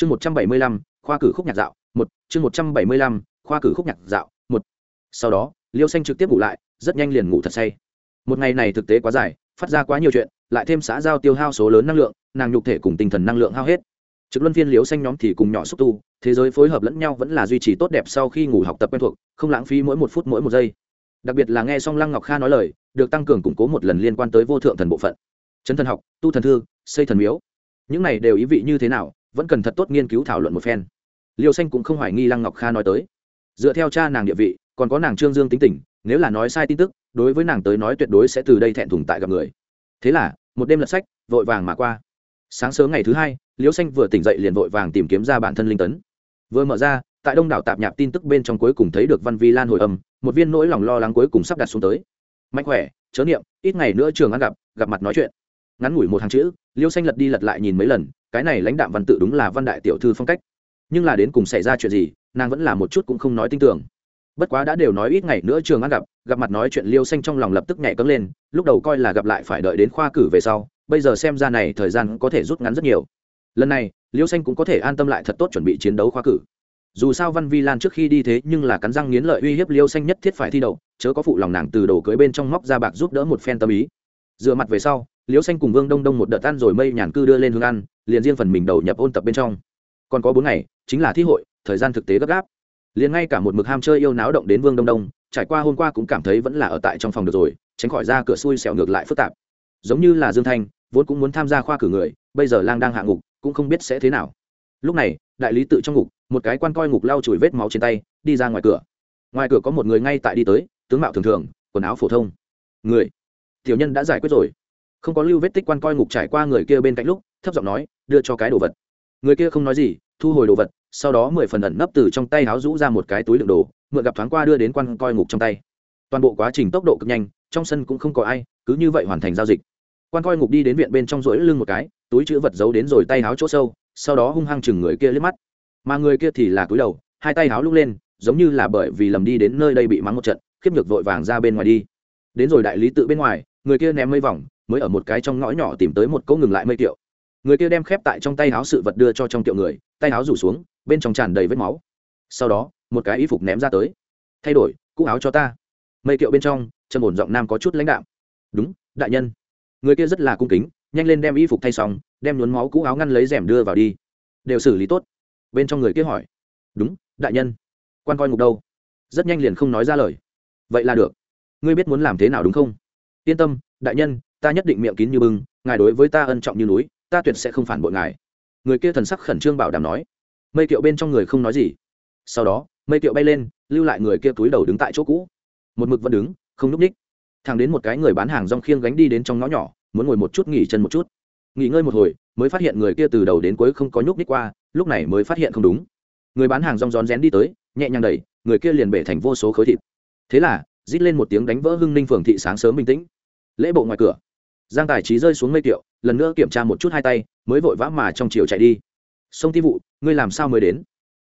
chương một trăm bảy mươi lăm, khoa cử khúc nhạc dạo, một, chương một trăm bảy mươi lăm, khoa cử khúc nhạc dạo, một. Sau đó, liêu xanh trực tiếp ngủ lại, rất nhanh liền ngủ thật say. Một ngày này thực tế quá dài, phát ra quá nhiều chuyện, lại thêm xã giao tiêu hao số lớn năng lượng, nàng nhục thể cùng tinh thần năng lượng hao hết. Trực luân phiên liếu xanh nhóm thì cùng nhỏ xúc tu, thế giới phối hợp lẫn nhau vẫn là duy trì tốt đẹp sau khi ngủ học tập quen thuộc, không lãng phí mỗi một phút mỗi một giây. Đặc biệt là nghe xong lăng ngọc kha nói lời, được tăng cường củng cố một lần liên quan tới vô thượng thần bộ phận. Chấn thần học, tu thần thư, xây thần miếu. Những này đều ý vị như thế nào vẫn cần thật tốt nghiên cứu thảo luận một phen. Liêu xanh cũng không hoài nghi lăng ngọc kha nói tới. Dựa theo cha nàng địa vị, còn có nàng trương dương tính tình, nếu là nói sai tin tức, đối với nàng tới nói tuyệt đối sẽ từ đây thẹn thùng tại gặp người. Thế là, một đêm lật sách, vội vàng mà qua. Sáng sớm ngày thứ hai, liêu xanh vừa tỉnh dậy liền vội vàng tìm kiếm ra bản thân linh tấn. Vừa mở ra, tại đông đảo tạp nhạp tin tức bên trong cuối cùng thấy được văn vi lan hồi âm, một viên nỗi lòng lo lắng cuối cùng sắp đặt xuống tới. Mạnh khỏe, chớ niệm, ít ngày nữa trường ăn gặp gặp mặt nói chuyện ngắn ngủi một hàng chữ, liêu xanh lật đi lật lại nhìn mấy lần, cái này lãnh đạm văn tự đúng là văn đại tiểu thư phong cách. Nhưng là đến cùng xảy ra chuyện gì, nàng vẫn là một chút cũng không nói tin tưởng. Bất quá đã đều nói ít ngày nữa trường ăn gặp gặp mặt nói chuyện liêu xanh trong lòng lập tức nhảy cấm lên, lúc đầu coi là gặp lại phải đợi đến khoa cử về sau, bây giờ xem ra này thời gian có thể rút ngắn rất nhiều. Lần này, liêu xanh cũng có thể an tâm lại thật tốt chuẩn bị chiến đấu khoa cử. Dù sao văn vi lan trước khi đi thế nhưng là cắn răng nghiến lợi uy hiếp liêu xanh nhất thiết phải thi đậu, chớ có phụ lòng nàng từ đầu cưới bên trong móc ra bạc giúp đỡ một phen tâm ý dựa mặt về sau, liễu xanh cùng vương đông đông một đợt ăn rồi mây nhàn cư đưa lên hương ăn, liền riêng phần mình đầu nhập ôn tập bên trong. Còn có bốn ngày, chính là thi hội, thời gian thực tế gấp gáp. Liền ngay cả một mực ham chơi yêu náo động đến vương đông đông, trải qua hôm qua cũng cảm thấy vẫn là ở tại trong phòng được rồi, tránh khỏi ra cửa xui xẻo ngược lại phức tạp. Giống như là dương thanh, vốn cũng muốn tham gia khoa cử người, bây giờ lang đang hạ ngục, cũng không biết sẽ thế nào. Lúc này, đại lý tự trong ngục, một cái quan coi ngục lau chùi vết máu trên tay, đi ra ngoài cửa. Ngoài cửa có một người ngay tại đi tới, tướng mạo thường thường, quần áo phổ thông. Người? Tiểu nhân đã giải quyết rồi. Không có lưu vết tích quan coi ngục trải qua người kia bên cạnh lúc, thấp giọng nói, đưa cho cái đồ vật. Người kia không nói gì, thu hồi đồ vật, sau đó mười phần ẩn nấp từ trong tay háo rũ ra một cái túi đựng đồ, mượn gặp thoáng qua đưa đến quan coi ngục trong tay. Toàn bộ quá trình tốc độ cực nhanh, trong sân cũng không có ai, cứ như vậy hoàn thành giao dịch. Quan coi ngục đi đến viện bên trong rỗi lưng một cái, túi chữ vật giấu đến rồi tay háo chỗ sâu, sau đó hung hăng chừng người kia liếc mắt. Mà người kia thì là cúi đầu, hai tay háo lúc lên, giống như là bởi vì lầm đi đến nơi đây bị mắng một trận, khiếp nhược vội vàng ra bên ngoài đi. Đến rồi đại lý tự bên ngoài người kia ném mây vòng, mới ở một cái trong ngõ nhỏ tìm tới một cỗ ngừng lại mây tiệu người kia đem khép tại trong tay áo sự vật đưa cho trong tiệu người, tay áo rủ xuống, bên trong tràn đầy vết máu. Sau đó, một cái y phục ném ra tới. Thay đổi, cũ áo cho ta. Mây tiệu bên trong, trầm ổn giọng nam có chút lãnh đạm. Đúng, đại nhân. Người kia rất là cung kính, nhanh lên đem y phục thay xong, đem nhuốm máu cũ áo ngăn lấy rèm đưa vào đi. Đều xử lý tốt. Bên trong người kia hỏi. Đúng, đại nhân. Quan coi ngục đâu? Rất nhanh liền không nói ra lời. Vậy là được. Ngươi biết muốn làm thế nào đúng không? Yên tâm, đại nhân, ta nhất định miệng kín như bưng, ngài đối với ta ân trọng như núi, ta tuyệt sẽ không phản bội ngài. Người kia thần sắc khẩn trương bảo đảm nói. Mây kiệu bên trong người không nói gì. Sau đó, mây kiệu bay lên, lưu lại người kia túi đầu đứng tại chỗ cũ. Một mực vẫn đứng, không núp ních. Thằng đến một cái người bán hàng rong khiêng gánh đi đến trong ngõ nhỏ, muốn ngồi một chút nghỉ chân một chút. Nghỉ ngơi một hồi, mới phát hiện người kia từ đầu đến cuối không có nhúc ních qua, lúc này mới phát hiện không đúng. Người bán hàng rong rón rén đi tới, nhẹ nhàng đẩy, người kia liền bể thành vô số khối thịt. Thế là, rít lên một tiếng đánh vỡ hưng ninh phường thị sáng sớm bình tĩnh lễ bộ ngoài cửa. Giang tài trí rơi xuống mây kiệu, lần nữa kiểm tra một chút hai tay, mới vội vã mà trong chiều chạy đi. Sông ti vụ, ngươi làm sao mới đến?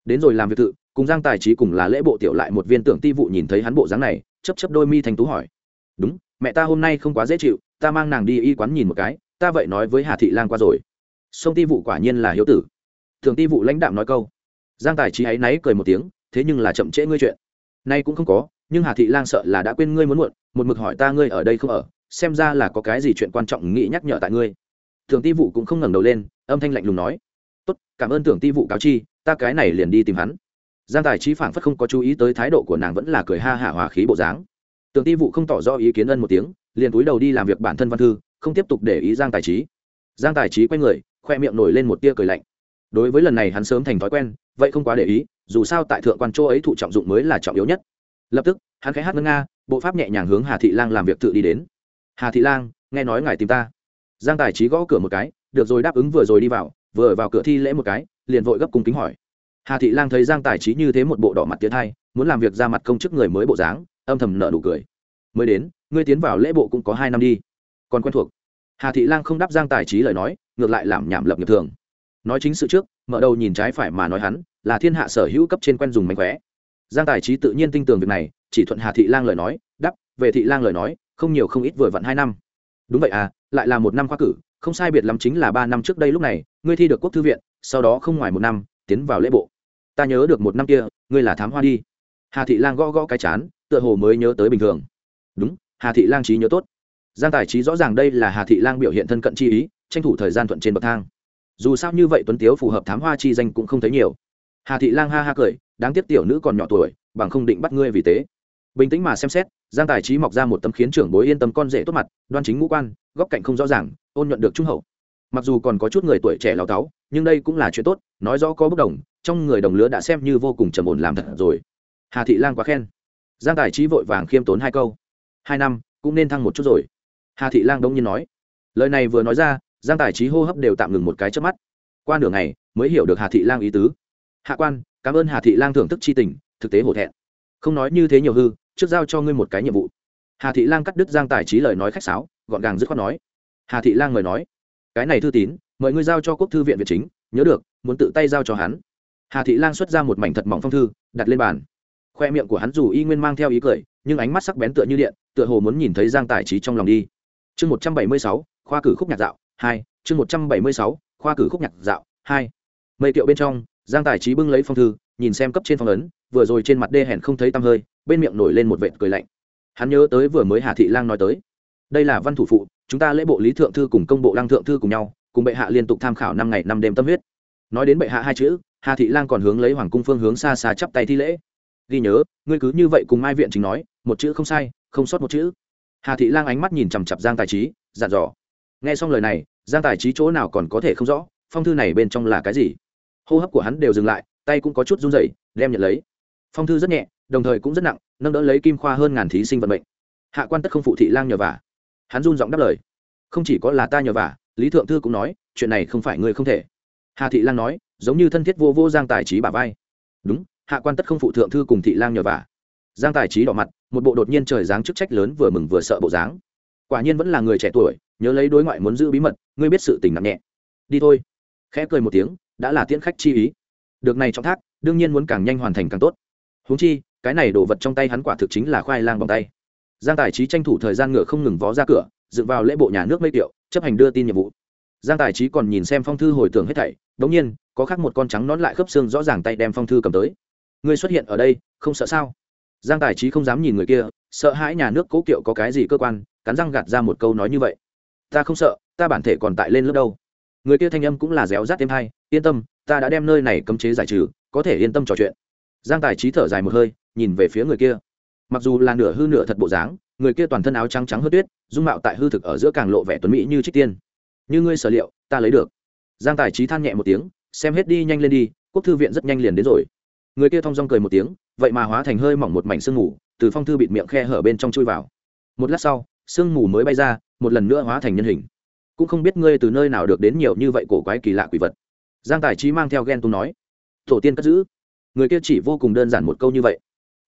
Đến rồi làm việc tự, cùng giang tài trí cùng là lễ bộ tiểu lại một viên tưởng ti vụ nhìn thấy hắn bộ dáng này chấp chấp đôi mi thành tú hỏi. Đúng, mẹ ta hôm nay không quá dễ chịu, ta mang nàng đi y quán nhìn một cái, ta vậy nói với hà thị lan qua rồi. Sông ti vụ quả nhiên là hiếu tử. Thường ti vụ lãnh đạm nói câu. Giang tài trí áy náy cười một tiếng, thế nhưng là chậm trễ ngươi chuyện. Nay cũng không có, nhưng hà thị lang sợ là đã quên ngươi muốn muộn, một mực hỏi ta ngươi ở đây không ở xem ra là có cái gì chuyện quan trọng nghĩ nhắc nhở tại ngươi. Thường ti vụ cũng không ngẩng đầu lên, âm thanh lạnh lùng nói, tốt, cảm ơn tưởng ti vụ cáo chi, ta cái này liền đi tìm hắn. Giang tài trí phảng phất không có chú ý tới thái độ của nàng vẫn là cười ha hả hòa khí bộ dáng. Tưởng ti vụ không tỏ rõ ý kiến ân một tiếng, liền túi đầu đi làm việc bản thân văn thư, không tiếp tục để ý giang tài trí giang tài trí quay người, khoe miệng nổi lên một tia cười lạnh. Đối với lần này hắn sớm thành thói quen, vậy không quá để ý, dù sao tại thượng quan chỗ ấy thụ trọng dụng mới là trọng yếu nhất. Lập tức, hắn khẽ hát ngân nga, bộ pháp nhẹ nhàng hướng hà thị lang làm việc tự đi đến hà thị lang, nghe nói ngài tìm ta. Giang tài trí gõ cửa một cái, được rồi đáp ứng vừa rồi đi vào, vừa vào cửa thi lễ một cái, liền vội gấp cung kính hỏi. Hà thị lang thấy giang tài trí như thế một bộ đỏ mặt tiến thai muốn làm việc ra mặt công chức người mới bộ dáng, âm thầm nợ nụ cười. Mới đến, ngươi tiến vào lễ bộ cũng có hai năm đi. Còn quen thuộc. Hà thị lang không đáp giang tài trí lời nói, ngược lại làm nhảm lập nghiệp thường. Nói chính sự trước, mở đầu nhìn trái phải mà nói hắn, là thiên hạ sở hữu cấp trên quen dùng mánh khóe. Giang tài trí tự nhiên tin tưởng việc này, chỉ thuận hà thị lang lời nói đắp về thị lang lời nói không nhiều không ít vừa vặn hai năm. Đúng vậy à lại là một năm khoa cử, không sai biệt lắm chính là ba năm trước đây lúc này, ngươi thi được quốc thư viện, sau đó không ngoài một năm, tiến vào lễ bộ. Ta nhớ được một năm kia, ngươi là thám hoa đi. Hà thị lang gõ gõ cái chán, tựa hồ mới nhớ tới bình thường. Đúng, hà thị lang trí nhớ tốt. Giang tài trí rõ ràng đây là hà thị lang biểu hiện thân cận chi ý, tranh thủ thời gian thuận trên bậc thang. Dù sao như vậy tuấn tiếu phù hợp thám hoa chi danh cũng không thấy nhiều. Hà thị lang ha ha cười, đáng tiếc tiểu nữ còn nhỏ tuổi, bằng không định bắt ngươi vì thế bình tĩnh mà xem xét giang tài trí mọc ra một tấm khiến trưởng bối yên tâm con rể tốt mặt, đoan chính ngũ quan, góc cạnh không rõ ràng, ôn nhuận được trung hậu. Mặc dù còn có chút người tuổi trẻ lao táo, nhưng đây cũng là chuyện tốt, nói rõ có bất đồng, trong người đồng lứa đã xem như vô cùng trầm ổn làm thật rồi. Hà thị lang quá khen. Giang tài trí vội vàng khiêm tốn hai câu. Hai năm, cũng nên thăng một chút rồi. Hà thị lang đông nhiên nói. Lời này vừa nói ra, giang tài trí hô hấp đều tạm ngừng một cái trước mắt. Qua nửa ngày, mới hiểu được hà thị lang ý tứ. Hạ quan, cảm ơn hà thị lang thưởng thức c h i tình, thực tế hổ thẹn. Không nói như thế nhiều hư trước giao cho ngươi một cái nhiệm vụ. Hà thị lang cắt đứt giang tài trí lời nói khách sáo, gọn gàng dứt khoát nói. Hà thị lang mời nói. Cái này thư tín, mời ngươi giao cho quốc thư viện việt chính, nhớ được, muốn tự tay giao cho hắn. Hà thị lang xuất ra một mảnh thật mỏng phong thư, đặt lên bàn. Khoe miệng của hắn dù y nguyên mang theo ý cười, nhưng ánh mắt sắc bén tựa như điện, tựa hồ muốn nhìn thấy giang tài trí trong lòng đi. Chương một trăm bảy mươi sáu, khoa cử khúc nhạc dạo, hai, chương một trăm bảy mươi sáu, khoa cử khúc nhạc dạo, hai. Mây kiệu bên trong, giang tài trí bưng lấy phong thư, nhìn xem cấp trên phong ấn, vừa rồi trên mặt đê hèn không thấy tăm hơi bên miệng nổi lên một vệt cười lạnh. Hắn nhớ tới vừa mới hà thị lang nói tới. Đây là văn thủ phụ, chúng ta lễ bộ lý thượng thư cùng công bộ lang thượng thư cùng nhau, cùng bệ hạ liên tục tham khảo năm ngày năm đêm tâm huyết. Nói đến bệ hạ hai chữ, hà thị lang còn hướng lấy hoàng cung phương hướng xa xa chắp tay thi lễ. Ghi nhớ, ngươi cứ như vậy cùng mai viện chính nói, một chữ không sai, không sót một chữ. Hà thị lang ánh mắt nhìn chằm chặp giang tài trí, dặn dò. Nghe xong lời này, giang tài trí chỗ nào còn có thể không rõ, phong thư này bên trong là cái gì? Hô hấp của hắn đều dừng lại, tay cũng có chút run rẩy, đem nhận lấy. Phong thư rất nhẹ đồng thời cũng rất nặng, nâng đỡ lấy kim khoa hơn ngàn thí sinh vận mệnh. Hạ quan tất không phụ thị lang nhờ vả. Hắn run giọng đáp lời. Không chỉ có là ta nhờ vả, lý thượng thư cũng nói, chuyện này không phải người không thể. Hà thị lang nói, giống như thân thiết vô vô giang tài trí bà vai. Đúng, hạ quan tất không phụ thượng thư cùng thị lang nhờ vả. Giang tài trí đỏ mặt, một bộ đột nhiên trời dáng chức trách lớn vừa mừng vừa sợ bộ dáng. Quả nhiên vẫn là người trẻ tuổi, nhớ lấy đối ngoại muốn giữ bí mật, ngươi biết sự tình nặng nhẹ. Đi thôi. Khẽ cười một tiếng, đã là tiễn khách chi ý. Được này trong thác, đương nhiên muốn càng nhanh hoàn thành càng tốt. Huống chi cái này đồ vật trong tay hắn quả thực chính là khoai lang bằng tay. Giang tài trí tranh thủ thời gian ngựa không ngừng vó ra cửa, dựng vào lễ bộ nhà nước mây tiệu chấp hành đưa tin nhiệm vụ. Giang tài trí còn nhìn xem phong thư hồi tưởng hết thảy, đống nhiên, có khác một con trắng nón lại khớp xương rõ ràng tay đem phong thư cầm tới. Ngươi xuất hiện ở đây, không sợ sao? Giang tài trí không dám nhìn người kia, sợ hãi nhà nước cố kiệu có cái gì cơ quan, cắn răng gạt ra một câu nói như vậy. Ta không sợ, ta bản thể còn tại lên lớp đâu. Người kia thanh âm cũng là réo rát thêm hay, yên tâm, ta đã đem nơi này cấm chế giải trừ, có thể yên tâm trò chuyện. Giang tài trí thở dài một hơi nhìn về phía người kia. Mặc dù là nửa hư nửa thật bộ dáng, người kia toàn thân áo trắng trắng hớt tuyết, dung mạo tại hư thực ở giữa càng lộ vẻ tuấn mỹ như trích tiên. Như ngươi sở liệu, ta lấy được. Giang tài trí than nhẹ một tiếng, xem hết đi, nhanh lên đi, quốc thư viện rất nhanh liền đến rồi. Người kia thong dong cười một tiếng, vậy mà hóa thành hơi mỏng một mảnh sương mù, từ phong thư bịt miệng khe hở bên trong chui vào. Một lát sau, sương mù mới bay ra, một lần nữa hóa thành nhân hình. Cũng không biết ngươi từ nơi nào được đến nhiều như vậy cổ quái kỳ lạ quỷ vật. Giang tài trí mang theo ghen tung nói, tổ tiên cất giữ. Người kia chỉ vô cùng đơn giản một câu như vậy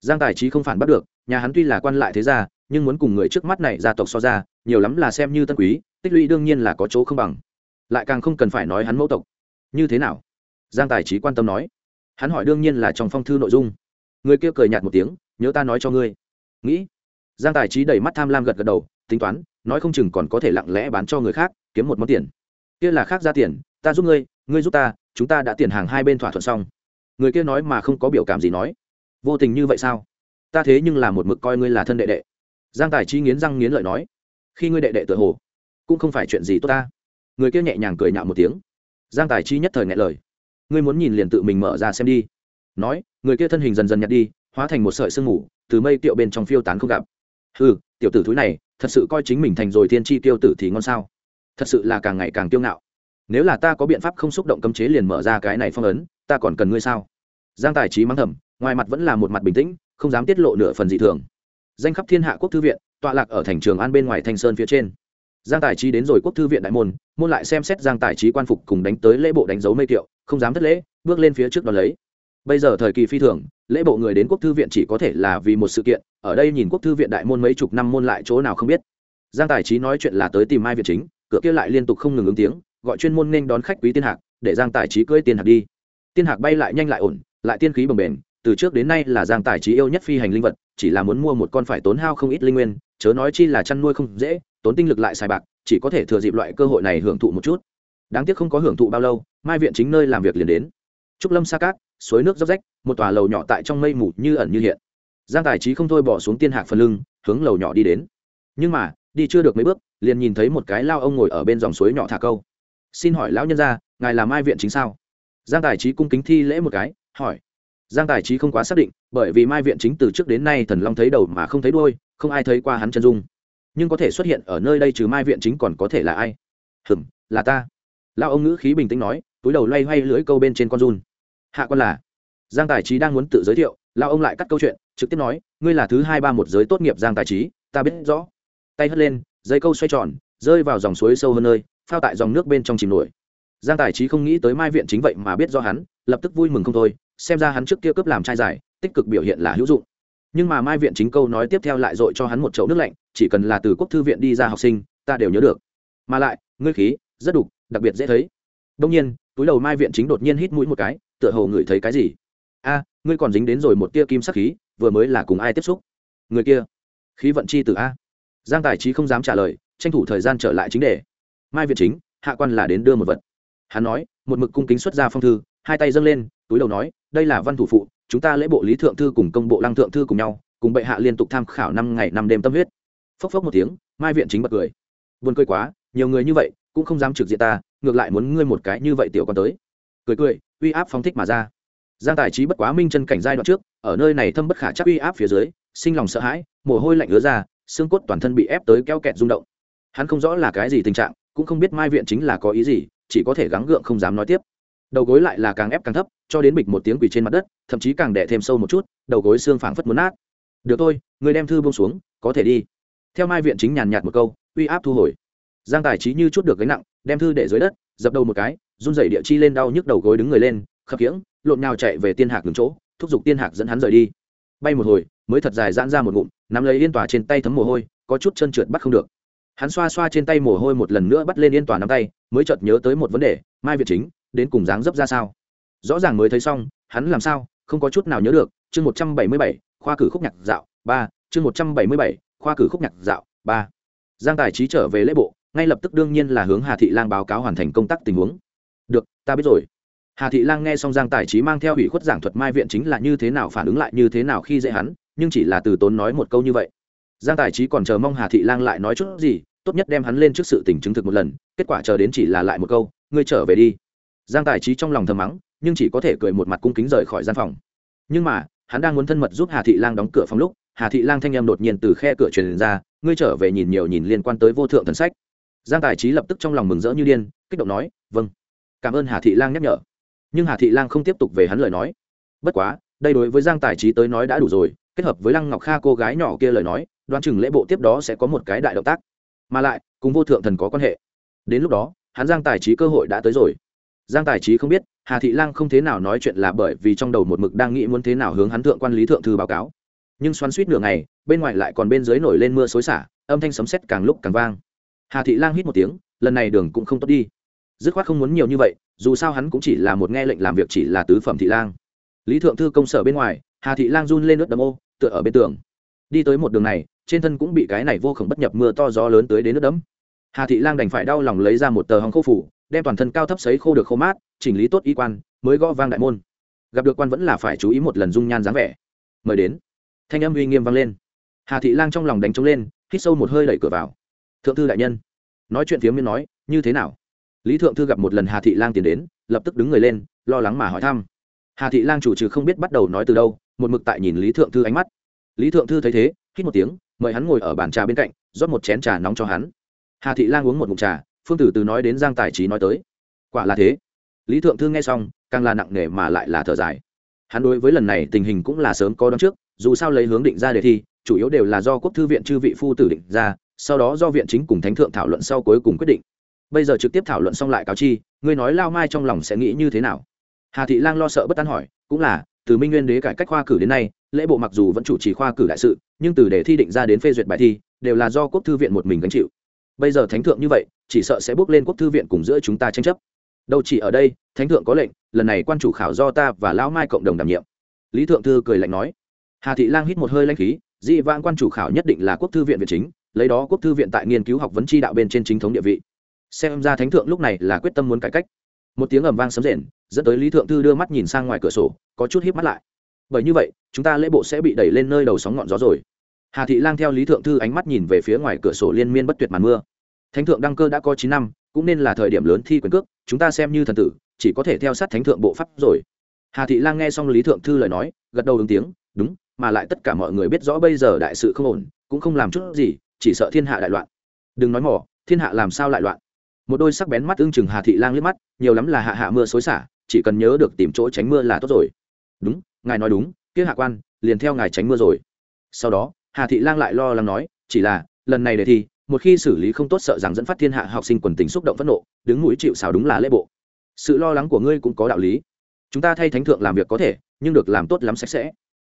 giang tài trí không phản bắt được, nhà hắn tuy là quan lại thế gia, nhưng muốn cùng người trước mắt này gia tộc so ra, nhiều lắm là xem như tân quý, tích lũy đương nhiên là có chỗ không bằng. Lại càng không cần phải nói hắn mẫu tộc. Như thế nào? Giang tài trí quan tâm nói. Hắn hỏi đương nhiên là trong phong thư nội dung. Người kia cười nhạt một tiếng, nhớ ta nói cho ngươi. Nghĩ, giang tài trí đầy mắt tham lam gật gật đầu, tính toán, nói không chừng còn có thể lặng lẽ bán cho người khác, kiếm một món tiền. Kia là khác ra tiền, ta giúp ngươi ngươi giúp ta, chúng ta đã tiền hàng hai bên thỏa thuận xong. Người kia nói mà không có biểu cảm gì nói vô tình như vậy sao? Ta thế nhưng là một mực coi ngươi là thân đệ đệ. Giang tài Chi nghiến răng nghiến lợi nói, khi ngươi đệ đệ tự hồ, cũng không phải chuyện gì tốt ta. Người kia nhẹ nhàng cười nhạo một tiếng. Giang tài Chi nhất thời ngại lời. Ngươi muốn nhìn liền tự mình mở ra xem đi. Nói, người kia thân hình dần dần nhặt đi, hóa thành một sợi sương mù, từ mây tiệu bên trong phiêu tán không gặp. Ừ tiểu tử thúi này, thật sự coi chính mình thành rồi thiên tri tiêu tử thì ngon sao? Thật sự là càng ngày càng tiêu ngạo. Nếu là ta có biện pháp không xúc động cấm chế liền mở ra cái này phong ấn, ta còn cần ngươi sao? Giang tài trí mắng thầm ngoài mặt vẫn là một mặt bình tĩnh, không dám tiết lộ nửa phần dị thường. Danh khắp thiên hạ quốc thư viện, tọa lạc ở thành trường an bên ngoài thanh sơn phía trên. Giang tài trí đến rồi quốc thư viện đại môn môn lại xem xét giang tài trí quan phục cùng đánh tới lễ bộ đánh dấu mây kiệu, không dám thất lễ, bước lên phía trước đón lấy. Bây giờ thời kỳ phi thường, lễ bộ người đến quốc thư viện chỉ có thể là vì một sự kiện, ở đây nhìn quốc thư viện đại môn mấy chục năm môn lại chỗ nào không biết. Giang tài trí nói chuyện là tới tìm mai viện chính, cửa kia lại liên tục không ngừng ứng tiếng, gọi chuyên môn nên đón khách quý tiên hạc, để giang tài trí cưỡi tiên hạc đi. Tiên hạc bay lại nhanh lại ổn, lại tiên khí bồng bềnh từ trước đến nay là giang tài trí yêu nhất phi hành linh vật, chỉ là muốn mua một con phải tốn hao không ít linh nguyên, chớ nói chi là chăn nuôi không dễ, tốn tinh lực lại xài bạc, chỉ có thể thừa dịp loại cơ hội này hưởng thụ một chút. Đáng tiếc không có hưởng thụ bao lâu, mai viện chính nơi làm việc liền đến. Trúc lâm sa cát, suối nước dốc rách, một tòa lầu nhỏ tại trong mây mù như ẩn như hiện. Giang tài trí không thôi bỏ xuống tiên hạc phần lưng, hướng lầu nhỏ đi đến. Nhưng mà, đi chưa được mấy bước, liền nhìn thấy một cái lao ông ngồi ở bên dòng suối nhỏ thả câu. Xin hỏi lão nhân gia, ngài là mai viện chính sao? Giang tài trí cung kính thi lễ một cái, hỏi giang tài trí không quá xác định, bởi vì mai viện chính từ trước đến nay thần long thấy đầu mà không thấy đôi không ai thấy qua hắn chân dung. Nhưng có thể xuất hiện ở nơi đây trừ mai viện chính còn có thể là ai? Hừm là ta. Lao ông ngữ khí bình tĩnh nói, túi đầu loay hoay lưỡi câu bên trên con run. Hạ con là. Giang tài trí đang muốn tự giới thiệu lao ông lại cắt câu chuyện, trực tiếp nói, ngươi là thứ hai ba một giới tốt nghiệp giang tài trí, ta biết rõ. Tay hất lên, dây câu xoay tròn, rơi vào dòng suối sâu hơn nơi, phao tại dòng nước bên trong chìm nổi. Giang tài trí không nghĩ tới mai viện chính vậy mà biết do hắn, lập tức vui mừng không thôi xem ra hắn trước kia cướp làm trai giải, tích cực biểu hiện là hữu dụng. Nhưng mà mai viện chính câu nói tiếp theo lại dội cho hắn một chậu nước lạnh, chỉ cần là từ quốc thư viện đi ra học sinh, ta đều nhớ được. Mà lại, ngươi khí, rất đục, đặc biệt dễ thấy. Đông nhiên, túi đầu mai viện chính đột nhiên hít mũi một cái, tựa hồ ngửi thấy cái gì. A, ngươi còn dính đến rồi một tia kim sắc khí, vừa mới là cùng ai tiếp xúc? Người kia, khí vận chi từ a. Giang tài trí không dám trả lời, tranh thủ thời gian trở lại chính đề. Mai viện chính, hạ quan là đến đưa một vật. Hắn nói, một mực cung kính xuất ra phong thư, hai tay dâng lên, túi đầu nói đây là văn thủ phụ, chúng ta lễ bộ lý thượng thư cùng công bộ lăng thượng thư cùng nhau, cùng bệ hạ liên tục tham khảo năm ngày năm đêm tâm huyết. Phốc phốc một tiếng, mai viện chính bật cười. Buồn cười quá, nhiều người như vậy, cũng không dám trực diện ta, ngược lại muốn ngươi một cái như vậy tiểu con tới. Cười cười, uy áp phóng thích mà ra. Giang tài trí bất quá minh chân cảnh giai đoạn trước, ở nơi này thâm bất khả chắc uy áp phía dưới, sinh lòng sợ hãi, mồ hôi lạnh ứa ra, xương cốt toàn thân bị ép tới keo kẹt rung động. Hắn không rõ là cái gì tình trạng, cũng không biết mai viện chính là có ý gì, chỉ có thể gắng gượng không dám nói tiếp đầu gối lại là càng ép càng thấp, cho đến bịch một tiếng quỳ trên mặt đất, thậm chí càng đẻ thêm sâu một chút, đầu gối xương phảng phất muốn nát. Được thôi, người đem thư bông xuống, có thể đi. Theo mai viện chính nhàn nhạt một câu, uy áp thu hồi. Giang tài trí như chút được gánh nặng, đem thư để dưới đất, dập đầu một cái, run rẩy địa chi lên đau nhức đầu gối đứng người lên, khập khiễng, lộn nhào chạy về tiên hạc đứng chỗ, thúc giục tiên hạc dẫn hắn rời đi. Bay một hồi, mới thật dài giãn ra một ngụm, nắm lấy yên tòa trên tay thấm mồ hôi, có chút chân trượt bắt không được. Hắn xoa xoa trên tay mồ hôi một lần nữa bắt lên yên tòa nắm tay, mới chợt nhớ tới một vấn đề, mai việt chính đến cùng dáng dấp ra sao? Rõ ràng mới thấy xong, hắn làm sao, không có chút nào nhớ được, chương một trăm bảy mươi bảy, khoa cử khúc nhạc dạo, ba, chương một trăm bảy mươi bảy, khoa cử khúc nhạc dạo, ba. Giang tài trí trở về lễ bộ, ngay lập tức đương nhiên là hướng hà thị lang báo cáo hoàn thành công tác tình huống. Được, ta biết rồi. Hà thị lang nghe xong giang tài trí mang theo ủy khuất giảng thuật mai viện chính là như thế nào phản ứng lại như thế nào khi dễ hắn, nhưng chỉ là từ tốn nói một câu như vậy. Giang tài trí còn chờ mong hà thị lang lại nói chút gì, tốt nhất đem hắn lên trước sự tình chứng thực một lần, kết quả chờ đến chỉ là lại một câu, ngươi trở về đi giang tài trí trong lòng thầm mắng, nhưng chỉ có thể cười một mặt cung kính rời khỏi gian phòng. Nhưng mà, hắn đang muốn thân mật giúp hà thị lang đóng cửa phòng lúc, hà thị lang thanh em đột nhiên từ khe cửa truyền ra, ngươi trở về nhìn nhiều nhìn liên quan tới vô thượng thần sách. Giang tài trí lập tức trong lòng mừng rỡ như điên, kích động nói vâng cảm ơn hà thị lang nhắc nhở. Nhưng hà thị lang không tiếp tục về hắn lời nói. Bất quá, đây đối với giang tài trí tới nói đã đủ rồi, kết hợp với lăng ngọc kha cô gái nhỏ kia lời nói, đoán chừng lễ bộ tiếp đó sẽ có một cái đại động tác. Mà lại, cùng vô thượng thần có quan hệ. Đến lúc đó, hắn giang tài trí cơ hội đã tới rồi giang tài trí không biết, hà thị lang không thế nào nói chuyện là bởi vì trong đầu một mực đang nghĩ muốn thế nào hướng hắn thượng quan lý thượng thư báo cáo. Nhưng xoắn suýt nửa ngày, bên ngoài lại còn bên dưới nổi lên mưa xối xả, âm thanh sấm sét càng lúc càng vang. Hà thị lang hít một tiếng, lần này đường cũng không tốt đi. Dứt khoát không muốn nhiều như vậy, dù sao hắn cũng chỉ là một nghe lệnh làm việc chỉ là tứ phẩm thị lang. Lý thượng thư công sở bên ngoài, hà thị lang run lên nước đấm ô, tựa ở bên tường. Đi tới một đường này, trên thân cũng bị cái này vô khổng bất nhập mưa to gió lớn tới đến nước đấm. Hà thị lang đành phải đau lòng lấy ra một tờ hòng khô phủ đem toàn thân cao thấp sấy khô được khô mát, chỉnh lý tốt y quan, mới gõ vang đại môn. Gặp được quan vẫn là phải chú ý một lần dung nhan dáng vẻ. Mời đến. Thanh âm uy nghiêm vang lên. Hà thị lang trong lòng đánh trống lên, hít sâu một hơi đẩy cửa vào. Thượng thư đại nhân. Nói chuyện phía miên nói, như thế nào? Lý thượng thư gặp một lần hà thị lang tiến đến, lập tức đứng người lên, lo lắng mà hỏi thăm. Hà thị lang chủ trừ không biết bắt đầu nói từ đâu, một mực tại nhìn lý thượng thư ánh mắt. Lý thượng thư thấy thế, hít một tiếng, mời hắn ngồi ở bàn trà bên cạnh, rót một chén trà nóng cho hắn. Hà thị lang uống một mụn trà phương tử từ nói đến giang tài trí nói tới. Quả là thế. Lý thượng thư nghe xong, càng là nặng nề mà lại là thở dài. Hắn đối với lần này tình hình cũng là sớm có đón trước, dù sao lấy hướng định ra đề thi, chủ yếu đều là do quốc thư viện chư vị phu tử định ra, sau đó do viện chính cùng thánh thượng thảo luận sau cuối cùng quyết định. Bây giờ trực tiếp thảo luận xong lại cáo chi, ngươi nói lao mai trong lòng sẽ nghĩ như thế nào? Hà thị lan lo sợ bất tán hỏi, cũng là, từ minh nguyên đế cải cách khoa cử đến nay, lễ bộ mặc dù vẫn chủ trì khoa cử đại sự, nhưng từ đề thi định ra đến phê duyệt bài thi, đều là do quốc thư viện một mình gánh chịu bây giờ thánh thượng như vậy, chỉ sợ sẽ bước lên quốc thư viện cùng giữa chúng ta tranh chấp. Đâu chỉ ở đây, thánh thượng có lệnh, lần này quan chủ khảo do ta và lão mai cộng đồng đảm nhiệm. Lý thượng thư cười lạnh nói. Hà thị lang hít một hơi lanh khí, dị vãng quan chủ khảo nhất định là quốc thư viện viện chính, lấy đó quốc thư viện tại nghiên cứu học vấn tri đạo bên trên chính thống địa vị. Xem ra thánh thượng lúc này là quyết tâm muốn cải cách. Một tiếng ầm vang sấm rền, dẫn tới lý thượng thư đưa mắt nhìn sang ngoài cửa sổ, có chút híp mắt lại. Bởi như vậy, chúng ta lễ bộ sẽ bị đẩy lên nơi đầu sóng ngọn gió rồi hà thị lang theo lý thượng thư ánh mắt nhìn về phía ngoài cửa sổ liên miên bất tuyệt màn mưa. Thánh thượng đăng cơ đã có chín năm, cũng nên là thời điểm lớn thi quyền cước, chúng ta xem như thần tử, chỉ có thể theo sát thánh thượng bộ pháp rồi. Hà thị lang nghe xong lý thượng thư lời nói, gật đầu ứng tiếng, đúng, mà lại tất cả mọi người biết rõ bây giờ đại sự không ổn, cũng không làm chút gì, chỉ sợ thiên hạ đại loạn. Đừng nói mỏ thiên hạ làm sao lại loạn? Một đôi sắc bén mắt ưng chừng hà thị lang liếc mắt, nhiều lắm là hạ hạ mưa xối xả, chỉ cần nhớ được tìm chỗ tránh mưa là tốt rồi. Đúng, ngài nói đúng, kia hạ quan, liền theo ngài tránh mưa rồi. Sau đó hà thị lang lại lo lắng nói, chỉ là, lần này đề thi, một khi xử lý không tốt sợ rằng dẫn phát thiên hạ học sinh quần tình xúc động phẫn nộ, đứng mũi chịu xào đúng là lễ bộ. Sự lo lắng của ngươi cũng có đạo lý. Chúng ta thay thánh thượng làm việc có thể, nhưng được làm tốt lắm sạch sẽ.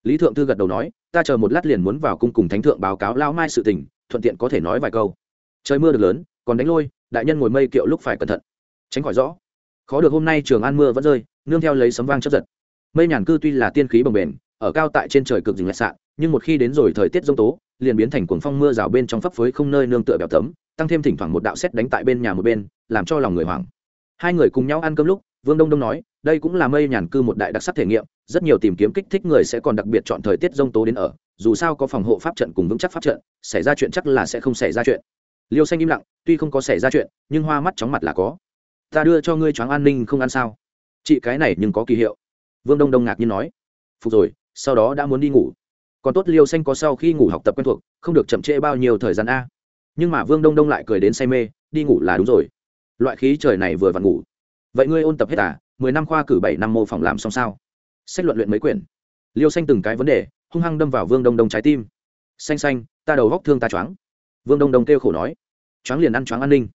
Lý thượng thư gật đầu nói, ta chờ một lát liền muốn vào cung cùng thánh thượng báo cáo lao mai sự tình, thuận tiện có thể nói vài câu. Trời mưa được lớn, còn đánh lôi, đại nhân ngồi mây kiệu lúc phải cẩn thận. Tránh khỏi rõ khó được hôm nay trường an mưa vẫn rơi, nương theo lấy sấm vang chấp giật. Mây nhàn cư tuy là tiên khí bồng bềnh, ở cao tại trên trời cực dừng lại sạn nhưng một khi đến rồi thời tiết giông tố, liền biến thành cuồng phong mưa rào bên trong phấp phới không nơi nương tựa bèo tấm, tăng thêm thỉnh thoảng một đạo xét đánh tại bên nhà một bên, làm cho lòng người hoảng. Hai người cùng nhau ăn cơm lúc, vương đông đông nói, đây cũng là mây nhàn cư một đại đặc sắc thể nghiệm, rất nhiều tìm kiếm kích thích người sẽ còn đặc biệt chọn thời tiết giông tố đến ở, dù sao có phòng hộ pháp trận cùng vững chắc pháp trận, xảy ra chuyện chắc là sẽ không xảy ra chuyện. Liêu xanh im lặng, tuy không có xảy ra chuyện, nhưng hoa mắt chóng mặt là có. Ta đưa cho ngươi choáng an ninh không ăn sao? Chị cái này nhưng có kỳ hiệu. Vương đông đông ngạc nhiên nói. Phục rồi, sau đó đã muốn đi ngủ còn tốt liêu xanh có sau khi ngủ học tập quen thuộc, không được chậm trễ bao nhiêu thời gian a. Nhưng mà vương đông đông lại cười đến say mê, đi ngủ là đúng rồi. Loại khí trời này vừa vặn ngủ. Vậy ngươi ôn tập hết à? Mười năm khoa cử, bảy năm mô phỏng làm xong sao? Sách luận luyện mấy quyển? Liêu xanh từng cái vấn đề, hung hăng đâm vào vương đông đông trái tim. Xanh xanh, ta đầu góc thương ta choáng. Vương đông đông kêu khổ nói. Choáng liền ăn choáng an ninh.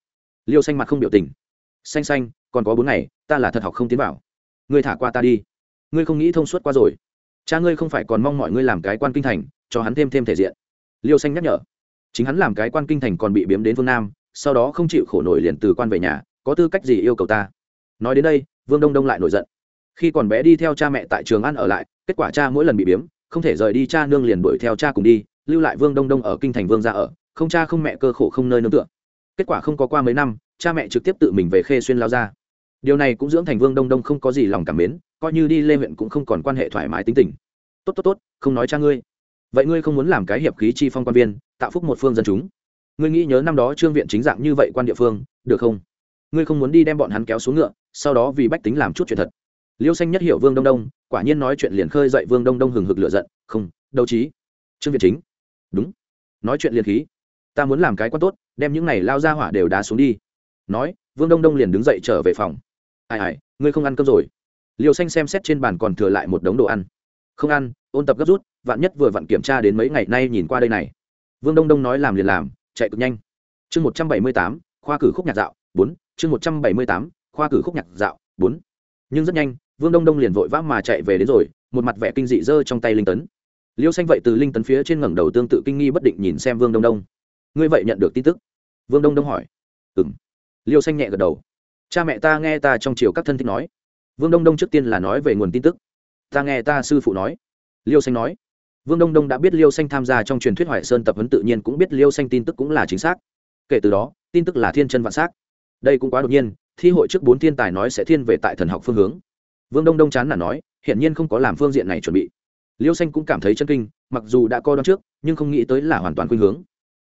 Liêu xanh mặt không biểu tình. Xanh xanh, còn có bốn ngày, ta là thật học không tiến vào. Ngươi thả qua ta đi. Ngươi không nghĩ thông suốt qua rồi cha ngươi không phải còn mong mọi ngươi làm cái quan kinh thành, cho hắn thêm thêm thể diện. Liêu xanh nhắc nhở. Chính hắn làm cái quan kinh thành còn bị biếm đến phương nam, sau đó không chịu khổ nổi liền từ quan về nhà, có tư cách gì yêu cầu ta? Nói đến đây, vương đông đông lại nổi giận. Khi còn bé đi theo cha mẹ tại trường ăn ở lại, kết quả cha mỗi lần bị biếm, không thể rời đi cha nương liền đuổi theo cha cùng đi, lưu lại vương đông đông ở kinh thành vương ra ở, không cha không mẹ cơ khổ không nơi nương tựa. Kết quả không có qua mấy năm, cha mẹ trực tiếp tự mình về khê xuyên lao ra điều này cũng dưỡng thành vương đông đông không có gì lòng cảm mến, coi như đi lê huyện cũng không còn quan hệ thoải mái tính tình. Tốt tốt tốt, không nói cha ngươi. Vậy ngươi không muốn làm cái hiệp khí chi phong quan viên, tạo phúc một phương dân chúng. Ngươi nghĩ nhớ năm đó trương viện chính dạng như vậy quan địa phương, được không? Ngươi không muốn đi đem bọn hắn kéo xuống ngựa, sau đó vì bách tính làm chút chuyện thật. Liêu xanh nhất hiểu vương đông đông, quả nhiên nói chuyện liền khơi dậy vương đông đông hừng hực lựa giận, không đâu trí. Trương viện chính, đúng, nói chuyện liền khí. Ta muốn làm cái quan tốt, đem những này lao ra hỏa đều đá xuống đi. Nói, vương đông đông liền đứng dậy trở về phòng ai ai, ngươi không ăn cơm rồi. Liều xanh xem xét trên bàn còn thừa lại một đống đồ ăn. Không ăn, ôn tập gấp rút, vạn nhất vừa vặn kiểm tra đến mấy ngày nay nhìn qua đây này. Vương đông đông nói làm liền làm, chạy cực nhanh. Chương một trăm bảy mươi tám, khoa cử khúc nhạc dạo, bốn, chương một trăm bảy mươi tám, khoa cử khúc nhạc dạo, bốn. Nhưng rất nhanh, vương đông đông liền vội vã mà chạy về đến rồi, một mặt vẻ kinh dị dơ trong tay linh tấn. Liêu xanh vậy từ linh tấn phía trên ngẩng đầu tương tự kinh nghi bất định nhìn xem vương đông đông. Ngươi vậy nhận được tin tức? Vương đông đông hỏi. Ừ m liêu xanh nhẹ gật đầu cha mẹ ta nghe ta trong chiều các thân thích nói. Vương đông đông trước tiên là nói về nguồn tin tức. Ta nghe ta sư phụ nói. Liêu xanh nói. Vương đông đông đã biết liêu xanh tham gia trong truyền thuyết hoài sơn tập huấn tự nhiên cũng biết liêu xanh tin tức cũng là chính xác. Kể từ đó, tin tức là thiên chân vạn s á c đây cũng quá đột nhiên, thi hội trước bốn thiên tài nói sẽ thiên về tại thần học phương hướng. Vương đông đông chán là nói, hiển nhiên không có làm phương diện này chuẩn bị. Liêu xanh cũng cảm thấy chân kinh, mặc dù đã co đón trước, nhưng không nghĩ tới là hoàn toàn khuynh hướng.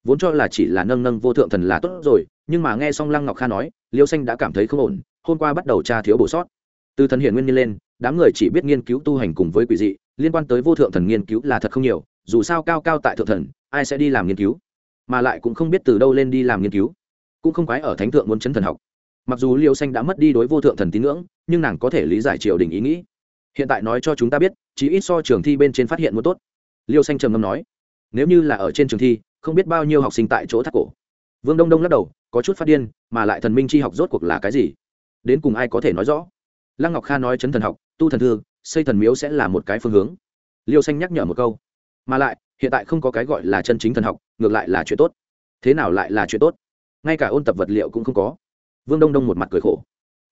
Vốn cho là chỉ là nâng nâng vô thượng thần là tốt rồi, nhưng mà nghe xong lăng ngọc kha nói liêu xanh đã cảm thấy không ổn, hôm qua bắt đầu tra thiếu bổ sót. Từ thần hiển nguyên nhân lên, đám người chỉ biết nghiên cứu tu hành cùng với quỷ dị, liên quan tới vô thượng thần nghiên cứu là thật không nhiều, dù sao cao cao tại thượng thần, ai sẽ đi làm nghiên cứu? Mà lại cũng không biết từ đâu lên đi làm nghiên cứu. Cũng không quái ở thánh thượng muốn chấn thần học. Mặc dù liêu xanh đã mất đi đối vô thượng thần tín ngưỡng, nhưng nàng có thể lý giải triều đình ý nghĩ. Hiện tại nói cho chúng ta biết chỉ ít so trường thi bên trên phát hiện muốn tốt. Liêu xanh trầm ngâm nói, nếu như là ở trên trường thi, không biết bao nhiêu học sinh tại chỗ thắt cổ. Vương đông đông lắc đầu có chút phát điên mà lại thần minh chi học rốt cuộc là cái gì? Đến cùng ai có thể nói rõ? Lăng ngọc kha nói chấn thần học tu thần thư, xây thần miếu sẽ là một cái phương hướng. Liêu xanh nhắc nhở một câu. Mà lại hiện tại không có cái gọi là chân chính thần học ngược lại là chuyện tốt. Thế nào lại là chuyện tốt? Ngay cả ôn tập vật liệu cũng không có. Vương đông đông một mặt cười khổ.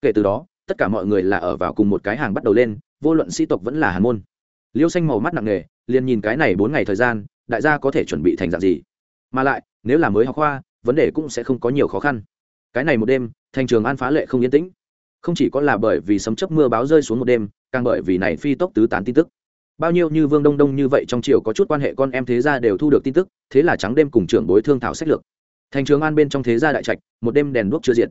Kể từ đó tất cả mọi người là ở vào cùng một cái hàng bắt đầu lên vô luận sĩ tộc vẫn là hàn môn. Liêu xanh màu mắt nặng nề liền nhìn cái này bốn ngày thời gian đại gia có thể chuẩn bị thành dạng gì? Mà lại nếu là mới học khoa vấn đề cũng sẽ không có nhiều khó khăn. Cái này một đêm thành trường an phá lệ không yên tĩnh. Không chỉ có là bởi vì sấm chớp mưa báo rơi xuống một đêm, càng bởi vì này phi tốc tứ tán tin tức. Bao nhiêu như vương đông đông như vậy trong triều có chút quan hệ con em thế gia đều thu được tin tức, thế là trắng đêm cùng trưởng bối thương thảo sách lược. Thành trường an bên trong thế gia đại trạch, một đêm đèn đuốc chưa diệt.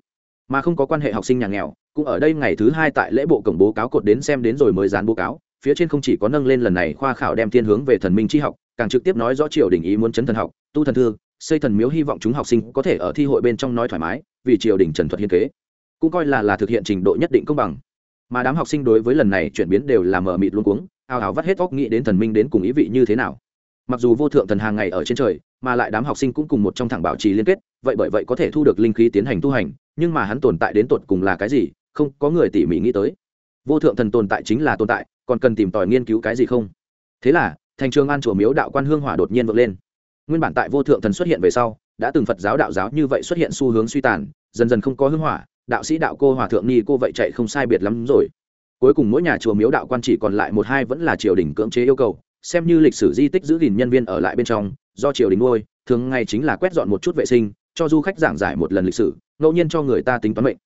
Mà không có quan hệ học sinh nhà nghèo, cũng ở đây ngày thứ hai tại lễ bộ cổng bố cáo cột đến xem đến rồi mới dán bố cáo, phía trên không chỉ có nâng lên lần này khoa khảo đem thiên hướng về thần minh tri học, càng trực tiếp nói rõ triều đình ý muốn chấn thần học, tu thần thư xây thần miếu hy vọng chúng học sinh có thể ở thi hội bên trong nói thoải mái, vì triều đình trần thuật hiên kế, cũng coi là là thực hiện trình độ nhất định công bằng. Mà đám học sinh đối với lần này chuyển biến đều là mờ mịt luôn cuống ao ào vắt hết óc nghĩ đến thần minh đến cùng ý vị như thế nào. Mặc dù vô thượng thần hàng ngày ở trên trời, mà lại đám học sinh cũng cùng một trong thẳng bảo trì liên kết, vậy bởi vậy có thể thu được linh khí tiến hành tu hành, nhưng mà hắn tồn tại đến tột cùng là cái gì, không có người tỉ mỉ nghĩ tới. Vô thượng thần tồn tại chính là tồn tại, còn cần tìm tòi nghiên cứu cái gì không? Thế là, thành trường an chùa miếu đạo quan hương hỏa đột nhiên vượt lên nguyên bản tại vô thượng thần xuất hiện về sau, đã từng phật giáo đạo giáo như vậy xuất hiện xu hướng suy tàn, dần dần không có hương hỏa, đạo sĩ đạo cô hòa thượng ni cô vậy chạy không sai biệt lắm rồi. Cuối cùng mỗi nhà chùa miếu đạo quan chỉ còn lại một hai vẫn là triều đình cưỡng chế yêu cầu, xem như lịch sử di tích giữ gìn nhân viên ở lại bên trong, do triều đình nuôi, thường ngày chính là quét dọn một chút vệ sinh, cho du khách giảng giải một lần lịch sử, ngẫu nhiên cho người ta tính toán mệnh.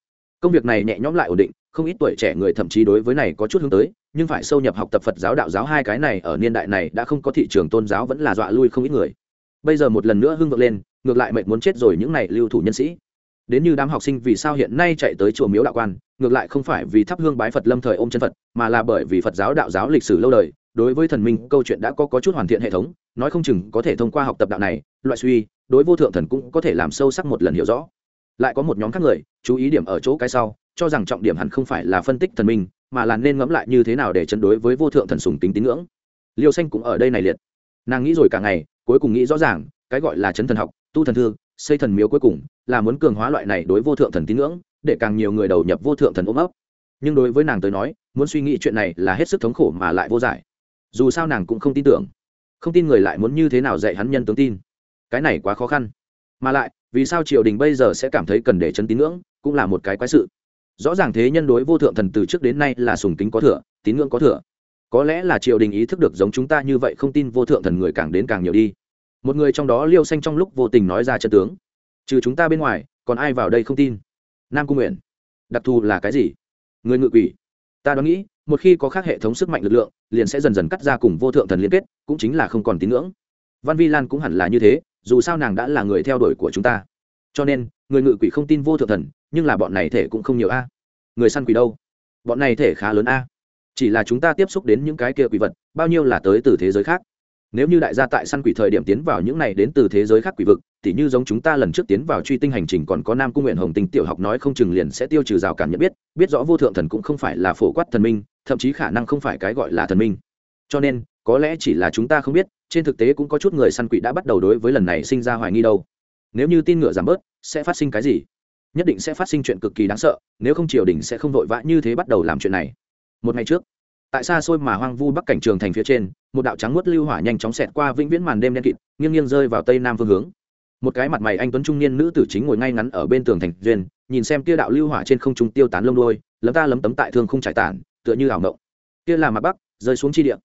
Công việc này nhẹ nhõm lại ổn định, không ít tuổi trẻ người thậm chí đối với này có chút hướng tới, nhưng phải sâu nhập học tập phật giáo đạo giáo hai cái này ở niên đại này đã không có thị trường tôn giáo vẫn là dọa lui không ít người bây giờ một lần nữa hưng vượng lên ngược lại mệnh muốn chết rồi những này lưu thủ nhân sĩ. Đến như đám học sinh vì sao hiện nay chạy tới chùa miếu đạo quan ngược lại không phải vì thắp hương bái phật lâm thời ôm chân phật mà là bởi vì phật giáo đạo giáo lịch sử lâu đời đối với thần minh câu chuyện đã có, có chút hoàn thiện hệ thống nói không chừng có thể thông qua học tập đạo này loại suy đối vô thượng thần cũng có thể làm sâu sắc một lần hiểu rõ. Lại có một nhóm các người chú ý điểm ở chỗ cái sau cho rằng trọng điểm hẳn không phải là phân tích thần minh mà là nên ngẫm lại như thế nào để chấn đối với vô thượng thần sùng tính tín ngưỡng. Liêu xanh cũng ở đây này liệt. Nàng nghĩ rồi cả ngày cuối cùng nghĩ rõ ràng, cái gọi là chấn thần học, tu thần thư, xây thần miếu cuối cùng, là muốn cường hóa loại này đối vô thượng thần tín ngưỡng, để càng nhiều người đầu nhập vô thượng thần ôm ấp. Nhưng đối với nàng tới nói, muốn suy nghĩ chuyện này là hết sức thống khổ mà lại vô giải. Dù sao nàng cũng không tin tưởng, không tin người lại muốn như thế nào dạy hắn nhân tướng tin. Cái này quá khó khăn. Mà lại, vì sao triều đình bây giờ sẽ cảm thấy cần để chấn tín ngưỡng, cũng là một cái quái sự. Rõ ràng thế nhân đối vô thượng thần từ trước đến nay là sùng kính có thừa, tín ngưỡng có thừa có lẽ là triều đình ý thức được giống chúng ta như vậy không tin vô thượng thần người càng đến càng nhiều đi. Một người trong đó liêu xanh trong lúc vô tình nói ra chân tướng. Trừ chúng ta bên ngoài, còn ai vào đây không tin? Nam cung nguyện. Đặc thù là cái gì? Người ngự quỷ. Ta đoán nghĩ, một khi có khác hệ thống sức mạnh lực lượng, liền sẽ dần dần cắt ra cùng vô thượng thần liên kết, cũng chính là không còn tín ngưỡng. Văn vi lan cũng hẳn là như thế, dù sao nàng đã là người theo đuổi của chúng ta. Cho nên, người ngự quỷ không tin vô thượng thần, nhưng là bọn này thể cũng không nhiều a. Người săn quỷ đâu? Bọn này thể khá lớn a chỉ là chúng ta tiếp xúc đến những cái kia quỷ vật, bao nhiêu là tới từ thế giới khác. Nếu như đại gia tại săn quỷ thời điểm tiến vào những này đến từ thế giới khác quỷ vực thì như giống chúng ta lần trước tiến vào truy tinh hành trình còn có nam cung nguyện hồng tinh tiểu học nói không chừng liền sẽ tiêu trừ rào cảm nhận biết biết rõ vô thượng thần cũng không phải là phổ quát thần minh, thậm chí khả năng không phải cái gọi là thần minh. Cho nên, có lẽ chỉ là chúng ta không biết, trên thực tế cũng có chút người săn quỷ đã bắt đầu đối với lần này sinh ra hoài nghi đâu. Nếu như tin ngựa giảm bớt, sẽ phát sinh cái gì? Nhất định sẽ phát sinh chuyện cực kỳ đáng sợ, nếu không triều đình sẽ không vội vã như thế bắt đầu làm chuyện này một ngày trước. Tại xa xôi mà hoang vu bắc cảnh trường thành phía trên, một đạo trắng muốt lưu hỏa nhanh chóng xẹt qua vĩnh viễn màn đêm đen kịt, nghiêng nghiêng rơi vào tây nam phương hướng. Một cái mặt mày anh tuấn trung niên nữ tử chính ngồi ngay ngắn ở bên tường thành duyên, nhìn xem kia đạo lưu hỏa trên không trung tiêu tán lông đôi lấm ta lấm tấm tại thương không trải tản, tựa như ảo ngộng kia là mặt bắc, rơi xuống chi địa.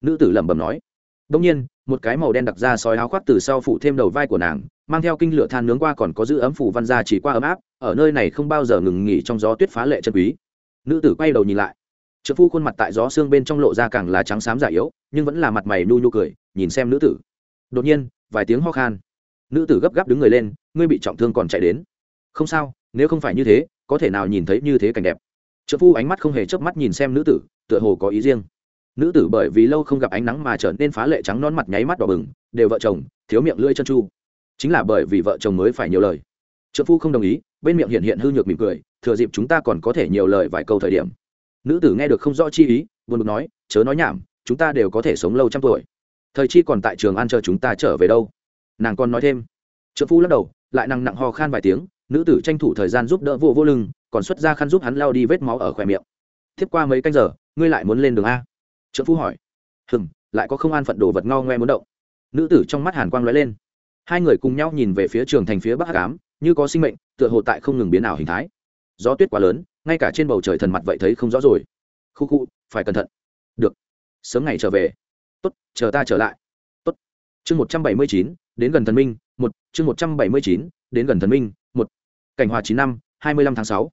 Nữ tử lẩm bẩm nói. Đông nhiên, một cái màu đen đặc ra sói áo khoác từ sau phủ thêm đầu vai của nàng, mang theo kinh lửa than nướng qua còn có giữ ấm phủ văn gia chỉ qua ấm áp, ở nơi này không bao giờ ngừng nghỉ trong gió tuyết phá lệ chân quý. Nữ tử quay đầu nhìn lại trợ phu khuôn mặt tại gió xương bên trong lộ ra càng là trắng xám giả yếu, nhưng vẫn là mặt mày nu nhu cười, nhìn xem nữ tử. Đột nhiên, vài tiếng ho khan. Nữ tử gấp gáp đứng người lên, ngươi bị trọng thương còn chạy đến. Không sao, nếu không phải như thế, có thể nào nhìn thấy như thế cảnh đẹp. Trợ phu ánh mắt không hề chớp mắt nhìn xem nữ tử, tựa hồ có ý riêng. Nữ tử bởi vì lâu không gặp ánh nắng mà trở nên phá lệ trắng non mặt nháy mắt đỏ bừng, đều vợ chồng, thiếu miệng lưỡi chân chu. Chính là bởi vì vợ chồng mới phải nhiều lời. Trợ phu không đồng ý, bên miệng hiện hiện hư nhược mỉm cười, thừa dịp chúng ta còn có thể nhiều lời vài câu thời điểm nữ tử nghe được không rõ chi ý, buồn bực nói, chớ nói nhảm, chúng ta đều có thể sống lâu trăm tuổi. Thời chi còn tại trường ăn chờ chúng ta trở về đâu. Nàng còn nói thêm. Trợ phu lắc đầu, lại nặng nặng ho khan vài tiếng, nữ tử tranh thủ thời gian giúp đỡ vô vô lưng, còn xuất ra khăn giúp hắn lao đi vết máu ở khỏe miệng. Tiếp qua mấy canh giờ, ngươi lại muốn lên đường a? Trợ phu hỏi. Hừng lại có không an phận đồ vật ngao ngoe muốn động. Nữ tử trong mắt hàn quang lóe lên. Hai người cùng nhau nhìn về phía trường thành phía bắc cám như có sinh mệnh, tựa hồ tại không ngừng biến ảo hình thái gió tuyết quá lớn, ngay cả trên bầu trời thần mặt vậy thấy không rõ rồi. Khu khu, phải cẩn thận. Được. Sớm ngày trở về. Tốt, chờ ta trở lại. Tốt. Chương một trăm bảy mươi chín, đến gần thần minh, một. Chương một trăm bảy mươi chín, đến gần thần minh, một. Cảnh hòa chín năm, hai mươi lăm tháng sáu.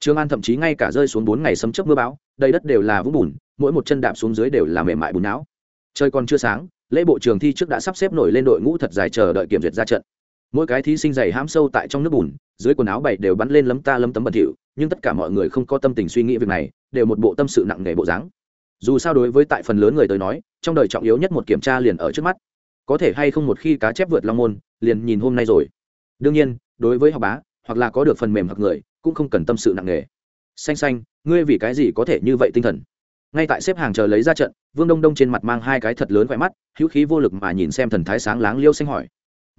Trường an thậm chí ngay cả rơi xuống bốn ngày sấm chớp mưa bão, đầy đất đều là vũng bùn, mỗi một chân đạp xuống dưới đều là mềm mại bùn não. Trời còn chưa sáng, lễ bộ trường thi trước đã sắp xếp nổi lên đội ngũ thật dài chờ đợi kiểm duyệt ra trận mỗi cái thí sinh dày hãm sâu tại trong nước bùn, dưới quần áo bảy đều bắn lên lấm ta lấm tấm bẩn thỉu, nhưng tất cả mọi người không có tâm tình suy nghĩ việc này, đều một bộ tâm sự nặng nề bộ dáng. Dù sao đối với tại phần lớn người tới nói, trong đời trọng yếu nhất một kiểm tra liền ở trước mắt. Có thể hay không một khi cá chép vượt long môn, liền nhìn hôm nay rồi. Đương nhiên, đối với học bá, hoặc là có được phần mềm hoặc người, cũng không cần tâm sự nặng nề. Xanh xanh, ngươi vì cái gì có thể như vậy tinh thần? Ngay tại xếp hàng chờ lấy ra trận, vương đông đông trên mặt mang hai cái thật lớn khỏe mắt, hữu khí vô lực mà nhìn xem thần thái sáng láng liêu xanh hỏi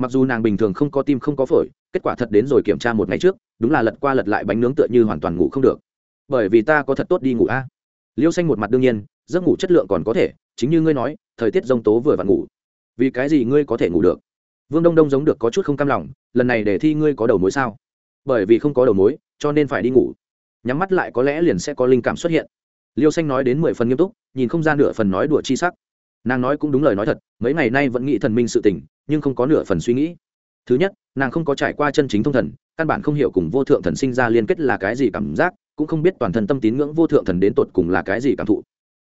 mặc dù nàng bình thường không có tim không có phổi, kết quả thật đến rồi kiểm tra một ngày trước, đúng là lật qua lật lại bánh nướng tựa như hoàn toàn ngủ không được. Bởi vì ta có thật tốt đi ngủ a. Liêu xanh một mặt đương nhiên, giấc ngủ chất lượng còn có thể, chính như ngươi nói, thời tiết rông tố vừa vặn ngủ. Vì cái gì ngươi có thể ngủ được? Vương đông đông giống được có chút không cam lòng, lần này để thi ngươi có đầu mối sao? Bởi vì không có đầu mối, cho nên phải đi ngủ. Nhắm mắt lại có lẽ liền sẽ có linh cảm xuất hiện. Liêu xanh nói đến mười phần nghiêm túc, nhìn không ra nửa phần nói đùa chi sắc. Nàng nói cũng đúng lời nói thật, mấy ngày nay vẫn nghĩ thần minh sự tình nhưng không có nửa phần suy nghĩ. Thứ nhất, nàng không có trải qua chân chính thông thần, căn bản không hiểu cùng vô thượng thần sinh ra liên kết là cái gì cảm giác, cũng không biết toàn thân tâm tín ngưỡng vô thượng thần đến tột cùng là cái gì cảm thụ.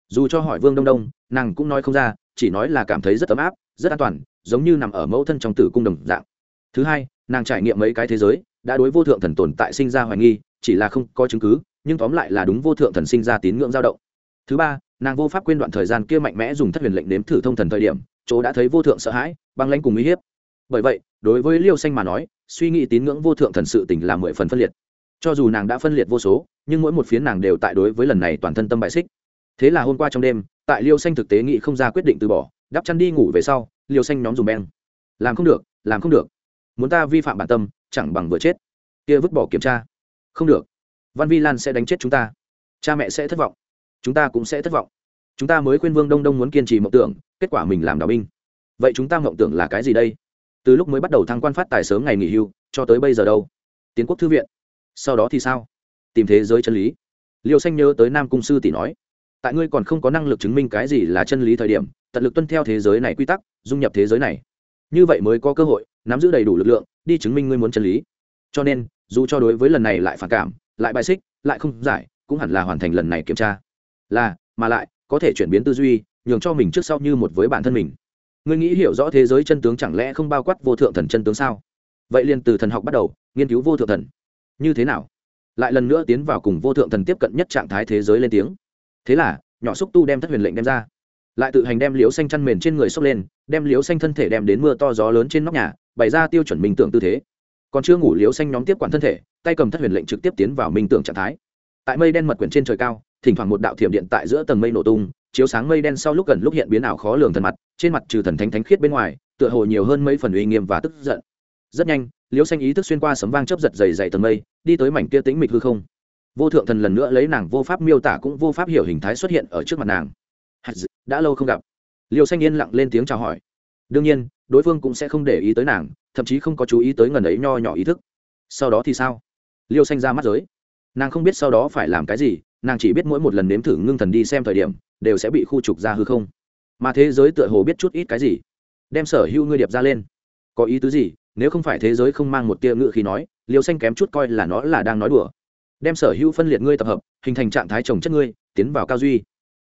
Dù cho hỏi vương đông đông, nàng cũng nói không ra, chỉ nói là cảm thấy rất ấm áp, rất an toàn, giống như nằm ở mẫu thân trong tử cung đồng dạng. Thứ hai, nàng trải nghiệm mấy cái thế giới, đã đối vô thượng thần tồn tại sinh ra hoài nghi, chỉ là không có chứng cứ, nhưng tóm lại là đúng vô thượng thần sinh ra tín ngưỡng dao động. Thứ ba, nàng vô pháp quên đoạn thời gian kia mạnh mẽ dùng thất huyền lệnh nếm thử thông thần thời điểm chỗ đã thấy vô thượng sợ hãi, băng lãnh cùng uy hiếp. Bởi vậy, đối với liêu xanh mà nói, suy nghĩ tín ngưỡng vô thượng thần sự tình là mười phần phân liệt. Cho dù nàng đã phân liệt vô số, nhưng mỗi một phiến nàng đều tại đối với lần này toàn thân tâm bại xích. Thế là hôm qua trong đêm, tại liêu xanh thực tế nghĩ không ra quyết định từ bỏ, đắp chăn đi ngủ về sau, liêu xanh nhóm dùng beng. Làm không được, làm không được. Muốn ta vi phạm bản tâm, chẳng bằng vừa chết. Kia vứt bỏ kiểm tra. Không được. Văn vi lan sẽ đánh chết chúng ta. Cha mẹ sẽ thất vọng. Chúng ta cũng sẽ thất vọng chúng ta mới khuyên vương đông đông muốn kiên trì mộng tưởng, kết quả mình làm đạo binh. Vậy chúng ta mộng tưởng là cái gì đây? Từ lúc mới bắt đầu thăng quan phát tài sớm ngày nghỉ hưu, cho tới bây giờ đâu? Tiến quốc thư viện. Sau đó thì sao? Tìm thế giới chân lý. Liêu xanh nhớ tới nam cung sư tỷ nói, tại ngươi còn không có năng lực chứng minh cái gì là chân lý thời điểm, tận lực tuân theo thế giới này quy tắc, dung nhập thế giới này. Như vậy mới có cơ hội nắm giữ đầy đủ lực lượng, đi chứng minh ngươi muốn chân lý. Cho nên, dù cho đối với lần này lại phản cảm, lại bài xích, lại không giải, cũng hẳn là hoàn thành lần này kiểm tra. Là, mà lại có thể chuyển biến tư duy, nhường cho mình trước sau như một với bản thân mình. Ngươi nghĩ hiểu rõ thế giới chân tướng chẳng lẽ không bao quát vô thượng thần chân tướng sao? Vậy liền từ thần học bắt đầu, nghiên cứu vô thượng thần. Như thế nào? Lại lần nữa tiến vào cùng vô thượng thần tiếp cận nhất trạng thái thế giới lên tiếng. Thế là, nhỏ xúc tu đem thất huyền lệnh đem ra. Lại tự hành đem liễu xanh chăn mền trên người xốc lên, đem liễu xanh thân thể đem đến mưa to gió lớn trên nóc nhà, bày ra tiêu chuẩn minh tưởng tư thế. Còn chưa ngủ liễu xanh nhóm tiếp quản thân thể, tay cầm thất huyền lệnh trực tiếp tiến vào minh tưởng trạng thái. Tại mây đen mật quyển trên trời cao thỉnh thoảng một đạo thiểm điện tại giữa tầng mây nổ tung, chiếu sáng mây đen sau lúc gần lúc hiện biến ảo khó lường thần mặt, trên mặt trừ thần thánh thánh khiết bên ngoài, tựa hồ nhiều hơn mấy phần uy nghiêm và tức giận. Rất nhanh, liễu xanh ý thức xuyên qua sấm vang chớp giật dày dày tầng mây, đi tới mảnh kia tĩnh mịch hư không. Vô thượng thần lần nữa lấy nàng vô pháp miêu tả cũng vô pháp hiểu hình thái xuất hiện ở trước mặt nàng. Đã lâu không gặp. Liêu xanh yên lặng lên tiếng chào hỏi. Đương nhiên, đối phương cũng sẽ không để ý tới nàng, thậm chí không có chú ý tới ngần ấy nho nhỏ ý thức. Sau đó thì sao? Liêu xanh ra mắt giới. Nàng không biết sau đó phải làm cái gì nàng chỉ biết mỗi một lần nếm thử ngưng thần đi xem thời điểm đều sẽ bị khu trục ra hư không. Mà thế giới tựa hồ biết chút ít cái gì đem sở hữu ngươi điệp ra lên. Có ý tứ gì? Nếu không phải thế giới không mang một tia ngự khi nói liêu xanh kém chút coi là nó là đang nói đùa. Đem sở hữu phân liệt ngươi tập hợp hình thành trạng thái trồng chất ngươi tiến vào cao duy.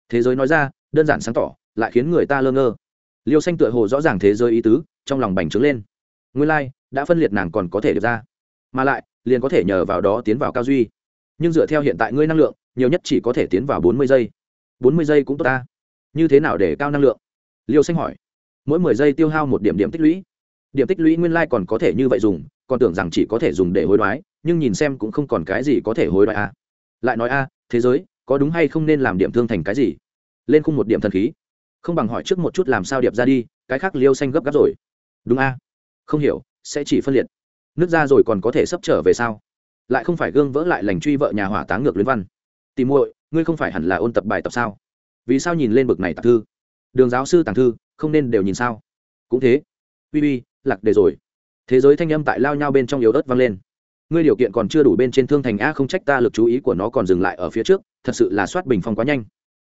Thế giới nói ra đơn giản sáng tỏ lại khiến người ta lơ ngơ. Liêu xanh tựa hồ rõ ràng thế giới ý tứ trong lòng bành trướng lên. Nguyên lai、like, đã phân liệt nàng còn có thể được ra. Mà lại liền có thể nhờ vào đó tiến vào cao duy nhưng dựa theo hiện tại ngươi năng lượng, nhiều nhất chỉ có thể tiến vào bốn mươi giây. bốn mươi giây cũng tốt ta. Như thế nào để cao năng lượng? Liêu xanh hỏi. Mỗi mười giây tiêu hao một điểm điểm tích lũy. Điểm tích lũy nguyên lai、like、còn có thể như vậy dùng, còn tưởng rằng chỉ có thể dùng để hối đoái, nhưng nhìn xem cũng không còn cái gì có thể hối đoái a lại nói a, thế giới, có đúng hay không nên làm điểm thương thành cái gì? Lên khung một điểm thần khí. Không bằng hỏi trước một chút làm sao điệp ra đi, cái khác liêu xanh gấp gáp rồi. Đúng a. Không hiểu, sẽ chỉ phân liệt. Nước ra rồi còn có thể sắp trở về sao? Lại không phải gương vỡ lại lành truy vợ nhà hỏa táng ngược luyến văn. Tìm muội, ngươi không phải hẳn là ôn tập bài tập sao? Vì sao nhìn lên bực này tạp thư? Đường giáo sư tàng thư, không nên đều nhìn sao? Cũng thế. Uy uy, lạc đề rồi. Thế giới thanh âm tại lao nhau bên trong yếu ớt vang lên. Ngươi điều kiện còn chưa đủ bên trên thương thành a không trách ta lực chú ý của nó còn dừng lại ở phía trước, thật sự là soát bình phong quá nhanh.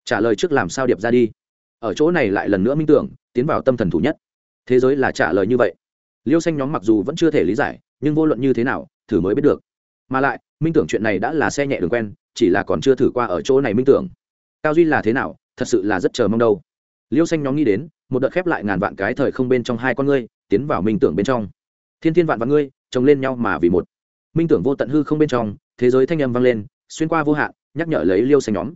Trả lời trước làm sao điệp ra đi. Ở chỗ này lại lần nữa minh tưởng, tiến vào tâm thần thủ nhất. Thế giới là trả lời như vậy. Liêu xanh nhóm mặc dù vẫn chưa thể lý giải, nhưng vô luận như thế nào, thử mới biết được mà lại, minh tưởng chuyện này đã là xe nhẹ đường quen, chỉ là còn chưa thử qua ở chỗ này minh tưởng. Cao duy là thế nào, thật sự là rất chờ mong đâu. Liêu xanh nhóm nghĩ đến, một đợt khép lại ngàn vạn cái thời không bên trong hai con ngươi, tiến vào minh tưởng bên trong. Thiên thiên vạn vạn ngươi, chồng lên nhau mà vì một. Minh tưởng vô tận hư không bên trong, thế giới thanh âm vang lên, xuyên qua vô hạn, nhắc nhở lấy liêu xanh nhóm.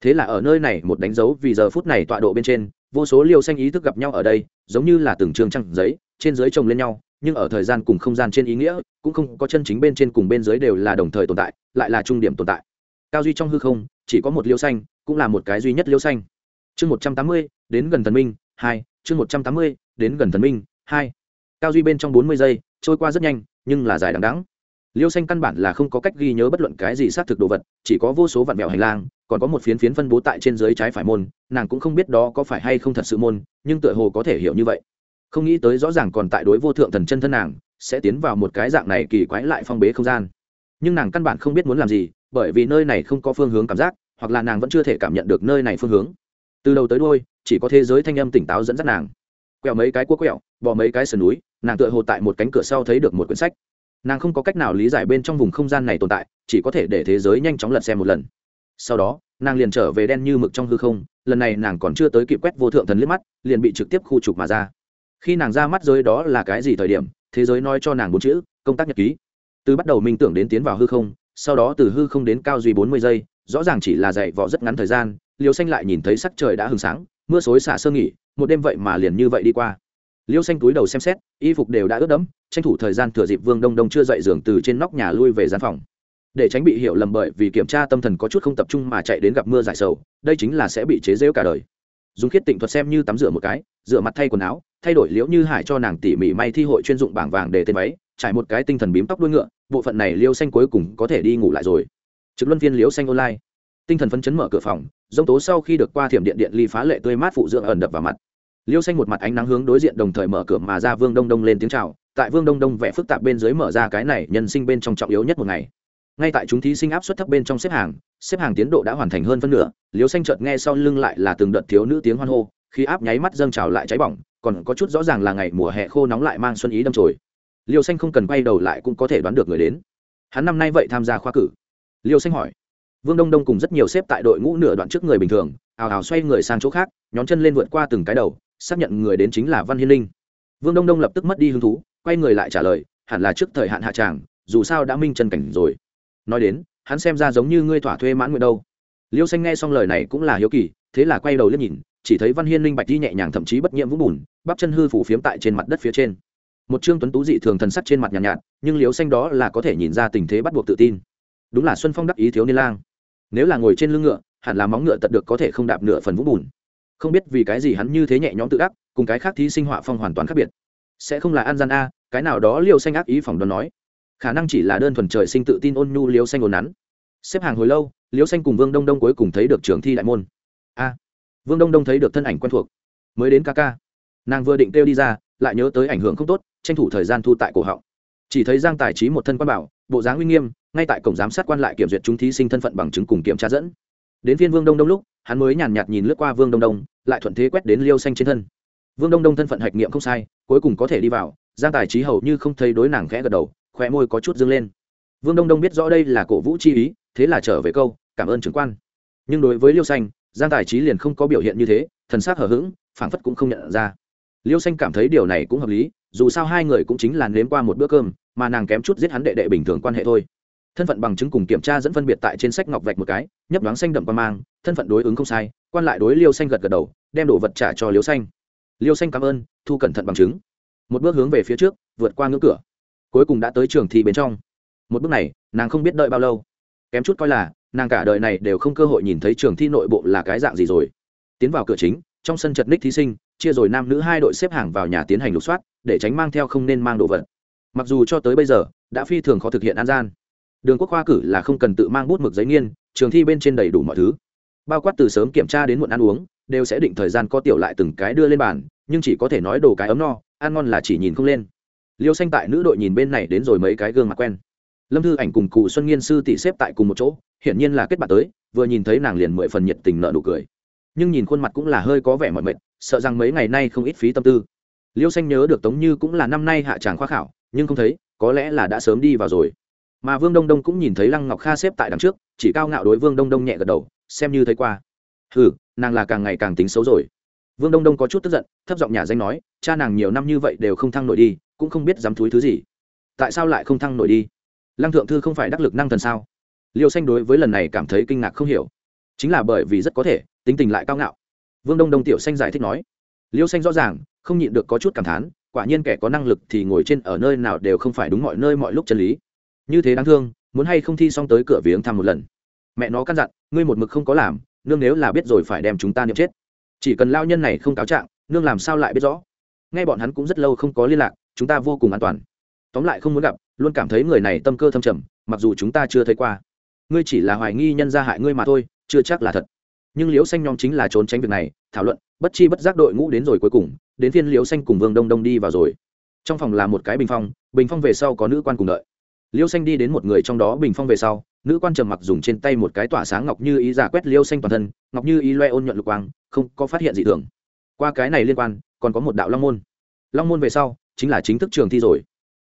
Thế là ở nơi này một đánh dấu vì giờ phút này tọa độ bên trên, vô số liêu xanh ý thức gặp nhau ở đây, giống như là từng trường trăng giấy, trên dưới chồng lên nhau nhưng ở thời gian cùng không gian trên ý nghĩa, cũng không có chân chính bên trên cùng bên dưới đều là đồng thời tồn tại, lại là trung điểm tồn tại. Cao duy trong hư không, chỉ có một liêu xanh, cũng là một cái duy nhất liêu xanh. Chương một trăm tám mươi, đến gần thần minh, hai. Chương một trăm tám mươi, đến gần thần minh, hai. Cao duy bên trong bốn mươi giây, trôi qua rất nhanh, nhưng là dài đằng đắng liêu xanh căn bản là không có cách ghi nhớ bất luận cái gì xác thực đồ vật, chỉ có vô số vạn mẹo hành lang, còn có một phiến phiến phân bố tại trên dưới trái phải môn, nàng cũng không biết đó có phải hay không thật sự môn, nhưng tựa hồ có thể hiểu như vậy không nghĩ tới rõ ràng còn tại đối vô thượng thần chân thân nàng, sẽ tiến vào một cái dạng này kỳ quái lại phong bế không gian. Nhưng nàng căn bản không biết muốn làm gì, bởi vì nơi này không có phương hướng cảm giác, hoặc là nàng vẫn chưa thể cảm nhận được nơi này phương hướng. Từ đầu tới đôi chỉ có thế giới thanh âm tỉnh táo dẫn dắt nàng. Quẹo mấy cái cua quẹo bỏ mấy cái sườn núi, nàng tựa hồ tại một cánh cửa sau thấy được một quyển sách. Nàng không có cách nào lý giải bên trong vùng không gian này tồn tại, chỉ có thể để thế giới nhanh chóng lật xem một lần. Sau đó, nàng liền trở về đen như mực trong hư không, lần này nàng còn chưa tới kịp quét vô thượng thần liếc mắt, liền bị trực tiếp khu trục mà ra khi nàng ra mắt giới đó là cái gì thời điểm, thế giới nói cho nàng bốn chữ, công tác nhật ký. Từ bắt đầu minh tưởng đến tiến vào hư không, sau đó từ hư không đến cao duy bốn mươi giây, rõ ràng chỉ là dạy võ rất ngắn thời gian, liêu xanh lại nhìn thấy sắc trời đã hừng sáng, mưa xối xả sơ nghỉ, một đêm vậy mà liền như vậy đi qua. Liêu xanh túi đầu xem xét, y phục đều đã ướt đẫm, tranh thủ thời gian thừa dịp vương đông đông chưa dậy giường từ trên nóc nhà lui về gian phòng. Để tránh bị hiểu lầm bởi vì kiểm tra tâm thần có chút không tập trung mà chạy đến gặp mưa giải sầu, đây chính là sẽ bị chế rễu cả đời. Dùng khiết tịnh thuật xem như tắm rửa một cái, rửa mặt thay quần áo thay đổi liễu như hải cho nàng tỉ mỉ may thi hội chuyên dụng bảng vàng để tên váy, trải một cái tinh thần bím tóc đuôi ngựa, bộ phận này liêu xanh cuối cùng có thể đi ngủ lại rồi. Trực luân viên liễu xanh online. Tinh thần phấn chấn mở cửa phòng dông tố sau khi được qua thiểm điện điện ly phá lệ tươi mát phụ dưỡng ẩn đập vào mặt. Liêu xanh một mặt ánh nắng hướng đối diện đồng thời mở cửa mà ra vương đông đông lên tiếng chào, tại vương đông đông vẽ phức tạp bên dưới mở ra cái này nhân sinh bên trong trọng yếu nhất một ngày. Ngay tại chúng thí sinh áp suất thấp bên trong xếp hàng xếp hàng tiến độ đã hoàn thành hơn phân nửa liêu xanh chợt nghe sau lưng lại là từng đợt thiếu nữ tiếng hoan hô khi áp nháy mắt dâng trào lại cháy bỏng, còn có chút rõ ràng là ngày mùa hè khô nóng lại mang xuân ý đâm trồi liêu xanh không cần quay đầu lại cũng có thể đoán được người đến. Hắn năm nay vậy tham gia khoa cử. Liêu xanh hỏi. Vương đông đông cùng rất nhiều xếp tại đội ngũ nửa đoạn trước người bình thường, ào ào xoay người sang chỗ khác, nhón chân lên vượt qua từng cái đầu, xác nhận người đến chính là văn hiên linh. Vương đông đông lập tức mất đi hứng thú, quay người lại trả lời, hẳn là trước thời hạn hạ tràng, dù sao đã minh chân cảnh rồi. Nói đến, hắn xem ra giống như ngươi thỏa thuê mãn nguyện đâu. Liêu xanh nghe xong lời này cũng là hiếu kỳ, thế là quay đầu liếc nhìn chỉ thấy văn hiên linh bạch đi nhẹ nhàng thậm chí bất nhiễm vũng bùn bắp chân hư phủ phiếm tại trên mặt đất phía trên. Một trương tuấn tú dị thường thần sắc trên mặt nhàn nhạt, nhạt nhưng liếu xanh đó là có thể nhìn ra tình thế bắt buộc tự tin. Đúng là xuân phong đắc ý thiếu niên lang. Nếu là ngồi trên lưng ngựa hẳn là móng ngựa tật được có thể không đạp nửa phần vũng bùn. Không biết vì cái gì hắn như thế nhẹ nhõm tự ác cùng cái khác thí sinh họa phong hoàn toàn khác biệt. Sẽ không là an gian a cái nào đó liêu xanh ác ý phỏng đoán nói. Khả năng chỉ là đơn thuần trời sinh tự tin ôn nhu liêu xanh ồn nắn xếp hàng hồi lâu liêu xanh cùng vương đông đông cuối cùng thấy được trường thi đại môn. A vương đông đông thấy được thân ảnh quen thuộc, mới đến ca ca. Nàng vừa định kêu đi ra, lại nhớ tới ảnh hưởng không tốt, tranh thủ thời gian thu tại cổ họng. Chỉ thấy giang tài trí một thân quan bảo, bộ dáng uy nghiêm, ngay tại cổng giám sát quan lại kiểm duyệt chúng thí sinh thân phận bằng chứng cùng kiểm tra dẫn. Đến phiên vương đông đông lúc, hắn mới nhàn nhạt nhìn lướt qua vương đông đông, lại thuận thế quét đến liêu xanh trên thân. Vương đông đông thân phận hạch nghiệm không sai, cuối cùng có thể đi vào, giang tài trí hầu như không thấy đối nàng khẽ gật đầu khoe môi có chút dâng lên. Vương đông đông biết rõ đây là cổ vũ chi ý, thế là trở về câu, cảm ơn trưởng quan. Nhưng đối với liêu xanh giang tài trí liền không có biểu hiện như thế, thần s hờ c hở h ữ g phảng phất cũng không nhận ra. Liêu xanh cảm thấy điều này cũng hợp lý, dù sao hai người cũng chính là nếm qua một bữa cơm, mà nàng kém chút giết hắn đệ đệ bình thường quan hệ thôi. Thân phận bằng chứng cùng kiểm tra dẫn phân biệt tại trên sách ngọc vạch một cái, nhấp đoán xanh đậm qua mang, thân phận đối ứng không sai, quan lại đối liêu xanh gật gật đầu, đem đồ vật trả cho liêu xanh. Liêu xanh cảm ơn, thu cẩn thận bằng chứng. Một bước hướng về phía trước, vượt qua ngưỡng cửa. Cuối cùng đã tới trường thi bên trong. Một bước này, nàng không biết đợi bao lâu. Kém chút coi là nàng cả đời này đều không cơ hội nhìn thấy trường thi nội bộ là cái dạng gì rồi. Tiến vào cửa chính, trong sân chật ních thí sinh, chia rồi nam nữ hai đội xếp hàng vào nhà tiến hành lục soát, để tránh mang theo không nên mang đồ vật. Mặc dù cho tới bây giờ, đã phi thường khó thực hiện an gian. Đường quốc khoa cử là không cần tự mang bút mực giấy nghiên, trường thi bên trên đầy đủ mọi thứ. Bao quát từ sớm kiểm tra đến muộn ăn uống, đều sẽ định thời gian có tiểu lại từng cái đưa lên bàn, nhưng chỉ có thể nói đồ cái ấm no, ăn ngon là chỉ nhìn không lên. Liêu xanh tại nữ đội nhìn bên này đến rồi mấy cái gương mặt quen lâm thư ảnh cùng cụ xuân nghiên sư tỷ xếp tại cùng một chỗ, hiển nhiên là kết bạn tới, vừa nhìn thấy nàng liền mười phần nhiệt tình nợ nụ cười. Nhưng nhìn khuôn mặt cũng là hơi có vẻ mỏi mệt, sợ rằng mấy ngày nay không ít phí tâm tư. Liêu xanh nhớ được tống như cũng là năm nay hạ tràng khoa khảo, nhưng không thấy, có lẽ là đã sớm đi vào rồi. Mà vương đông đông cũng nhìn thấy lăng ngọc kha xếp tại đằng trước, chỉ cao ngạo đối vương đông đông nhẹ gật đầu, xem như thấy qua. Ừ nàng là càng ngày càng tính xấu rồi. Vương đông đông có chút tức giận, thấp giọng nhà danh nói, cha nàng nhiều năm như vậy đều không thăng nổi đi, cũng không biết dám thúi thứ gì. Tại sao lại không thăng nổi đi? Lăng thượng thư không phải đắc lực năng thần sao? Liêu xanh đối với lần này cảm thấy kinh ngạc không hiểu. Chính là bởi vì rất có thể, tính tình lại cao ngạo. Vương đông đông tiểu xanh giải thích nói. Liêu xanh rõ ràng, không nhịn được có chút cảm thán, quả nhiên kẻ có năng lực thì ngồi trên ở nơi nào đều không phải đúng mọi nơi mọi lúc chân lý. Như thế đáng thương, muốn hay không thi xong tới cửa viếng thăm một lần. Mẹ nó căn dặn, ngươi một mực không có làm, nương nếu là biết rồi phải đem chúng ta niệm chết. Chỉ cần lao nhân này không cáo trạng, nương làm sao lại biết rõ? Ngay bọn hắn cũng rất lâu không có liên lạc, chúng ta vô cùng an toàn. Tóm lại không muốn gặp luôn cảm thấy người này tâm cơ thâm trầm, mặc dù chúng ta chưa thấy qua. Ngươi chỉ là hoài nghi nhân gia hại ngươi mà thôi, chưa chắc là thật. Nhưng liễu xanh nhóm chính là trốn tránh việc này, thảo luận, bất chi bất giác đội ngũ đến rồi cuối cùng, đến phiên liễu xanh cùng vương đông đông đi vào rồi. Trong phòng là một cái bình phong bình phong về sau có nữ quan cùng đợi. Liễu xanh đi đến một người trong đó bình phong về sau, nữ quan trầm mặc dùng trên tay một cái tỏa sáng ngọc như ý giả quét liễu xanh toàn thân, ngọc như ý loe ôn nhuận lục quang, không có phát hiện gì thường. Qua cái này liên quan, còn có một đạo long môn. Long môn về sau, chính là chính thức trường thi rồi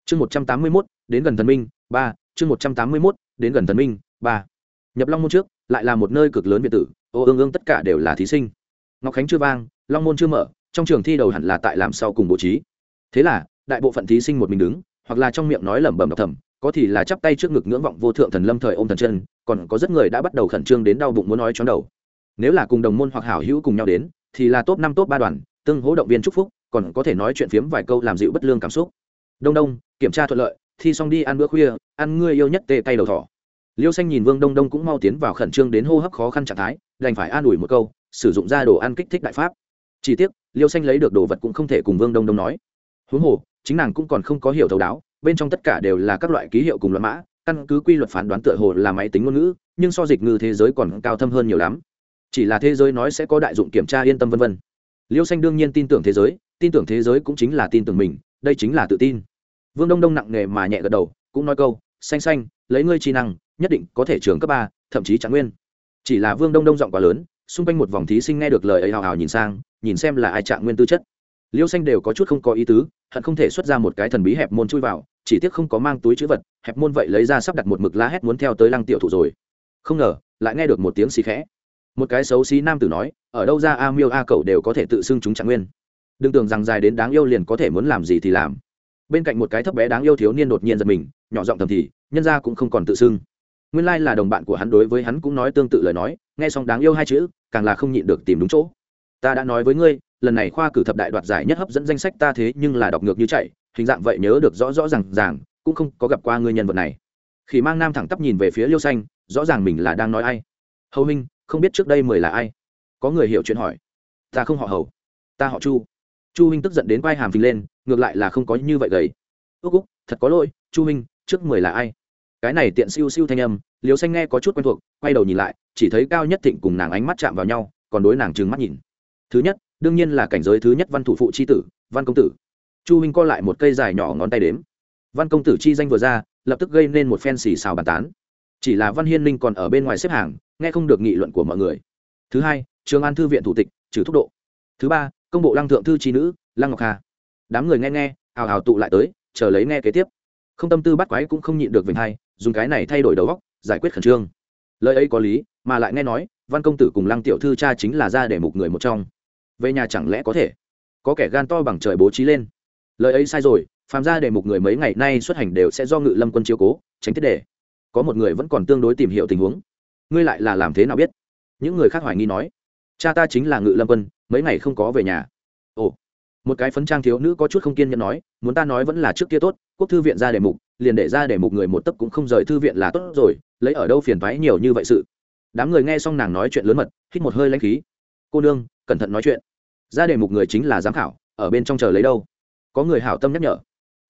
chương một trăm tám mươi mốt, đến gần thần minh, ba, chương một trăm tám mươi mốt, đến gần thần minh, ba. Nhập long môn trước, lại là một nơi cực lớn biệt tử, ô ương ương tất cả đều là thí sinh. Ngọc khánh chưa vang, long môn chưa mở, trong trường thi đầu hẳn là tại làm sau cùng bố trí. Thế là, đại bộ phận thí sinh một mình đứng, hoặc là trong miệng nói lẩm bẩm đọc thầm, có thì là chắp tay trước ngực ngưỡng vọng vô thượng thần lâm thời ôm thần chân, còn có rất người đã bắt đầu khẩn trương đến đau bụng muốn nói chóng đầu. Nếu là cùng đồng môn hoặc hảo hữu cùng nhau đến, thì là top năm, top ba đoàn, tương hỗ động viên chúc phúc, còn có thể nói chuyện phiếm vài câu làm dịu bất lương cảm xúc. Đông đông kiểm tra thuận lợi, thi xong đi ăn bữa khuya, ăn ngươi yêu nhất tê tay đầu thỏ. Liêu xanh nhìn vương đông đông cũng mau tiến vào khẩn trương đến hô hấp khó khăn trạng thái, đành phải an ủi một câu, sử dụng ra đồ ăn kích thích đại pháp. Chỉ tiếc, liêu xanh lấy được đồ vật cũng không thể cùng vương đông đông nói. Huống hồ, chính nàng cũng còn không có hiểu thấu đáo, bên trong tất cả đều là các loại ký hiệu cùng loại mã, căn cứ quy luật phán đoán tựa hồ là máy tính ngôn ngữ, nhưng so dịch ngư thế giới còn cao thâm hơn nhiều lắm. Chỉ là thế giới nói sẽ có đại dụng kiểm tra yên tâm vân vân. Liêu xanh đương nhiên tin tưởng thế giới, tin tưởng thế giới cũng chính là tin tưởng mình, đây chính là tự tin vương đông đông nặng nề mà nhẹ gật đầu, cũng nói câu, xanh xanh, lấy ngươi trí năng, nhất định có thể trường cấp ba, thậm chí trạng nguyên. Chỉ là vương đông đông giọng quá lớn, xung quanh một vòng thí sinh nghe được lời ấy hào hào nhìn sang, nhìn xem là ai trạng nguyên tư chất. Liêu xanh đều có chút không có ý tứ, hận không thể xuất ra một cái thần bí hẹp môn chui vào, chỉ tiếc không có mang túi chữ vật, hẹp môn vậy lấy ra sắp đặt một mực lá hét muốn theo tới lăng tiểu thụ rồi. Không ngờ, lại nghe được một tiếng xì khẽ. Một cái xấu xí nam tử nói, ở đâu ra a miêu a cậu đều có thể tự xưng chúng trạng nguyên? Đừng tưởng rằng dài đến đáng yêu liền có thể muốn làm gì thì làm bên cạnh một cái thấp bé đáng yêu thiếu niên đột nhiên giật mình, nhỏ giọng thầm thì, nhân ra cũng không còn tự xưng. Nguyên lai là đồng bạn của hắn đối với hắn cũng nói tương tự lời nói, nghe xong đáng yêu hai chữ, càng là không nhịn được tìm đúng chỗ. Ta đã nói với ngươi, lần này khoa cử thập đại đoạt giải nhất hấp dẫn danh sách ta thế nhưng là đọc ngược như chạy, hình dạng vậy nhớ được rõ rõ r à n g ràng, cũng không có gặp qua ngươi nhân vật này. Khi mang nam thẳng tắp nhìn về phía liêu xanh, rõ ràng mình là đang nói ai. Hầu minh, không biết trước đây mười là ai? Có người hiểu chuyện hỏi. Ta không họ hầu. Ta họ chu. Chu huynh tức giận đến quai hàm phình lên ngược lại là không có như vậy gầy. Ước úc thật có lỗi chu Minh, trước mười là ai? Cái này tiện siêu siêu thanh âm liều xanh nghe có chút quen thuộc quay đầu nhìn lại chỉ thấy cao nhất thịnh cùng nàng ánh mắt chạm vào nhau còn đối nàng trừng mắt nhìn. Thứ nhất đương nhiên là cảnh giới thứ nhất văn thủ phụ c h i tử văn công tử. Chu Minh co lại một cây dài nhỏ ngón tay đếm. Văn công tử chi danh vừa ra lập tức gây nên một phen xì xào bàn tán. Chỉ là văn hiên linh còn ở bên ngoài xếp hàng nghe không được nghị luận của mọi người. Thứ hai trường an thư viện thủ tịch trừ thúc độ. Thứ ba công bộ lăng thượng thư trí nữ lăng ngọc hà đám người nghe nghe hào hào tụ lại tới, chờ lấy nghe kế tiếp. Không tâm tư bắt quái cũng không nhịn được vinh hai, dùng cái này thay đổi đầu góc giải quyết khẩn trương. Lời ấy có lý, mà lại nghe nói, văn công tử cùng lăng tiểu thư cha chính là ra để mục người một trong. Về nhà chẳng lẽ có thể? Có kẻ gan to bằng trời bố trí lên. Lời ấy sai rồi, phàm ra để mục người mấy ngày nay xuất hành đều sẽ do ngự lâm quân chiếu cố, tránh tiết đề. Có một người vẫn còn tương đối tìm hiểu tình huống. Ngươi lại là làm thế nào biết? Những người khác hoài nghi nói, cha ta chính là ngự lâm quân, mấy ngày không có về nhà. Ồ một cái phấn trang thiếu nữ có chút không kiên nhẫn nói, muốn ta nói vẫn là trước kia tốt, quốc thư viện ra đề mục, liền để ra đề mục người một tấc cũng không rời thư viện là tốt rồi, lấy ở đâu phiền thoái nhiều như vậy sự. Đám người nghe xong nàng nói chuyện lớn mật, hít một hơi lãnh khí. Cô nương, cẩn thận nói chuyện. Ra đề mục người chính là giám khảo, ở bên trong chờ lấy đâu? Có người hảo tâm nhắc nhở.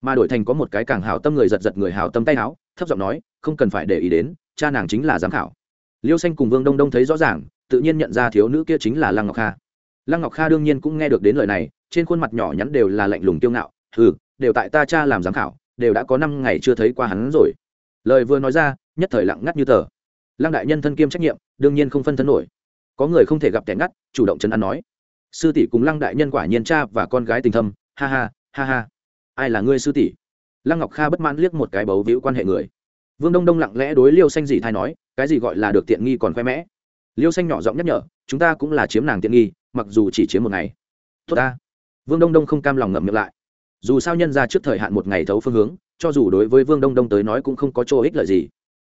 Mà đổi thành có một cái càng hảo tâm người giật giật người hảo tâm tay áo thấp giọng nói, không cần phải để ý đến, cha nàng chính là giám khảo. Liêu xanh cùng vương đông đông thấy rõ ràng, tự nhiên nhận ra thiếu nữ kia chính là lăng ngọc kha lăng ngọc kha đương nhiên cũng nghe được đến lời này, trên khuôn mặt nhỏ nhắn đều là lạnh lùng kiêu ngạo ừ đều tại ta cha làm giám khảo, đều đã có năm ngày chưa thấy qua hắn rồi. Lời vừa nói ra, nhất thời lặng ngắt như tờ. Lăng đại nhân thân kiêm trách nhiệm, đương nhiên không phân thân nổi. Có người không thể gặp kẻ ngắt, chủ động chân ăn nói. Sư tỷ cùng lăng đại nhân quả nhiên cha và con gái tình thâm, ha ha ha ha. Ai là ngươi sư tỷ? Lăng ngọc kha bất mãn liếc một cái bấu víu quan hệ người. Vương đông đông lặng lẽ đối liêu xanh dị thai nói, cái gì gọi là được tiện nghi còn khoe mẽ? Liêu xanh nhỏ giọng nhắc nhở, chúng ta cũng là chiếm nàng tiện nghi mặc dù chỉ chiếm một ngày. Tốt ta. Vương đông đông không cam lòng ngậm miệng lại. Dù sao nhân ra trước thời hạn một ngày thấu phương hướng, cho dù đối với vương đông đông tới nói cũng không có chỗ ích lợi gì.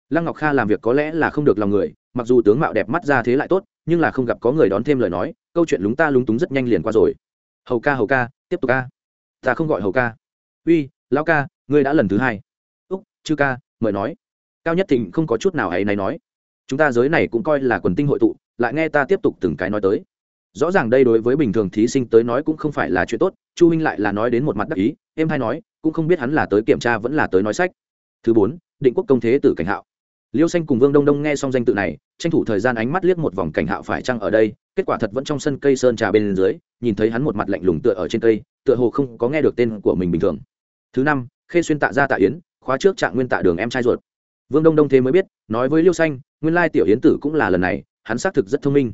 Lăng ngọc kha làm việc có lẽ là không được lòng người, mặc dù tướng mạo đẹp mắt ra thế lại tốt, nhưng là không gặp có người đón thêm lời nói, câu chuyện lúng ta lúng túng rất nhanh liền qua rồi. Hầu ca hầu ca, tiếp tục ca. Ta không gọi hầu ca. Uy, lão ca, ngươi đã lần thứ hai. Úc, chư ca, mời nói. Cao nhất thịnh không có chút nào hay này nói. Chúng ta giới này cũng coi là quần tinh hội tụ, lại nghe ta tiếp tục từng cái nói tới rõ ràng đây đối với bình thường thí sinh tới nói cũng không phải là chuyện tốt, chu huynh lại là nói đến một mặt đắc ý, em hay nói, cũng không biết hắn là tới kiểm tra vẫn là tới nói sách. Thứ bốn, định quốc công thế tử cảnh hạo. Liêu xanh cùng vương đông đông nghe xong danh tự này, tranh thủ thời gian ánh mắt liếc một vòng cảnh hạo phải chăng ở đây, kết quả thật vẫn trong sân cây sơn trà bên dưới, nhìn thấy hắn một mặt lạnh lùng tựa ở trên cây, tựa hồ không có nghe được tên của mình bình thường. Thứ năm, khê xuyên tạ ra tạ yến, khóa trước trạng nguyên tạ đường em trai ruột. Vương đông đông thế mới biết, nói với liêu xanh, nguyên lai tiểu yến tử cũng là lần này, hắn xác thực rất thông minh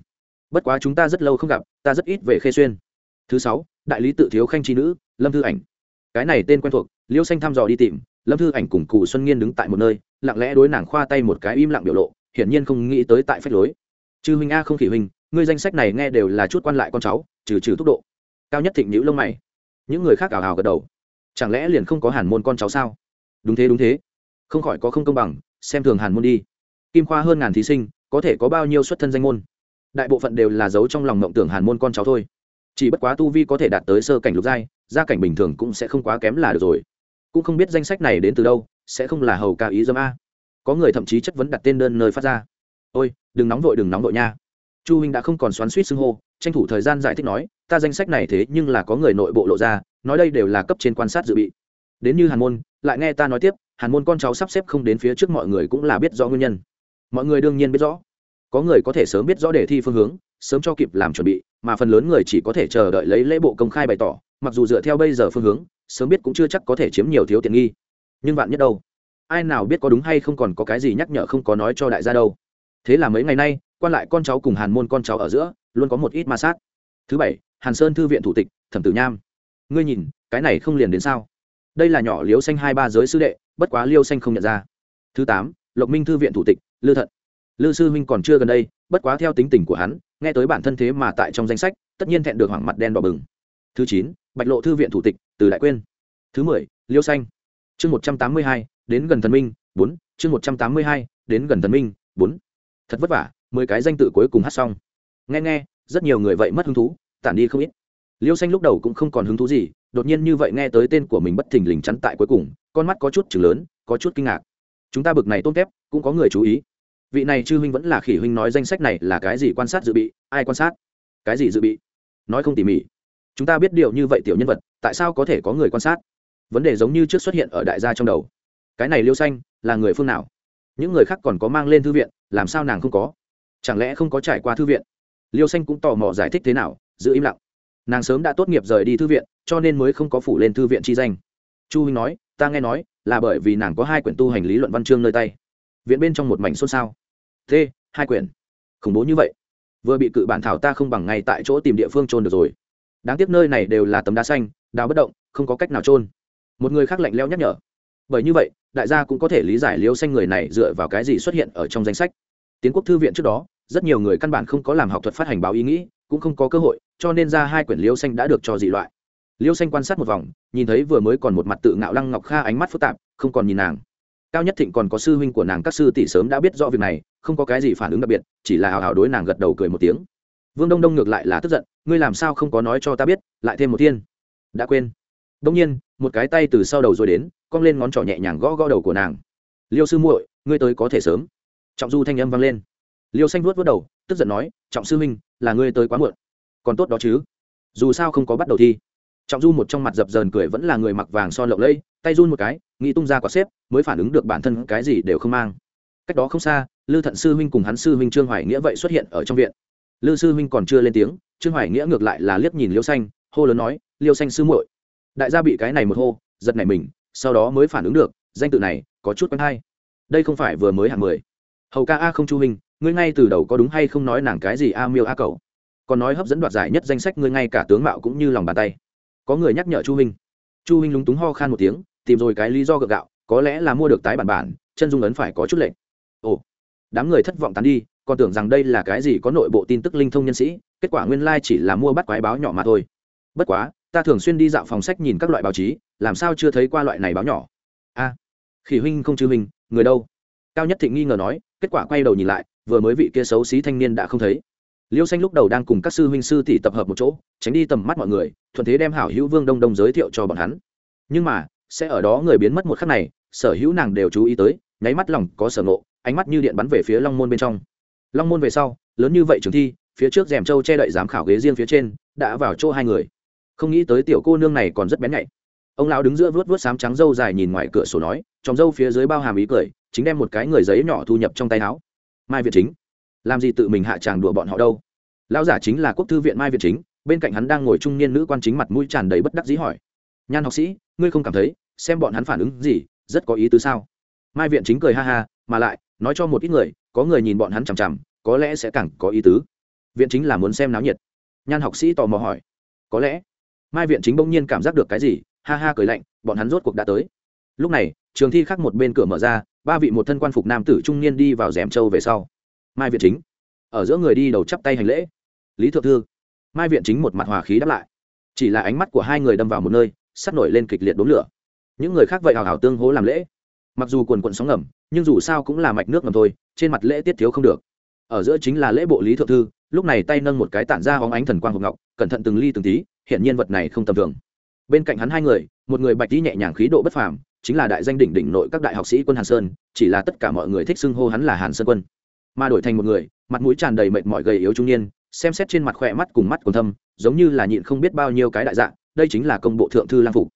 bất quá chúng ta rất lâu không gặp, ta rất ít về khê xuyên. Thứ sáu, đại lý tự thiếu khanh tri nữ, lâm thư ảnh. Cái này tên quen thuộc, liêu xanh thăm dò đi tìm, lâm thư ảnh cùng cụ xuân nghiên đứng tại một nơi, lặng lẽ đối nàng khoa tay một cái im lặng biểu lộ, hiển nhiên không nghĩ tới tại phách lối. Chư huynh a không khỉ huynh, ngươi danh sách này nghe đều là chút quan lại con cháu, trừ trừ tốc độ. Cao nhất thịnh nhữ lông mày. Những người khác ảo hào gật đầu. Chẳng lẽ liền không có hàn môn con cháu sao? Đúng thế đúng thế. Không khỏi có không công bằng, xem thường hàn môn đi. Kim khoa hơn ngàn thí sinh, có thể có bao nhiêu xuất thân danh môn? Đại bộ phận đều là giấu trong lòng mộng tưởng hàn môn con cháu thôi. Chỉ bất quá tu vi có thể đạt tới sơ cảnh lục giai, gia cảnh bình thường cũng sẽ không quá kém là được rồi. Cũng không biết danh sách này đến từ đâu, sẽ không là hầu ca ý dâm a. Có người thậm chí chất vấn đặt tên đơn nơi phát ra. Ôi, đừng nóng vội, đừng nóng vội nha. Chu huynh đã không còn xoắn suýt xưng hô, tranh thủ thời gian giải thích nói, ta danh sách này thế nhưng là có người nội bộ lộ ra, nói đây đều là cấp trên quan sát dự bị. Đến như hàn môn, lại nghe ta nói tiếp, hàn môn con cháu sắp xếp không đến phía trước mọi người cũng là biết rõ nguyên nhân. Mọi người đương nhiên biết rõ có người có thể sớm biết rõ đề thi phương hướng, sớm cho kịp làm chuẩn bị, mà phần lớn người chỉ có thể chờ đợi lấy lễ bộ công khai bày tỏ, mặc dù dựa theo bây giờ phương hướng, sớm biết cũng chưa chắc có thể chiếm nhiều thiếu tiện nghi. Nhưng vạn nhất đâu? Ai nào biết có đúng hay không còn có cái gì nhắc nhở không có nói cho đại gia đâu. Thế là mấy ngày nay, quan lại con cháu cùng hàn môn con cháu ở giữa, luôn có một ít ma sát. Thứ bảy, hàn sơn thư viện thủ tịch, thẩm tử nham. Ngươi nhìn, cái này không liền đến sao? Đây là nhỏ liêu xanh hai ba giới sư đệ, bất quá liêu xanh không nhận ra. Thứ tám, lộc minh thư viện thủ tịch, lư thận lư sư huynh còn chưa gần đây, bất quá theo tính tình của hắn, nghe tới bản thân thế mà tại trong danh sách, tất nhiên thẹn được hoảng mặt đen đỏ bừng. Thứ chín, bạch lộ thư viện thủ tịch, từ đại quên. thứ mười, liêu xanh. Chương một trăm tám mươi hai, đến gần thần minh. Bốn, chương một trăm tám mươi hai, đến gần thần minh. Bốn. Thật vất vả, mười cái danh tự cuối cùng hát xong. Nghe nghe, rất nhiều người vậy mất hứng thú, tản đi không ít. Liêu xanh lúc đầu cũng không còn hứng thú gì, đột nhiên như vậy nghe tới tên của mình bất thình lình chắn tại cuối cùng, con mắt có chút chừng lớn, có chút kinh ngạc. Chúng ta bực này tôn tép, cũng có người chú ý vị này chư huynh vẫn là khỉ huynh nói danh sách này là cái gì quan sát dự bị, ai quan sát? Cái gì dự bị? Nói không tỉ mỉ. Chúng ta biết điều như vậy tiểu nhân vật, tại sao có thể có người quan sát? Vấn đề giống như trước xuất hiện ở đại gia trong đầu. Cái này liêu xanh, là người phương nào? Những người khác còn có mang lên thư viện, làm sao nàng không có? Chẳng lẽ không có trải qua thư viện? Liêu xanh cũng tò mò giải thích thế nào, giữ im lặng. Nàng sớm đã tốt nghiệp rời đi thư viện, cho nên mới không có phủ lên thư viện chi danh. Chu huynh nói, ta nghe nói, là bởi vì nàng có hai quyển tu hành lý luận văn chương nơi tay viện bên trong một mảnh xôn xao. T, hai quyển. Khủng bố như vậy. Vừa bị cự bản thảo ta không bằng ngay tại chỗ tìm địa phương trôn được rồi. Đáng tiếc nơi này đều là tấm đá xanh, đào bất động, không có cách nào trôn một người khác lạnh leo nhắc nhở. Bởi như vậy, đại gia cũng có thể lý giải liêu xanh người này dựa vào cái gì xuất hiện ở trong danh sách. Tiến quốc thư viện trước đó, rất nhiều người căn bản không có làm học thuật phát hành báo ý nghĩ, cũng không có cơ hội, cho nên ra hai quyển liêu xanh đã được cho dị loại. Liêu xanh quan sát một vòng, nhìn thấy vừa mới còn một mặt tự ngạo lăng ngọc kha ánh mắt phức tạp, không còn nhìn nàng cao nhất thịnh còn có sư huynh của nàng các sư tỷ sớm đã biết rõ việc này, không có cái gì phản ứng đặc biệt, chỉ là hào hào đối nàng gật đầu cười một tiếng. Vương đông đông ngược lại là tức giận, ngươi làm sao không có nói cho ta biết, lại thêm một thiên. Đã quên. Đông nhiên, một cái tay từ sau đầu rồi đến, cong lên ngón trỏ nhẹ nhàng gõ gõ đầu của nàng. Liêu sư muội, ngươi tới có thể sớm. Trọng du thanh âm vang lên. Liêu xanh vuốt vớt đầu, tức giận nói, trọng sư huynh, là ngươi tới quá muộn. Còn tốt đó chứ. Dù sao không có bắt đầu thi. Trọng du một trong mặt dập dờn cười vẫn là người mặc vàng son lộng lẫy tay run một cái, nghĩ tung ra quả xếp, mới phản ứng được bản thân cái gì đều không mang. Cách đó không xa, lư thận sư huynh cùng hắn sư huynh trương hoài nghĩa vậy xuất hiện ở trong viện. Lư sư huynh còn chưa lên tiếng, trương hoài nghĩa ngược lại là liếc nhìn liêu xanh, hô lớn nói, liêu xanh sư muội. Đại gia bị cái này một hô, giật nảy mình, sau đó mới phản ứng được, danh tự này có chút quen hay. Đây không phải vừa mới hạng mười. Hầu ca a không chu huynh, ngươi ngay từ đầu có đúng hay không nói nàng cái gì a miêu a cầu còn nói hấp dẫn đoạt giải nhất danh sách ngươi ngay cả tướng mạo cũng như lòng bàn tay. Có người nhắc nhở chu huynh. Chu huynh lúng túng ho khan một tiếng tìm rồi cái lý do gượng gạo có lẽ là mua được tái bản bản chân dung ấn phải có chút lệnh ồ đám người thất vọng tán đi còn tưởng rằng đây là cái gì có nội bộ tin tức linh thông nhân sĩ kết quả nguyên lai chỉ là mua bắt quái báo nhỏ mà thôi. Bất quá ta thường xuyên đi dạo phòng sách nhìn các loại báo chí làm sao chưa thấy qua loại này báo nhỏ? A à, khỉ huynh không chư huynh người đâu? Cao nhất thịnh nghi ngờ nói kết quả quay đầu nhìn lại vừa mới vị kia xấu xí thanh niên đã không thấy. Liêu xanh lúc đầu đang cùng các sư huynh sư tỷ tập hợp một chỗ tránh đi tầm mắt mọi người thuận thế đem hảo hữu vương đông đông giới thiệu cho bọn hắn. Nhưng mà sẽ ở đó người biến mất một khắc này, sở hữu nàng đều chú ý tới, nháy mắt lòng có sở ngộ, ánh mắt như điện bắn về phía long môn bên trong. Long môn về sau, lớn như vậy trường thi, phía trước rèm trâu che đậy giám khảo ghế riêng phía trên, đã vào chỗ hai người. Không nghĩ tới tiểu cô nương này còn rất bén nhạy. Ông lão đứng giữa vớt vớt sám trắng râu dài nhìn ngoài cửa sổ nói, trong râu phía dưới bao hàm ý cười, chính đem một cái người giấy nhỏ thu nhập trong tay áo. Mai việt chính. Làm gì tự mình hạ tràng đùa bọn họ đâu? Lão giả chính là quốc thư viện mai việt chính, bên cạnh hắn đang ngồi trung niên nữ quan chính mặt mũi tràn đầy bất đắc dĩ hỏi nhan học sĩ, ngươi không cảm thấy xem bọn hắn phản ứng gì rất có ý tứ sao? Mai viện chính cười ha ha, mà lại nói cho một ít người, có người nhìn bọn hắn chằm chằm, có lẽ sẽ càng có ý tứ. Viện chính là muốn xem náo nhiệt. Nhan học sĩ tò mò hỏi, có lẽ? Mai viện chính bỗng nhiên cảm giác được cái gì, ha ha cười lạnh, bọn hắn rốt cuộc đã tới. Lúc này, trường thi khác một bên cửa mở ra, ba vị một thân quan phục nam tử trung niên đi vào rèm châu về sau. Mai viện chính, ở giữa người đi đầu chắp tay hành lễ. Lý thượng thư. Mai viện chính một mặt hòa khí đáp lại. Chỉ là ánh mắt của hai người đâm vào một nơi sắt nổi lên kịch liệt đốn lửa. Những người khác vậy hào hào tương hố làm lễ. Mặc dù quần quận sóng ngầm, nhưng dù sao cũng là mạch nước ngầm thôi, trên mặt lễ tiết thiếu không được. Ở giữa chính là lễ bộ lý thượng thư, lúc này tay nâng một cái tản ra hóng ánh thần quang hộp ngọc, cẩn thận từng ly từng tí hiện nhiên vật này không tầm thường. Bên cạnh hắn hai người, một người bạch tí nhẹ nhàng khí độ bất phàm, chính là đại danh đỉnh đỉnh nội các đại học sĩ quân hàn sơn, chỉ là tất cả mọi người thích xưng hô hắn là hàn sơn quân. Mà đổi thành một người, mặt mũi tràn đầy mệt mỏi gầy yếu trung niên, xem xét trên mặt khỏe mắt cùng mắt còn thâm, giống như là nhịn không biết bao nhiêu cái đại dạng đây chính là công bộ thượng thư lang phục.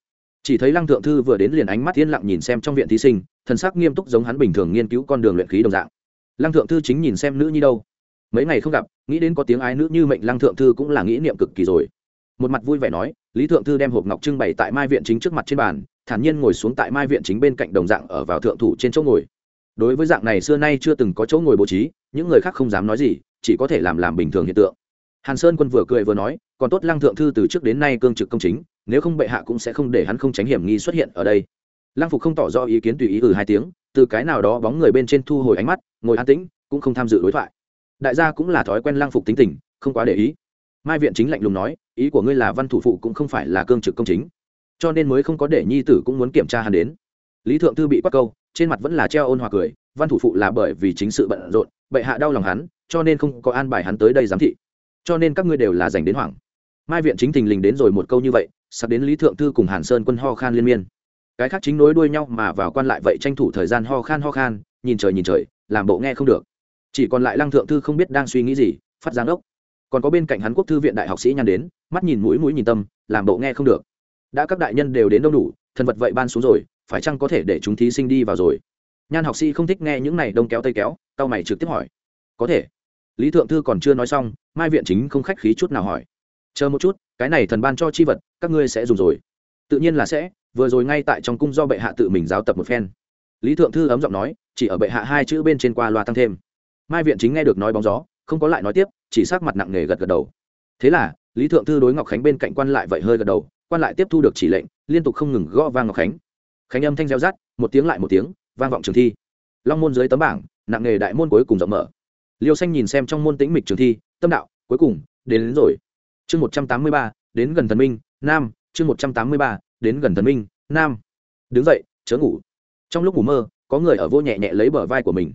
Chỉ thấy lăng thượng thư vừa đến liền ánh mắt yên lặng nhìn xem trong viện thí sinh, thần sắc nghiêm túc giống hắn bình thường nghiên cứu con đường luyện khí đồng dạng. Lăng thượng thư chính nhìn xem nữ nhi đâu. Mấy ngày không gặp, nghĩ đến có tiếng ái nữ như mệnh lăng thượng thư cũng là nghĩ niệm cực kỳ rồi. Một mặt vui vẻ nói, lý thượng thư đem hộp ngọc trưng bày tại mai viện chính trước mặt trên bàn, thản nhiên ngồi xuống tại mai viện chính bên cạnh đồng dạng ở vào thượng thủ trên chỗ ngồi. Đối với dạng này xưa nay chưa từng có chỗ ngồi bố trí, những người khác không dám nói gì, chỉ có thể làm làm bình thường hiện tượng hàn sơn quân vừa cười vừa nói, còn tốt lăng thượng thư từ trước đến nay cương trực công chính, nếu không bệ hạ cũng sẽ không để hắn không tránh hiểm nghi xuất hiện ở đây. Lăng phục không tỏ rõ ý kiến tùy ý ừ hai tiếng, từ cái nào đó bóng người bên trên thu hồi ánh mắt, ngồi an tĩnh, cũng không tham dự đối thoại. Đại gia cũng là thói quen lăng phục tính tình, không quá để ý. Mai viện chính lạnh lùng nói, ý của ngươi là văn thủ phụ cũng không phải là cương trực công chính, cho nên mới không có để nhi tử cũng muốn kiểm tra hắn đến. Lý thượng thư bị quát câu, trên mặt vẫn là treo ôn hòa cười, văn thủ phụ là bởi vì chính sự bận rộn, bệ hạ đau lòng hắn, cho nên không có an bài hắn tới đây giám thị cho nên các ngươi đều là dành đến hoảng. Mai viện chính thình lình đến rồi một câu như vậy, sắp đến lý thượng thư cùng hàn sơn quân ho khan liên miên. Cái khác chính nối đuôi nhau mà vào quan lại vậy tranh thủ thời gian ho khan ho khan, nhìn trời nhìn trời, làm bộ nghe không được. Chỉ còn lại lăng thượng thư không biết đang suy nghĩ gì, phát giáng đốc. Còn có bên cạnh hắn quốc thư viện đại học sĩ nhăn đến, mắt nhìn mũi mũi nhìn tâm, làm bộ nghe không được. Đã các đại nhân đều đến đâu đủ, thần vật vậy ban xuống rồi, phải chăng có thể để chúng thí sinh đi vào rồi? Nhan học sĩ không thích nghe những này đông kéo tây kéo tao mày trực tiếp hỏi. Có thể. Lý thượng thư còn chưa nói xong mai viện chính không khách khí chút nào hỏi. Chờ một chút, cái này thần ban cho chi vật, các ngươi sẽ dùng rồi. Tự nhiên là sẽ, vừa rồi ngay tại trong cung do bệ hạ tự mình giáo tập một phen. Lý thượng thư ấm giọng nói, chỉ ở bệ hạ hai chữ bên trên qua loa tăng thêm. Mai viện chính nghe được nói bóng gió, không có lại nói tiếp, chỉ sát mặt nặng nề gật gật đầu. Thế là, lý thượng thư đối ngọc khánh bên cạnh quan lại vậy hơi gật đầu, quan lại tiếp thu được chỉ lệnh, liên tục không ngừng gõ vang ngọc khánh. Khánh âm thanh reo rát một tiếng lại một tiếng, vang vọng trường thi. Long môn dưới tấm bảng, nặng nghề đại môn cuối cùng rộng mở. Liêu xanh nhìn xem trong môn tĩnh mịch trường thi tâm đạo cuối cùng đến, đến rồi. Chương một trăm tám mươi ba đến gần thần minh nam. Chương một trăm tám mươi ba đến gần thần minh nam. Đứng dậy chớ ngủ. Trong lúc ngủ mơ có người ở vô nhẹ nhẹ lấy bờ vai của mình.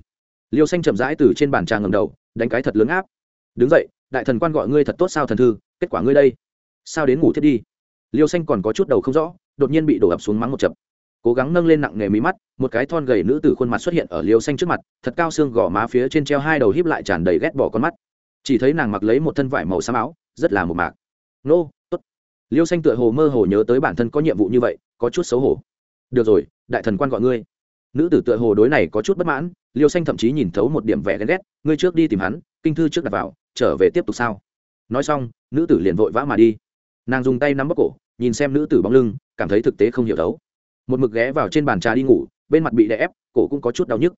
Liêu xanh chậm rãi từ trên bàn trà ngầm đầu đánh cái thật lớn áp. Đứng dậy đại thần quan gọi ngươi thật tốt sao thần thư kết quả ngươi đây. Sao đến ngủ thiết đi? Liêu xanh còn có chút đầu không rõ đột nhiên bị đổ ập xuống mắng một chập. Cố gắng nâng lên nặng nghề mí mắt một cái thon gầy nữ tử khuôn mặt xuất hiện ở liêu xanh trước mặt thật cao xương gò má phía trên treo hai đầu híp lại tràn đầy ghét bỏ con mắt chỉ thấy nàng mặc lấy một thân vải màu xám áo, rất là một mạc. Nô, tốt. Liêu xanh tựa hồ mơ hồ nhớ tới bản thân có nhiệm vụ như vậy, có chút xấu hổ. Được rồi, đại thần quan gọi ngươi. Nữ tử tựa hồ đối này có chút bất mãn, liêu xanh thậm chí nhìn thấu một điểm vẻ ghen ghét, ngươi trước đi tìm hắn, kinh thư trước đặt vào, trở về tiếp tục sao? Nói xong, nữ tử liền vội vã mà đi. Nàng dùng tay nắm bóc cổ, nhìn xem nữ tử bóng lưng, cảm thấy thực tế không hiểu thấu. một mực ghé vào trên bàn trà đi ngủ, bên mặt bị đè ép, cổ cũng có chút đau nhức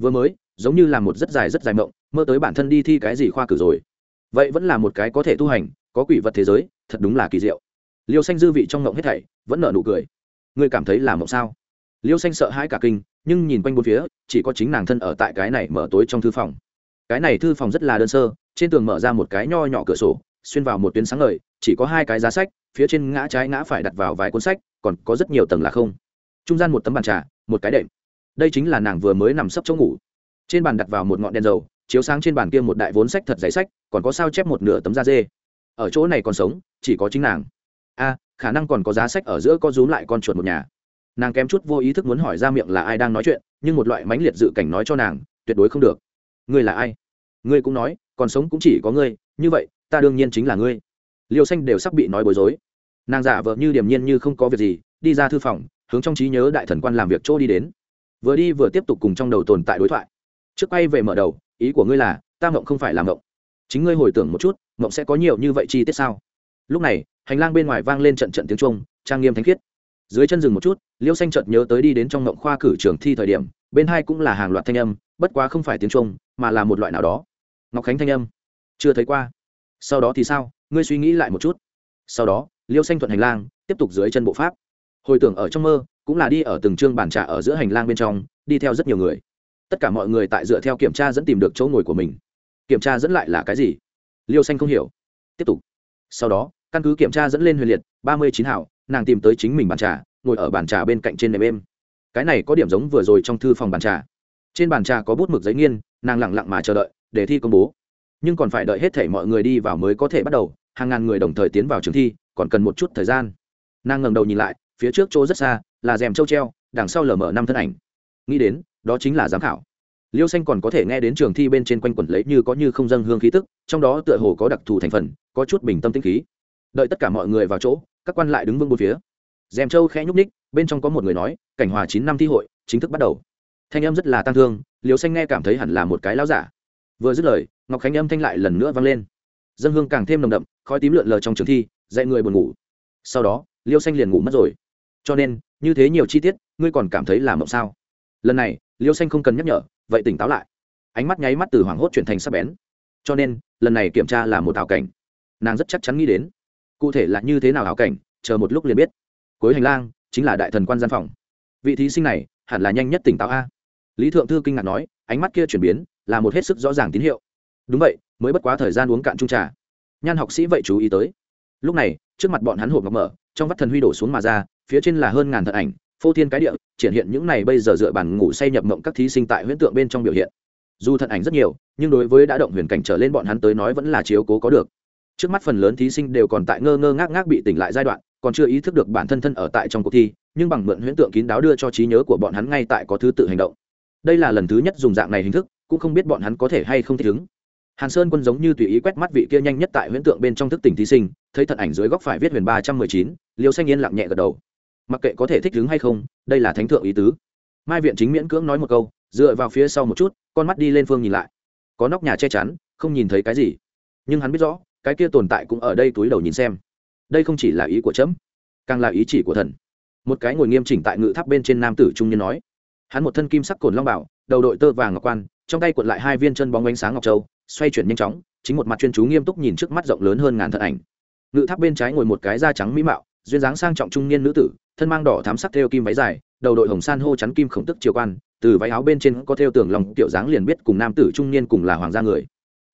vừa mới, giống như là một rất dài rất dài mộng, mơ tới bản thân đi thi cái gì khoa cử rồi. Vậy vẫn là một cái có thể tu hành, có quỷ vật thế giới, thật đúng là kỳ diệu. Liêu xanh dư vị trong mộng hết thảy, vẫn nở nụ cười. Ngươi cảm thấy là mộng sao? Liêu xanh sợ hãi cả kinh, nhưng nhìn quanh bốn phía, chỉ có chính nàng thân ở tại cái này mở tối trong thư phòng. Cái này thư phòng rất là đơn sơ, trên tường mở ra một cái nho nhỏ cửa sổ, xuyên vào một tuyến sáng ngời, chỉ có hai cái giá sách, phía trên ngã trái ngã phải đặt vào vài cuốn sách, còn có rất nhiều tầng là không. Trung gian một tấm bàn trà, một cái đệm đây chính là nàng vừa mới nằm sấp chỗ ngủ. Trên bàn đặt vào một ngọn đèn dầu, chiếu sáng trên bàn kia một đại vốn sách thật giấy sách, còn có sao chép một nửa tấm da dê. Ở chỗ này còn sống, chỉ có chính nàng. A, khả năng còn có giá sách ở giữa có rúm lại con chuột một nhà. Nàng kém chút vô ý thức muốn hỏi ra miệng là ai đang nói chuyện, nhưng một loại mãnh liệt dự cảnh nói cho nàng, tuyệt đối không được. Ngươi là ai? Ngươi cũng nói, còn sống cũng chỉ có ngươi, như vậy, ta đương nhiên chính là ngươi. Liều xanh đều sắp bị nói bối rối. Nàng giả vờ như điềm nhiên như không có việc gì, đi ra thư phòng, hướng trong trí nhớ đại thần quan làm việc chỗ đi đến vừa đi vừa tiếp tục cùng trong đầu tồn tại đối thoại. Trước quay về mở đầu, ý của ngươi là, ta mộng không phải là mộng. Chính ngươi hồi tưởng một chút, mộng sẽ có nhiều như vậy chi tiết sao? Lúc này, hành lang bên ngoài vang lên trận trận tiếng trung trang nghiêm thánh khiết. Dưới chân rừng một chút, liêu xanh chợt nhớ tới đi đến trong mộng khoa cử trường thi thời điểm, bên hai cũng là hàng loạt thanh âm, bất quá không phải tiếng trung mà là một loại nào đó. Ngọc khánh thanh âm. Chưa thấy qua. Sau đó thì sao? Ngươi suy nghĩ lại một chút. Sau đó, liêu xanh thuận hành lang, tiếp tục dưới chân bộ pháp. Hồi tưởng ở trong mơ cũng là đi ở từng chương bàn trà ở giữa hành lang bên trong, đi theo rất nhiều người. Tất cả mọi người tại dựa theo kiểm tra dẫn tìm được chỗ ngồi của mình. Kiểm tra dẫn lại là cái gì? Liêu xanh không hiểu. Tiếp tục. Sau đó, căn cứ kiểm tra dẫn lên huyền liệt, ba mươi chín hảo, nàng tìm tới chính mình bàn trà, ngồi ở bàn trà bên cạnh trên nệm êm. Cái này có điểm giống vừa rồi trong thư phòng bàn trà. Trên bàn trà có bút mực giấy nghiên, nàng lẳng lặng mà chờ đợi, để thi công bố. Nhưng còn phải đợi hết thể mọi người đi vào mới có thể bắt đầu, hàng ngàn người đồng thời tiến vào trường thi, còn cần một chút thời gian. Nàng ngẩng đầu nhìn lại, phía trước chỗ rất xa là rèm châu treo, đằng sau lờ mở năm thân ảnh. Nghĩ đến, đó chính là giám khảo. Liêu xanh còn có thể nghe đến trường thi bên trên quanh quẩn lấy như có như không dâng hương khí tức, trong đó tựa hồ có đặc thù thành phần, có chút bình tâm tĩnh khí. Đợi tất cả mọi người vào chỗ, các quan lại đứng vững bốn phía. Dèm châu khẽ nhúc ních bên trong có một người nói, cảnh hòa chín năm thi hội, chính thức bắt đầu. Thanh âm rất là tăng thương liều xanh nghe cảm thấy hẳn là một cái láo giả. Vừa dứt lời, ngọc khánh âm thanh lại lần nữa vang lên. Dân hương càng thêm nồng đậm, khói tím lượn lờ trong trường thi dạy người buồn ngủ. Sau đó, liêu xanh liền ngủ mất rồi. Cho nên như thế nhiều chi tiết, ngươi còn cảm thấy là mộng sao? Lần này, liêu xanh không cần nhắc nhở, vậy tỉnh táo lại. Ánh mắt nháy mắt từ hoảng hốt chuyển thành sắc bén. Cho nên, lần này kiểm tra là một ảo cảnh. Nàng rất chắc chắn nghĩ đến. Cụ thể là như thế nào ảo cảnh, chờ một lúc liền biết. Cuối hành lang, chính là đại thần quan gian phòng. Vị thí sinh này, hẳn là nhanh nhất tỉnh táo a. Lý thượng thư kinh ngạc nói, ánh mắt kia chuyển biến, là một hết sức rõ ràng tín hiệu. Đúng vậy, mới bất quá thời gian uống cạn chung trà. Nhan học sĩ vậy chú ý tới. Lúc này, trước mặt bọn hắn hộp ngọc mở trong vắt thần huy đổ xuống mà ra, phía trên là hơn ngàn thật ảnh, phô thiên cái địa, triển hiện những này bây giờ dựa bàn ngủ say nhập mộng các thí sinh tại huyễn tượng bên trong biểu hiện. Dù thật ảnh rất nhiều, nhưng đối với đã động huyền cảnh trở lên bọn hắn tới nói vẫn là chiếu cố có được. Trước mắt phần lớn thí sinh đều còn tại ngơ ngơ ngác ngác bị tỉnh lại giai đoạn, còn chưa ý thức được bản thân thân ở tại trong cuộc thi, nhưng bằng mượn huyễn tượng kín đáo đưa cho trí nhớ của bọn hắn ngay tại có thứ tự hành động. Đây là lần thứ nhất dùng dạng này hình thức, cũng không biết bọn hắn có thể hay không thích ứng hàn sơn quân giống như tùy ý quét mắt vị kia nhanh nhất tại huyễn tượng bên trong thức tỉnh thí sinh, thấy thật ảnh dưới góc phải viết huyền ba trăm mười chín, liêu xanh yên lặng nhẹ gật đầu. Mặc kệ có thể thích đứng hay không, đây là thánh thượng ý tứ. Mai viện chính miễn cưỡng nói một câu, dựa vào phía sau một chút, con mắt đi lên phương nhìn lại. Có nóc nhà che chắn, không nhìn thấy cái gì. Nhưng hắn biết rõ, cái kia tồn tại cũng ở đây túi đầu nhìn xem. Đây không chỉ là ý của trẫm càng là ý chỉ của thần. Một cái ngồi nghiêm chỉnh tại ngự tháp bên trên nam tử trung niên nói. Hắn một thân kim sắc cồn long bảo, đầu đội tơ vàng ngọc quan, trong tay cuộn lại hai viên chân bóng ánh sáng ngọc châu xoay chuyển nhanh chóng, chính một mặt chuyên chú nghiêm túc nhìn trước mắt rộng lớn hơn ngàn thận ảnh. Ngự tháp bên trái ngồi một cái da trắng mỹ mạo, duyên dáng sang trọng trung niên nữ tử, thân mang đỏ thám sắc theo kim váy dài, đầu đội hồng san hô chắn kim khổng tức triều quan, từ váy áo bên trên có theo tường lòng tiểu dáng liền biết cùng nam tử trung niên cùng là hoàng gia người.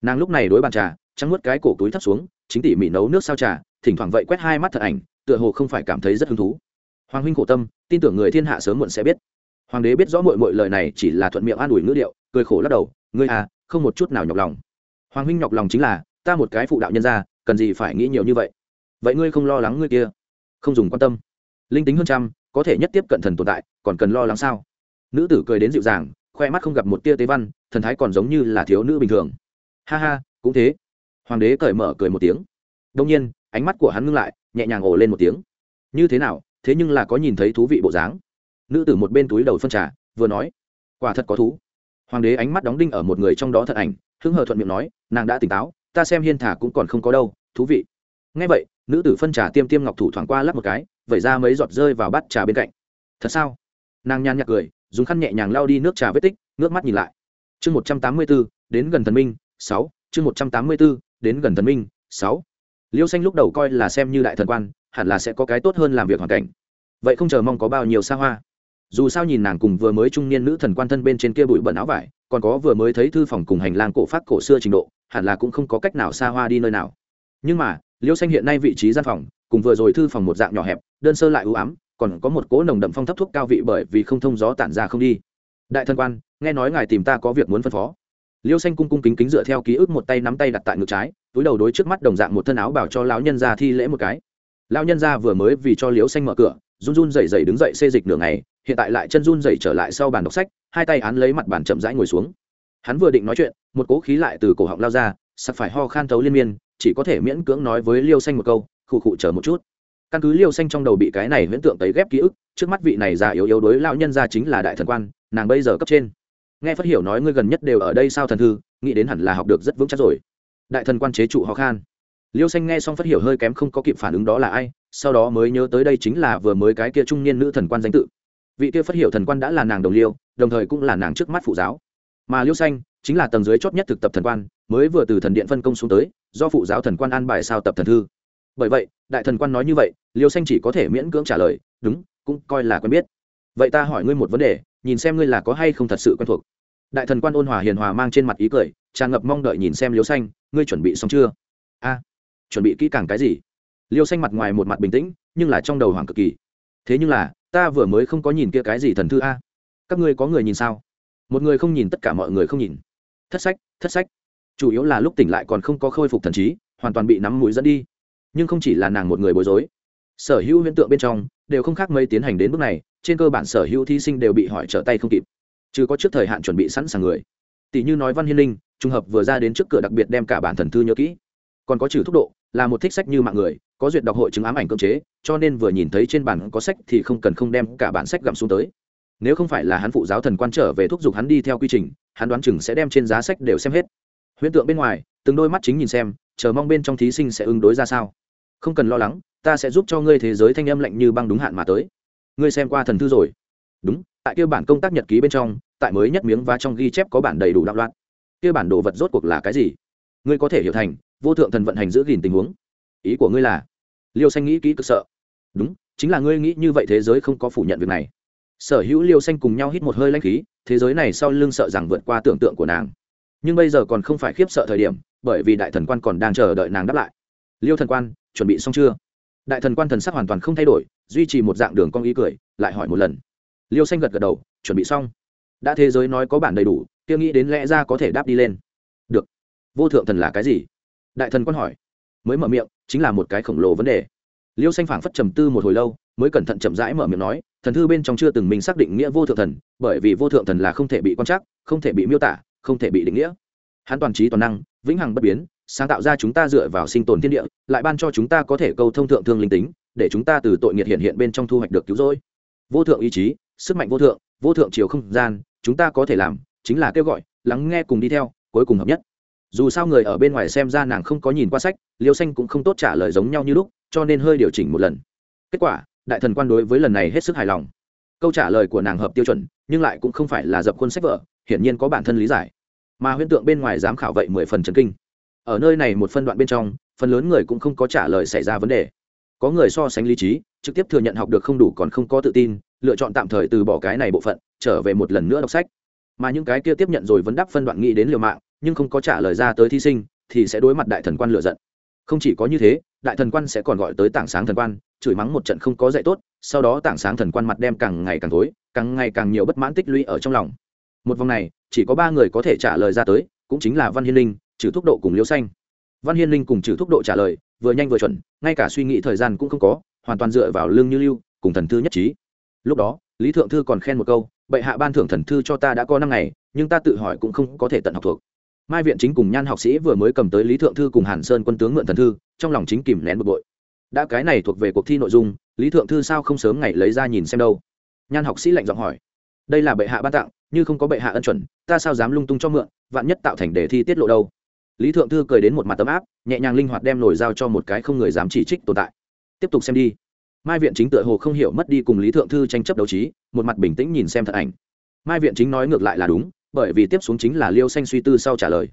Nàng lúc này đối bàn trà, trắng nuốt cái cổ túi thấp xuống, chính tỉ mỉ nấu nước sao trà, thỉnh thoảng vậy quét hai mắt thật ảnh, tựa hồ không phải cảm thấy rất hứng thú. Hoàng huynh khổ tâm, tin tưởng người thiên hạ sớm muộn sẽ biết. Hoàng đế biết rõ mọi mọi lời này chỉ là thuận miệng an ủi ngữ điệu, cười khổ lắc đầu, ngươi à không một chút nào nhọc lòng hoàng huynh nhọc lòng chính là, ta một cái phụ đạo nhân gia cần gì phải nghĩ nhiều như vậy? Vậy ngươi không lo lắng ngươi kia? Không dùng quan tâm. Linh tính hơn trăm, có thể nhất tiếp cận thần tồn tại, còn cần lo lắng sao? Nữ tử cười đến dịu dàng, khoe mắt không gặp một tia tế văn, thần thái còn giống như là thiếu nữ bình thường. Ha ha, cũng thế. Hoàng đế cởi mở cười một tiếng. Đông nhiên, ánh mắt của hắn ngưng lại, nhẹ nhàng ồ lên một tiếng. Như thế nào, thế nhưng là có nhìn thấy thú vị bộ dáng. Nữ tử một bên túi đầu phân trà, vừa nói. Quả thật có thú. Hoàng đế ánh mắt đóng đinh ở một người trong đó thật ảnh hứng hờ thuận miệng nói, nàng đã tỉnh táo, ta xem hiên thả cũng còn không có đâu, thú vị. Ngay vậy, nữ tử phân trà tiêm tiêm ngọc thủ thoảng qua lắp một cái, vẩy ra mấy giọt rơi vào bát trà bên cạnh. Thật sao? Nàng nhàn nhạt cười, dùng khăn nhẹ nhàng lao đi nước trà vết tích nước mắt nhìn lại. Chương một trăm tám mươi b đến gần thần minh, sáu, chương một trăm tám mươi b đến gần thần minh, sáu. Liêu xanh lúc đầu coi là xem như đại thần quan, hẳn là sẽ có cái tốt hơn làm việc hoàn cảnh. Vậy không chờ mong có bao nhiêu xa hoa. Dù sao nhìn nàng cùng vừa mới trung niên nữ thần quan thân bên trên kia bụi bẩn áo vải còn có vừa mới thấy thư phòng cùng hành lang cổ phát cổ xưa trình độ, hẳn là cũng không có cách nào xa hoa đi nơi nào. Nhưng mà liêu xanh hiện nay vị trí gian phòng, cùng vừa rồi thư phòng một dạng nhỏ hẹp, đơn sơ lại ưu ám, còn có một cỗ nồng đậm phong thấp thuốc cao vị bởi vì không thông gió tản ra không đi. Đại thân quan, nghe nói ngài tìm ta có việc muốn phân phó. Liêu xanh cung cung kính kính dựa theo ký ức một tay nắm tay đặt tại ngực trái, túi đầu đối trước mắt đồng dạng một thân áo bảo cho lão nhân gia thi lễ một cái. Lão nhân gia vừa mới vì cho liêu xanh mở cửa, run run dậy dậy đứng dậy xê dịch nửa ngày, hiện tại lại chân run dậy trở lại sau bàn đọc sách hai tay án lấy mặt bàn chậm rãi ngồi xuống. Hắn vừa định nói chuyện, một cỗ khí lại từ cổ họng lao ra, sặc phải ho khan thấu liên miên, chỉ có thể miễn cưỡng nói với liêu xanh một câu, khụ khụ chờ một chút. Căn cứ liêu xanh trong đầu bị cái này huyễn tượng tấy ghép ký ức, trước mắt vị này già yếu yếu đối lão nhân gia chính là đại thần quan, nàng bây giờ cấp trên. Nghe phát hiểu nói ngươi gần nhất đều ở đây sao thần thư, nghĩ đến hẳn là học được rất vững chắc rồi. Đại thần quan chế trụ ho khan. Liêu xanh nghe xong phát hiểu hơi kém không có kịp phản ứng đó là ai, sau đó mới nhớ tới đây chính là vừa mới cái kia trung niên nữ thần quan danh tự vị kia phát hiểu thần quan đã là nàng đồng liêu, đồng thời cũng là nàng trước mắt phụ giáo. Mà liêu xanh chính là tầng dưới chót nhất thực tập thần quan, mới vừa từ thần điện phân công xuống tới, do phụ giáo thần quan an bài sao tập thần thư. Bởi vậy, đại thần quan nói như vậy, liêu xanh chỉ có thể miễn cưỡng trả lời, đúng, cũng coi là quen biết. Vậy ta hỏi ngươi một vấn đề, nhìn xem ngươi là có hay không thật sự quen thuộc. Đại thần quan ôn hòa hiền hòa mang trên mặt ý cười, tràn ngập mong đợi nhìn xem liêu xanh, ngươi chuẩn bị xong chưa? A, chuẩn bị kỹ càng cái gì? Liêu xanh mặt ngoài một mặt bình tĩnh, nhưng là trong đầu hoảng cực kỳ. Thế nhưng là ta vừa mới không có nhìn kia cái gì thần thư a. Các ngươi có người nhìn sao? Một người không nhìn, tất cả mọi người không nhìn. Thất sách thất sách. Chủ yếu là lúc tỉnh lại còn không có khôi phục thần trí, hoàn toàn bị nắm mũi dẫn đi. Nhưng không chỉ là nàng một người bối rối. Sở hữu hiện tượng bên trong đều không khác mấy tiến hành đến bước này, trên cơ bản sở hữu thí sinh đều bị hỏi trở tay không kịp. Chứ có trước thời hạn chuẩn bị sẵn sàng người. Tỷ như nói văn hiên linh, trùng hợp vừa ra đến trước cửa đặc biệt đem cả bản thần thư nhớ kỹ. Còn có trừ thúc độ, là một thích sách như mạng người có duyệt đọc hội chứng ám ảnh cưỡng chế, cho nên vừa nhìn thấy trên bản có sách thì không cần không đem cả bản sách gặm xuống tới. Nếu không phải là hắn phụ giáo thần quan trở về thúc giục hắn đi theo quy trình, hắn đoán chừng sẽ đem trên giá sách đều xem hết. Huyễn tượng bên ngoài, từng đôi mắt chính nhìn xem, chờ mong bên trong thí sinh sẽ ứng đối ra sao. Không cần lo lắng, ta sẽ giúp cho ngươi thế giới thanh âm lạnh như băng đúng hạn mà tới. Ngươi xem qua thần thư rồi. Đúng, tại kia bản công tác nhật ký bên trong, tại mới nhất miếng và trong ghi chép có bản đầy đủ đạo loạn. Kia bản đồ vật rốt cuộc là cái gì? Ngươi có thể hiểu thành, vô thượng thần vận hành giữ gìn tình huống ý của ngươi là, liêu xanh nghĩ kỹ cực sợ. Đúng, chính là ngươi nghĩ như vậy thế giới không có phủ nhận việc này. Sở hữu liêu xanh cùng nhau hít một hơi lanh khí, thế giới này sau lưng sợ rằng vượt qua tưởng tượng của nàng. Nhưng bây giờ còn không phải khiếp sợ thời điểm, bởi vì đại thần quan còn đang chờ đợi nàng đáp lại. Liêu thần quan, chuẩn bị xong chưa? Đại thần quan thần sắc hoàn toàn không thay đổi, duy trì một dạng đường con ý cười, lại hỏi một lần. Liêu xanh gật gật đầu, chuẩn bị xong. Đã thế giới nói có bản đầy đủ, kia nghĩ đến lẽ ra có thể đáp đi lên. Được. Vô thượng thần là cái gì? Đại thần quan hỏi mới mở miệng, chính là một cái khổng lồ vấn đề. Liêu xanh phảng phất trầm tư một hồi lâu, mới cẩn thận chậm rãi mở miệng nói, thần thư bên trong chưa từng mình xác định nghĩa vô thượng thần, bởi vì vô thượng thần là không thể bị quan trắc, không thể bị miêu tả, không thể bị định nghĩa. Hắn toàn trí toàn năng, vĩnh hằng bất biến, sáng tạo ra chúng ta dựa vào sinh tồn thiên địa, lại ban cho chúng ta có thể câu thông thượng thương linh tính, để chúng ta từ tội nghiệt hiện hiện bên trong thu hoạch được cứu rỗi. Vô thượng ý chí, sức mạnh vô thượng vô thượng chiều không gian, chúng ta có thể làm, chính là kêu gọi, lắng nghe cùng đi theo, cuối cùng hợp nhất dù sao người ở bên ngoài xem ra nàng không có nhìn qua sách, liêu xanh cũng không tốt trả lời giống nhau như lúc, cho nên hơi điều chỉnh một lần. Kết quả, đại thần quan đối với lần này hết sức hài lòng. Câu trả lời của nàng hợp tiêu chuẩn, nhưng lại cũng không phải là dập khuôn sách vở, hiển nhiên có bản thân lý giải. Mà huyễn tượng bên ngoài giám khảo vậy mười phần chấn kinh. Ở nơi này một phân đoạn bên trong, phần lớn người cũng không có trả lời xảy ra vấn đề. Có người so sánh lý trí, trực tiếp thừa nhận học được không đủ còn không có tự tin, lựa chọn tạm thời từ bỏ cái này bộ phận, trở về một lần nữa đọc sách. Mà những cái kia tiếp nhận rồi vấn đáp phân đoạn nghĩ đến liều mạng nhưng không có trả lời ra tới thí sinh, thì sẽ đối mặt đại thần quan lựa giận. Không chỉ có như thế, đại thần quan sẽ còn gọi tới tảng sáng thần quan, chửi mắng một trận không có dạy tốt, sau đó tảng sáng thần quan mặt đem càng ngày càng tối, càng ngày càng nhiều bất mãn tích lũy ở trong lòng. Một vòng này, chỉ có ba người có thể trả lời ra tới, cũng chính là văn hiên linh, trừ thúc độ cùng liêu xanh. Văn hiên linh cùng trừ thúc độ trả lời, vừa nhanh vừa chuẩn, ngay cả suy nghĩ thời gian cũng không có, hoàn toàn dựa vào lương như lưu cùng thần thư nhất trí. Lúc đó, lý thượng thư còn khen một câu, bệ hạ ban thưởng thần thư cho ta đã có năm ngày, nhưng ta tự hỏi cũng không có thể tận học thuộc mai viện chính cùng nhan học sĩ vừa mới cầm tới lý thượng thư cùng hàn sơn quân tướng mượn thần thư, trong lòng chính kìm nén bực bội. Đã cái này thuộc về cuộc thi nội dung, lý thượng thư sao không sớm ngày lấy ra nhìn xem đâu? Nhan học sĩ lạnh giọng hỏi. Đây là bệ hạ ban tặng, như không có bệ hạ ân chuẩn, ta sao dám lung tung cho mượn, vạn nhất tạo thành đề thi tiết lộ đâu? Lý thượng thư cười đến một mặt tấm áp, nhẹ nhàng linh hoạt đem nổi giao cho một cái không người dám chỉ trích tồn tại. Tiếp tục xem đi. Mai viện chính tựa hồ không hiểu mất đi cùng lý thượng thư tranh chấp đấu trí, một mặt bình tĩnh nhìn xem thật ảnh. Mai viện chính nói ngược lại là đúng bởi vì tiếp xuống chính là liêu xanh suy tư sau trả lời.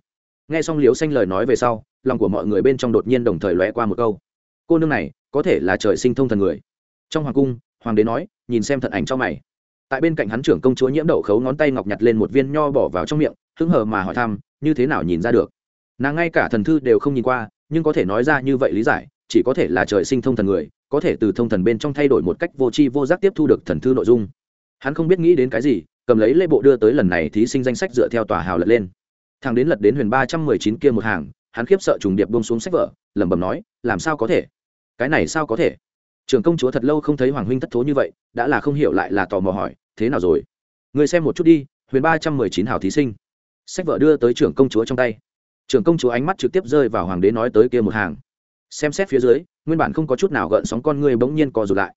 Nghe xong liêu xanh lời nói về sau, lòng của mọi người bên trong đột nhiên đồng thời lóe qua một câu. Cô nương này, có thể là trời sinh thông thần người. Trong hoàng cung, hoàng đế nói, nhìn xem thận ảnh cho mày. Tại bên cạnh hắn trưởng công chúa nhiễm đậu khấu ngón tay ngọc nhặt lên một viên nho bỏ vào trong miệng, hứng hờ mà hỏi thăm, như thế nào nhìn ra được? Nàng ngay cả thần thư đều không nhìn qua, nhưng có thể nói ra như vậy lý giải, chỉ có thể là trời sinh thông thần người, có thể từ thông thần bên trong thay đổi một cách vô tri vô giác tiếp thu được thần thư nội dung. Hắn không biết nghĩ đến cái gì cầm lấy lễ bộ đưa tới lần này thí sinh danh sách dựa theo tòa hào lật lên. Thằng đến lật đến huyền ba trăm mười chín kia một hàng, hắn khiếp sợ trùng điệp bông xuống sách vở, lẩm bẩm nói, làm sao có thể? Cái này sao có thể? Trưởng công chúa thật lâu không thấy hoàng huynh thất thố như vậy, đã là không hiểu lại là tò mò hỏi, thế nào rồi? Người xem một chút đi, huyền ba trăm mười chín hào thí sinh. Sách vở đưa tới trưởng công chúa trong tay. Trưởng công chúa ánh mắt trực tiếp rơi vào hoàng đế nói tới kia một hàng. Xem xét phía dưới, nguyên bản không có chút nào gợn sóng con người bỗng nhiên co rụt lại.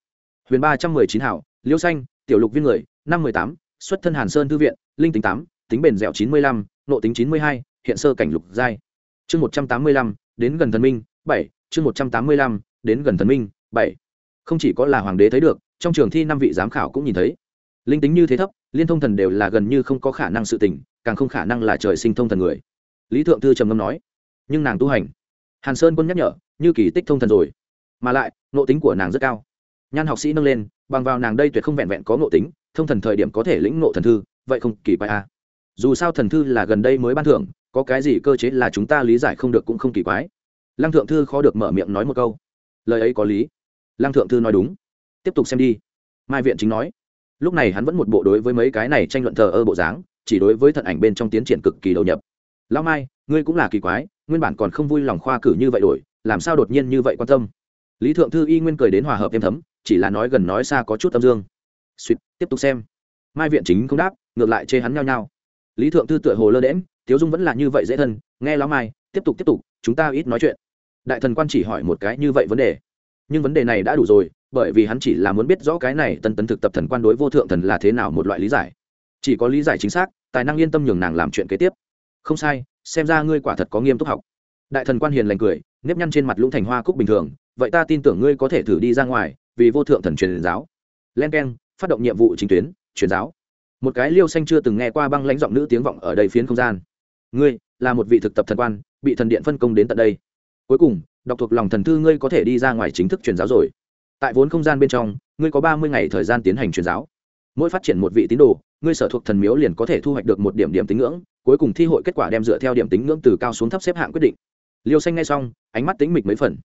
Huyền ba trăm mười chín hảo liêu xanh, tiểu lục viên người, năm mười tám xuất thân hàn sơn thư viện, linh tính tám, tính bền dẻo chín mươi lăm nộ tính chín mươi hai, hiện sơ cảnh lục giai. Chương một trăm tám mươi lăm, đến gần thần minh, bảy, chương một trăm tám mươi lăm, đến gần thần minh, bảy. Không chỉ có là hoàng đế thấy được, trong trường thi năm vị giám khảo cũng nhìn thấy. Linh tính như thế thấp, liên thông thần đều là gần như không có khả năng sự tình, càng không khả năng là trời sinh thông thần người. Lý thượng thư trầm ngâm nói, nhưng nàng tu hành, hàn sơn quân nhắc nhở, như kỳ tích thông thần rồi. Mà lại nộ tính của nàng rất cao. Nhan học sĩ nâng lên, bằng vào nàng đây tuyệt không vẹn vẹn có nộ tính thông thần thời điểm có thể lĩnh ngộ thần thư, vậy không kỳ quái à. dù sao thần thư là gần đây mới ban thưởng, có cái gì cơ chế là chúng ta lý giải không được cũng không kỳ quái. Lăng thượng thư khó được mở miệng nói một câu. Lời ấy có lý. Lăng thượng thư nói đúng. Tiếp tục xem đi. Mai viện chính nói. Lúc này hắn vẫn một bộ đối với mấy cái này tranh luận thờ ơ bộ dáng, chỉ đối với thận ảnh bên trong tiến triển cực kỳ đầu nhập. Lão mai, ngươi cũng là kỳ quái, nguyên bản còn không vui lòng khoa cử như vậy đổi, làm sao đột nhiên như vậy quan tâm? Lý thượng thư y nguyên cười đến hòa hợp êm thấm, chỉ là nói gần nói xa có chút tâm dương suýt, tiếp tục xem. Mai viện chính không đáp, ngược lại chê hắn nhao nhao. Lý thượng thư tựa hồ lơ đễm thiếu dung vẫn là như vậy dễ thân, nghe lão mai, tiếp tục tiếp tục, chúng ta ít nói chuyện. Đại thần quan chỉ hỏi một cái như vậy vấn đề. Nhưng vấn đề này đã đủ rồi, bởi vì hắn chỉ là muốn biết rõ cái này tân tấn thực tập thần quan đối vô thượng thần là thế nào một loại lý giải. Chỉ có lý giải chính xác, tài năng yên tâm nhường nàng làm chuyện kế tiếp. Không sai, xem ra ngươi quả thật có nghiêm túc học. Đại thần quan hiền lành cười, nếp nhăn trên mặt lũng thành hoa cúc bình thường, vậy ta tin tưởng ngươi có thể thử đi ra ngoài, vì vô thượng thần truyền giáo. Len k e n phát động nhiệm vụ chính tuyến, truyền giáo. Một cái liêu xanh chưa từng nghe qua băng lãnh giọng nữ tiếng vọng ở đây phiến không gian. Ngươi, là một vị thực tập thần quan, bị thần điện phân công đến tận đây. Cuối cùng, đọc thuộc lòng thần thư ngươi có thể đi ra ngoài chính thức truyền giáo rồi. Tại vốn không gian bên trong, ngươi có ba mươi ngày thời gian tiến hành truyền giáo. Mỗi phát triển một vị tín đồ, ngươi sở thuộc thần miếu liền có thể thu hoạch được một điểm điểm tín ngưỡng, cuối cùng thi hội kết quả đem dựa theo điểm tín ngưỡng từ cao xuống thấp xếp hạng quyết định. Liêu xanh ngay xong, ánh mắt tính mịch mấy phần.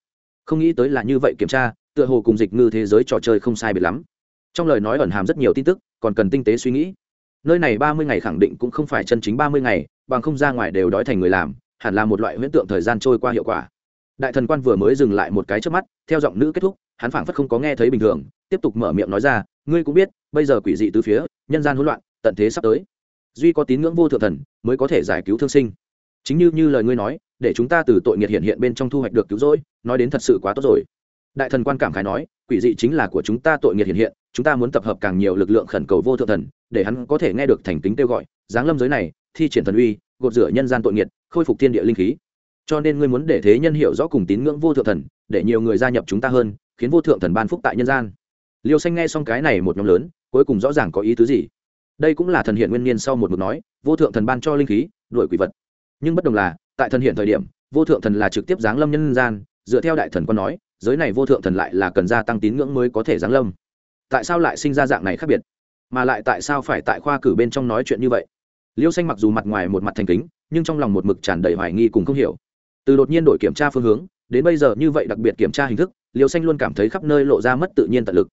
Không nghĩ tới là như vậy kiểm tra, tựa hồ cùng dịch ngư thế giới trò chơi không sai biệt lắm trong lời nói ẩn hàm rất nhiều tin tức, còn cần tinh tế suy nghĩ. Nơi này ba mươi ngày khẳng định cũng không phải chân chính ba mươi ngày, bằng không ra ngoài đều đói thành người làm, hẳn là một loại huyễn tượng thời gian trôi qua hiệu quả. Đại thần quan vừa mới dừng lại một cái trước mắt, theo giọng nữ kết thúc, hắn phảng phất không có nghe thấy bình thường, tiếp tục mở miệng nói ra, ngươi cũng biết, bây giờ quỷ dị từ phía, nhân gian hỗn loạn, tận thế sắp tới. Duy có tín ngưỡng vô thượng thần, mới có thể giải cứu thương sinh. Chính như như lời ngươi nói, để chúng ta từ tội nghiệt hiện hiện bên trong thu hoạch được cứu rỗi, nói đến thật sự quá tốt rồi. Đại thần quan cảm khái nói, quỷ dị chính là của chúng ta tội nghiệt hiện hiện chúng ta muốn tập hợp càng nhiều lực lượng khẩn cầu vô thượng thần, để hắn có thể nghe được thành kính kêu gọi. Giáng lâm giới này, thi triển thần uy, gột rửa nhân gian tội nghiệt, khôi phục thiên địa linh khí. Cho nên ngươi muốn để thế nhân hiểu rõ cùng tín ngưỡng vô thượng thần, để nhiều người gia nhập chúng ta hơn, khiến vô thượng thần ban phúc tại nhân gian. Liêu xanh nghe xong cái này một nhóm lớn, cuối cùng rõ ràng có ý tứ gì? Đây cũng là thần hiện nguyên niên sau một mực nói, vô thượng thần ban cho linh khí, đuổi quỷ vật. Nhưng bất đồng là, tại thần hiện thời điểm, vô thượng thần là trực tiếp giáng lâm nhân gian, dựa theo đại thần quan nói, giới này vô thượng thần lại là cần gia tăng tín ngưỡng mới có thể giáng lâm tại sao lại sinh ra dạng này khác biệt? Mà lại tại sao phải tại khoa cử bên trong nói chuyện như vậy? Liêu xanh mặc dù mặt ngoài một mặt thành kính, nhưng trong lòng một mực tràn đầy hoài nghi cùng không hiểu. Từ đột nhiên đổi kiểm tra phương hướng, đến bây giờ như vậy đặc biệt kiểm tra hình thức, liêu xanh luôn cảm thấy khắp nơi lộ ra mất tự nhiên tận lực.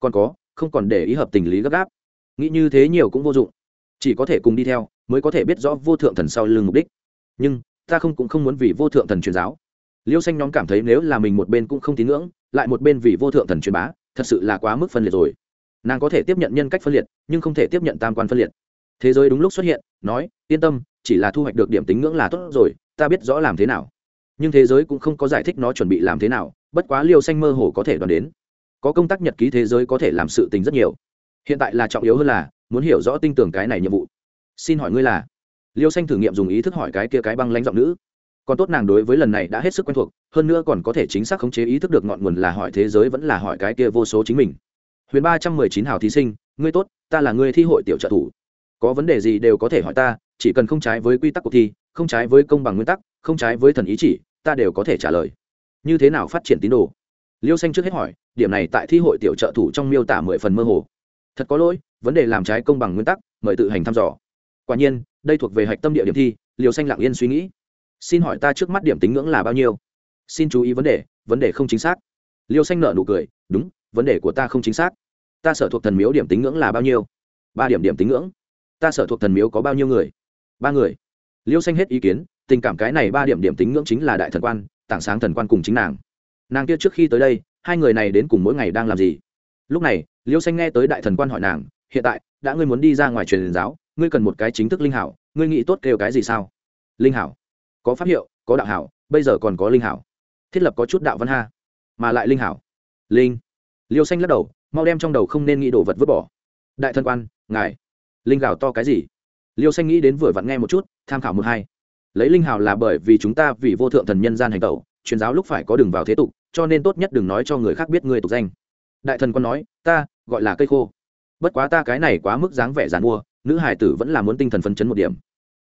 Còn có, không còn để ý hợp tình lý gấp gáp. Nghĩ như thế nhiều cũng vô dụng. Chỉ có thể cùng đi theo, mới có thể biết rõ vô thượng thần sau lưng mục đích. Nhưng, ta không cũng không muốn vì vô thượng thần truyền giáo. Liêu xanh nhóm cảm thấy nếu là mình một bên cũng không tín ngưỡng, lại một bên vì vô thượng thần truyền bá thật sự là quá mức phân liệt rồi. Nàng có thể tiếp nhận nhân cách phân liệt, nhưng không thể tiếp nhận tam quan phân liệt. Thế giới đúng lúc xuất hiện, nói, yên tâm, chỉ là thu hoạch được điểm tính ngưỡng là tốt rồi, ta biết rõ làm thế nào. Nhưng thế giới cũng không có giải thích nó chuẩn bị làm thế nào, bất quá liêu xanh mơ hồ có thể đoán đến. Có công tác nhật ký thế giới có thể làm sự tình rất nhiều. Hiện tại là trọng yếu hơn là, muốn hiểu rõ tinh tưởng cái này nhiệm vụ. Xin hỏi ngươi là? Liêu xanh thử nghiệm dùng ý thức hỏi cái kia cái băng lãnh giọng nữ còn tốt nàng đối với lần này đã hết sức quen thuộc, hơn nữa còn có thể chính xác khống chế ý thức được ngọn nguồn là hỏi thế giới vẫn là hỏi cái kia vô số chính mình. Huyền ba trăm mười chín hào thí sinh, ngươi tốt, ta là người thi hội tiểu trợ thủ. Có vấn đề gì đều có thể hỏi ta, chỉ cần không trái với quy tắc cuộc thi, không trái với công bằng nguyên tắc, không trái với thần ý chỉ, ta đều có thể trả lời. Như thế nào phát triển tín đồ? Liêu xanh trước hết hỏi, điểm này tại thi hội tiểu trợ thủ trong miêu tả mười phần mơ hồ. Thật có lỗi, vấn đề làm trái công bằng nguyên tắc, mời tự hành thăm dò. Quả nhiên, đây thuộc về hạch tâm địa điểm thi liều xanh lặng yên suy nghĩ xin hỏi ta trước mắt điểm tính ngưỡng là bao nhiêu? Xin chú ý vấn đề vấn đề không chính xác. Liêu xanh nợ nụ cười, đúng, vấn đề của ta không chính xác. Ta sở thuộc thần miếu điểm tính ngưỡng là bao nhiêu? Ba điểm điểm tính ngưỡng. Ta sở thuộc thần miếu có bao nhiêu người? Ba người. Liêu xanh hết ý kiến, tình cảm cái này ba điểm điểm tính ngưỡng chính là đại thần quan, tảng sáng thần quan cùng chính nàng. Nàng kia trước khi tới đây, hai người này đến cùng mỗi ngày đang làm gì? Lúc này, liêu xanh nghe tới đại thần quan hỏi nàng, hiện tại, đã ngươi muốn đi ra ngoài truyền giáo, ngươi cần một cái chính thức linh hảo, ngươi nghĩ tốt kêu cái gì sao? Linh hảo có pháp hiệu, có đạo hảo, bây giờ còn có linh hảo. Thiết lập có chút đạo văn ha, mà lại linh hảo. Linh. Liêu xanh lắc đầu, mau đem trong đầu không nên nghĩ đồ vật vứt bỏ. Đại thần quan, ngài. Linh gạo to cái gì? Liêu xanh nghĩ đến vừa vặn nghe một chút, tham khảo một hai. Lấy linh hào là bởi vì chúng ta vì vô thượng thần nhân gian hành tẩu, truyền giáo lúc phải có đường vào thế tục, cho nên tốt nhất đừng nói cho người khác biết người tục danh. Đại thần quan nói, ta, gọi là cây khô. Bất quá ta cái này quá mức dáng vẻ dàn mua, nữ hải tử vẫn là muốn tinh thần phấn chấn một điểm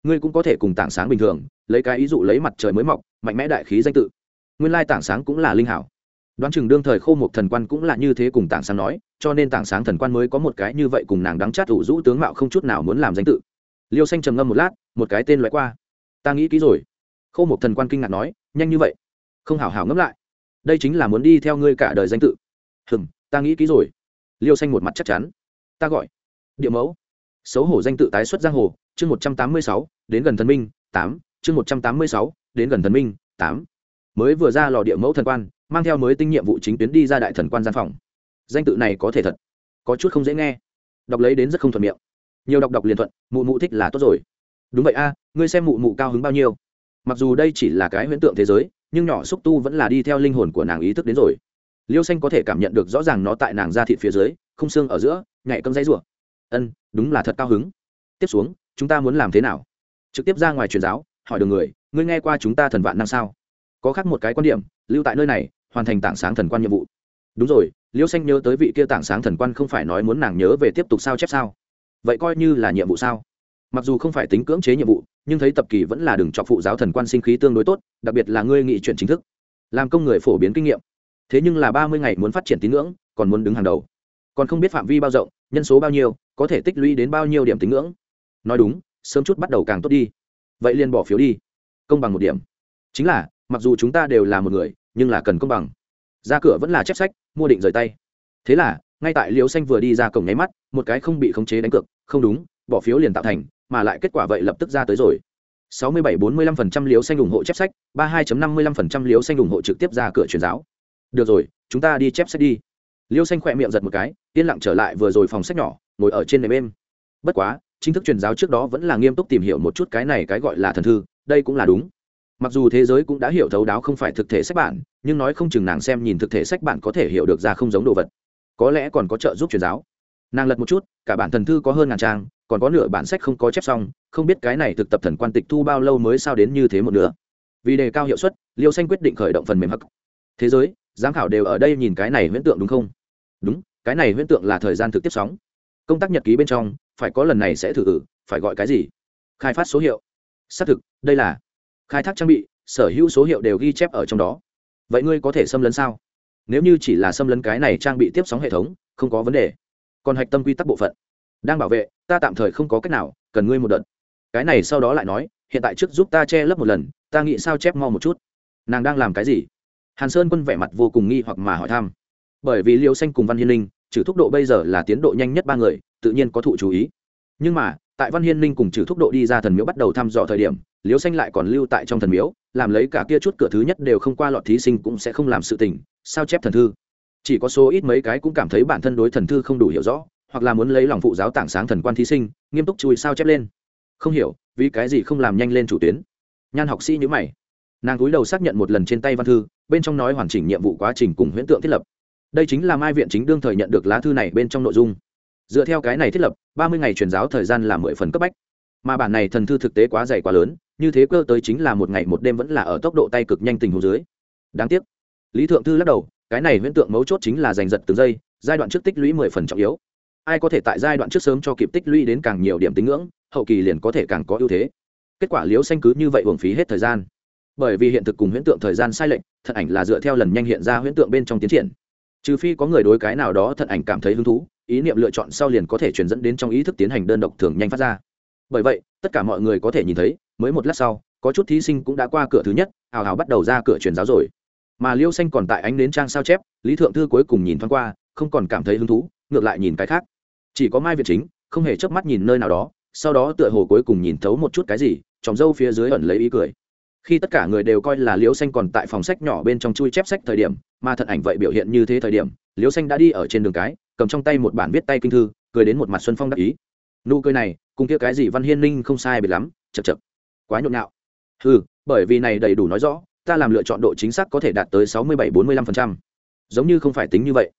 ngươi cũng có thể cùng tảng sáng bình thường, lấy cái ý dụ lấy mặt trời mới mọc, mạnh mẽ đại khí danh tự. Nguyên lai tảng sáng cũng là linh hảo. Đoán chừng đương thời khô một thần quan cũng là như thế cùng tảng sáng nói, cho nên tảng sáng thần quan mới có một cái như vậy cùng nàng đắng chát ủ rũ tướng mạo không chút nào muốn làm danh tự. Liêu xanh trầm ngâm một lát, một cái tên loại qua. Ta nghĩ kỹ rồi. Khô một thần quan kinh ngạc nói, nhanh như vậy? Không hảo hảo ngẫm lại. Đây chính là muốn đi theo ngươi cả đời danh tự. Hừng ta nghĩ kỹ rồi. Liêu xanh một mặt chắc chắn. Ta gọi. Địa mẫu xấu hổ danh tự tái xuất giang hồ, chương một trăm tám mươi sáu, đến gần thần minh, tám, chương một trăm tám mươi sáu, đến gần thần minh, tám. Mới vừa ra lò địa mẫu thần quan, mang theo mới tinh nhiệm vụ chính tuyến đi ra đại thần quan gian phòng. Danh tự này có thể thật, có chút không dễ nghe. Đọc lấy đến rất không thuận miệng. Nhiều đọc đọc liền thuận, mụ mụ thích là tốt rồi. Đúng vậy a, ngươi xem mụ mụ cao hứng bao nhiêu. Mặc dù đây chỉ là cái huyễn tượng thế giới, nhưng nhỏ xúc tu vẫn là đi theo linh hồn của nàng ý thức đến rồi. Liêu xanh có thể cảm nhận được rõ ràng nó tại nàng ra thịt phía dưới, không xương ở giữa nhạy cấm dây rủa ân, đúng là thật cao hứng. Tiếp xuống, chúng ta muốn làm thế nào? Trực tiếp ra ngoài truyền giáo, hỏi đường người, ngươi nghe qua chúng ta thần vạn năng sao? Có khác một cái quan điểm, lưu tại nơi này, hoàn thành tảng sáng thần quan nhiệm vụ. Đúng rồi, liêu xanh nhớ tới vị kia tảng sáng thần quan không phải nói muốn nàng nhớ về tiếp tục sao chép sao? Vậy coi như là nhiệm vụ sao? Mặc dù không phải tính cưỡng chế nhiệm vụ, nhưng thấy tập kỳ vẫn là đừng chọc phụ giáo thần quan sinh khí tương đối tốt, đặc biệt là ngươi nghị chuyện chính thức. Làm công người phổ biến kinh nghiệm. Thế nhưng là ba mươi ngày muốn phát triển tín ngưỡng, còn muốn đứng hàng đầu. Còn không biết phạm vi bao rộng, nhân số bao nhiêu có thể tích lũy đến bao nhiêu điểm tín ngưỡng? Nói đúng, sớm chút bắt đầu càng tốt đi. Vậy liền bỏ phiếu đi. Công bằng một điểm. Chính là, mặc dù chúng ta đều là một người, nhưng là cần công bằng. Ra cửa vẫn là chép sách, mua định rời tay. Thế là, ngay tại liều xanh vừa đi ra cổng nháy mắt, một cái không bị khống chế đánh cược, không đúng, bỏ phiếu liền tạo thành, mà lại kết quả vậy lập tức ra tới rồi. 67-45% liếu xanh ủng hộ chép sách 32.55% liếu xanh ủng hộ trực tiếp ra cửa truyền giáo. Được rồi, chúng ta đi chép sách đi liêu xanh khỏe miệng giật một cái, yên lặng trở lại vừa rồi phòng sách nhỏ, ngồi ở trên nệm êm. Bất quá, chính thức truyền giáo trước đó vẫn là nghiêm túc tìm hiểu một chút cái này cái gọi là thần thư, đây cũng là đúng. Mặc dù thế giới cũng đã hiểu thấu đáo không phải thực thể sách bản, nhưng nói không chừng nàng xem nhìn thực thể sách bản có thể hiểu được ra không giống đồ vật. Có lẽ còn có trợ giúp truyền giáo. Nàng lật một chút, cả bản thần thư có hơn ngàn trang, còn có nửa bản sách không có chép xong, không biết cái này thực tập thần quan tịch thu bao lâu mới sao đến như thế một nửa. Vì đề cao hiệu suất, liêu xanh quyết định khởi động phần mềm hắc. Thế giới, giám khảo đều ở đây nhìn cái này huyễn tượng đúng không? Đúng cái này huyễn tượng là thời gian thực tiếp sóng. Công tác nhật ký bên trong phải có lần này sẽ thử thử, phải gọi cái gì? Khai phát số hiệu. Xác thực đây là khai thác trang bị sở hữu số hiệu đều ghi chép ở trong đó. Vậy ngươi có thể xâm lấn sao? Nếu như chỉ là xâm lấn cái này trang bị tiếp sóng hệ thống không có vấn đề. Còn hạch tâm quy tắc bộ phận. Đang bảo vệ ta tạm thời không có cách nào cần ngươi một đợt. Cái này sau đó lại nói hiện tại trước giúp ta che lấp một lần ta nghĩ sao chép mau một chút. Nàng đang làm cái gì? Hàn sơn quân vẻ mặt vô cùng nghi hoặc mà hỏi thăm bởi vì liêu xanh cùng văn hiên linh trừ thúc độ bây giờ là tiến độ nhanh nhất ba người, tự nhiên có thụ chú ý. Nhưng mà, tại văn hiên linh cùng trừ thúc độ đi ra thần miếu bắt đầu thăm dò thời điểm, liêu xanh lại còn lưu tại trong thần miếu, làm lấy cả kia chút cửa thứ nhất đều không qua lọt thí sinh cũng sẽ không làm sự tình, sao chép thần thư? Chỉ có số ít mấy cái cũng cảm thấy bản thân đối thần thư không đủ hiểu rõ, hoặc là muốn lấy lòng phụ giáo tảng sáng thần quan thí sinh, nghiêm túc chui sao chép lên. Không hiểu, vì cái gì không làm nhanh lên chủ tuyến? Nhan học sĩ nhữ mày. Nàng cúi đầu xác nhận một lần trên tay văn thư, bên trong nói hoàn chỉnh nhiệm vụ quá trình cùng huyễn tượng thiết lập đây chính là mai viện chính đương thời nhận được lá thư này bên trong nội dung. Dựa theo cái này thiết lập, ba mươi ngày truyền giáo thời gian là mười phần cấp bách. Mà bản này thần thư thực tế quá dày quá lớn, như thế cơ tới chính là một ngày một đêm vẫn là ở tốc độ tay cực nhanh tình hồ dưới. Đáng tiếc. Lý thượng thư lắc đầu, cái này huyễn tượng mấu chốt chính là giành giật từng giây, giai đoạn trước tích lũy mười phần trọng yếu. Ai có thể tại giai đoạn trước sớm cho kịp tích lũy đến càng nhiều điểm tính ngưỡng, hậu kỳ liền có thể càng có ưu thế. Kết quả liếu xanh cứ như vậy uổng phí hết thời gian. Bởi vì hiện thực cùng huyễn tượng thời gian sai lệch, thật ảnh là dựa theo lần nhanh hiện ra huyễn tượng bên trong tiến triển trừ phi có người đối cái nào đó thật ảnh cảm thấy hứng thú, ý niệm lựa chọn sau liền có thể truyền dẫn đến trong ý thức tiến hành đơn độc thường nhanh phát ra. Bởi vậy, tất cả mọi người có thể nhìn thấy, mới một lát sau, có chút thí sinh cũng đã qua cửa thứ nhất, hào hào bắt đầu ra cửa truyền giáo rồi. Mà liêu xanh còn tại ánh đến trang sao chép, lý thượng thư cuối cùng nhìn thoáng qua, không còn cảm thấy hứng thú, ngược lại nhìn cái khác. Chỉ có mai việt chính, không hề chớp mắt nhìn nơi nào đó, sau đó tựa hồ cuối cùng nhìn thấu một chút cái gì tròng râu phía dưới ẩn lấy ý cười khi tất cả người đều coi là liễu xanh còn tại phòng sách nhỏ bên trong chui chép sách thời điểm, mà thật ảnh vậy biểu hiện như thế thời điểm, liễu xanh đã đi ở trên đường cái, cầm trong tay một bản viết tay kinh thư, cười đến một mặt xuân phong đắc ý. Nụ cười này, cùng kia cái gì văn hiên ninh không sai biệt lắm chật chật quá nhộn nhạo. Ừ bởi vì này đầy đủ nói rõ, ta làm lựa chọn độ chính xác có thể đạt tới sáu mươi bảy bốn mươi lăm phần trăm. Giống như không phải tính như vậy.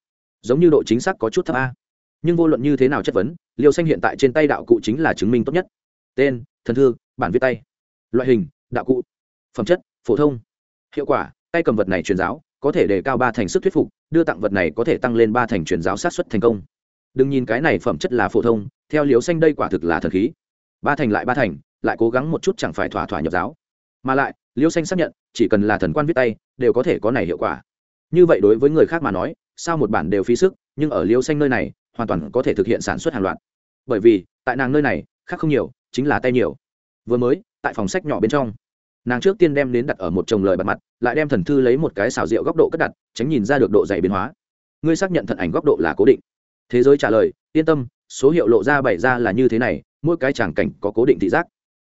Giống như độ chính xác có chút thấp a. Nhưng vô luận như thế nào chất vấn liêu xanh hiện tại trên tay đạo cụ chính là chứng minh tốt nhất. Tên, thần thư, bản viết tay. Loại hình, đạo cụ phẩm chất, phổ thông. Hiệu quả, tay cầm vật này truyền giáo, có thể đề cao ba thành sức thuyết phục, đưa tặng vật này có thể tăng lên ba thành truyền giáo sát xuất thành công. Đừng nhìn cái này phẩm chất là phổ thông, theo liều xanh đây quả thực là thần khí. Ba thành lại ba thành, lại cố gắng một chút chẳng phải thỏa thỏa nhập giáo. Mà lại liêu xanh xác nhận, chỉ cần là thần quan viết tay, đều có thể có này hiệu quả. Như vậy đối với người khác mà nói, sao một bản đều phí sức, nhưng ở liêu xanh nơi này, hoàn toàn có thể thực hiện sản xuất hàng loạt. Bởi vì, tại nàng nơi này, khác không nhiều, chính là tay nhiều. Vừa mới, tại phòng sách nhỏ bên trong nàng trước tiên đem đến đặt ở một chồng lời bật mặt, lại đem thần thư lấy một cái xào rượu góc độ cất đặt, tránh nhìn ra được độ dày biến hóa. Ngươi xác nhận thận ảnh góc độ là cố định. Thế giới trả lời, yên tâm, số hiệu lộ ra bày ra là như thế này, mỗi cái tràng cảnh có cố định thị giác.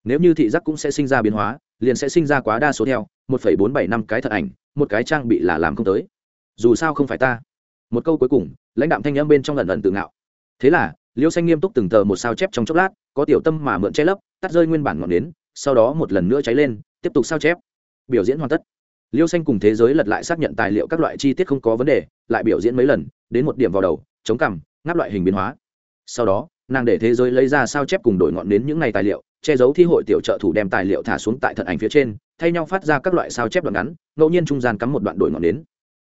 Nếu như thị giác cũng sẽ sinh ra biến hóa, liền sẽ sinh ra quá đa số theo, một phẩy bốn bảy năm cái thận ảnh, một cái trang bị là làm không tới. Dù sao không phải ta. Một câu cuối cùng, lãnh đạm thanh âm bên trong lần lần tự ngạo. Thế là, liêu xanh nghiêm túc từng tờ một sao chép trong chốc lát, có tiểu tâm mà mượn che lấp, tắt rơi nguyên bản ngọn nến, sau đó một lần nữa cháy lên tiếp tục sao chép. Biểu diễn hoàn tất. Liêu xanh cùng thế giới lật lại xác nhận tài liệu các loại chi tiết không có vấn đề, lại biểu diễn mấy lần, đến một điểm vào đầu, chống cằm, ngáp loại hình biến hóa. Sau đó, nàng để thế giới lấy ra sao chép cùng đổi ngọn đến những ngày tài liệu, che giấu thi hội tiểu trợ thủ đem tài liệu thả xuống tại thận ảnh phía trên, thay nhau phát ra các loại sao chép đoạn ngắn, ngẫu nhiên trung gian cắm một đoạn đổi ngọn đến.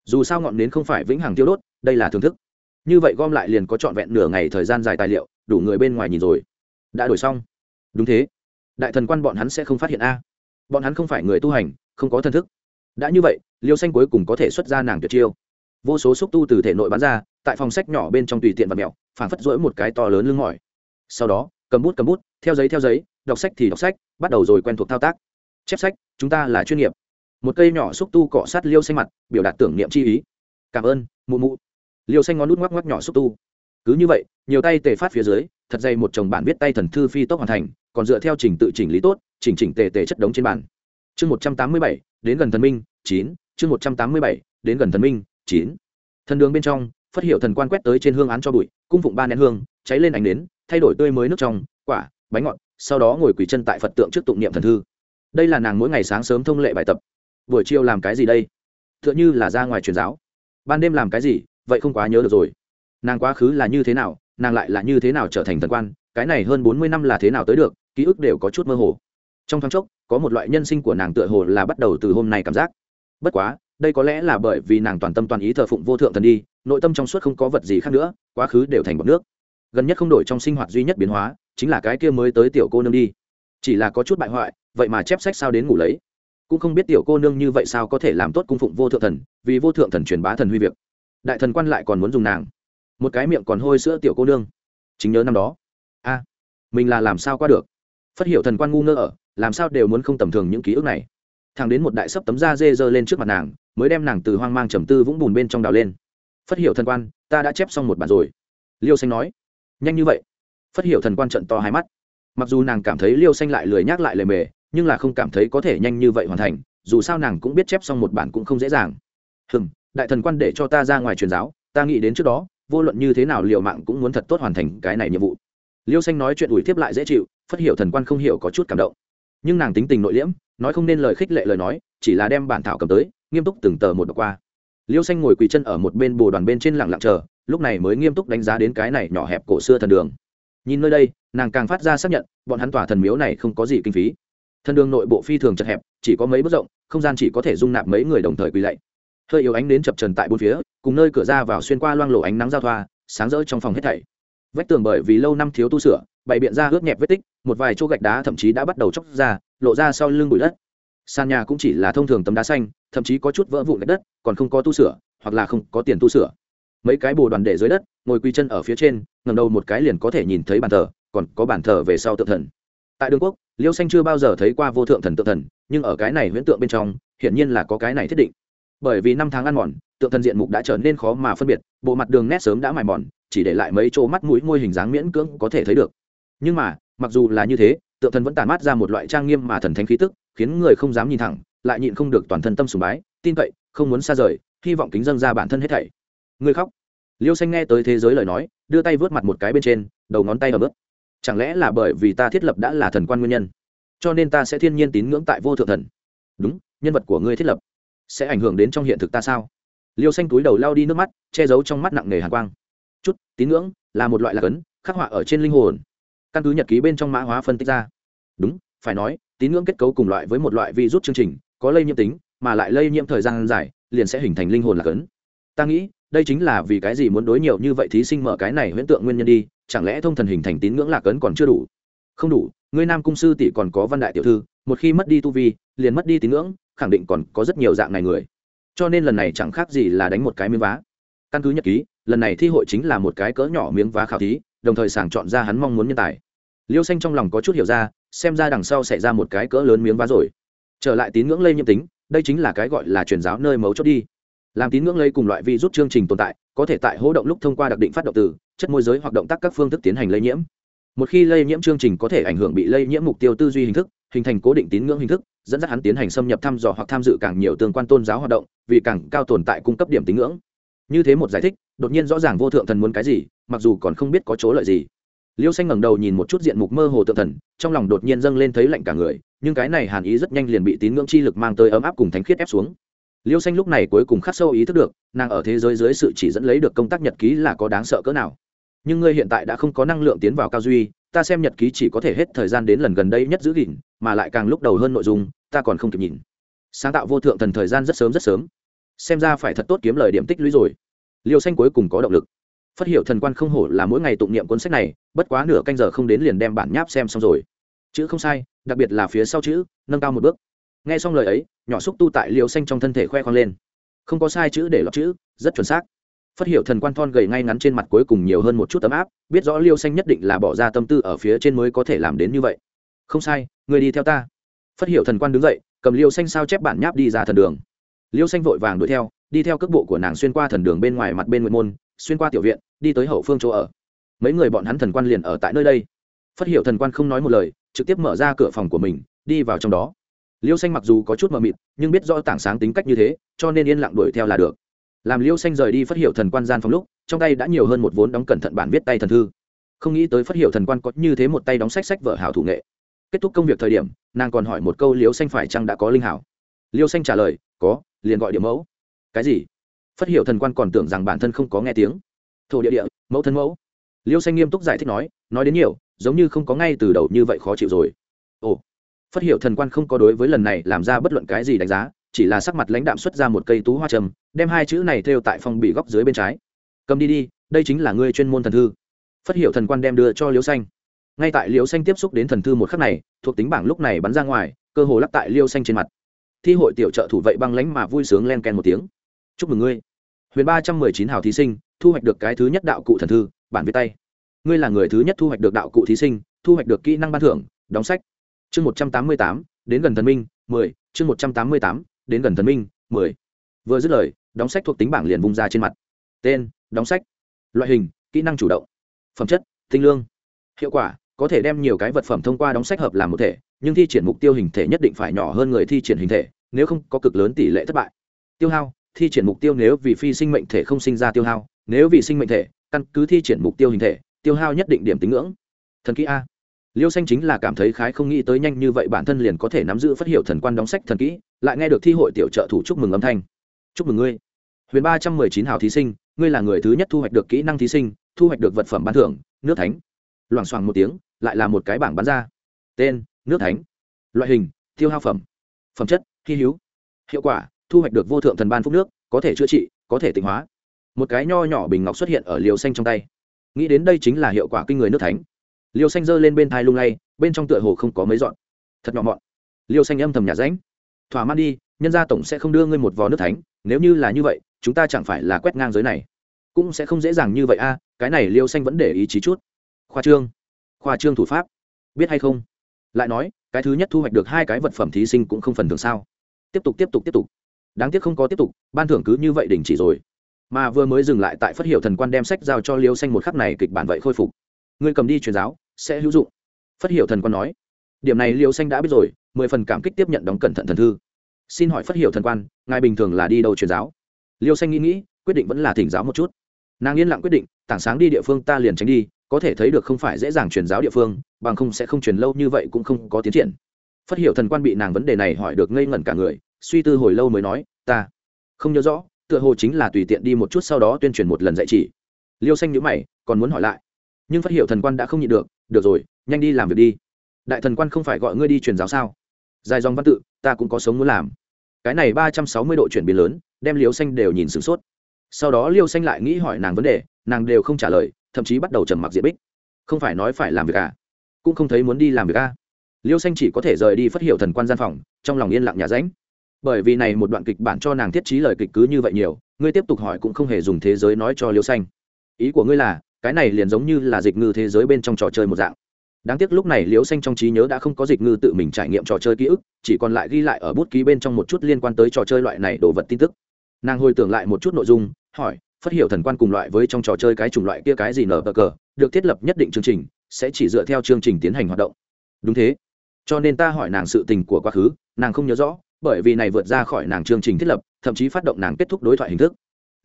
dù sao ngọn đến không phải vĩnh hằng tiêu đốt, đây là thưởng thức. Như vậy gom lại liền có trọn vẹn nửa ngày thời gian dài tài liệu, đủ người bên ngoài nhìn rồi. Đã đổi xong. Đúng thế. Đại thần quan bọn hắn sẽ không phát hiện a bọn hắn không phải người tu hành, không có thân thức. Đã như vậy, liêu xanh cuối cùng có thể xuất ra nàng tuyệt chiêu. Vô số xúc tu từ thể nội bắn ra, tại phòng sách nhỏ bên trong tùy tiện và mẹo phản phất rỗi một cái to lớn lưng mỏi. Sau đó, cầm bút cầm bút, theo giấy theo giấy, đọc sách thì đọc sách, bắt đầu rồi quen thuộc thao tác. Chép sách, chúng ta là chuyên nghiệp. Một cây nhỏ xúc tu cọ sát liêu xanh mặt, biểu đạt tưởng niệm chi ý. Cảm ơn, mụ mụ. Liêu xanh ngón nút ngoắc ngoắc nhỏ xúc tu. Cứ như vậy, nhiều tay tề phát phía dưới, thật dày một chồng bản viết tay thần thư phi tốc hoàn thành còn dựa theo trình tự chỉnh lý tốt, chỉnh chỉnh tề tề chất đống trên bàn. Chương một trăm tám mươi bảy, đến gần thần minh, chín. Chương một trăm tám mươi bảy, đến gần thần minh, chín. Thần đường bên trong phát hiệu thần quan quét tới trên hương án cho bụi, cung phụng ba nén hương, cháy lên ánh nến, thay đổi tươi mới nước trong, quả, bánh ngọt, sau đó ngồi quỳ chân tại phật tượng trước tụng niệm thần thư. Đây là nàng mỗi ngày sáng sớm thông lệ bài tập. Buổi chiều làm cái gì đây? T h ư ợ n h ư là ra ngoài truyền giáo. Ban đêm làm cái gì? Vậy không quá nhớ được rồi. Nàng quá khứ là như thế nào, nàng lại là như thế nào trở thành thần quan? Cái này hơn bốn mươi năm là thế nào tới được, ký ức đều có chút mơ hồ. Trong thoáng chốc, có một loại nhân sinh của nàng tựa hồ là bắt đầu từ hôm nay cảm giác. Bất quá, đây có lẽ là bởi vì nàng toàn tâm toàn ý thờ phụng vô thượng thần đi, nội tâm trong suốt không có vật gì khác nữa, quá khứ đều thành bọc nước. Gần nhất không đổi trong sinh hoạt duy nhất biến hóa, chính là cái kia mới tới tiểu cô nương đi. Chỉ là có chút bại hoại, vậy mà chép sách sao đến ngủ lấy. Cũng không biết tiểu cô nương như vậy sao có thể làm tốt cung phụng vô thượng thần, vì vô thượng thần truyền bá thần huy việc. Đại thần quan lại còn muốn dùng nàng. Một cái miệng còn hôi sữa tiểu cô nương. Chính nhớ năm đó mình là làm sao qua được? Phát hiểu thần quan ngu ngơ ở, làm sao đều muốn không tầm thường những ký ức này. Thằng đến một đại sấp tấm da dê dơ lên trước mặt nàng, mới đem nàng từ hoang mang trầm tư vũng bùn bên trong đào lên. Phát hiểu thần quan, ta đã chép xong một bản rồi. Liêu xanh nói. Nhanh như vậy. Phát hiểu thần quan trận to hai mắt. Mặc dù nàng cảm thấy liêu xanh lại lười nhắc lại lề mề, nhưng là không cảm thấy có thể nhanh như vậy hoàn thành, dù sao nàng cũng biết chép xong một bản cũng không dễ dàng. Hừm, đại thần quan để cho ta ra ngoài truyền giáo, ta nghĩ đến trước đó, vô luận như thế nào liệu mạng cũng muốn thật tốt hoàn thành cái này nhiệm vụ liêu xanh nói chuyện ủi tiếp lại dễ chịu phát hiểu thần quan không hiểu có chút cảm động. Nhưng nàng tính tình nội liễm, nói không nên lời khích lệ lời nói, chỉ là đem bản thảo cầm tới, nghiêm túc từng tờ một đọc qua. Liêu xanh ngồi quỳ chân ở một bên bồ đoàn bên trên lặng lặng chờ, lúc này mới nghiêm túc đánh giá đến cái này nhỏ hẹp cổ xưa thần đường. Nhìn nơi đây, nàng càng phát ra xác nhận, bọn hắn tỏa thần miếu này không có gì kinh phí. Thần đường nội bộ phi thường chật hẹp, chỉ có mấy bước rộng, không gian chỉ có thể dung nạp mấy người đồng thời quỳ lạy. Hơi yếu ánh đến chập trần tại bốn phía, cùng nơi cửa ra vào xuyên qua loang lộ ánh nắng giao thoa, sáng rỡ trong phòng hết thảy vách tường bởi vì lâu năm thiếu tu sửa, bày biện ra ướt nhẹp vết tích, một vài chỗ gạch đá thậm chí đã bắt đầu chóc ra, lộ ra sau lưng bụi đất. Sàn nhà cũng chỉ là thông thường tấm đá xanh, thậm chí có chút vỡ vụn gạch đất, còn không có tu sửa, hoặc là không có tiền tu sửa. Mấy cái bồ đoàn để dưới đất, ngồi quy chân ở phía trên ngầm đầu một cái liền có thể nhìn thấy bàn thờ, còn có bàn thờ về sau tượng thần. Tại đường quốc, liêu xanh chưa bao giờ thấy qua vô thượng thần tượng thần, nhưng ở cái này huyễn tượng bên trong, hiển nhiên là có cái này thiết định. Bởi vì năm tháng ăn mòn, tượng thần diện mục đã trở nên khó mà phân biệt, bộ mặt đường nét sớm đã mài mòn chỉ để lại mấy chỗ mắt mũi môi hình dáng miễn cưỡng có thể thấy được. Nhưng mà, mặc dù là như thế, tượng thần vẫn tàn mát ra một loại trang nghiêm mà thần thánh khí tức, khiến người không dám nhìn thẳng, lại nhịn không được toàn thân tâm sùng bái, tin cậy, không muốn xa rời, hy vọng kính dâng ra bản thân hết thảy. Người khóc. Liêu xanh nghe tới thế giới lời nói, đưa tay vớt mặt một cái bên trên, đầu ngón tay ở bước chẳng lẽ là bởi vì ta thiết lập đã là thần quan nguyên nhân, cho nên ta sẽ thiên nhiên tín ngưỡng tại vô thượng thần? Đúng, nhân vật của ngươi thiết lập sẽ ảnh hưởng đến trong hiện thực ta sao? Liêu xanh túi đầu lao đi nước mắt, che giấu trong mắt nặng nề hàn quang chút, tín ngưỡng là một loại lạc ấn, khắc họa ở trên linh hồn. Căn cứ nhật ký bên trong mã hóa phân tích ra. Đúng, phải nói, tín ngưỡng kết cấu cùng loại với một loại virus chương trình, có lây nhiễm tính, mà lại lây nhiễm thời gian dài, liền sẽ hình thành linh hồn lạc ấn. Ta nghĩ, đây chính là vì cái gì muốn đối nhiều như vậy thí sinh mở cái này huyễn tượng nguyên nhân đi, chẳng lẽ thông thần hình thành tín ngưỡng lạc ấn còn chưa đủ? Không đủ, ngươi nam cung sư tỷ còn có văn đại tiểu thư, một khi mất đi tu vi, liền mất đi tín ngưỡng, khẳng định còn có rất nhiều dạng này người. Cho nên lần này chẳng khác gì là đánh một cái miếng vá. Căn cứ nhật ký lần này thi hội chính là một cái cỡ nhỏ miếng vá khảo thí, đồng thời sàng chọn ra hắn mong muốn nhân tài. Liêu xanh trong lòng có chút hiểu ra, xem ra đằng sau sẽ ra một cái cỡ lớn miếng vá rồi. Trở lại tín ngưỡng lây nhiễm tính, đây chính là cái gọi là truyền giáo nơi mấu chốt đi. Làm tín ngưỡng lây cùng loại vi rút chương trình tồn tại, có thể tại hỗ động lúc thông qua đặc định phát động từ, chất môi giới hoặc động tác các phương thức tiến hành lây nhiễm. Một khi lây nhiễm chương trình có thể ảnh hưởng bị lây nhiễm mục tiêu tư duy hình thức, hình thành cố định tín ngưỡng hình thức, dẫn dắt hắn tiến hành xâm nhập thăm dò hoặc tham dự càng nhiều tương quan tôn giáo hoạt động, vì càng cao tồn tại cung cấp điểm tín ngưỡng như thế một giải thích, đột nhiên rõ ràng vô thượng thần muốn cái gì, mặc dù còn không biết có chỗ lợi gì. Liêu xanh ngẩng đầu nhìn một chút diện mục mơ hồ tượng thần, trong lòng đột nhiên dâng lên thấy lạnh cả người, nhưng cái này hàn ý rất nhanh liền bị tín ngưỡng chi lực mang tới ấm áp cùng thánh khiết ép xuống. Liêu xanh lúc này cuối cùng khắc sâu ý thức được, nàng ở thế giới dưới sự chỉ dẫn lấy được công tác nhật ký là có đáng sợ cỡ nào. Nhưng ngươi hiện tại đã không có năng lượng tiến vào cao duy, ta xem nhật ký chỉ có thể hết thời gian đến lần gần đây nhất giữ gìn, mà lại càng lúc đầu hơn nội dung, ta còn không kịp nhìn. Sáng tạo vô thượng thần thời gian rất sớm rất sớm xem ra phải thật tốt kiếm lời điểm tích lũy rồi. Liêu xanh cuối cùng có động lực. Phát hiểu thần quan không hổ là mỗi ngày tụng niệm cuốn sách này, bất quá nửa canh giờ không đến liền đem bản nháp xem xong rồi. Chữ không sai, đặc biệt là phía sau chữ, nâng cao một bước. Nghe xong lời ấy, nhỏ xúc tu tại liêu xanh trong thân thể khoe khoang lên. Không có sai chữ để lọt chữ, rất chuẩn xác. Phát hiểu thần quan thon gầy ngay ngắn trên mặt cuối cùng nhiều hơn một chút tấm áp, biết rõ liêu xanh nhất định là bỏ ra tâm tư ở phía trên mới có thể làm đến như vậy. Không sai, người đi theo ta. Phát hiểu thần quan đứng dậy, cầm liêu xanh sao chép bản nháp đi ra thần đường liêu xanh vội vàng đuổi theo, đi theo cước bộ của nàng xuyên qua thần đường bên ngoài mặt bên nguyện môn, xuyên qua tiểu viện, đi tới hậu phương chỗ ở. Mấy người bọn hắn thần quan liền ở tại nơi đây. Phát hiểu thần quan không nói một lời, trực tiếp mở ra cửa phòng của mình, đi vào trong đó. Liêu xanh mặc dù có chút mờ mịt, nhưng biết rõ tảng sáng tính cách như thế, cho nên yên lặng đuổi theo là được. Làm liêu xanh rời đi phát hiệu thần quan gian phòng lúc, trong tay đã nhiều hơn một vốn đóng cẩn thận bản viết tay thần thư. Không nghĩ tới phát hiệu thần quan có như thế một tay đóng sách sách vở hảo thủ nghệ. Kết thúc công việc thời điểm, nàng còn hỏi một câu liêu xanh phải chăng đã có linh hảo? Liêu xanh trả lời, có liền gọi điểm mẫu. Cái gì? Phát hiệu thần quan còn tưởng rằng bản thân không có nghe tiếng. Thổ địa địa, mẫu thân mẫu. Liêu xanh nghiêm túc giải thích nói nói đến nhiều, giống như không có ngay từ đầu như vậy khó chịu rồi. Ồ. Phát hiệu thần quan không có đối với lần này làm ra bất luận cái gì đánh giá, chỉ là sắc mặt lãnh đạm xuất ra một cây tú hoa trầm, đem hai chữ này thêu tại phòng bị góc dưới bên trái. Cầm đi đi, đây chính là ngươi chuyên môn thần thư. Phát hiệu thần quan đem đưa cho liêu xanh. Ngay tại liêu xanh tiếp xúc đến thần thư một khắc này, thuộc tính bảng lúc này bắn ra ngoài, cơ hồ lắp tại liêu xanh trên mặt thi hội tiểu trợ thủ vậy băng lánh mà vui sướng len ken một tiếng. Chúc mừng ngươi. Huyền ba trăm mười chín hào thí sinh, thu hoạch được cái thứ nhất đạo cụ thần thư, bản viết tay. Ngươi là người thứ nhất thu hoạch được đạo cụ thí sinh, thu hoạch được kỹ năng ban thưởng, đóng sách. Chương một trăm tám mươi tám, đến gần thần minh, mười. Chương một trăm tám mươi tám, đến gần thần minh, mười. Vừa dứt lời, đóng sách thuộc tính bảng liền vung ra trên mặt. Tên, đóng sách. Loại hình, kỹ năng chủ động. Phẩm chất, tinh lương. Hiệu quả có thể đem nhiều cái vật phẩm thông qua đóng sách hợp làm một thể, nhưng thi triển mục tiêu hình thể nhất định phải nhỏ hơn người thi triển hình thể, nếu không có cực lớn tỷ lệ thất bại. Tiêu hao, thi triển mục tiêu nếu vì phi sinh mệnh thể không sinh ra tiêu hao, nếu vì sinh mệnh thể, căn cứ thi triển mục tiêu hình thể, tiêu hao nhất định điểm tính ngưỡng. Thần kỹ a. Liêu xanh chính là cảm thấy khái không nghĩ tới nhanh như vậy bản thân liền có thể nắm giữ phát hiệu thần quan đóng sách thần kỹ, lại nghe được thi hội tiểu trợ thủ chúc mừng âm thanh. Chúc mừng ngươi. Huyền ba trăm mười chín hào thí sinh, ngươi là người thứ nhất thu hoạch được kỹ năng thí sinh, thu hoạch được vật phẩm ban thưởng, nước thánh. Loảng xoảng một tiếng lại là một cái bảng bán ra. Tên, nước thánh. Loại hình, tiêu hao phẩm. Phẩm chất, hy hữu. Hiệu quả, thu hoạch được vô thượng thần ban phúc nước, có thể chữa trị, có thể tịnh hóa. Một cái nho nhỏ bình ngọc xuất hiện ở liều xanh trong tay. Nghĩ đến đây chính là hiệu quả kinh người nước thánh. Liều xanh giơ lên bên thai lung lay, bên trong tựa hồ không có mấy dọn. Thật nhỏ mọn. Liều xanh âm thầm nhà ránh. Thỏa man đi, nhân gia tổng sẽ không đưa ngươi một vò nước thánh. Nếu như là như vậy, chúng ta chẳng phải là quét ngang giới này. Cũng sẽ không dễ dàng như vậy a, cái này liêu xanh vẫn để ý chí chút. Khoa trương khoa trương thủ pháp. Biết hay không? Lại nói, cái thứ nhất thu hoạch được hai cái vật phẩm thí sinh cũng không phần thường sao? Tiếp tục tiếp tục tiếp tục. Đáng tiếc không có tiếp tục, ban thưởng cứ như vậy đình chỉ rồi. Mà vừa mới dừng lại tại phát hiệu thần quan đem sách giao cho liêu xanh một khắc này kịch bản vậy khôi phục. Ngươi cầm đi truyền giáo, sẽ hữu dụng. Phát hiệu thần quan nói. Điểm này liêu xanh đã biết rồi, mười phần cảm kích tiếp nhận đóng cẩn thận thần thư. Xin hỏi phát hiệu thần quan, ngài bình thường là đi đâu truyền giáo? Liêu xanh nghĩ nghĩ, quyết định vẫn là thỉnh giáo một chút. Nàng yên lặng quyết định, tảng sáng đi địa phương ta liền tránh đi có thể thấy được không phải dễ dàng truyền giáo địa phương, bằng không sẽ không truyền lâu như vậy cũng không có tiến triển. Phát hiệu thần quan bị nàng vấn đề này hỏi được ngây ngẩn cả người, suy tư hồi lâu mới nói, ta không nhớ rõ, tựa hồ chính là tùy tiện đi một chút sau đó tuyên truyền một lần dạy chỉ. Liêu xanh nhữ mày, còn muốn hỏi lại. Nhưng phát hiệu thần quan đã không nhịn được được rồi, nhanh đi làm việc đi. Đại thần quan không phải gọi ngươi đi truyền giáo sao? Dài dòng văn tự, ta cũng có sống muốn làm. Cái này ba trăm sáu mươi độ chuyển biến lớn, đem liêu xanh đều nhìn sửng sốt. Sau đó liêu xanh lại nghĩ hỏi nàng vấn đề, nàng đều không trả lời thậm chí bắt đầu trầm mặc diện bích. Không phải nói phải làm việc à? Cũng không thấy muốn đi làm việc à? Liêu xanh chỉ có thể rời đi phát hiệu thần quan gian phòng, trong lòng yên lặng nhà ránh bởi vì này một đoạn kịch bản cho nàng thiết trí lời kịch cứ như vậy nhiều, ngươi tiếp tục hỏi cũng không hề dùng thế giới nói cho liêu xanh. Ý của ngươi là, cái này liền giống như là dịch ngư thế giới bên trong trò chơi một dạng. Đáng tiếc lúc này liêu xanh trong trí nhớ đã không có dịch ngư tự mình trải nghiệm trò chơi ký ức, chỉ còn lại ghi lại ở bút ký bên trong một chút liên quan tới trò chơi loại này đồ vật tin tức. Nàng hồi tưởng lại một chút nội dung, hỏi phát hiểu thần quan cùng loại với trong trò chơi cái chủng loại kia cái gì nở bờ cờ, được thiết lập nhất định chương trình, sẽ chỉ dựa theo chương trình tiến hành hoạt động. Đúng thế. Cho nên ta hỏi nàng sự tình của quá khứ, nàng không nhớ rõ, bởi vì này vượt ra khỏi nàng chương trình thiết lập, thậm chí phát động nàng kết thúc đối thoại hình thức.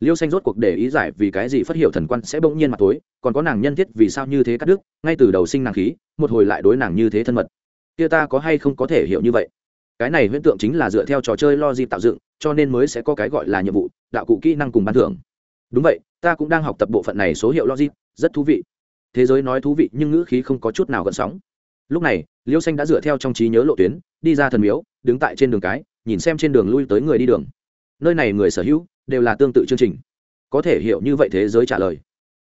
Liêu xanh rốt cuộc để ý giải vì cái gì phát hiểu thần quan sẽ bỗng nhiên mặt tối, còn có nàng nhân thiết vì sao như thế cắt đứt, ngay từ đầu sinh nàng khí, một hồi lại đối nàng như thế thân mật. Kia ta có hay không có thể hiểu như vậy? Cái này huyễn tượng chính là dựa theo trò chơi logic tạo dựng, cho nên mới sẽ có cái gọi là nhiệm vụ, đạo cụ kỹ năng cùng ban thưởng đúng vậy, ta cũng đang học tập bộ phận này số hiệu logic, rất thú vị. Thế giới nói thú vị nhưng ngữ khí không có chút nào gợn sóng. Lúc này, liêu xanh đã dựa theo trong trí nhớ lộ tuyến, đi ra thần miếu, đứng tại trên đường cái, nhìn xem trên đường lui tới người đi đường. Nơi này người sở hữu, đều là tương tự chương trình. Có thể hiểu như vậy thế giới trả lời.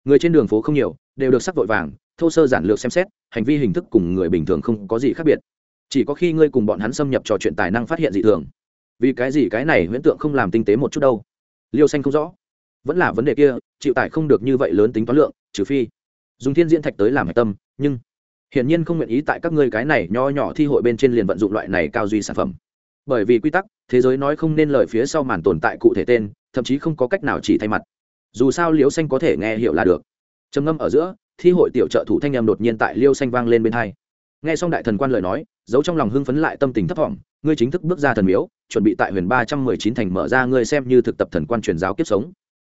Người trên đường phố không nhiều, đều được sắc vội vàng, thô sơ giản lược xem xét, hành vi hình thức cùng người bình thường không có gì khác biệt. Chỉ có khi ngươi cùng bọn hắn xâm nhập trò chuyện tài năng phát hiện dị thường. Vì cái gì cái này huyễn tượng không làm tinh tế một chút đâu? Liêu xanh không rõ vẫn là vấn đề kia, chịu tải không được như vậy lớn tính toán lượng, trừ phi dùng thiên diễn thạch tới làm hạch tâm, nhưng hiển nhiên không nguyện ý tại các ngươi cái này nho nhỏ thi hội bên trên liền vận dụng loại này cao duy sản phẩm. Bởi vì quy tắc, thế giới nói không nên lời phía sau màn tồn tại cụ thể tên, thậm chí không có cách nào chỉ thay mặt. Dù sao liêu xanh có thể nghe hiểu là được. Trầm ngâm ở giữa, thi hội tiểu trợ thủ thanh em đột nhiên tại liêu xanh vang lên bên hai. Nghe xong đại thần quan lời nói, giấu trong lòng hưng phấn lại tâm tình thấp thỏm, ngươi chính thức bước ra thần miếu, chuẩn bị tại huyền ba trăm mười chín thành mở ra ngươi xem như thực tập thần quan truyền giáo kiếp sống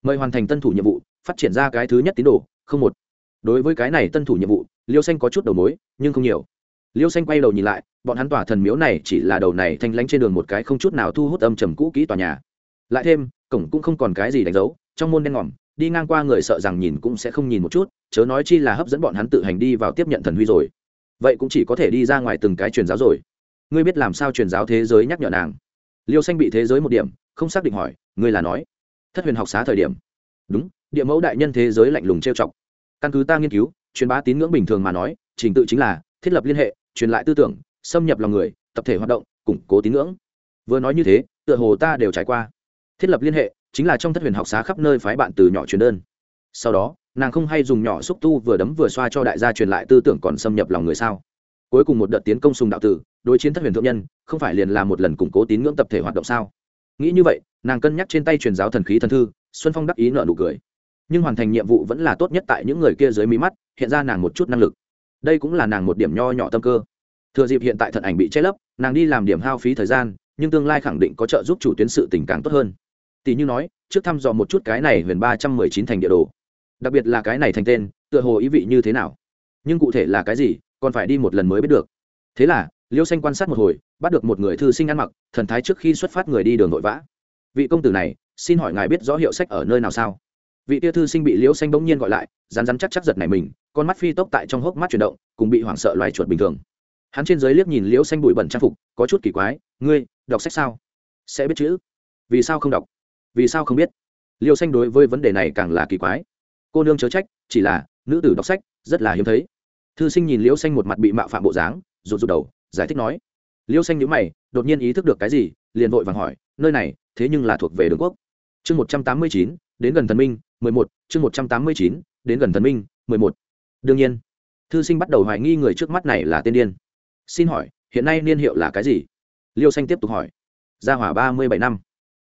mời hoàn thành tân thủ nhiệm vụ, phát triển ra cái thứ nhất tín đồ, không một. Đối với cái này tân thủ nhiệm vụ, liêu xanh có chút đầu mối, nhưng không nhiều. Liêu xanh quay đầu nhìn lại, bọn hắn tỏa thần miếu này chỉ là đầu này thanh lánh trên đường một cái không chút nào thu hút âm trầm cũ kỹ tòa nhà. Lại thêm, cổng cũng không còn cái gì đánh dấu, trong môn đen ngòm, đi ngang qua người sợ rằng nhìn cũng sẽ không nhìn một chút, chớ nói chi là hấp dẫn bọn hắn tự hành đi vào tiếp nhận thần huy rồi. Vậy cũng chỉ có thể đi ra ngoài từng cái truyền giáo rồi. Ngươi biết làm sao truyền giáo thế giới nhắc nhở nàng? Liêu xanh bị thế giới một điểm, không xác định hỏi, ngươi là nói? Thất huyền học xá thời điểm. Đúng, địa mẫu đại nhân thế giới lạnh lùng trêu chọc. Căn cứ ta nghiên cứu, truyền bá tín ngưỡng bình thường mà nói, trình tự chính là thiết lập liên hệ, truyền lại tư tưởng, xâm nhập lòng người, tập thể hoạt động, củng cố tín ngưỡng. Vừa nói như thế, tựa hồ ta đều trải qua. Thiết lập liên hệ chính là trong thất huyền học xá khắp nơi phái bạn từ nhỏ truyền đơn. Sau đó, nàng không hay dùng nhỏ xúc tu vừa đấm vừa xoa cho đại gia truyền lại tư tưởng còn xâm nhập lòng người sao? Cuối cùng một đợt tiến công sùng đạo tử, đối chiến thất huyền thượng nhân, không phải liền là một lần củng cố tín ngưỡng tập thể hoạt động sao? Nghĩ như vậy, nàng cân nhắc trên tay truyền giáo thần khí thần thư, xuân phong đắc ý nợ nụ cười. Nhưng hoàn thành nhiệm vụ vẫn là tốt nhất tại những người kia dưới mí mắt, hiện ra nàng một chút năng lực. Đây cũng là nàng một điểm nho nhỏ tâm cơ. Thừa dịp hiện tại thận ảnh bị che lấp, nàng đi làm điểm hao phí thời gian, nhưng tương lai khẳng định có trợ giúp chủ tuyến sự tình càng tốt hơn. Tỷ như nói, trước thăm dò một chút cái này huyền ba trăm mười chín thành địa đồ. Đặc biệt là cái này thành tên, tựa hồ ý vị như thế nào. Nhưng cụ thể là cái gì, còn phải đi một lần mới biết được. Thế là liêu xanh quan sát một hồi, bắt được một người thư sinh ăn mặc, thần thái trước khi xuất phát người đi đường vội vã. Vị công tử này, xin hỏi ngài biết rõ hiệu sách ở nơi nào sao? Vị tia thư sinh bị liêu xanh bỗng nhiên gọi lại rán rán chắc chắc giật này mình, con mắt phi tốc tại trong hốc mắt chuyển động, cùng bị hoảng sợ loài chuột bình thường. Hắn trên giới liếc nhìn liêu xanh bụi bẩn trang phục, có chút kỳ quái, ngươi, đọc sách sao? Sẽ biết chữ. Vì sao không đọc? Vì sao không biết? Liêu xanh đối với vấn đề này càng là kỳ quái. Cô nương chớ trách, chỉ là, nữ tử đọc sách, rất là hiếm thấy. Thư sinh nhìn liêu xanh một mặt bị mạo phạm bộ dáng, rụt rụt đầu giải thích nói. Liêu xanh nhữ mày, đột nhiên ý thức được cái gì, liền vội vàng hỏi, nơi này, thế nhưng là thuộc về đường quốc. Chương một trăm tám mươi chín, đến gần thần minh, mười một, chương một trăm tám mươi chín, đến gần thần minh, mười một. Đương nhiên, thư sinh bắt đầu hoài nghi người trước mắt này là tên điên. Xin hỏi, hiện nay niên hiệu là cái gì? Liêu xanh tiếp tục hỏi. Gia hỏa ba mươi bảy năm.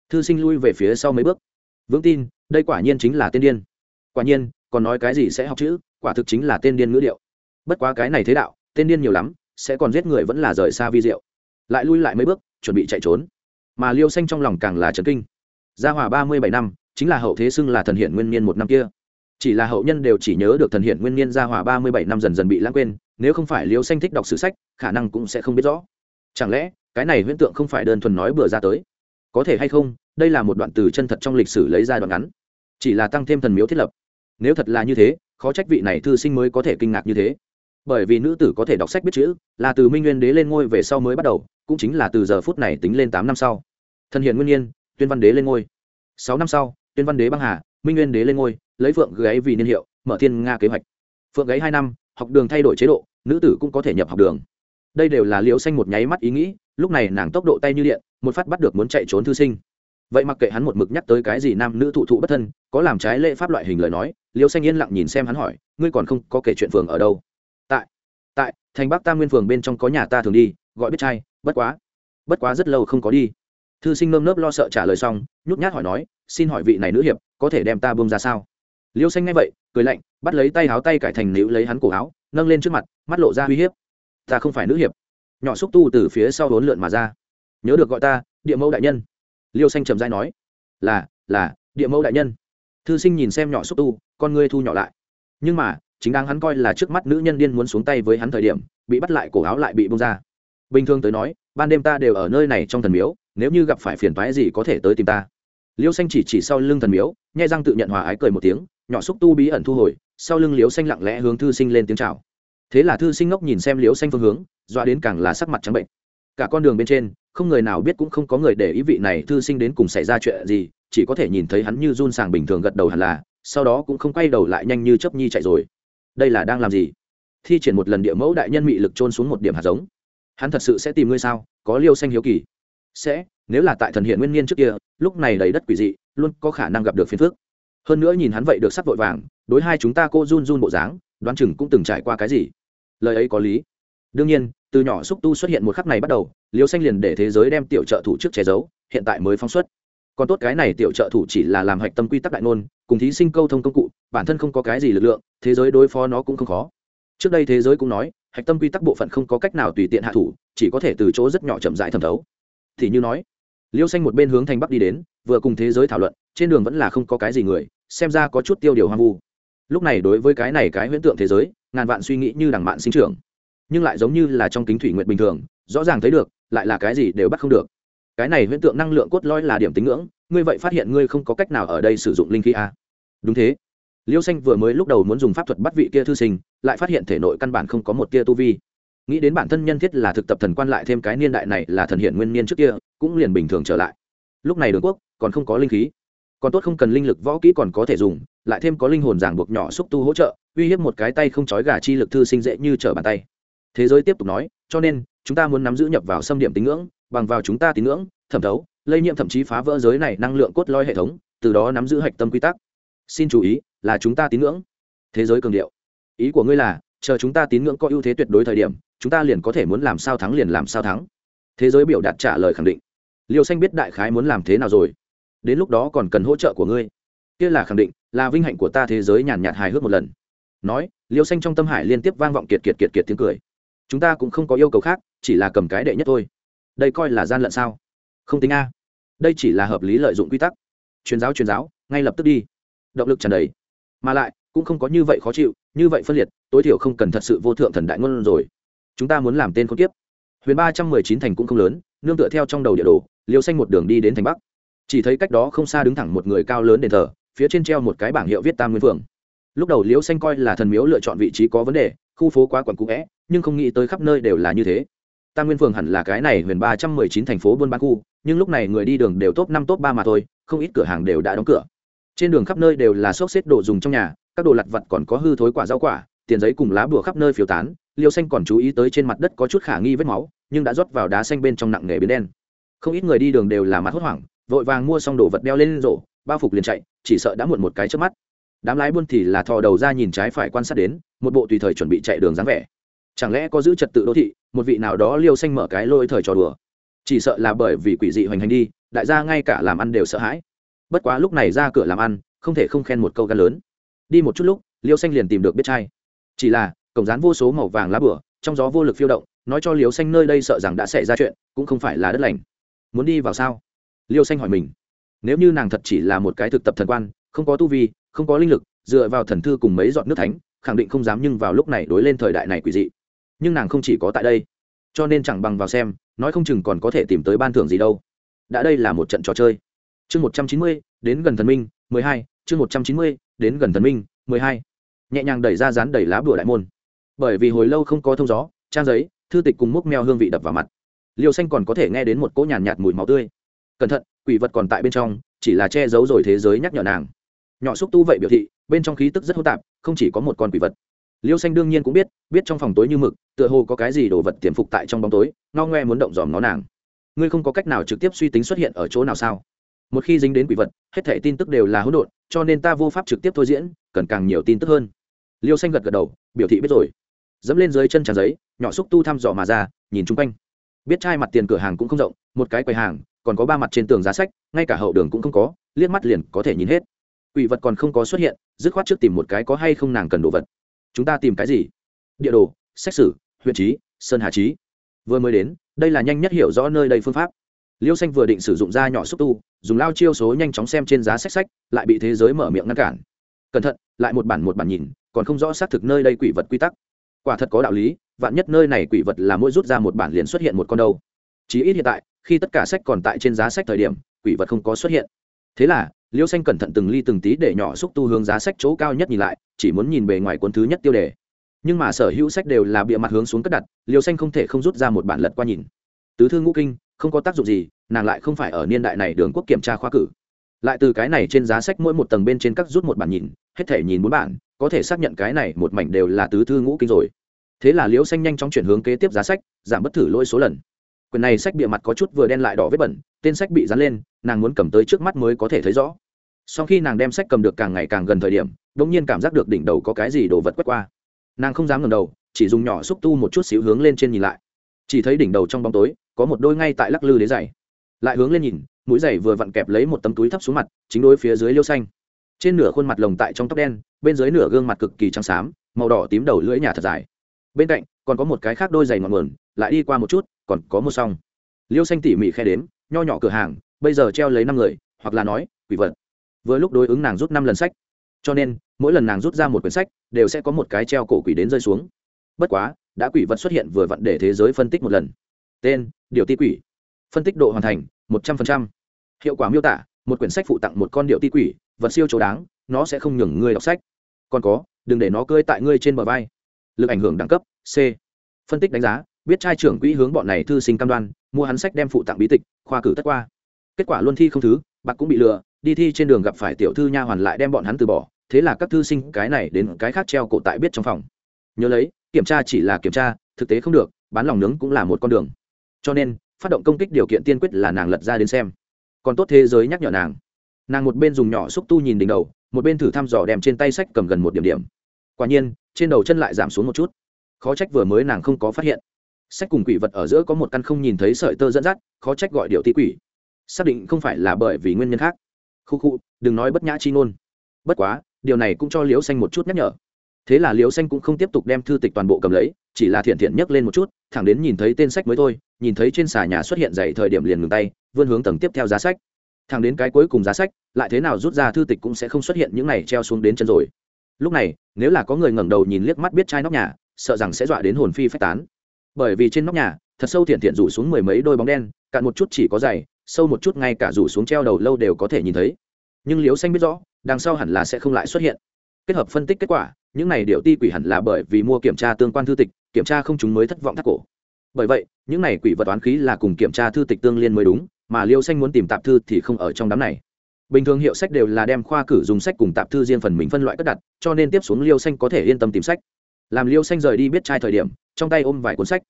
Thư sinh lui về phía sau mấy bước. Vững tin, đây quả nhiên chính là tên điên. Quả nhiên, còn nói cái gì sẽ học chữ, quả thực chính là tên điên ngữ điệu. Bất quá cái này thế đạo tên điên nhiều lắm sẽ còn giết người vẫn là rời xa vi diệu. Lại lui lại mấy bước, chuẩn bị chạy trốn. Mà liêu xanh trong lòng càng là trấn kinh. Gia hòa ba mươi bảy năm, chính là hậu thế xưng là thần hiện nguyên niên một năm kia. Chỉ là hậu nhân đều chỉ nhớ được thần hiện nguyên niên gia hòa ba mươi bảy năm dần dần bị lãng quên, nếu không phải liêu xanh thích đọc sử sách, khả năng cũng sẽ không biết rõ. Chẳng lẽ, cái này huyễn tượng không phải đơn thuần nói bừa ra tới? Có thể hay không, đây là một đoạn từ chân thật trong lịch sử lấy ra đoạn ngắn. Chỉ là tăng thêm thần miếu thiết lập. Nếu thật là như thế, khó trách vị này thư sinh mới có thể kinh ngạc như thế bởi vì nữ tử có thể đọc sách biết chữ, là từ minh nguyên đế lên ngôi về sau mới bắt đầu, cũng chính là từ giờ phút này tính lên tám năm sau. Thần hiện nguyên nhiên, tuyên văn đế lên ngôi. Sáu năm sau, tuyên văn đế băng hà, minh nguyên đế lên ngôi, lấy phượng gáy vì niên hiệu, mở thiên nga kế hoạch. Phượng gáy hai năm, học đường thay đổi chế độ, nữ tử cũng có thể nhập học đường. Đây đều là liễu xanh một nháy mắt ý nghĩ, lúc này nàng tốc độ tay như điện, một phát bắt được muốn chạy trốn thư sinh. Vậy mặc kệ hắn một mực nhắc tới cái gì nam nữ thụ thụ bất thân, có làm trái lễ pháp loại hình lời nói, liễu xanh yên lặng nhìn xem hắn hỏi, ngươi còn không có kể chuyện phường ở đâu? Thành bắc tam nguyên phường bên trong có nhà ta thường đi, gọi biết trai, bất quá bất quá rất lâu không có đi. Thư sinh nơm nớp lo sợ trả lời xong, nhút nhát hỏi nói, xin hỏi vị này nữ hiệp, có thể đem ta bông ra sao? Liêu xanh ngay vậy, cười lạnh, bắt lấy tay áo tay cải thành nữ lấy hắn cổ áo, nâng lên trước mặt, mắt lộ ra uy hiếp. Ta không phải nữ hiệp. Nhỏ xúc tu từ phía sau hốn lượn mà ra. Nhớ được gọi ta, địa mẫu đại nhân. Liêu xanh trầm dai nói, là là, địa mẫu đại nhân. Thư sinh nhìn xem nhỏ xúc tu, con ngươi thu nhỏ lại. Nhưng mà chính đang hắn coi là trước mắt nữ nhân điên muốn xuống tay với hắn thời điểm, bị bắt lại, cổ áo lại bị bông ra. Bình thường tới nói, ban đêm ta đều ở nơi này trong thần miếu, nếu như gặp phải phiền toái gì có thể tới tìm ta. Liêu xanh chỉ chỉ sau lưng thần miếu, nhai răng tự nhận hòa ái cười một tiếng, nhỏ xúc tu bí ẩn thu hồi, sau lưng liêu xanh lặng lẽ hướng thư sinh lên tiếng chào. Thế là thư sinh ngốc nhìn xem liêu xanh phương hướng doa đến càng là sắc mặt trắng bệnh. Cả con đường bên trên, không người nào biết cũng không có người để ý vị này thư sinh đến cùng xảy ra chuyện gì, chỉ có thể nhìn thấy hắn như run sàng bình thường gật đầu hẳn là, sau đó cũng không quay đầu lại nhanh như chấp nhi chạy rồi đây là đang làm gì? Thi triển một lần địa mẫu đại nhân mị lực trôn xuống một điểm hạt giống. Hắn thật sự sẽ tìm ngươi sao? Có liêu xanh hiếu kỳ. Sẽ, nếu là tại thần hiện nguyên niên trước kia, lúc này đầy đất quỷ dị, luôn có khả năng gặp được phiền phước hơn nữa nhìn hắn vậy được sắc vội vàng, đối hai chúng ta cô run run bộ dáng, đoán chừng cũng từng trải qua cái gì. Lời ấy có lý. Đương nhiên, từ nhỏ xúc tu xuất hiện một khắc này bắt đầu, liêu xanh liền để thế giới đem tiểu trợ thủ trước che giấu, hiện tại mới phóng xuất. Còn tốt cái này tiểu trợ thủ chỉ là làm hạch tâm quy tắc đại ngôn, cùng thí sinh câu thông công cụ bản thân không có cái gì lực lượng, thế giới đối phó nó cũng không khó. Trước đây thế giới cũng nói, hạch tâm quy tắc bộ phận không có cách nào tùy tiện hạ thủ, chỉ có thể từ chỗ rất nhỏ chậm rãi thẩm thấu. Thì như nói, liêu xanh một bên hướng thành bắc đi đến, vừa cùng thế giới thảo luận, trên đường vẫn là không có cái gì người, xem ra có chút tiêu điều hoang vu. Lúc này đối với cái này cái huyễn tượng thế giới, ngàn vạn suy nghĩ như đằng mạn sinh trưởng. Nhưng lại giống như là trong kính thủy nguyện bình thường, rõ ràng thấy được, lại là cái gì đều bắt không được. Cái này huyễn tượng năng lượng cốt lõi là điểm tính ngưỡng, ngươi vậy phát hiện ngươi không có cách nào ở đây sử dụng linh khí a đúng thế liêu xanh vừa mới lúc đầu muốn dùng pháp thuật bắt vị kia thư sinh, lại phát hiện thể nội căn bản không có một tia tu vi. Nghĩ đến bản thân nhân thiết là thực tập thần quan lại thêm cái niên đại này là thần hiện nguyên niên trước kia, cũng liền bình thường trở lại. Lúc này đường quốc còn không có linh khí. Còn tốt không cần linh lực võ kỹ còn có thể dùng, lại thêm có linh hồn giảng buộc nhỏ xúc tu hỗ trợ, uy hiếp một cái tay không trói gà chi lực thư sinh dễ như trở bàn tay. Thế giới tiếp tục nói, cho nên, chúng ta muốn nắm giữ nhập vào xâm điểm tín ngưỡng, bằng vào chúng ta tín ngưỡng, thẩm thấu, lây nhiễm thậm chí phá vỡ giới này năng lượng cốt lõi hệ thống, từ đó nắm giữ hạch tâm quy tắc. Xin chú ý là chúng ta tín ngưỡng. Thế giới cường điệu. Ý của ngươi là, chờ chúng ta tín ngưỡng có ưu thế tuyệt đối thời điểm, chúng ta liền có thể muốn làm sao thắng liền làm sao thắng. Thế giới biểu đạt trả lời khẳng định. Liêu xanh biết đại khái muốn làm thế nào rồi. Đến lúc đó còn cần hỗ trợ của ngươi. Kia là khẳng định, là vinh hạnh của ta thế giới nhàn nhạt hài hước một lần. Nói, liêu xanh trong tâm hải liên tiếp vang vọng kiệt kiệt kiệt kiệt tiếng cười. Chúng ta cũng không có yêu cầu khác, chỉ là cầm cái đệ nhất thôi. Đây coi là gian lận sao? Không tính a. Đây chỉ là hợp lý lợi dụng quy tắc. Truyền giáo truyền giáo, ngay lập tức đi. Động lực tràn đầy mà lại, cũng không có như vậy khó chịu, như vậy phân liệt, tối thiểu không cần thật sự vô thượng thần đại ngôn rồi. Chúng ta muốn làm tên khốn tiếp huyền ba trăm mười chín thành cũng không lớn, nương tựa theo trong đầu địa đồ liều xanh một đường đi đến thành bắc. Chỉ thấy cách đó không xa đứng thẳng một người cao lớn đền thờ, phía trên treo một cái bảng hiệu viết tam nguyên phượng. Lúc đầu liễu xanh coi là thần miếu lựa chọn vị trí có vấn đề, khu phố quá quẩn cũ vẽ, nhưng không nghĩ tới khắp nơi đều là như thế. Tam nguyên phường hẳn là cái này huyền ba trăm mười chín thành phố buôn bán khu, nhưng lúc này người đi đường đều top năm top ba mà thôi, không ít cửa hàng đều đã đóng cửa trên đường khắp nơi đều là xốc xếp đồ dùng trong nhà, các đồ lặt vặt còn có hư thối quả rau quả, tiền giấy cùng lá bùa khắp nơi phiếu tán, liêu xanh còn chú ý tới trên mặt đất có chút khả nghi vết máu, nhưng đã rót vào đá xanh bên trong nặng nghề biến đen. Không ít người đi đường đều là mặt hốt hoảng, vội vàng mua xong đồ vật đeo lên rổ, bao phục liền chạy, chỉ sợ đã muộn một cái trước mắt. Đám lái buôn thì là thò đầu ra nhìn trái phải quan sát đến, một bộ tùy thời chuẩn bị chạy đường dáng vẻ. Chẳng lẽ có giữ trật tự đô thị, một vị nào đó liêu xanh mở cái lôi thời trò đùa? Chỉ sợ là bởi vì quỷ dị hoành hành đi, đại gia ngay cả làm ăn đều sợ hãi bất quá lúc này ra cửa làm ăn, không thể không khen một câu gan lớn. Đi một chút lúc, liêu xanh liền tìm được biết trai. Chỉ là, cổng rán vô số màu vàng lá bửa, trong gió vô lực phiêu động, nói cho liêu xanh nơi đây sợ rằng đã xảy ra chuyện, cũng không phải là đất lành. Muốn đi vào sao? Liêu xanh hỏi mình. Nếu như nàng thật chỉ là một cái thực tập thần quan, không có tu vi, không có linh lực, dựa vào thần thư cùng mấy giọt nước thánh, khẳng định không dám nhưng vào lúc này đối lên thời đại này quỷ dị. Nhưng nàng không chỉ có tại đây, cho nên chẳng bằng vào xem, nói không chừng còn có thể tìm tới ban thưởng gì đâu. Đã đây là một trận trò chơi chương một trăm chín mươi đến gần thần minh mười hai chương một trăm chín mươi đến gần thần minh mười hai. Nhẹ nhàng đẩy ra dán đẩy lá bùa đại môn. Bởi vì hồi lâu không có thông gió trang giấy thư tịch cùng múc meo hương vị đập vào mặt. Liều xanh còn có thể nghe đến một cỗ nhàn nhạt, nhạt mùi máu tươi. Cẩn thận quỷ vật còn tại bên trong chỉ là che giấu rồi thế giới nhắc nhở nàng. Nhỏ xúc tu vậy biểu thị bên trong khí tức rất hỗn tạp không chỉ có một con quỷ vật. Liêu xanh đương nhiên cũng biết biết trong phòng tối như mực tựa hồ có cái gì đồ vật tiềm phục tại trong bóng tối ngao ngoe muốn động dòm nó nàng. Ngươi không có cách nào trực tiếp suy tính xuất hiện ở chỗ nào sao? Một khi dính đến quỷ vật, hết thảy tin tức đều là hỗn độn, cho nên ta vô pháp trực tiếp thôi diễn, cần càng nhiều tin tức hơn. Liêu xanh gật gật đầu, biểu thị biết rồi. Dẫm lên dưới chân tràn giấy, nhỏ xúc tu thăm dò mà ra, nhìn chung quanh. Biết trai mặt tiền cửa hàng cũng không rộng, một cái quầy hàng, còn có ba mặt trên tường giá sách, ngay cả hậu đường cũng không có, liếc mắt liền có thể nhìn hết. Quỷ vật còn không có xuất hiện, dứt khoát trước tìm một cái có hay không nàng cần đồ vật. Chúng ta tìm cái gì? Địa đồ xét xử huyện trí, sơn hà trí. Vừa mới đến, đây là nhanh nhất hiểu rõ nơi đây phương pháp liêu xanh vừa định sử dụng da nhỏ xúc tu, dùng lao chiêu số nhanh chóng xem trên giá sách sách, lại bị thế giới mở miệng ngăn cản. Cẩn thận, lại một bản một bản nhìn, còn không rõ xác thực nơi đây quỷ vật quy tắc. Quả thật có đạo lý, vạn nhất nơi này quỷ vật là mỗi rút ra một bản liền xuất hiện một con đâu. Chí ít hiện tại, khi tất cả sách còn tại trên giá sách thời điểm, quỷ vật không có xuất hiện. Thế là, liêu xanh cẩn thận từng ly từng tí để nhỏ xúc tu hướng giá sách chỗ cao nhất nhìn lại, chỉ muốn nhìn bề ngoài cuốn thứ nhất tiêu đề. Nhưng mà sở hữu sách đều là bịa mặt hướng xuống cất đặt, liêu xanh không thể không rút ra một bản lật qua nhìn. Tứ thư ngũ kinh không có tác dụng gì, nàng lại không phải ở niên đại này đường quốc kiểm tra khoa cử. Lại từ cái này trên giá sách mỗi một tầng bên trên các rút một bản nhìn, hết thể nhìn bốn bản, có thể xác nhận cái này một mảnh đều là tứ thư ngũ kinh rồi. Thế là liễu xanh nhanh chóng chuyển hướng kế tiếp giá sách, giảm bất thử lỗi số lần. Quyển này sách bịa mặt có chút vừa đen lại đỏ vết bẩn, tên sách bị dán lên, nàng muốn cầm tới trước mắt mới có thể thấy rõ. Sau khi nàng đem sách cầm được càng ngày càng gần thời điểm đ ỗ n g nhiên cảm giác được đỉnh đầu có cái gì đồ vật quét qua. Nàng không dám ngầm đầu, chỉ dùng nhỏ xúc tu một chút xíu hướng lên trên nhìn lại. Chỉ thấy đỉnh đầu trong bóng tối có một đôi ngay tại lắc lư đế giày. Lại hướng lên nhìn, mũi giày vừa vặn kẹp lấy một tấm túi thấp xuống mặt, chính đối phía dưới liêu xanh. Trên nửa khuôn mặt lồng tại trong tóc đen, bên dưới nửa gương mặt cực kỳ trắng xám, màu đỏ tím đầu lưỡi nhà thật dài. Bên cạnh, còn có một cái khác đôi giày ngọn nguồn, lại đi qua một chút, còn có một xong liêu xanh tỉ mỉ khe đếm, nho nhỏ cửa hàng, bây giờ treo lấy năm người, hoặc là nói, quỷ vật. Vừa lúc đối ứng nàng rút năm lần sách. Cho nên, mỗi lần nàng rút ra một quyển sách, đều sẽ có một cái treo cổ quỷ đến rơi xuống. Bất quá, đã quỷ vật xuất hiện vừa vặn để thế giới phân tích một lần tên, điều ti quỷ. Phân tích độ hoàn thành, một trăm linh hiệu quả miêu tả, một quyển sách phụ tặng một con điệu ti quỷ, vật siêu chỗ đáng, nó sẽ không nhường ngươi đọc sách. Còn có, đừng để nó cơi tại ngươi trên bờ vai. Lực ảnh hưởng đẳng cấp, c. Phân tích đánh giá, biết trai trưởng quỹ hướng bọn này thư sinh cam đoan, mua hắn sách đem phụ tặng bí tịch, khoa cử tất qua. Kết quả luân thi không thứ, bạc cũng bị lừa, đi thi trên đường gặp phải tiểu thư nha hoàn lại đem bọn hắn từ bỏ. Thế là các thư sinh cái này đến cái khác treo cổ tại biết trong phòng. Nhớ lấy, kiểm tra chỉ là kiểm tra, thực tế không được, bán lòng nướng cũng là một con đường cho nên, phát động công kích điều kiện tiên quyết là nàng lật ra đến xem. Còn tốt thế giới nhắc nhở nàng. Nàng một bên dùng nhỏ xúc tu nhìn đỉnh đầu, một bên thử thăm dò đem trên tay sách cầm gần một điểm điểm. Quả nhiên, trên đầu chân lại giảm xuống một chút. Khó trách vừa mới nàng không có phát hiện. Sách cùng quỷ vật ở giữa có một căn không nhìn thấy sợi tơ dẫn dắt, khó trách gọi điệu ti quỷ. Xác định không phải là bởi vì nguyên nhân khác. Khu khu, đừng nói bất nhã chi ngôn. Bất quá, điều này cũng cho liễu xanh một chút nhắc nhở. Thế là liễu xanh cũng không tiếp tục đem thư tịch toàn bộ cầm lấy, chỉ là thiện thiện nhấc lên một chút, thẳng đến nhìn thấy tên sách mới thôi nhìn thấy trên xà nhà xuất hiện dậy thời điểm liền ngừng tay, vươn hướng tầng tiếp theo giá sách. Thẳng đến cái cuối cùng giá sách, lại thế nào rút ra thư tịch cũng sẽ không xuất hiện những này treo xuống đến chân rồi. Lúc này, nếu là có người ngẩng đầu nhìn liếc mắt biết chai nóc nhà, sợ rằng sẽ dọa đến hồn phi phách tán. Bởi vì trên nóc nhà, thật sâu thiện thiện rủ xuống mười mấy đôi bóng đen, cạn một chút chỉ có dày, sâu một chút ngay cả rủ xuống treo đầu lâu đều có thể nhìn thấy. Nhưng liếu xanh biết rõ, đằng sau hẳn là sẽ không lại xuất hiện. Kết hợp phân tích kết quả, những này điệu ti quỷ hẳn là bởi vì mua kiểm tra tương quan thư tịch, kiểm tra không chúng mới thất vọng thắt cổ bởi vậy, những này quỷ vật toán khí là cùng kiểm tra thư tịch tương liên mới đúng, mà liêu xanh muốn tìm tạp thư thì không ở trong đám này. Bình thường hiệu sách đều là đem khoa cử dùng sách cùng tạp thư riêng phần mình phân loại cất đặt, cho nên tiếp xuống liêu xanh có thể yên tâm tìm sách. Làm liêu xanh rời đi biết trai thời điểm, trong tay ôm vài cuốn sách.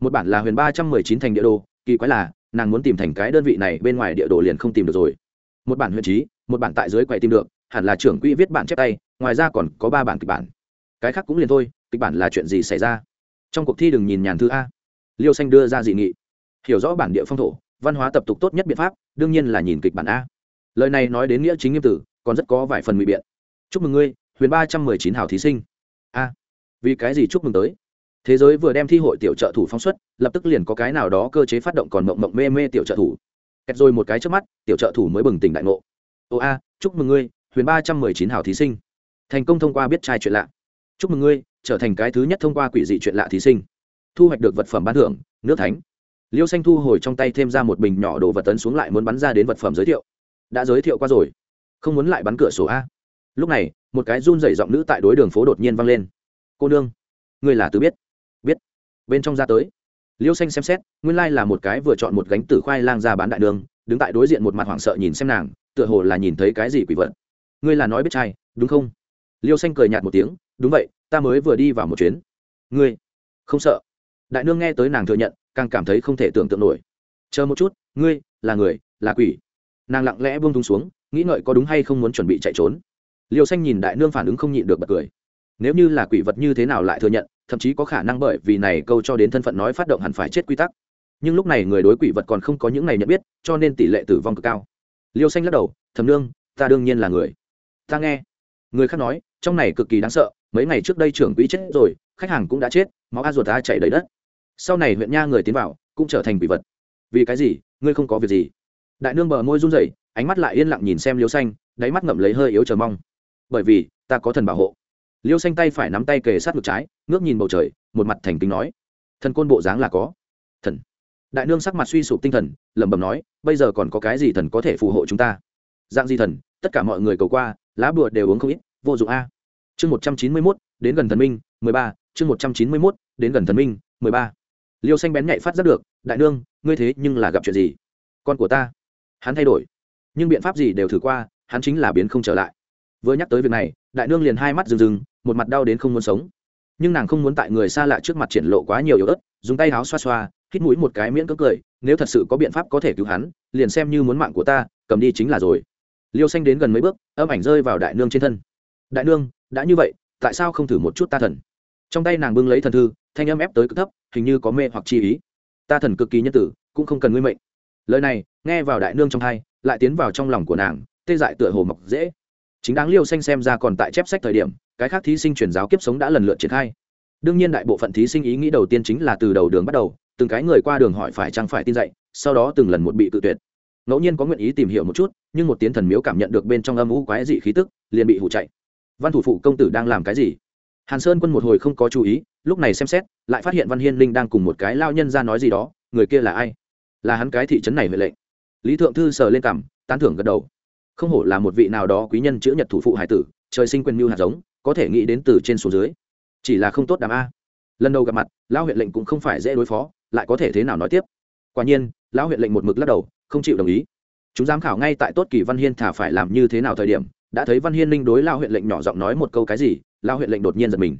Một bản là huyền ba trăm mười chín thành địa đồ, kỳ quái là, nàng muốn tìm thành cái đơn vị này bên ngoài địa đồ liền không tìm được rồi. Một bản huyền trí, một bản tại dưới quầy tìm được, hẳn là trưởng quỹ viết bản chép tay, ngoài ra còn có ba bản kịch bản. Cái khác cũng liền thôi, kịch bản là chuyện gì xảy ra? Trong cuộc thi đừng nhìn nhàn thư a liêu xanh đưa ra dị nghị. Hiểu rõ bản địa phong thổ, văn hóa tập tục tốt nhất biện pháp, đương nhiên là nhìn kịch bản a. Lời này nói đến nghĩa chính nghiêm tử, còn rất có vài phần ngụy biện. Chúc mừng ngươi, huyền ba trăm mười chín hào thí sinh. A. Vì cái gì chúc mừng tới? Thế giới vừa đem thi hội tiểu trợ thủ phóng xuất, lập tức liền có cái nào đó cơ chế phát động còn mộng mộng mê mê tiểu trợ thủ. Kẹt rồi một cái trước mắt, tiểu trợ thủ mới bừng tỉnh đại ngộ. Ô a, chúc mừng ngươi, huyền ba trăm mười chín hào thí sinh. Thành công thông qua biết trai chuyện lạ. Chúc mừng ngươi, trở thành cái thứ nhất thông qua quỷ dị chuyện lạ thí sinh thu hoạch được vật phẩm ban thưởng, nước thánh. Liêu xanh thu hồi trong tay thêm ra một bình nhỏ đồ vật tấn xuống lại muốn bắn ra đến vật phẩm giới thiệu. Đã giới thiệu qua rồi. Không muốn lại bắn cửa sổ a. Lúc này, một cái run dày giọng nữ tại đối đường phố đột nhiên vang lên. Cô nương ngươi là tứ biết. Biết. Bên trong ra tới. Liêu xanh xem xét, nguyên lai là một cái vừa chọn một gánh tử khoai lang ra bán đại đường, đứng tại đối diện một mặt hoảng sợ nhìn xem nàng, tựa hồ là nhìn thấy cái gì quỷ vật. Ngươi là nói biết trai, đúng không? Liêu xanh cười nhạt một tiếng, đúng vậy, ta mới vừa đi vào một chuyến. Ngươi, không sợ đại nương nghe tới nàng thừa nhận, càng cảm thấy không thể tưởng tượng nổi. Chờ một chút, ngươi là người, là quỷ. Nàng lặng lẽ buông thúng xuống, nghĩ ngợi có đúng hay không muốn chuẩn bị chạy trốn. Liêu xanh nhìn đại nương phản ứng không nhịn được bật cười. Nếu như là quỷ vật như thế nào lại thừa nhận, thậm chí có khả năng bởi vì này câu cho đến thân phận nói phát động hẳn phải chết quy tắc. Nhưng lúc này người đối quỷ vật còn không có những này nhận biết, cho nên tỷ lệ tử vong cực cao. Liêu xanh lắc đầu thầm nương, ta đương nhiên là người. Ta nghe. Người khác nói, trong này cực kỳ đáng sợ, mấy ngày trước đây trưởng quỹ chết rồi, khách hàng cũng đã chết, máu a ruột ta chảy đầy đất sau này huyện nha người tiến vào, cũng trở thành quỷ vật. Vì cái gì? Ngươi không có việc gì. Đại nương bờ môi run rẩy, ánh mắt lại yên lặng nhìn xem liêu xanh, đáy mắt ngậm lấy hơi yếu chờ mong. Bởi vì, ta có thần bảo hộ. Liêu xanh tay phải nắm tay kề sát ngực trái, ngước nhìn bầu trời, một mặt thành kính nói. Thần côn bộ dáng là có. Thần. Đại nương sắc mặt suy sụp tinh thần, lẩm bẩm nói, bây giờ còn có cái gì thần có thể phù hộ chúng ta? Dạng di thần? Tất cả mọi người cầu qua, lá bùa đều uống không ít, vô dụng a. Chương một trăm chín mươi mốt, đến gần thần minh, mười ba. Chương một trăm chín mươi mốt, đến gần thần minh, mười ba liêu xanh bén nhạy phát giác được, đại nương, ngươi thế nhưng là gặp chuyện gì? Con của ta. Hắn thay đổi. Nhưng biện pháp gì đều thử qua, hắn chính là biến không trở lại. Vừa nhắc tới việc này, đại nương liền hai mắt rừng rừng một mặt đau đến không muốn sống. Nhưng nàng không muốn tại người xa lạ trước mặt triển lộ quá nhiều yếu ớt, dùng tay áo xoa xoa, hít mũi một cái miễn cưỡng cười, nếu thật sự có biện pháp có thể cứu hắn, liền xem như muốn mạng của ta, cầm đi chính là rồi. Liêu xanh đến gần mấy bước, âm ảnh rơi vào đại nương trên thân. Đại nương, đã như vậy, tại sao không thử một chút ta thần? Trong tay nàng bưng lấy thần thư thanh âm ép tới cực thấp, hình như có mê hoặc chi ý. Ta thần cực kỳ nhân tử, cũng không cần ngươi mệnh. Lời này, nghe vào đại nương trong thai, lại tiến vào trong lòng của nàng, tê dại tựa hồ mọc dễ. Chính đáng liêu xanh xem ra còn tại chép sách thời điểm, cái khác thí sinh truyền giáo kiếp sống đã lần lượt triển khai. Đương nhiên đại bộ phận thí sinh ý nghĩ đầu tiên chính là từ đầu đường bắt đầu, từng cái người qua đường hỏi phải chăng phải tin dạy, sau đó từng lần một bị tự tuyệt. Ngẫu nhiên có nguyện ý tìm hiểu một chút, nhưng một tiếng thần miếu cảm nhận được bên trong âm u quái dị khí tức, liền bị hụ chạy. Văn thủ phụ công tử đang làm cái gì? Hàn sơn quân một hồi không có chú ý, lúc này xem xét, lại phát hiện văn hiên linh đang cùng một cái lao nhân ra nói gì đó, người kia là ai? Là hắn cái thị trấn này huệ lệnh. Lý thượng thư sờ lên cảm tán thưởng gật đầu. Không hổ là một vị nào đó quý nhân chữ nhật thủ phụ hải tử, trời sinh quyền mưu hạt giống, có thể nghĩ đến từ trên xuống dưới. Chỉ là không tốt đàm a. Lần đầu gặp mặt, lão huyện lệnh cũng không phải dễ đối phó, lại có thể thế nào nói tiếp? Quả nhiên, lão huyện lệnh một mực lắc đầu, không chịu đồng ý. Chúng giám khảo ngay tại tốt kỳ văn hiên thả phải làm như thế nào thời điểm đã thấy văn hiên linh đối lao huyện lệnh nhỏ giọng nói một câu cái gì, lao huyện lệnh đột nhiên giật mình.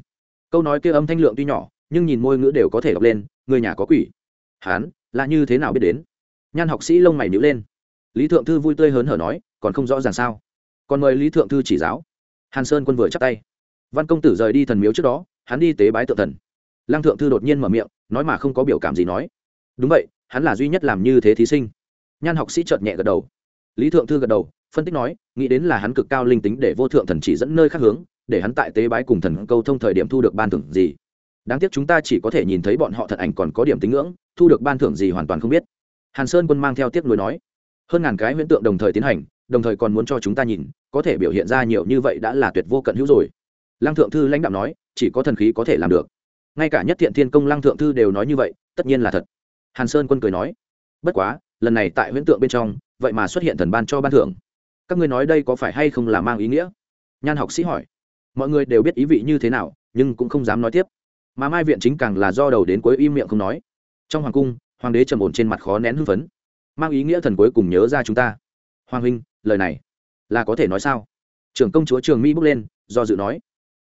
Câu nói kia âm thanh lượng tuy nhỏ, nhưng nhìn môi ngữ đều có thể đọc lên, người nhà có quỷ. Hán, là như thế nào biết đến? Nhan học sĩ lông mày nhữ lên. Lý thượng thư vui tươi hớn hở nói, còn không rõ ràng sao? Còn mời lý thượng thư chỉ giáo. Hàn sơn quân vừa chắp tay. Văn công tử rời đi thần miếu trước đó, hắn đi tế bái tự thần. Lăng thượng thư đột nhiên mở miệng, nói mà không có biểu cảm gì nói. Đúng vậy, hắn là duy nhất làm như thế thí sinh. Nhan học sĩ chợt nhẹ gật đầu. Lý thượng thư gật đầu phân tích nói, nghĩ đến là hắn cực cao linh tính để vô thượng thần chỉ dẫn nơi khác hướng, để hắn tại tế bái cùng thần câu thông thời điểm thu được ban thưởng gì. Đáng tiếc chúng ta chỉ có thể nhìn thấy bọn họ thật ảnh còn có điểm tính ngưỡng, thu được ban thưởng gì hoàn toàn không biết. Hàn sơn quân mang theo tiếp nối nói, hơn ngàn cái huyễn tượng đồng thời tiến hành, đồng thời còn muốn cho chúng ta nhìn, có thể biểu hiện ra nhiều như vậy đã là tuyệt vô cận hữu rồi. Lăng thượng thư lãnh đạo nói, chỉ có thần khí có thể làm được. Ngay cả nhất thiện thiên công lăng thượng thư đều nói như vậy, tất nhiên là thật. Hàn sơn quân cười nói, bất quá, lần này tại huyễn tượng bên trong, vậy mà xuất hiện thần ban cho ban thưởng các ngươi nói đây có phải hay không là mang ý nghĩa? Nhan học sĩ hỏi. Mọi người đều biết ý vị như thế nào, nhưng cũng không dám nói tiếp. Mà mai viện chính càng là do đầu đến cuối im miệng không nói. Trong hoàng cung, hoàng đế trầm ổn trên mặt khó nén hưng phấn. Mang ý nghĩa thần cuối cùng nhớ ra chúng ta. Hoàng huynh, lời này là có thể nói sao? Trưởng công chúa trường mỹ bước lên, do dự nói.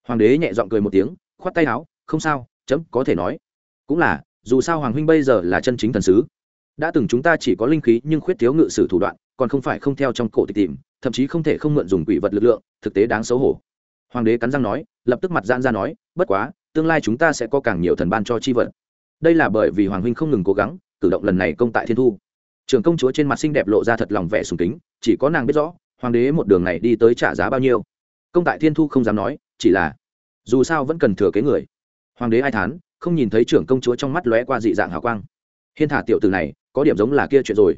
Hoàng đế nhẹ giọng cười một tiếng, khoát tay áo, không sao, chấm, có thể nói. Cũng là, dù sao hoàng huynh bây giờ là chân chính thần sứ. Đã từng chúng ta chỉ có linh khí nhưng khuyết thiếu ngự sử thủ đoạn còn không phải không theo trong cổ tịch tìm, thậm chí không thể không mượn dùng quỷ vật lực lượng, thực tế đáng xấu hổ. Hoàng đế cắn răng nói, lập tức mặt gian ra nói, bất quá, tương lai chúng ta sẽ có càng nhiều thần ban cho chi vật. Đây là bởi vì hoàng huynh không ngừng cố gắng, cử động lần này công tại thiên thu. Trưởng công chúa trên mặt xinh đẹp lộ ra thật lòng vẻ sùng kính, chỉ có nàng biết rõ, hoàng đế một đường này đi tới trả giá bao nhiêu. Công tại thiên thu không dám nói, chỉ là, dù sao vẫn cần thừa kế người. Hoàng đế ai thán, không nhìn thấy trưởng công chúa trong mắt lóe qua dị dạng hào quang. Hiên thả tiểu từ này, có điểm giống là kia chuyện rồi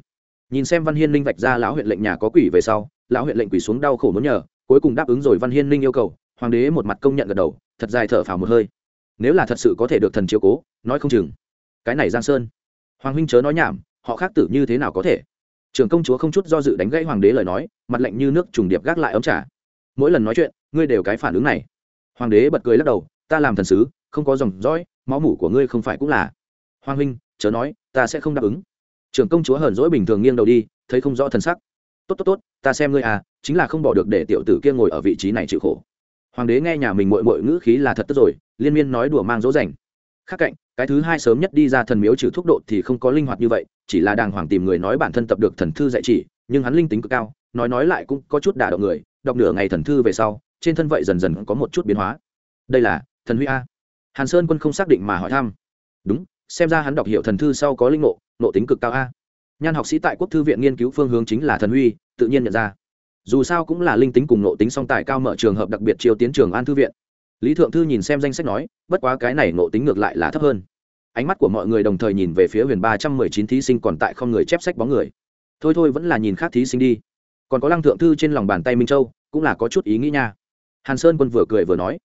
nhìn xem văn hiên linh vạch ra lão huyện lệnh nhà có quỷ về sau, lão huyện lệnh quỷ xuống đau khổ muốn nhờ, cuối cùng đáp ứng rồi văn hiên linh yêu cầu, hoàng đế một mặt công nhận gật đầu, thật dài thở phào một hơi. Nếu là thật sự có thể được thần chiếu cố, nói không chừng. Cái này giang sơn. Hoàng huynh chớ nói nhảm, họ khác tử như thế nào có thể? Trưởng công chúa không chút do dự đánh gãy hoàng đế lời nói, mặt lạnh như nước trùng điệp gác lại ấm trả mỗi lần nói chuyện, ngươi đều cái phản ứng này. Hoàng đế bật cười lắc đầu, ta làm thần sứ, không có dòng dõi, máu mủ của ngươi không phải cũng là. Hoàng huynh, chớ nói, ta sẽ không đáp ứng trưởng công chúa hờn dỗi bình thường nghiêng đầu đi, thấy không rõ thân sắc. Tốt tốt tốt, ta xem ngươi à chính là không bỏ được để tiểu tử kia ngồi ở vị trí này chịu khổ. Hoàng đế nghe nhà mình mội mội ngữ khí là thật tất rồi, liên miên nói đùa mang dỗ dành. Khác cạnh, cái thứ hai sớm nhất đi ra thần miếu trừ thuốc độ thì không có linh hoạt như vậy, chỉ là đàng hoàng tìm người nói bản thân tập được thần thư dạy chỉ, nhưng hắn linh tính cực cao, nói nói lại cũng có chút đả động người, đọc nửa ngày thần thư về sau, trên thân vậy dần dần có một chút biến hóa. Đây là thần huy a. Hàn sơn quân không xác định mà hỏi thăm. Đúng, xem ra hắn đọc hiệu thần thư sau có linh ngộ nộ tính cực cao a. Nhan học sĩ tại quốc thư viện nghiên cứu phương hướng chính là thần huy, tự nhiên nhận ra. Dù sao cũng là linh tính cùng nộ tính song tài cao mở trường hợp đặc biệt chiêu tiến trường an thư viện. Lý thượng thư nhìn xem danh sách nói, bất quá cái này nộ tính ngược lại là thấp hơn. Ánh mắt của mọi người đồng thời nhìn về phía huyền ba trăm mười chín thí sinh còn tại không người chép sách bóng người. Thôi thôi vẫn là nhìn khác thí sinh đi. Còn có lăng thượng thư trên lòng bàn tay minh châu, cũng là có chút ý nghĩ nha. Hàn sơn quân vừa cười vừa nói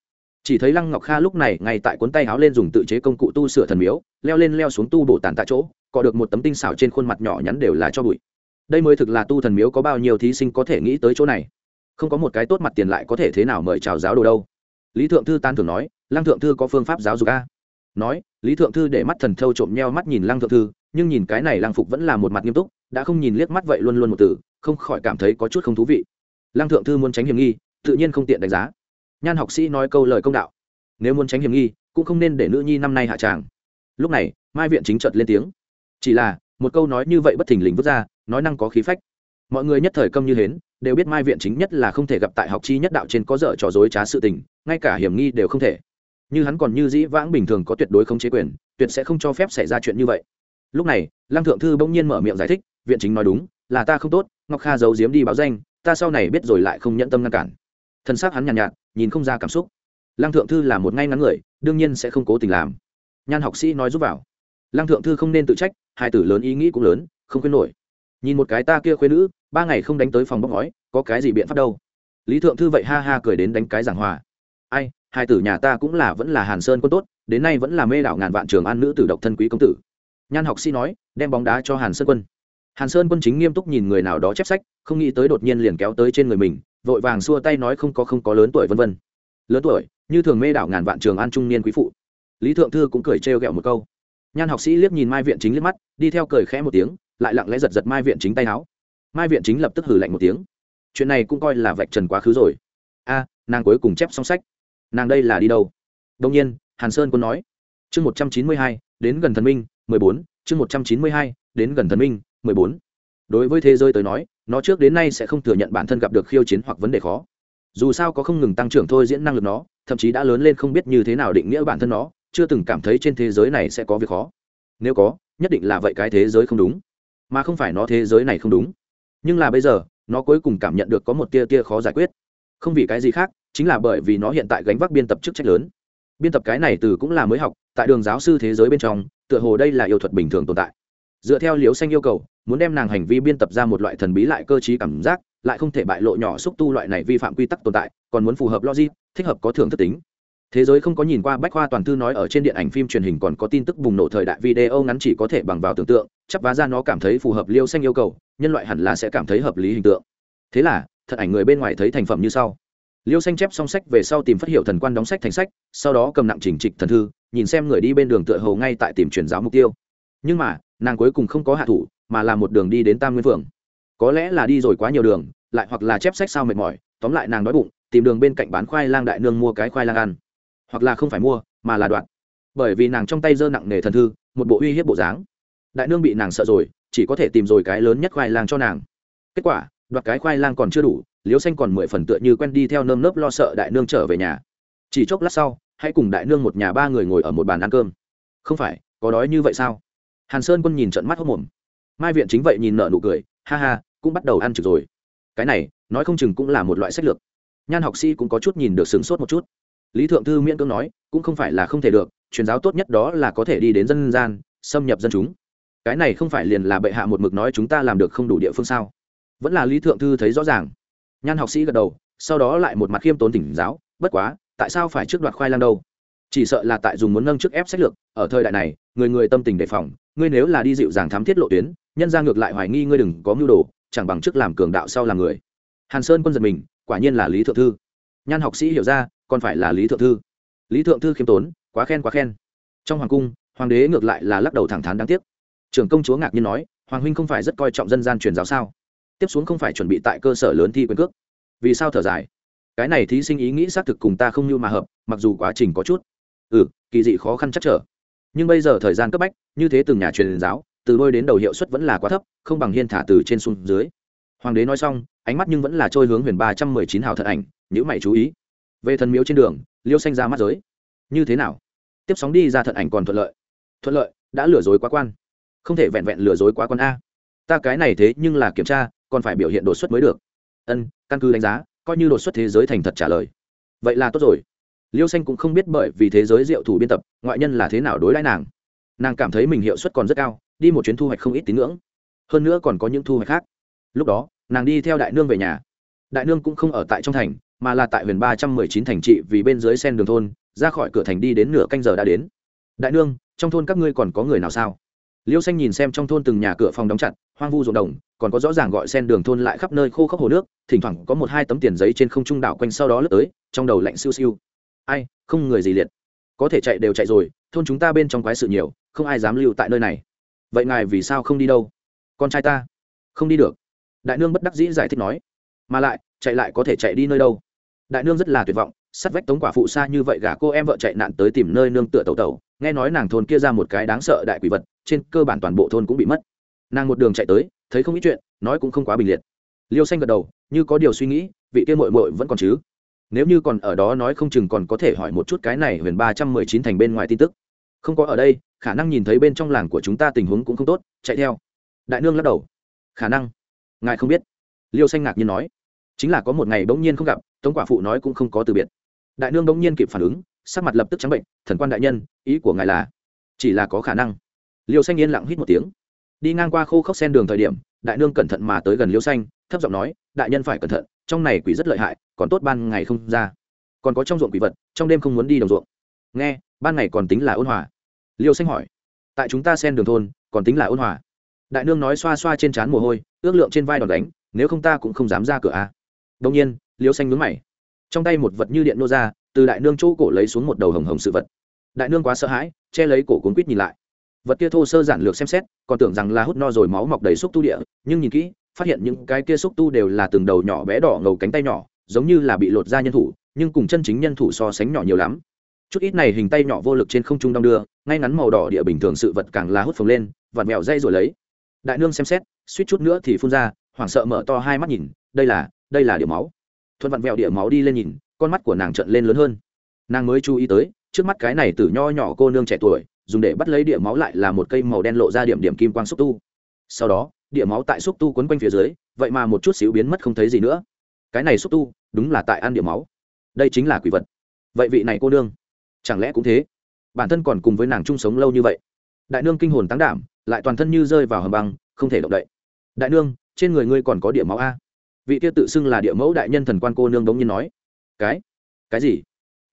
chỉ thấy lăng ngọc kha lúc này ngay tại cuốn tay áo lên dùng tự chế công cụ tu sửa thần miếu, leo lên leo xuống tu bổ tàn tại chỗ, có được một tấm tinh xảo trên khuôn mặt nhỏ nhắn đều là cho bụi. Đây mới thực là tu thần miếu có bao nhiêu thí sinh có thể nghĩ tới chỗ này. Không có một cái tốt mặt tiền lại có thể thế nào mời chào giáo đồ đâu. Lý thượng thư tan thường nói, lăng thượng thư có phương pháp giáo dục a? Nói, lý thượng thư để mắt thần thâu trộm nheo mắt nhìn lăng thượng thư, nhưng nhìn cái này lăng phục vẫn là một mặt nghiêm túc, đã không nhìn liếc mắt vậy luôn luôn một từ, không khỏi cảm thấy có chút không thú vị. Lăng thượng thư muốn tránh hiểm nghi, tự nhiên không tiện đánh giá nhan học sĩ nói câu lời công đạo. Nếu muốn tránh hiểm nghi cũng không nên để nữ nhi năm nay hạ tràng. Lúc này mai viện chính trợt lên tiếng. Chỉ là một câu nói như vậy bất thình lình vứt ra nói năng có khí phách. Mọi người nhất thời câm như hến đều biết mai viện chính nhất là không thể gặp tại học chi nhất đạo trên có dở trò dối trá sự tình ngay cả hiểm nghi đều không thể. Như hắn còn như dĩ vãng bình thường có tuyệt đối không chế quyền tuyệt sẽ không cho phép xảy ra chuyện như vậy. Lúc này lăng thượng thư bỗng nhiên mở miệng giải thích viện chính nói đúng là ta không tốt ngọc kha giấu giếm đi báo danh ta sau này biết rồi lại không nhẫn tâm ngăn cản. Thân xác hắn nhàn nhạt, nhạt nhìn không ra cảm xúc. Lăng thượng thư là một ngay ngắn người, đương nhiên sẽ không cố tình làm. Nhan học sĩ nói giúp vào. Lăng thượng thư không nên tự trách, hai tử lớn ý nghĩ cũng lớn, không khuyên nổi. Nhìn một cái ta kia khuyên nữ, ba ngày không đánh tới phòng bóc ngói, có cái gì biện pháp đâu? Lý thượng thư vậy ha ha cười đến đánh cái giảng hòa. Ai, hai tử nhà ta cũng là vẫn là hàn sơn quân tốt, đến nay vẫn là mê đảo ngàn vạn trường an nữ tử độc thân quý công tử. Nhan học sĩ nói, đem bóng đá cho hàn sơn quân. Hàn sơn quân chính nghiêm túc nhìn người nào đó chép sách, không nghĩ tới đột nhiên liền kéo tới trên người mình vội vàng xua tay nói không có không có lớn tuổi vân vân. Lớn tuổi, như thường mê đảo ngàn vạn trường an trung niên quý phụ. Lý thượng thư cũng cười trêu ghẹo một câu. Nhan học sĩ liếc nhìn mai viện chính liếc mắt, đi theo cười khẽ một tiếng, lại lặng lẽ giật giật mai viện chính tay áo. Mai viện chính lập tức hử lạnh một tiếng. Chuyện này cũng coi là vạch trần quá khứ rồi. A, nàng cuối cùng chép xong sách. Nàng đây là đi đâu? Đông nhiên, hàn sơn quân nói. Chương một trăm chín mươi hai, đến gần thần minh, mười bốn. Chương một trăm chín mươi hai, đến gần thần minh, mười bốn đối với thế giới tới nói, nó trước đến nay sẽ không thừa nhận bản thân gặp được khiêu chiến hoặc vấn đề khó. Dù sao có không ngừng tăng trưởng thôi diễn năng lực nó, thậm chí đã lớn lên không biết như thế nào định nghĩa bản thân nó, chưa từng cảm thấy trên thế giới này sẽ có việc khó. Nếu có, nhất định là vậy cái thế giới không đúng. Mà không phải nó thế giới này không đúng. Nhưng là bây giờ, nó cuối cùng cảm nhận được có một tia tia khó giải quyết. Không vì cái gì khác, chính là bởi vì nó hiện tại gánh vác biên tập chức trách lớn. Biên tập cái này từ cũng là mới học, tại đường giáo sư thế giới bên trong, tựa hồ đây là yêu thuật bình thường tồn tại. Dựa theo liếu xanh yêu cầu muốn đem nàng hành vi biên tập ra một loại thần bí lại cơ t cảm giác, lại không thể bại lộ nhỏ xúc tu loại này vi phạm quy tắc tồn tại, còn muốn phù hợp logic, thích hợp có thưởng thức tính. Thế giới không có nhìn qua bách khoa toàn thư nói ở trên điện ảnh phim truyền hình còn có tin tức bùng nổ thời đại video ngắn chỉ có thể bằng vào tưởng tượng chấp vá ra nó cảm thấy phù hợp liêu xanh yêu cầu, nhân loại hẳn là sẽ cảm thấy hợp lý hình tượng. Thế là, thật ảnh người bên ngoài thấy thành phẩm như sau. Liêu xanh chép xong sách về sau tìm phát hiệu thần quan đóng sách thành sách, sau đó cầm nặng chỉnh trịch thần thư, nhìn xem người đi bên đường tựa hầu ngay tại tìm truyền giáo mục tiêu. Nhưng mà, nàng cuối cùng không có hạ thủ mà là một đường đi đến tam nguyên phượng. Có lẽ là đi rồi quá nhiều đường, lại hoặc là chép sách sao mệt mỏi, tóm lại nàng đói bụng, tìm đường bên cạnh bán khoai lang đại nương mua cái khoai lang ăn. Hoặc là không phải mua, mà là đoạn bởi vì nàng trong tay dơ nặng nề thần thư, một bộ uy hiếp bộ dáng. Đại nương bị nàng sợ rồi, chỉ có thể tìm rồi cái lớn nhất khoai lang cho nàng. Kết quả, đoạt cái khoai lang còn chưa đủ liếu xanh còn mười phần tựa như quen đi theo nơm nớp lo sợ đại nương trở về nhà. Chỉ chốc lát sau, hãy cùng đại nương một nhà ba người ngồi ở một bàn ăn cơm. Không phải, có đói như vậy sao? Hàn sơn quân nhìn trận mắt hốc mồm mai viện chính vậy nhìn nợ nụ cười, ha ha, cũng bắt đầu ăn trực rồi. Cái này, nói không chừng cũng là một loại sách lược. Nhan học sĩ cũng có chút nhìn được sửng sốt một chút. Lý thượng thư miễn cưỡng nói, cũng không phải là không thể được, truyền giáo tốt nhất đó là có thể đi đến dân gian, xâm nhập dân chúng. Cái này không phải liền là bệ hạ một mực nói chúng ta làm được không đủ địa phương sao? Vẫn là lý thượng thư thấy rõ ràng. Nhan học sĩ gật đầu, sau đó lại một mặt khiêm tốn tỉnh giáo, bất quá, tại sao phải trước đoạt khoai lang đâu? Chỉ sợ là tại dùng muốn nâng trước ép sách lược, ở thời đại này, người người tâm tình đề phòng ngươi nếu là đi dịu dàng thám thiết lộ tuyến, nhân ra ngược lại hoài nghi ngươi đừng có mưu đồ, chẳng bằng trước làm cường đạo sau làm người. Hàn sơn quân giật mình, quả nhiên là lý thượng thư. Nhan học sĩ hiểu ra, còn phải là lý thượng thư. Lý thượng thư khiêm tốn, quá khen quá khen. Trong hoàng cung, hoàng đế ngược lại là lắc đầu thẳng thắn đáng tiếc. Trưởng công chúa ngạc nhiên nói, hoàng huynh không phải rất coi trọng dân gian truyền giáo sao? Tiếp xuống không phải chuẩn bị tại cơ sở lớn thi quyền cước. Vì sao thở dài? Cái này thí sinh ý nghĩ xác thực cùng ta không như mà hợp, mặc dù quá trình có chút. Ừ kỳ dị khó khăn chắc trở nhưng bây giờ thời gian cấp bách, như thế từng nhà truyền giáo, từ đôi đến đầu hiệu suất vẫn là quá thấp, không bằng hiên thả từ trên xuống dưới. Hoàng đế nói xong, ánh mắt nhưng vẫn là trôi hướng huyền ba trăm mười chín hào thật ảnh nhữ mày chú ý. Về thần miếu trên đường, liêu xanh ra mắt giới. Như thế nào? Tiếp sóng đi ra thận ảnh còn thuận lợi. Thuận lợi, đã lừa dối quá quan. Không thể vẹn vẹn lừa dối quá quan a. Ta cái này thế nhưng là kiểm tra, còn phải biểu hiện đột xuất mới được. Ân, căn cứ đánh giá, coi như đột xuất thế giới thành thật trả lời. Vậy là tốt rồi liêu xanh cũng không biết bởi vì thế giới diệu thủ biên tập, ngoại nhân là thế nào đối đãi nàng. Nàng cảm thấy mình hiệu suất còn rất cao, đi một chuyến thu hoạch không ít tín ngưỡng. Hơn nữa còn có những thu hoạch khác. Lúc đó, nàng đi theo đại nương về nhà. Đại nương cũng không ở tại trong thành, mà là tại huyền ba trăm mười chín thành trị vì bên dưới sen đường thôn, ra khỏi cửa thành đi đến nửa canh giờ đã đến. Đại nương, trong thôn các ngươi còn có người nào sao? Liêu xanh nhìn xem trong thôn từng nhà cửa phòng đóng chặt, hoang vu ruộng đồng, còn có rõ ràng gọi sen đường thôn lại khắp nơi khô khốc hồ nước, thỉnh thoảng có một hai tấm tiền giấy trên không trung đảo quanh sau đó lướt tới, trong đầu lạnh siêu siêu ai, không người gì liệt. Có thể chạy đều chạy rồi, thôn chúng ta bên trong quái sự nhiều, không ai dám lưu tại nơi này. Vậy ngài vì sao không đi đâu? Con trai ta, không đi được. Đại nương bất đắc dĩ giải thích nói. Mà lại, chạy lại có thể chạy đi nơi đâu? Đại nương rất là tuyệt vọng, sắt vách tống quả phụ xa như vậy gả cô em vợ chạy nạn tới tìm nơi nương tựa tẩu tẩu. Nghe nói nàng thôn kia ra một cái đáng sợ đại quỷ vật, trên cơ bản toàn bộ thôn cũng bị mất. Nàng một đường chạy tới, thấy không ít chuyện, nói cũng không quá bình liệt. Liêu xanh gật đầu, như có điều suy nghĩ, vị kia mội mội vẫn còn chứ? Nếu như còn ở đó nói không chừng còn có thể hỏi một chút cái này huyền ba trăm mười chín thành bên ngoài tin tức. Không có ở đây, khả năng nhìn thấy bên trong làng của chúng ta tình huống cũng không tốt, chạy theo. Đại nương lắc đầu. Khả năng. Ngài không biết. Liêu xanh ngạc nhiên nói. Chính là có một ngày bỗng nhiên không gặp, tống quả phụ nói cũng không có từ biệt. Đại nương bỗng nhiên kịp phản ứng, sắc mặt lập tức trắng bệnh, thần quan đại nhân, ý của ngài là? Chỉ là có khả năng. Liêu xanh yên lặng hít một tiếng. Đi ngang qua khô khốc sen đường thời điểm, đại nương cẩn thận mà tới gần liêu xanh, thấp giọng nói, đại nhân phải cẩn thận, trong này quỷ rất lợi hại còn tốt ban ngày không ra. Còn có trong ruộng quỷ vật, trong đêm không muốn đi đồng ruộng. Nghe, ban ngày còn tính là ôn hòa. Liêu xanh hỏi, tại chúng ta sen đường thôn, còn tính là ôn hòa. Đại nương nói xoa xoa trên trán mồ hôi, ước lượng trên vai đòn đánh, nếu không ta cũng không dám ra cửa a. À. đông nhiên, liêu xanh nhướng mày. Trong tay một vật như điện nô ra, từ đại nương chỗ cổ lấy xuống một đầu hồng hồng sự vật. Đại nương quá sợ hãi, che lấy cổ cuốn quýt nhìn lại. Vật kia thô sơ giản lược xem xét, còn tưởng rằng là hút no rồi máu mọc đầy xúc tu địa, nhưng nhìn kỹ, phát hiện những cái kia xúc tu đều là từng đầu nhỏ bé đỏ ngầu cánh tay nhỏ giống như là bị lột ra nhân thủ, nhưng cùng chân chính nhân thủ so sánh nhỏ nhiều lắm. Chút ít này hình tay nhỏ vô lực trên không trung đong đưa, ngay ngắn màu đỏ địa bình thường sự vật càng là hút phồng lên vạt mèo dây rồi lấy. Đại nương xem xét, suýt chút nữa thì phun ra, hoảng sợ mở to hai mắt nhìn, đây là đây là điểm máu. Thuận vặn vẹo địa máu đi lên nhìn, con mắt của nàng trợn lên lớn hơn. Nàng mới chú ý tới, trước mắt cái này từ nho nhỏ cô nương trẻ tuổi, dùng để bắt lấy địa máu lại là một cây màu đen lộ ra điểm điểm kim quang xúc tu. Sau đó địa máu tại xúc tu quấn quanh phía dưới, vậy mà một chút xíu biến mất không thấy gì nữa. Cái này xúc tu đúng là tại ăn địa máu. Đây chính là quỷ vật. Vậy vị này cô nương, chẳng lẽ cũng thế? Bản thân còn cùng với nàng chung sống lâu như vậy. Đại nương kinh hồn tăng đảm, lại toàn thân như rơi vào hầm băng, không thể động đậy. Đại nương, trên người ngươi còn có địa máu a? Vị kia tự xưng là địa mẫu đại nhân thần quan cô nương đống nhiên nói. Cái? Cái gì?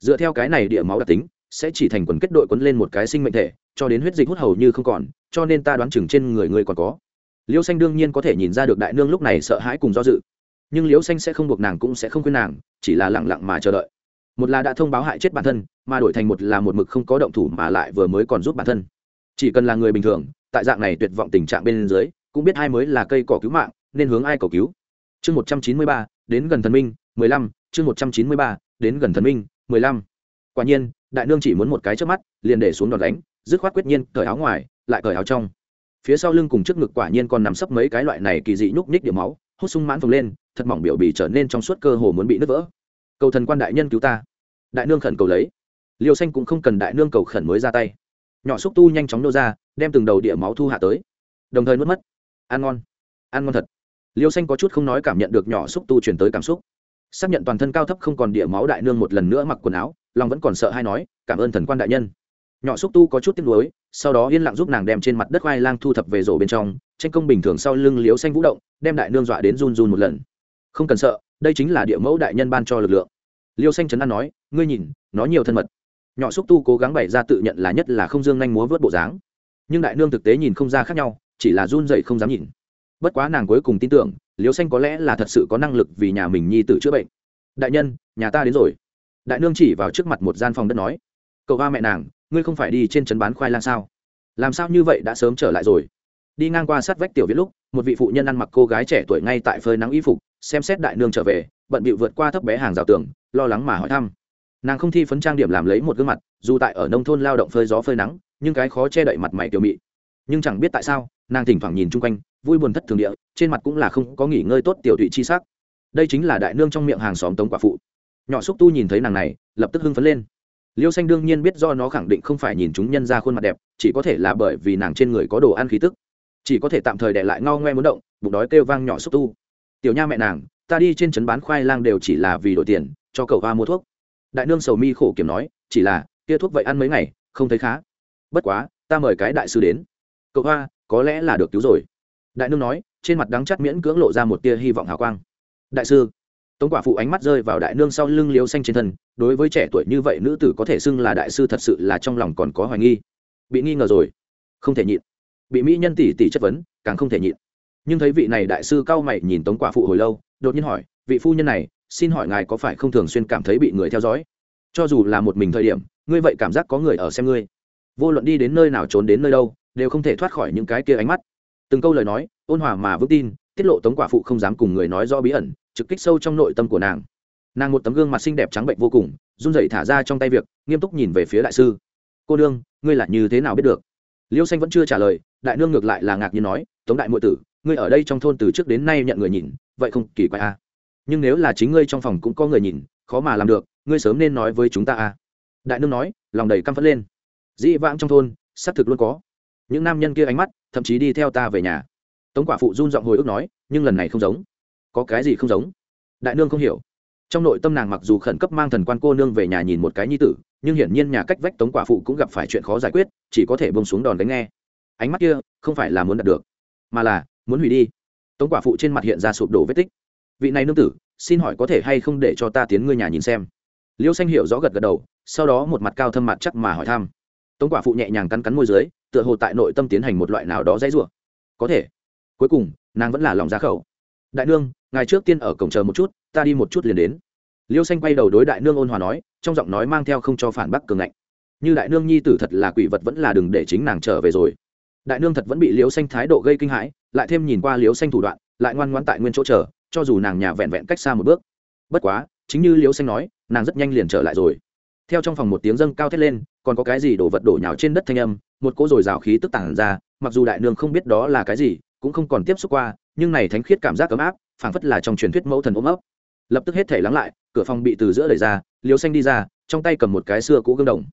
Dựa theo cái này địa máu đặc tính, sẽ chỉ thành quần kết đội quấn lên một cái sinh mệnh thể, cho đến huyết dịch hút hầu như không còn, cho nên ta đoán chừng trên người ngươi còn có. Liêu xanh đương nhiên có thể nhìn ra được đại nương lúc này sợ hãi cùng do dự nhưng liễu xanh sẽ không buộc nàng cũng sẽ không khuyên nàng, chỉ là lẳng lặng mà chờ đợi. Một là đã thông báo hại chết bản thân, mà đổi thành một là một mực không có động thủ mà lại vừa mới còn giúp bản thân. Chỉ cần là người bình thường, tại dạng này tuyệt vọng tình trạng bên dưới, cũng biết ai mới là cây cỏ cứu mạng, nên hướng ai cầu cứu. Chương một trăm chín mươi ba, đến gần thần minh, mười lăm, chương một trăm chín mươi ba, đến gần thần minh, mười lăm. Quả nhiên, đại nương chỉ muốn một cái trước mắt, liền để xuống đòn đánh, dứt khoát quyết nhiên cởi áo ngoài, lại cởi áo trong. Phía sau lưng cùng trước ngực quả nhiên còn nằm sấp mấy cái loại này kỳ dị nhúc nhích điểm máu hút sung mãn phồng lên, thật mỏng biểu bì trở nên trong suốt cơ hồ muốn bị nứt vỡ. Cầu thần quan đại nhân cứu ta. Đại nương khẩn cầu lấy. Liêu xanh cũng không cần đại nương cầu khẩn mới ra tay. Nhỏ xúc tu nhanh chóng nô ra, đem từng đầu địa máu thu hạ tới. Đồng thời nuốt mất. Ăn ngon. Ăn ngon thật. Liêu xanh có chút không nói cảm nhận được nhỏ xúc tu chuyển tới cảm xúc. Xác nhận toàn thân cao thấp không còn địa máu đại nương một lần nữa mặc quần áo, lòng vẫn còn sợ hay nói, cảm ơn thần quan đại nhân nhỏ xúc tu có chút tiếc nuối, sau đó yên lặng giúp nàng đem trên mặt đất khoai lang thu thập về rổ bên trong, tranh công bình thường sau lưng liếu xanh vũ động, đem đại nương dọa đến run run một lần. Không cần sợ, đây chính là địa mẫu đại nhân ban cho lực lượng. Liêu xanh trấn an nói, ngươi nhìn, nó nhiều thân mật. Nhỏ xúc tu cố gắng bày ra tự nhận là nhất là không dương nhanh múa vớt bộ dáng. Nhưng đại nương thực tế nhìn không ra khác nhau, chỉ là run dậy không dám nhìn. Bất quá nàng cuối cùng tin tưởng, liêu xanh có lẽ là thật sự có năng lực vì nhà mình nhi tự chữa bệnh. Đại nhân, nhà ta đến rồi. Đại nương chỉ vào trước mặt một gian phòng đất nói cậu ba mẹ nàng, ngươi không phải đi trên trấn bán khoai lang sao? Làm sao như vậy đã sớm trở lại rồi? Đi ngang qua sát vách tiểu viết lúc, một vị phụ nhân ăn mặc cô gái trẻ tuổi ngay tại phơi nắng y phục, xem xét đại nương trở về, bận bịu vượt qua thấp bé hàng rào tường, lo lắng mà hỏi thăm. Nàng không thi phấn trang điểm làm lấy một gương mặt, dù tại ở nông thôn lao động phơi gió phơi nắng, nhưng cái khó che đậy mặt mày tiểu mị. Nhưng chẳng biết tại sao, nàng thỉnh thoảng nhìn chung quanh, vui buồn thất thường địa, trên mặt cũng là không có nghỉ ngơi tốt tiểu thụy chi sắc. Đây chính là đại nương trong miệng hàng xóm tống quả phụ. Nhỏ xúc tu nhìn thấy nàng này, lập tức hưng phấn lên liêu xanh đương nhiên biết do nó khẳng định không phải nhìn chúng nhân ra khuôn mặt đẹp, chỉ có thể là bởi vì nàng trên người có đồ ăn khí tức. Chỉ có thể tạm thời để lại ngao ngoe muốn động, bụng đói kêu vang nhỏ xúc tu. Tiểu nha mẹ nàng, ta đi trên trấn bán khoai lang đều chỉ là vì đổi tiền, cho cậu hoa mua thuốc. Đại nương sầu mi khổ kiểm nói, chỉ là, kia thuốc vậy ăn mấy ngày, không thấy khá. Bất quá, ta mời cái đại sư đến. Cậu hoa, có lẽ là được cứu rồi. Đại nương nói, trên mặt đắng chắt miễn cưỡng lộ ra một tia hy vọng hào quang. Đại sư tống quả phụ ánh mắt rơi vào đại nương sau lưng liêu xanh trên thân, đối với trẻ tuổi như vậy nữ tử có thể xưng là đại sư thật sự là trong lòng còn có hoài nghi. Bị nghi ngờ rồi. Không thể nhịn. Bị mỹ nhân tỷ tỷ chất vấn, càng không thể nhịn. Nhưng thấy vị này đại sư cao mày nhìn tống quả phụ hồi lâu, đột nhiên hỏi, vị phu nhân này, xin hỏi ngài có phải không thường xuyên cảm thấy bị người theo dõi? Cho dù là một mình thời điểm, ngươi vậy cảm giác có người ở xem ngươi. Vô luận đi đến nơi nào trốn đến nơi đâu, đều không thể thoát khỏi những cái kia ánh mắt. Từng câu lời nói, ôn hòa mà vững tin, tiết lộ tống quả phụ không dám cùng người nói rõ bí ẩn trực kích sâu trong nội tâm của nàng. Nàng một tấm gương mặt xinh đẹp trắng bệnh vô cùng, run rẩy thả ra trong tay việc, nghiêm túc nhìn về phía đại sư. Cô nương, ngươi là như thế nào biết được? Liêu xanh vẫn chưa trả lời, đại nương ngược lại là ngạc nhiên nói, tống đại muội tử, ngươi ở đây trong thôn từ trước đến nay nhận người nhìn, vậy không kỳ quái à. nhưng nếu là chính ngươi trong phòng cũng có người nhìn, khó mà làm được, ngươi sớm nên nói với chúng ta à. đại nương nói, lòng đầy căm phẫn lên. Dĩ vãng trong thôn, xác thực luôn có. Những nam nhân kia ánh mắt, thậm chí đi theo ta về nhà. Tống quả phụ run giọng hồi ức nói, nhưng lần này không giống có cái gì không giống? Đại nương không hiểu. Trong nội tâm nàng mặc dù khẩn cấp mang thần quan cô nương về nhà nhìn một cái nhi tử, nhưng hiển nhiên nhà cách vách tống quả phụ cũng gặp phải chuyện khó giải quyết, chỉ có thể bông xuống đòn đánh nghe. Ánh mắt kia không phải là muốn đạt được, mà là muốn hủy đi. Tống quả phụ trên mặt hiện ra sụp đổ vết tích. Vị này nương tử, xin hỏi có thể hay không để cho ta tiến ngươi nhà nhìn xem? Liêu xanh hiểu rõ gật gật đầu, sau đó một mặt cao thâm mặt chắc mà hỏi thăm. Tống quả phụ nhẹ nhàng cắn cắn môi dưới, tựa hồ tại nội tâm tiến hành một loại nào đó dãy rủa. Có thể. Cuối cùng, nàng vẫn là lòng ra khẩu đại nương, ngài trước tiên ở cổng chờ một chút, ta đi một chút liền đến. Liêu xanh quay đầu đối đại nương ôn hòa nói, trong giọng nói mang theo không cho phản bác cường ngạnh. Như đại nương nhi tử thật là quỷ vật vẫn là đừng để chính nàng trở về rồi. Đại nương thật vẫn bị liêu xanh thái độ gây kinh hãi, lại thêm nhìn qua liêu xanh thủ đoạn, lại ngoan ngoan tại nguyên chỗ chờ, cho dù nàng nhà vẹn vẹn cách xa một bước. Bất quá, chính như liêu xanh nói, nàng rất nhanh liền trở lại rồi. Theo trong phòng một tiếng dâng cao thét lên, còn có cái gì đổ vật đổ nhào trên đất thanh âm, một cỗ dồi dào khí tức tản ra, mặc dù đại nương không biết đó là cái gì, cũng không còn tiếp xúc qua nhưng này thánh khiết cảm giác ấm áp, phảng phất là trong truyền thuyết mẫu thần ôm ấp. Lập tức hết thể lắng lại, cửa phòng bị từ giữa đẩy ra liều xanh đi ra, trong tay cầm một cái xưa cũ gương đồng.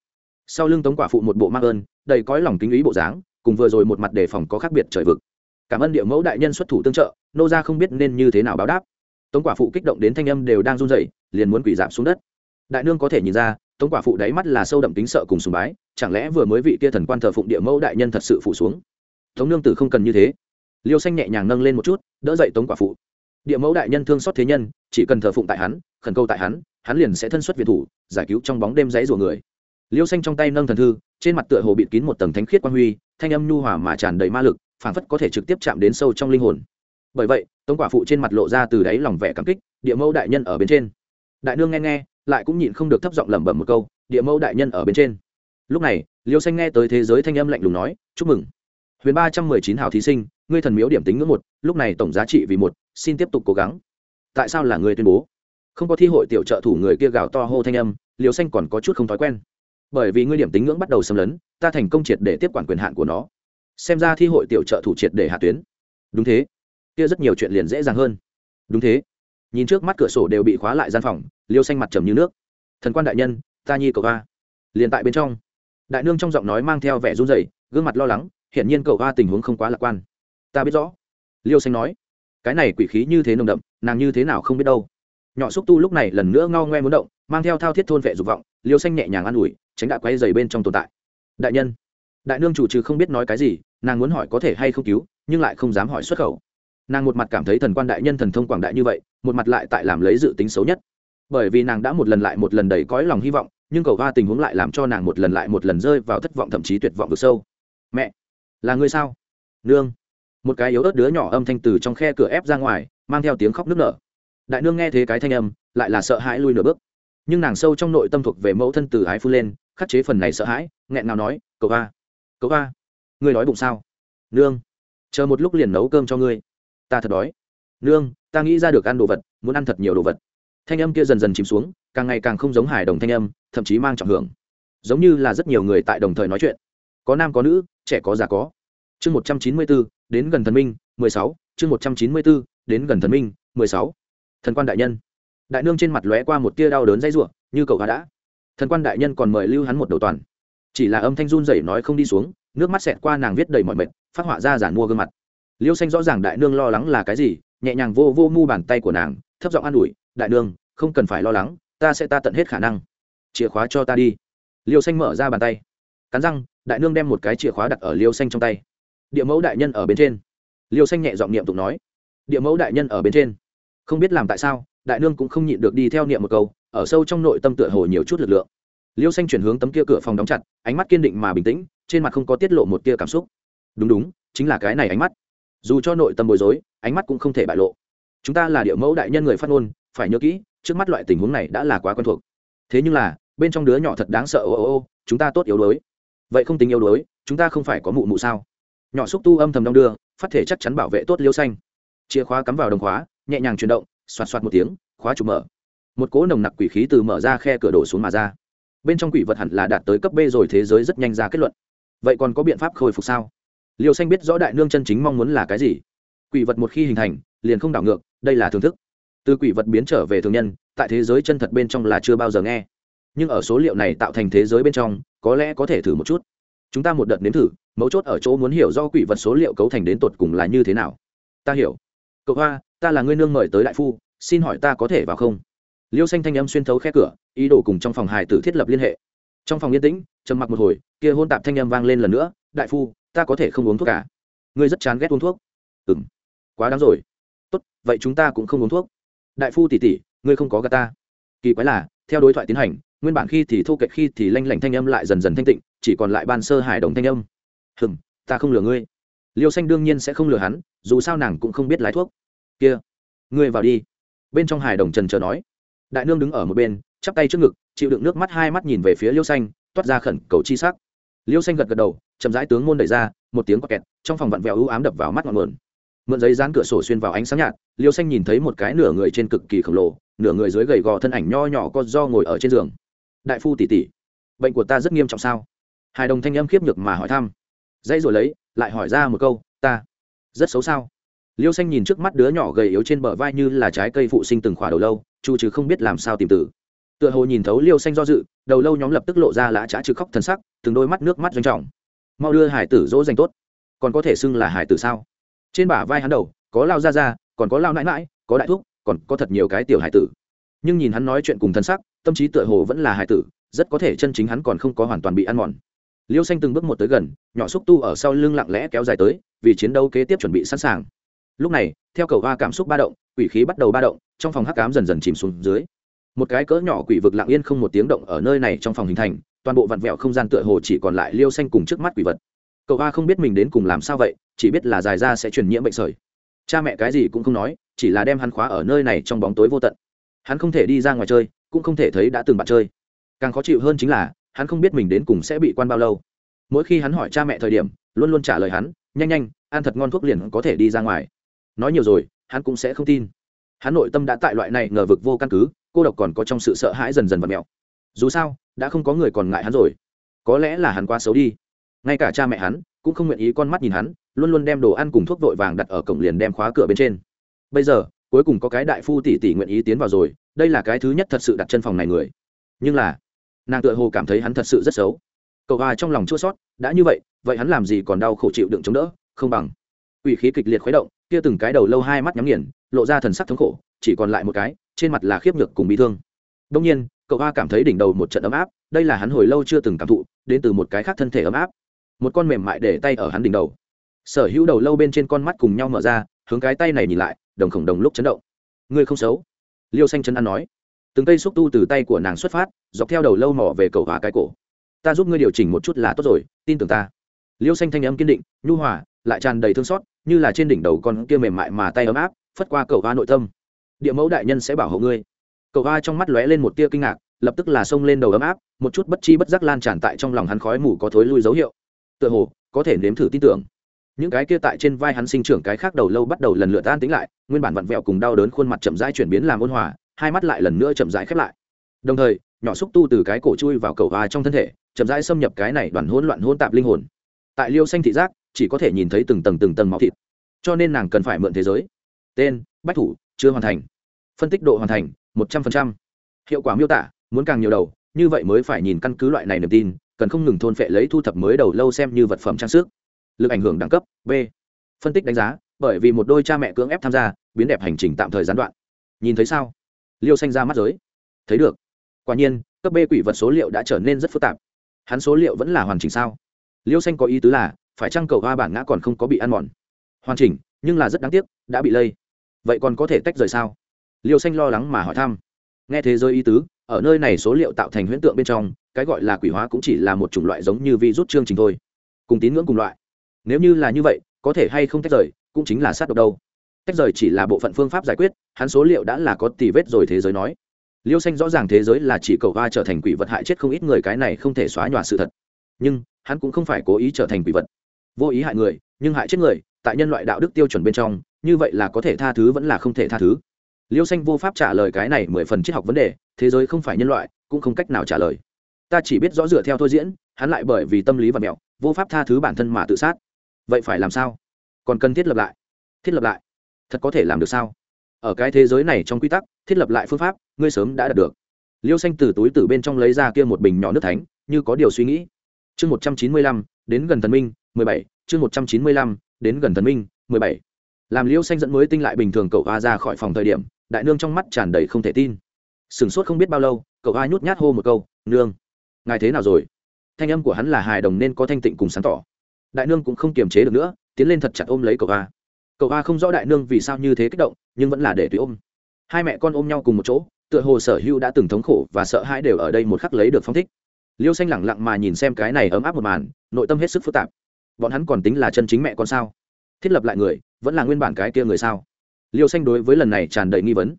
Sau lưng tống quả phụ một bộ mang ơn, đầy cõi lòng kính ý bộ dáng, cùng vừa rồi một mặt đề phòng có khác biệt trời vực. Cảm ơn địa mẫu đại nhân xuất thủ tương trợ, nô ra không biết nên như thế nào báo đáp. Tống quả phụ kích động đến thanh âm đều đang run rẩy, liền muốn quỷ giảm xuống đất. Đại nương có thể nhìn ra, tống quả phụ đáy mắt là sâu đậm tính sợ cùng sùng bái, chẳng lẽ vừa mới vị kia thần quan thờ phụng địa mẫu đại nhân thật sự phụ xuống? Tống nương tử không cần như thế liêu xanh nhẹ nhàng nâng lên một chút, đỡ dậy tống quả phụ. Địa mẫu đại nhân thương xót thế nhân, chỉ cần thờ phụng tại hắn, khẩn câu tại hắn hắn liền sẽ thân xuất việt thủ, giải cứu trong bóng đêm dãy rùa người. Liêu xanh trong tay nâng thần thư, trên mặt tựa hồ bịt kín một tầng thánh khiết quan huy, thanh âm nhu hòa mà tràn đầy ma lực, phảng phất có thể trực tiếp chạm đến sâu trong linh hồn. Bởi vậy, tống quả phụ trên mặt lộ ra từ đáy lòng vẻ cảm kích, địa mẫu đại nhân ở bên trên. Đại nương nghe nghe, lại cũng nhịn không được thấp giọng lẩm bẩm một câu, địa mẫu đại nhân ở bên trên. Lúc này, liêu xanh nghe tới thế giới thanh âm lạnh lùng nói, chúc mừng huyền ba trăm mười chín hào thí sinh, ngươi thần miếu điểm tính ngưỡng một, lúc này tổng giá trị vì một, xin tiếp tục cố gắng. Tại sao là người tuyên bố? Không có thi hội tiểu trợ thủ người kia gào to hô thanh âm liều xanh còn có chút không thói quen. Bởi vì ngươi điểm tính ngưỡng bắt đầu xâm lấn, ta thành công triệt để tiếp quản quyền hạn của nó. Xem ra thi hội tiểu trợ thủ triệt để hạ tuyến. Đúng thế. Kia rất nhiều chuyện liền dễ dàng hơn. Đúng thế. Nhìn trước mắt cửa sổ đều bị khóa lại gian phòng liêu xanh mặt trầm như nước. Thần quan đại nhân, ta nhi cậu va liền tại bên trong. Đại nương trong giọng nói mang theo vẻ run rẩy, gương mặt lo lắng hiển nhiên cậu hoa tình huống không quá lạc quan. Ta biết rõ. Liêu xanh nói. Cái này quỷ khí như thế nồng đậm, nàng như thế nào không biết đâu. Nhỏ xúc tu lúc này lần nữa ngao ngoe muốn động, mang theo thao thiết thôn vệ dục vọng, liêu xanh nhẹ nhàng an ủi, tránh đã quay dày bên trong tồn tại. Đại nhân. Đại nương chủ trừ không biết nói cái gì, nàng muốn hỏi có thể hay không cứu, nhưng lại không dám hỏi xuất khẩu. Nàng một mặt cảm thấy thần quan đại nhân thần thông quảng đại như vậy, một mặt lại tại làm lấy dự tính xấu nhất. Bởi vì nàng đã một lần lại một lần đầy cõi lòng hy vọng, nhưng cầu va tình huống lại làm cho nàng một lần lại một lần rơi vào thất vọng thậm chí tuyệt vọng vực sâu. Mẹ là ngươi sao? Nương. Một cái yếu ớt đứa nhỏ âm thanh từ trong khe cửa ép ra ngoài mang theo tiếng khóc nức nở. Đại nương nghe thấy cái thanh âm lại là sợ hãi lui nửa bước. Nhưng nàng sâu trong nội tâm thuộc về mẫu thân từ ái phun lên khắc chế phần này sợ hãi nghẹn nào nói cậu ba, cậu ba, ngươi nói bụng sao? Nương chờ một lúc liền nấu cơm cho ngươi. Ta thật đói. Nương ta nghĩ ra được ăn đồ vật muốn ăn thật nhiều đồ vật. Thanh âm kia dần dần chìm xuống càng ngày càng không giống hài đồng thanh âm thậm chí mang trọng hưởng. Giống như là rất nhiều người tại đồng thời nói chuyện. Có nam có nữ trẻ có già có. Chương một trăm chín mươi bốn đến gần thần minh, mười sáu. Chương một trăm chín mươi bốn đến gần thần minh, mười sáu. Thần quan đại nhân. Đại nương trên mặt lóe qua một tia đau đớn dây r u ộ như cậu gà đã. Thần quan đại nhân còn mời lưu hắn một đầu toàn. Chỉ là âm thanh run rẩy nói không đi xuống, nước mắt xẹt qua nàng viết đầy mọi mệt, phát họa ra giản mua gương mặt. Liêu xanh rõ ràng đại nương lo lắng là cái gì, nhẹ nhàng vô vô mu bàn tay của nàng, thấp giọng an ủi, đại nương, không cần phải lo lắng, ta sẽ ta tận hết khả năng. Chìa khóa cho ta đi. Liêu xanh mở ra bàn tay. Cắn răng đại nương đem một cái chìa khóa đặt ở liêu xanh trong tay. Địa mẫu đại nhân ở bên trên. Liêu xanh nhẹ giọng niệm tụng nói. Địa mẫu đại nhân ở bên trên. Không biết làm tại sao, đại nương cũng không nhịn được đi theo niệm một câu, ở sâu trong nội tâm tựa hồ nhiều chút lực lượng. Liêu xanh chuyển hướng tấm kia cửa phòng đóng chặt, ánh mắt kiên định mà bình tĩnh, trên mặt không có tiết lộ một tia cảm xúc. Đúng đúng, chính là cái này ánh mắt. Dù cho nội tâm bối rối, ánh mắt cũng không thể bại lộ. Chúng ta là địa mẫu đại nhân người phát ngôn, phải nhớ kỹ, trước mắt loại tình huống này đã là quá quen thuộc. Thế nhưng là, bên trong đứa nhỏ thật đáng sợ, ô ô ô, chúng ta tốt yếu đuối vậy không tính yếu đuối, chúng ta không phải có mụ mụ sao? Nhỏ xúc tu âm thầm đong đưa, phát thể chắc chắn bảo vệ tốt liêu xanh. Chìa khóa cắm vào đồng khóa, nhẹ nhàng chuyển động, xoạt xoạt một tiếng, khóa chụp mở. Một cỗ nồng nặc quỷ khí từ mở ra khe cửa đổ xuống mà ra. Bên trong quỷ vật hẳn là đạt tới cấp b rồi, thế giới rất nhanh ra kết luận. Vậy còn có biện pháp khôi phục sao? Liêu xanh biết rõ đại nương chân chính mong muốn là cái gì. Quỷ vật một khi hình thành, liền không đảo ngược, đây là thưởng thức. Từ quỷ vật biến trở về thường nhân, tại thế giới chân thật bên trong là chưa bao giờ nghe nhưng ở số liệu này tạo thành thế giới bên trong, có lẽ có thể thử một chút. Chúng ta một đợt nếm thử, mấu chốt ở chỗ muốn hiểu do quỷ vật số liệu cấu thành đến tột cùng là như thế nào. Ta hiểu. Cậu hoa, ta là ngươi nương mời tới đại phu, xin hỏi ta có thể vào không? Liêu xanh thanh âm xuyên thấu khe cửa, ý đồ cùng trong phòng hài tử thiết lập liên hệ. Trong phòng yên tĩnh, trầm mặc một hồi, kia hôn tạp thanh âm vang lên lần nữa, đại phu, ta có thể không uống thuốc cả ngươi rất chán ghét uống thuốc. Ừ m quá đáng rồi. Tốt, vậy chúng ta cũng không uống thuốc. Đại phu tỉ tỉ ngươi không có gà ta. Kỳ quái là, theo đối thoại tiến hành nguyên bản khi thì thô kệch, khi thì lanh lảnh thanh âm lại dần dần thanh tịnh, chỉ còn lại ban sơ hài đồng thanh âm. Hừng ta không lừa ngươi. Liêu xanh đương nhiên sẽ không lừa hắn, dù sao nàng cũng không biết lái thuốc. Kia, ngươi vào đi. Bên trong hài đồng trần chờ nói. Đại nương đứng ở một bên, chắp tay trước ngực, chịu đựng nước mắt hai mắt nhìn về phía liêu xanh, toát ra khẩn cầu chi sắc. Liêu xanh gật gật đầu, chậm rãi tướng môn đẩy ra, một tiếng quạt kẹt, trong phòng vặn vẹo ưu ám đập vào mắt ngọn mượn mượn giấy dán cửa sổ xuyên vào ánh sáng nhạt, liêu xanh nhìn thấy một cái nửa người trên cực kỳ khổng lồ, nửa người dưới gầy gò thân ảnh nho nhỏ có do ngồi ở trên giường đại phu tỷ tỷ, bệnh của ta rất nghiêm trọng sao? Hài đồng thanh âm khiếp nhược mà hỏi thăm. Dây rồi lấy, lại hỏi ra một câu, ta rất xấu sao? Liêu xanh nhìn trước mắt đứa nhỏ gầy yếu trên bờ vai như là trái cây phụ sinh từng khỏa đầu lâu, chu chứ không biết làm sao tìm tử tựa hồ nhìn thấu liêu xanh do dự, đầu lâu nhóm lập tức lộ ra lã trá trừ khóc thân sắc, từng đôi mắt nước mắt doanh trọng. Mau đưa hải tử dỗ dành tốt. Còn có thể xưng là hải tử sao? Trên bả vai hắn đầu, có lao ra ra còn có lao nãi mãi có đại thuốc còn có thật nhiều cái tiểu hải tử. Nhưng nhìn hắn nói chuyện cùng thân sắc tâm trí tựa hồ vẫn là hải tử, rất có thể chân chính hắn còn không có hoàn toàn bị ăn mòn. Liêu xanh từng bước một tới gần, nhỏ xúc tu ở sau lưng lặng lẽ kéo dài tới, vì chiến đấu kế tiếp chuẩn bị sẵn sàng. Lúc này, theo cầu hoa cảm xúc ba động, quỷ khí bắt đầu ba động, trong phòng hắc cám dần dần chìm xuống dưới. Một cái cỡ nhỏ quỷ vực lặng yên không một tiếng động ở nơi này trong phòng hình thành, toàn bộ vặn vẹo không gian tựa hồ chỉ còn lại liêu xanh cùng trước mắt quỷ vật. Cậu hoa không biết mình đến cùng làm sao vậy, chỉ biết là dài ra sẽ truyền nhiễm bệnh sởi. Cha mẹ cái gì cũng không nói, chỉ là đem hắn khóa ở nơi này trong bóng tối vô tận. Hắn không thể đi ra ngoài chơi cũng không thể thấy đã từng bạn chơi. Càng khó chịu hơn chính là, hắn không biết mình đến cùng sẽ bị quan bao lâu. Mỗi khi hắn hỏi cha mẹ thời điểm, luôn luôn trả lời hắn, nhanh nhanh, ăn thật ngon thuốc liền có thể đi ra ngoài. Nói nhiều rồi, hắn cũng sẽ không tin. Hắn nội tâm đã tại loại này ngờ vực vô căn cứ, cô độc còn có trong sự sợ hãi dần dần và mẹo dù sao, đã không có người còn ngại hắn rồi. Có lẽ là hắn quá xấu đi. Ngay cả cha mẹ hắn, cũng không nguyện ý con mắt nhìn hắn, luôn luôn đem đồ ăn cùng thuốc vội vàng đặt ở cổng liền đem khóa cửa bên trên. Bây giờ, cuối cùng có cái đại phu tỷ tỷ nguyện ý tiến vào rồi đây là cái thứ nhất thật sự đặt chân phòng này người. Nhưng là, nàng tựa hồ cảm thấy hắn thật sự rất xấu. Cậu hoa trong lòng chua sót đã như vậy vậy hắn làm gì còn đau khổ chịu đựng chống đỡ, không bằng. Ủy khí kịch liệt khuấy động, kia từng cái đầu lâu hai mắt nhắm nghiền, lộ ra thần sắc thống khổ, chỉ còn lại một cái, trên mặt là khiếp nhược cùng bị thương. Đông nhiên, cậu hoa cảm thấy đỉnh đầu một trận ấm áp, đây là hắn hồi lâu chưa từng cảm thụ, đến từ một cái khác thân thể ấm áp. Một con mềm mại để tay ở hắn đỉnh đầu. Sở hữu đầu lâu bên trên con mắt cùng nhau mở ra, hướng cái tay này nhìn lại, đồng khổng đồng lúc chấn động. Ngươi không xấu liêu xanh chân ăn nói, từng cây xúc tu từ tay của nàng xuất phát, dọc theo đầu lâu mỏ về cầu hòa cái cổ. Ta giúp ngươi điều chỉnh một chút là tốt rồi, tin tưởng ta. Liêu xanh thanh âm kiên định, nhu hòa, lại tràn đầy thương xót, như là trên đỉnh đầu con kia mềm mại mà tay ấm áp, phất qua cầu hoa nội tâm. Địa mẫu đại nhân sẽ bảo hộ ngươi. Cầu hoa trong mắt lóe lên một tia kinh ngạc, lập tức là xông lên đầu ấm áp, một chút bất chi bất giác lan tràn tại trong lòng hắn khói mù có thối lui dấu hiệu. Tựa hồ, có thể nếm thử tin tưởng những cái kia tại trên vai hắn sinh trưởng cái khác đầu lâu bắt đầu lần lượt tan tính lại, nguyên bản vặn vẹo cùng đau đớn khuôn mặt chậm rãi chuyển biến làm ôn hòa, hai mắt lại lần nữa chậm rãi khép lại. Đồng thời, nhỏ xúc tu từ cái cổ chui vào cầu hoa trong thân thể, chậm rãi xâm nhập cái này đoàn hỗn loạn hỗn tạp linh hồn. Tại liêu xanh thị giác, chỉ có thể nhìn thấy từng tầng từng tầng máu thịt. Cho nên nàng cần phải mượn thế giới. Tên, bách thủ, chưa hoàn thành. Phân tích độ hoàn thành, một trăm phần trăm. Hiệu quả miêu tả, muốn càng nhiều đầu, như vậy mới phải nhìn căn cứ loại này niềm tin, cần không ngừng thôn phệ lấy thu thập mới đầu lâu xem như vật phẩm trang sức lực ảnh hưởng đẳng cấp, b. Phân tích đánh giá, bởi vì một đôi cha mẹ cưỡng ép tham gia, biến đẹp hành trình tạm thời gián đoạn. Nhìn thấy sao? Liêu xanh ra mắt giới. Thấy được. Quả nhiên, cấp b quỷ vật số liệu đã trở nên rất phức tạp. Hắn số liệu vẫn là hoàn chỉnh sao? Liêu xanh có ý tứ là, phải chăng cầu hoa bản ngã còn không có bị ăn mòn? Hoàn chỉnh, nhưng là rất đáng tiếc, đã bị lây. Vậy còn có thể tách rời sao? Liêu xanh lo lắng mà hỏi thăm. Nghe thế giới ý tứ, ở nơi này số liệu tạo thành huyễn tượng bên trong, cái gọi là quỷ hóa cũng chỉ là một chủng loại giống như vi rút chương trình thôi. Cùng tín ngưỡng cùng loại nếu như là như vậy, có thể hay không tách rời, cũng chính là sát độc đâu. Tách rời chỉ là bộ phận phương pháp giải quyết, hắn số liệu đã là có tì vết rồi thế giới nói. Liêu xanh rõ ràng thế giới là chỉ cầu va trở thành quỷ vật hại chết không ít người, cái này không thể xóa nhòa sự thật. Nhưng, hắn cũng không phải cố ý trở thành quỷ vật. Vô ý hại người, nhưng hại chết người, tại nhân loại đạo đức tiêu chuẩn bên trong, như vậy là có thể tha thứ vẫn là không thể tha thứ. Liêu xanh vô pháp trả lời cái này mười phần triết học vấn đề, thế giới không phải nhân loại, cũng không cách nào trả lời. Ta chỉ biết rõ dựa theo thôi diễn, hắn lại bởi vì tâm lý và mẹo, vô pháp tha thứ bản thân mà tự sát vậy phải làm sao? Còn cần thiết lập lại. Thiết lập lại? Thật có thể làm được sao? Ở cái thế giới này trong quy tắc, thiết lập lại phương pháp, ngươi sớm đã đạt được. Liêu xanh từ túi từ bên trong lấy ra kia một bình nhỏ nước thánh, như có điều suy nghĩ. Chương một trăm chín mươi lăm, đến gần thần minh, mười bảy. Chương một trăm chín mươi lăm, đến gần thần minh, mười bảy. Làm liêu xanh dẫn mới tinh lại bình thường cậu hoa ra khỏi phòng thời điểm, đại nương trong mắt tràn đầy không thể tin. Sửng sốt không biết bao lâu, cậu hoa nhút nhát hô một câu, nương, ngài thế nào rồi? Thanh âm của hắn là hài đồng nên có thanh tịnh cùng sáng tỏ đại nương cũng không kiềm chế được nữa, tiến lên thật chặt ôm lấy cậu hoa cậu hoa không rõ đại nương vì sao như thế kích động, nhưng vẫn là để tùy ôm. Hai mẹ con ôm nhau cùng một chỗ, tựa hồ sở hữu đã từng thống khổ và sợ hãi đều ở đây một khắc lấy được phong thích. Liêu xanh lẳng lặng mà nhìn xem cái này ấm áp một màn, nội tâm hết sức phức tạp. Bọn hắn còn tính là chân chính mẹ con sao? Thiết lập lại người, vẫn là nguyên bản cái kia người sao? Liêu xanh đối với lần này tràn đầy nghi vấn.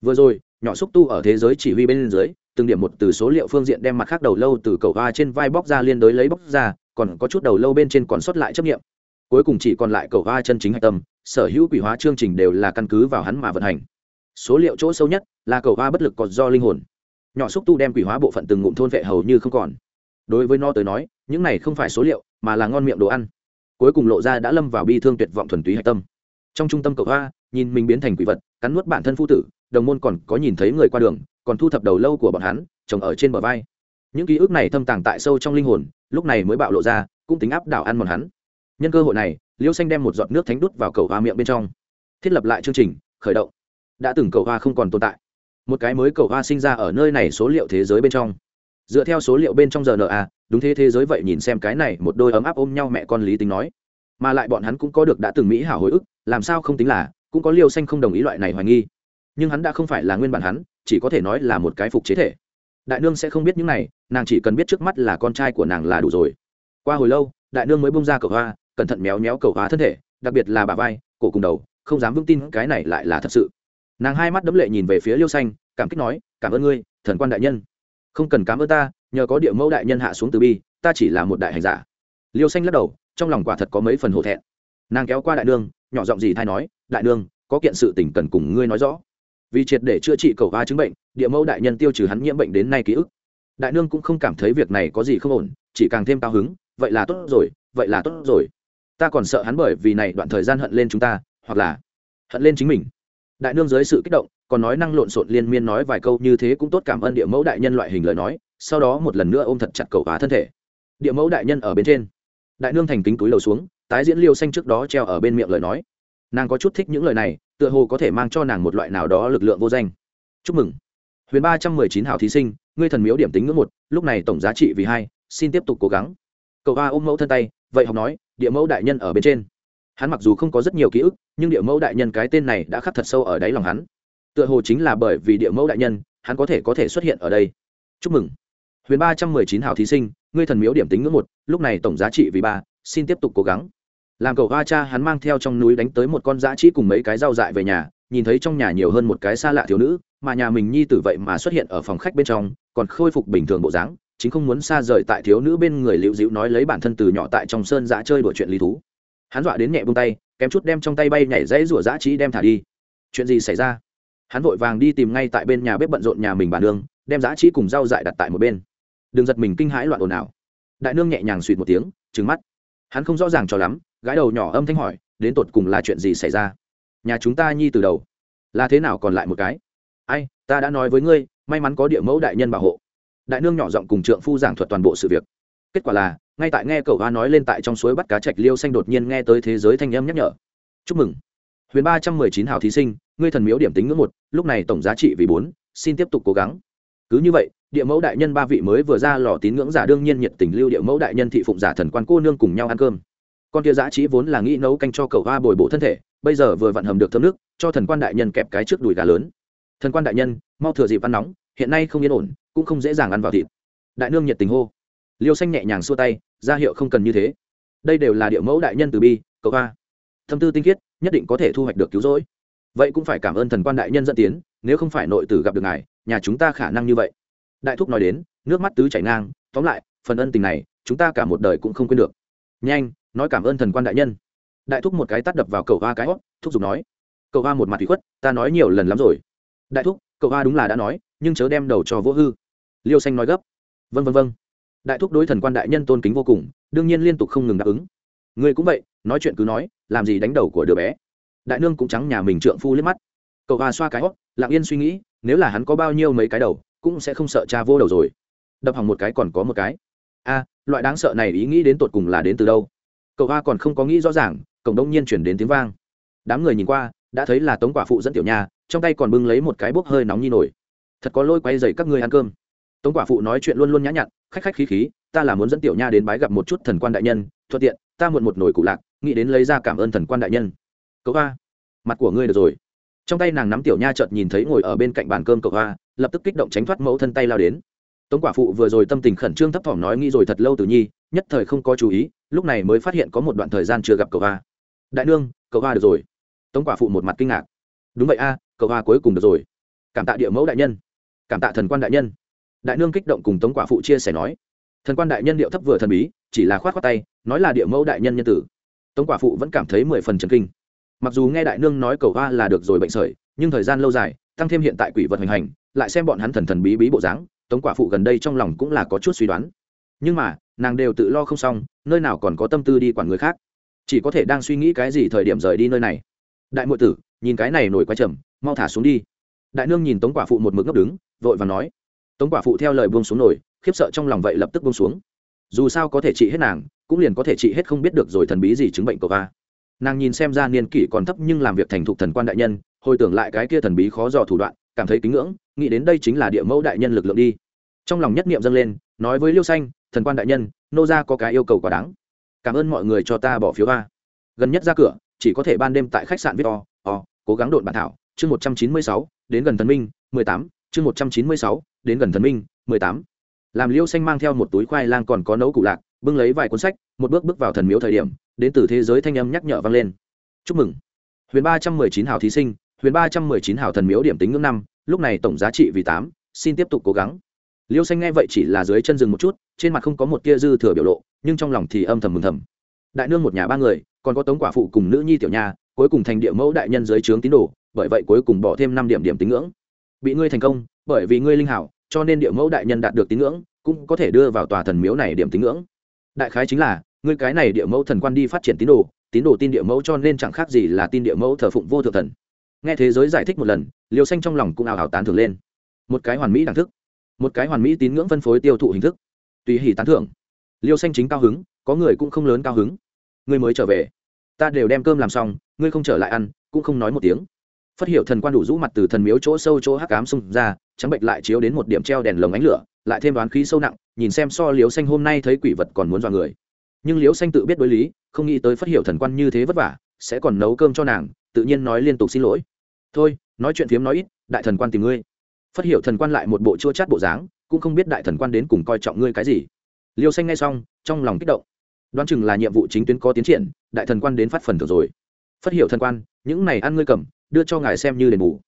Vừa rồi, nhỏ xúc tu ở thế giới chỉ huy bên dưới, từng điểm một từ số liệu phương diện đem mặt khác đầu lâu từ cầu hoa trên vai bóc ra liên đối lấy bóc ra còn có chút đầu lâu bên trên còn sót lại chấp nghiệm. Cuối cùng chỉ còn lại cầu hoa chân chính hạch tâm, sở hữu quỷ hóa chương trình đều là căn cứ vào hắn mà vận hành. Số liệu chỗ sâu nhất là cầu hoa bất lực còn do linh hồn. Nhỏ xúc tu đem quỷ hóa bộ phận từng ngụm thôn vệ hầu như không còn. Đối với nó tới nói, những này không phải số liệu, mà là ngon miệng đồ ăn. Cuối cùng lộ ra đã lâm vào bi thương tuyệt vọng thuần túy hạch tâm. Trong trung tâm cầu hoa, nhìn mình biến thành quỷ vật, cắn nuốt bản thân phu tử, đồng môn còn có nhìn thấy người qua đường, còn thu thập đầu lâu của bọn hắn, trồng ở trên bờ vai. Những ký ức này thâm tàng tại sâu trong linh hồn lúc này mới bạo lộ ra, cũng tính áp đảo ăn mòn hắn. Nhân cơ hội này, liêu xanh đem một giọt nước thánh đút vào cầu hoa miệng bên trong. Thiết lập lại chương trình, khởi động. Đã từng cầu hoa không còn tồn tại. Một cái mới cầu hoa sinh ra ở nơi này số liệu thế giới bên trong. Dựa theo số liệu bên trong rna đúng thế thế giới vậy nhìn xem cái này một đôi ấm áp ôm nhau mẹ con lý tính nói. Mà lại bọn hắn cũng có được đã từng mỹ hảo hồi ức, làm sao không tính là, cũng có liêu xanh không đồng ý loại này hoài nghi. Nhưng hắn đã không phải là nguyên bản hắn, chỉ có thể nói là một cái phục chế thể đại nương sẽ không biết những này, nàng chỉ cần biết trước mắt là con trai của nàng là đủ rồi. Qua hồi lâu, đại nương mới bông ra cầu hoa, cẩn thận méo méo cầu hoa thân thể, đặc biệt là bà vai, cổ cùng đầu, không dám vững tin cái này lại là thật sự. Nàng hai mắt đấm lệ nhìn về phía liêu xanh, cảm kích nói, cảm ơn ngươi, thần quan đại nhân. Không cần cảm ơn ta, nhờ có địa mẫu đại nhân hạ xuống từ bi, ta chỉ là một đại hành giả. Liêu xanh lắc đầu, trong lòng quả thật có mấy phần hổ thẹn. Nàng kéo qua đại nương, nhỏ giọng gì thay nói, đại nương, có kiện sự tình cần cùng ngươi nói rõ vì triệt để chữa trị cầu va chứng bệnh, địa mẫu đại nhân tiêu trừ hắn nhiễm bệnh đến nay ký ức. Đại nương cũng không cảm thấy việc này có gì không ổn, chỉ càng thêm cao hứng, vậy là tốt rồi, vậy là tốt rồi. Ta còn sợ hắn bởi vì này đoạn thời gian hận lên chúng ta, hoặc là hận lên chính mình. Đại nương dưới sự kích động, còn nói năng lộn xộn liên miên nói vài câu như thế cũng tốt cảm ơn địa mẫu đại nhân loại hình lời nói, sau đó một lần nữa ôm thật chặt cầu hóa thân thể. Địa mẫu đại nhân ở bên trên. Đại nương thành kính túi lầu xuống, tái diễn liêu xanh trước đó treo ở bên miệng lời nói nàng có chút thích những lời này, tựa hồ có thể mang cho nàng một loại nào đó lực lượng vô danh. Chúc mừng. Huyền ba trăm mười chín hào thí sinh, ngươi thần miếu điểm tính ngưỡng một, lúc này tổng giá trị vì hai, xin tiếp tục cố gắng. Cậu ba ôm mẫu thân tay, vậy học nói, địa mẫu đại nhân ở bên trên. Hắn mặc dù không có rất nhiều ký ức, nhưng địa mẫu đại nhân cái tên này đã khắc thật sâu ở đáy lòng hắn. Tựa hồ chính là bởi vì địa mẫu đại nhân, hắn có thể có thể xuất hiện ở đây. Chúc mừng. Huyền ba trăm mười chín hào thí sinh, ngươi thần miếu điểm tính ngưỡng một, lúc này tổng giá trị vì ba, xin tiếp tục cố gắng làm cậu hoa cha hắn mang theo trong núi đánh tới một con dã trĩ cùng mấy cái rau dại về nhà, nhìn thấy trong nhà nhiều hơn một cái xa lạ thiếu nữ, mà nhà mình nhi tử vậy mà xuất hiện ở phòng khách bên trong, còn khôi phục bình thường bộ dáng, chính không muốn xa rời tại thiếu nữ bên người liễu dịu nói lấy bản thân từ nhỏ tại trong sơn dã chơi đuổi chuyện lý thú. Hắn dọa đến nhẹ bông tay, kém chút đem trong tay bay nhảy dãy rủa dã trĩ đem thả đi. Chuyện gì xảy ra? Hắn vội vàng đi tìm ngay tại bên nhà bếp bận rộn nhà mình bà nương, đem dã trĩ cùng rau dại đặt tại một bên. Đừng giật mình kinh hãi loạn ồn ào. Đại nương nhẹ nhàng suỵt một tiếng trứng mắt. Hắn không rõ ràng cho lắm gái đầu nhỏ âm thanh hỏi, đến tột cùng là chuyện gì xảy ra? Nhà chúng ta nhi từ đầu, là thế nào còn lại một cái? Ai, ta đã nói với ngươi, may mắn có địa mẫu đại nhân bảo hộ. Đại nương nhỏ giọng cùng trượng phu giảng thuật toàn bộ sự việc. Kết quả là, ngay tại nghe cậu hoa nói lên tại trong suối bắt cá trạch liêu xanh đột nhiên nghe tới thế giới thanh âm nhắc nhở. Chúc mừng. Huyền ba trăm mười chín hào thí sinh, ngươi thần miếu điểm tính ngưỡng một, lúc này tổng giá trị vì bốn, xin tiếp tục cố gắng. Cứ như vậy, địa mẫu đại nhân ba vị mới vừa ra lò tín ngưỡng giả đương nhiên nhiệt tình lưu địa mẫu đại nhân thị phụng giả thần quan cô nương cùng nhau ăn cơm con kia giã trí vốn là nghĩ nấu canh cho cậu hoa bồi bổ thân thể, bây giờ vừa vặn hầm được thơm nước, cho thần quan đại nhân kẹp cái trước đùi gà lớn. Thần quan đại nhân, mau thừa dịp ăn nóng, hiện nay không yên ổn, cũng không dễ dàng ăn vào thịt. Đại nương nhiệt tình hô. Liêu xanh nhẹ nhàng xua tay, ra hiệu không cần như thế. Đây đều là điệu mẫu đại nhân từ bi, cậu hoa. Thâm tư tinh khiết, nhất định có thể thu hoạch được cứu rỗi. Vậy cũng phải cảm ơn thần quan đại nhân dẫn tiến, nếu không phải nội tử gặp được ngài, nhà chúng ta khả năng như vậy. Đại thúc nói đến, nước mắt tứ chảy ngang, tóm lại, phần ân tình này, chúng ta cả một đời cũng không quên được. Nhanh nói cảm ơn thần quan đại nhân. Đại thúc một cái tắt đập vào cầu hoa cái hót thúc giục nói cầu hoa một mặt thủy khuất, ta nói nhiều lần lắm rồi. Đại thúc, cậu hoa đúng là đã nói, nhưng chớ đem đầu cho vỗ hư. Liêu xanh nói gấp vân vân vân đại thúc đối thần quan đại nhân tôn kính vô cùng, đương nhiên liên tục không ngừng đáp ứng. Người cũng vậy, nói chuyện cứ nói, làm gì đánh đầu của đứa bé? Đại nương cũng trắng nhà mình trượng phu liếc mắt. Cậu hoa xoa cái hót lặng yên suy nghĩ, nếu là hắn có bao nhiêu mấy cái đầu, cũng sẽ không sợ cha vô đầu rồi. Đập hỏng một cái còn có một cái. A, loại đáng sợ này ý nghĩ đến tột cùng là đến từ đâu? Cậu hoa còn không có nghĩ rõ ràng, cổng đông nhiên chuyển đến tiếng vang. Đám người nhìn qua, đã thấy là tống quả phụ dẫn tiểu nha, trong tay còn bưng lấy một cái bốc hơi nóng như nổi thật có lôi quay dày các ngươi ăn cơm. Tống quả phụ nói chuyện luôn luôn nhã nhặn, khách khách khí khí, ta là muốn dẫn tiểu nha đến bái gặp một chút thần quan đại nhân, thuận tiện, ta muộn một nồi cụ lạc, nghĩ đến lấy ra cảm ơn thần quan đại nhân. Cậu hoa, mặt của ngươi được rồi. Trong tay nàng nắm tiểu nha chợt nhìn thấy ngồi ở bên cạnh bàn cơm cậu hoa, lập tức kích động tránh thoát mẫu thân tay lao đến. Tống quả phụ vừa rồi tâm tình khẩn trương thấp thỏm nói nghĩ rồi thật lâu từ nhi, nhất thời không có chú ý lúc này mới phát hiện có một đoạn thời gian chưa gặp cậu hoa đại nương, cậu hoa được rồi. Tống quả phụ một mặt kinh ngạc. Đúng vậy a, cậu hoa cuối cùng được rồi. Cảm tạ địa mẫu đại nhân. Cảm tạ thần quan đại nhân. Đại nương kích động cùng tống quả phụ chia sẻ nói. Thần quan đại nhân điệu thấp vừa thần bí, chỉ là khoát khoát tay, nói là địa mẫu đại nhân nhân tử. Tống quả phụ vẫn cảm thấy mười phần trần kinh. Mặc dù nghe đại nương nói cầu hoa là được rồi bệnh sởi, nhưng thời gian lâu dài, tăng thêm hiện tại quỷ vật hoành hành, lại xem bọn hắn thần thần bí bí bộ dáng, tống quả phụ gần đây trong lòng cũng là có chút suy đoán nhưng mà, nàng đều tự lo không xong, nơi nào còn có tâm tư đi quản người khác. Chỉ có thể đang suy nghĩ cái gì thời điểm rời đi nơi này. Đại muội tử, nhìn cái này nổi quá trầm, mau thả xuống đi. Đại nương nhìn tống quả phụ một mực ngốc đứng, vội và nói. Tống quả phụ theo lời buông xuống nổi, khiếp sợ trong lòng vậy lập tức buông xuống. Dù sao có thể trị hết nàng, cũng liền có thể trị hết không biết được rồi thần bí gì chứng bệnh của va nàng nhìn xem ra niên kỷ còn thấp nhưng làm việc thành thục thần quan đại nhân, hồi tưởng lại cái kia thần bí khó dò thủ đoạn, cảm thấy kính ngưỡng, nghĩ đến đây chính là địa mẫu đại nhân lực lượng đi trong lòng nhất niệm dâng lên, nói với liêu xanh, thần quan đại nhân, nô ra có cái yêu cầu quá đáng. Cảm ơn mọi người cho ta bỏ phiếu a gần nhất ra cửa, chỉ có thể ban đêm tại khách sạn viết o o, cố gắng đột bản thảo. Chương một trăm chín mươi sáu, đến gần thần minh, mười tám. Chương một trăm chín mươi sáu, đến gần thần minh, mười tám. Làm liêu xanh mang theo một túi khoai lang còn có nấu cụ lạc, bưng lấy vài cuốn sách, một bước bước vào thần miếu thời điểm, đến từ thế giới thanh âm nhắc nhở vang lên. Chúc mừng. Huyền ba trăm mười chín hào thí sinh, huyền ba trăm mười chín hào thần miếu điểm tính ngưỡng năm, lúc này tổng giá trị vì tám, xin tiếp tục cố gắng liêu xanh nghe vậy chỉ là dưới chân rừng một chút, trên mặt không có một tia dư thừa biểu lộ, nhưng trong lòng thì âm thầm mừng thầm. Đại nương một nhà ba người, còn có tống quả phụ cùng nữ nhi tiểu nha, cuối cùng thành địa mẫu đại nhân dưới trướng tín đồ, bởi vậy cuối cùng bỏ thêm năm điểm điểm tín ngưỡng. Bị ngươi thành công, bởi vì ngươi linh hảo, cho nên địa mẫu đại nhân đạt được tín ngưỡng, cũng có thể đưa vào tòa thần miếu này điểm tín ngưỡng. Đại khái chính là, ngươi cái này địa mẫu thần quan đi phát triển tín đồ tín đồ tin địa mẫu cho nên chẳng khác gì là tin địa mẫu thờ phụng vô thượng thần. Nghe thế giới giải thích một lần liều xanh trong lòng cũng ảo ảo tán thưởng lên. Một cái hoàn mỹ đẳng thức một cái hoàn mỹ tín ngưỡng phân phối tiêu thụ hình thức. Tùy hỉ tán thưởng. Liêu xanh chính cao hứng, có người cũng không lớn cao hứng. Ngươi mới trở về. Ta đều đem cơm làm xong, ngươi không trở lại ăn, cũng không nói một tiếng. Phát hiệu thần quan đủ rũ mặt từ thần miếu chỗ sâu chỗ hắc cám xông ra, trắng bệnh lại chiếu đến một điểm treo đèn lồng ánh lửa, lại thêm đoán khí sâu nặng, nhìn xem so liếu xanh hôm nay thấy quỷ vật còn muốn dọa người. Nhưng liếu xanh tự biết đối lý, không nghĩ tới phát hiệu thần quan như thế vất vả, sẽ còn nấu cơm cho nàng, tự nhiên nói liên tục xin lỗi. Thôi, nói chuyện phiếm nói ít, đại thần quan tìm ngươi phát hiệu thần quan lại một bộ chua chát bộ dáng, cũng không biết đại thần quan đến cùng coi trọng ngươi cái gì. Liêu xanh ngay xong, trong lòng kích động. Đoán chừng là nhiệm vụ chính tuyến có tiến triển, đại thần quan đến phát phần thưởng rồi. Phát hiệu thần quan, những này ăn ngươi cầm, đưa cho ngài xem như đền bù.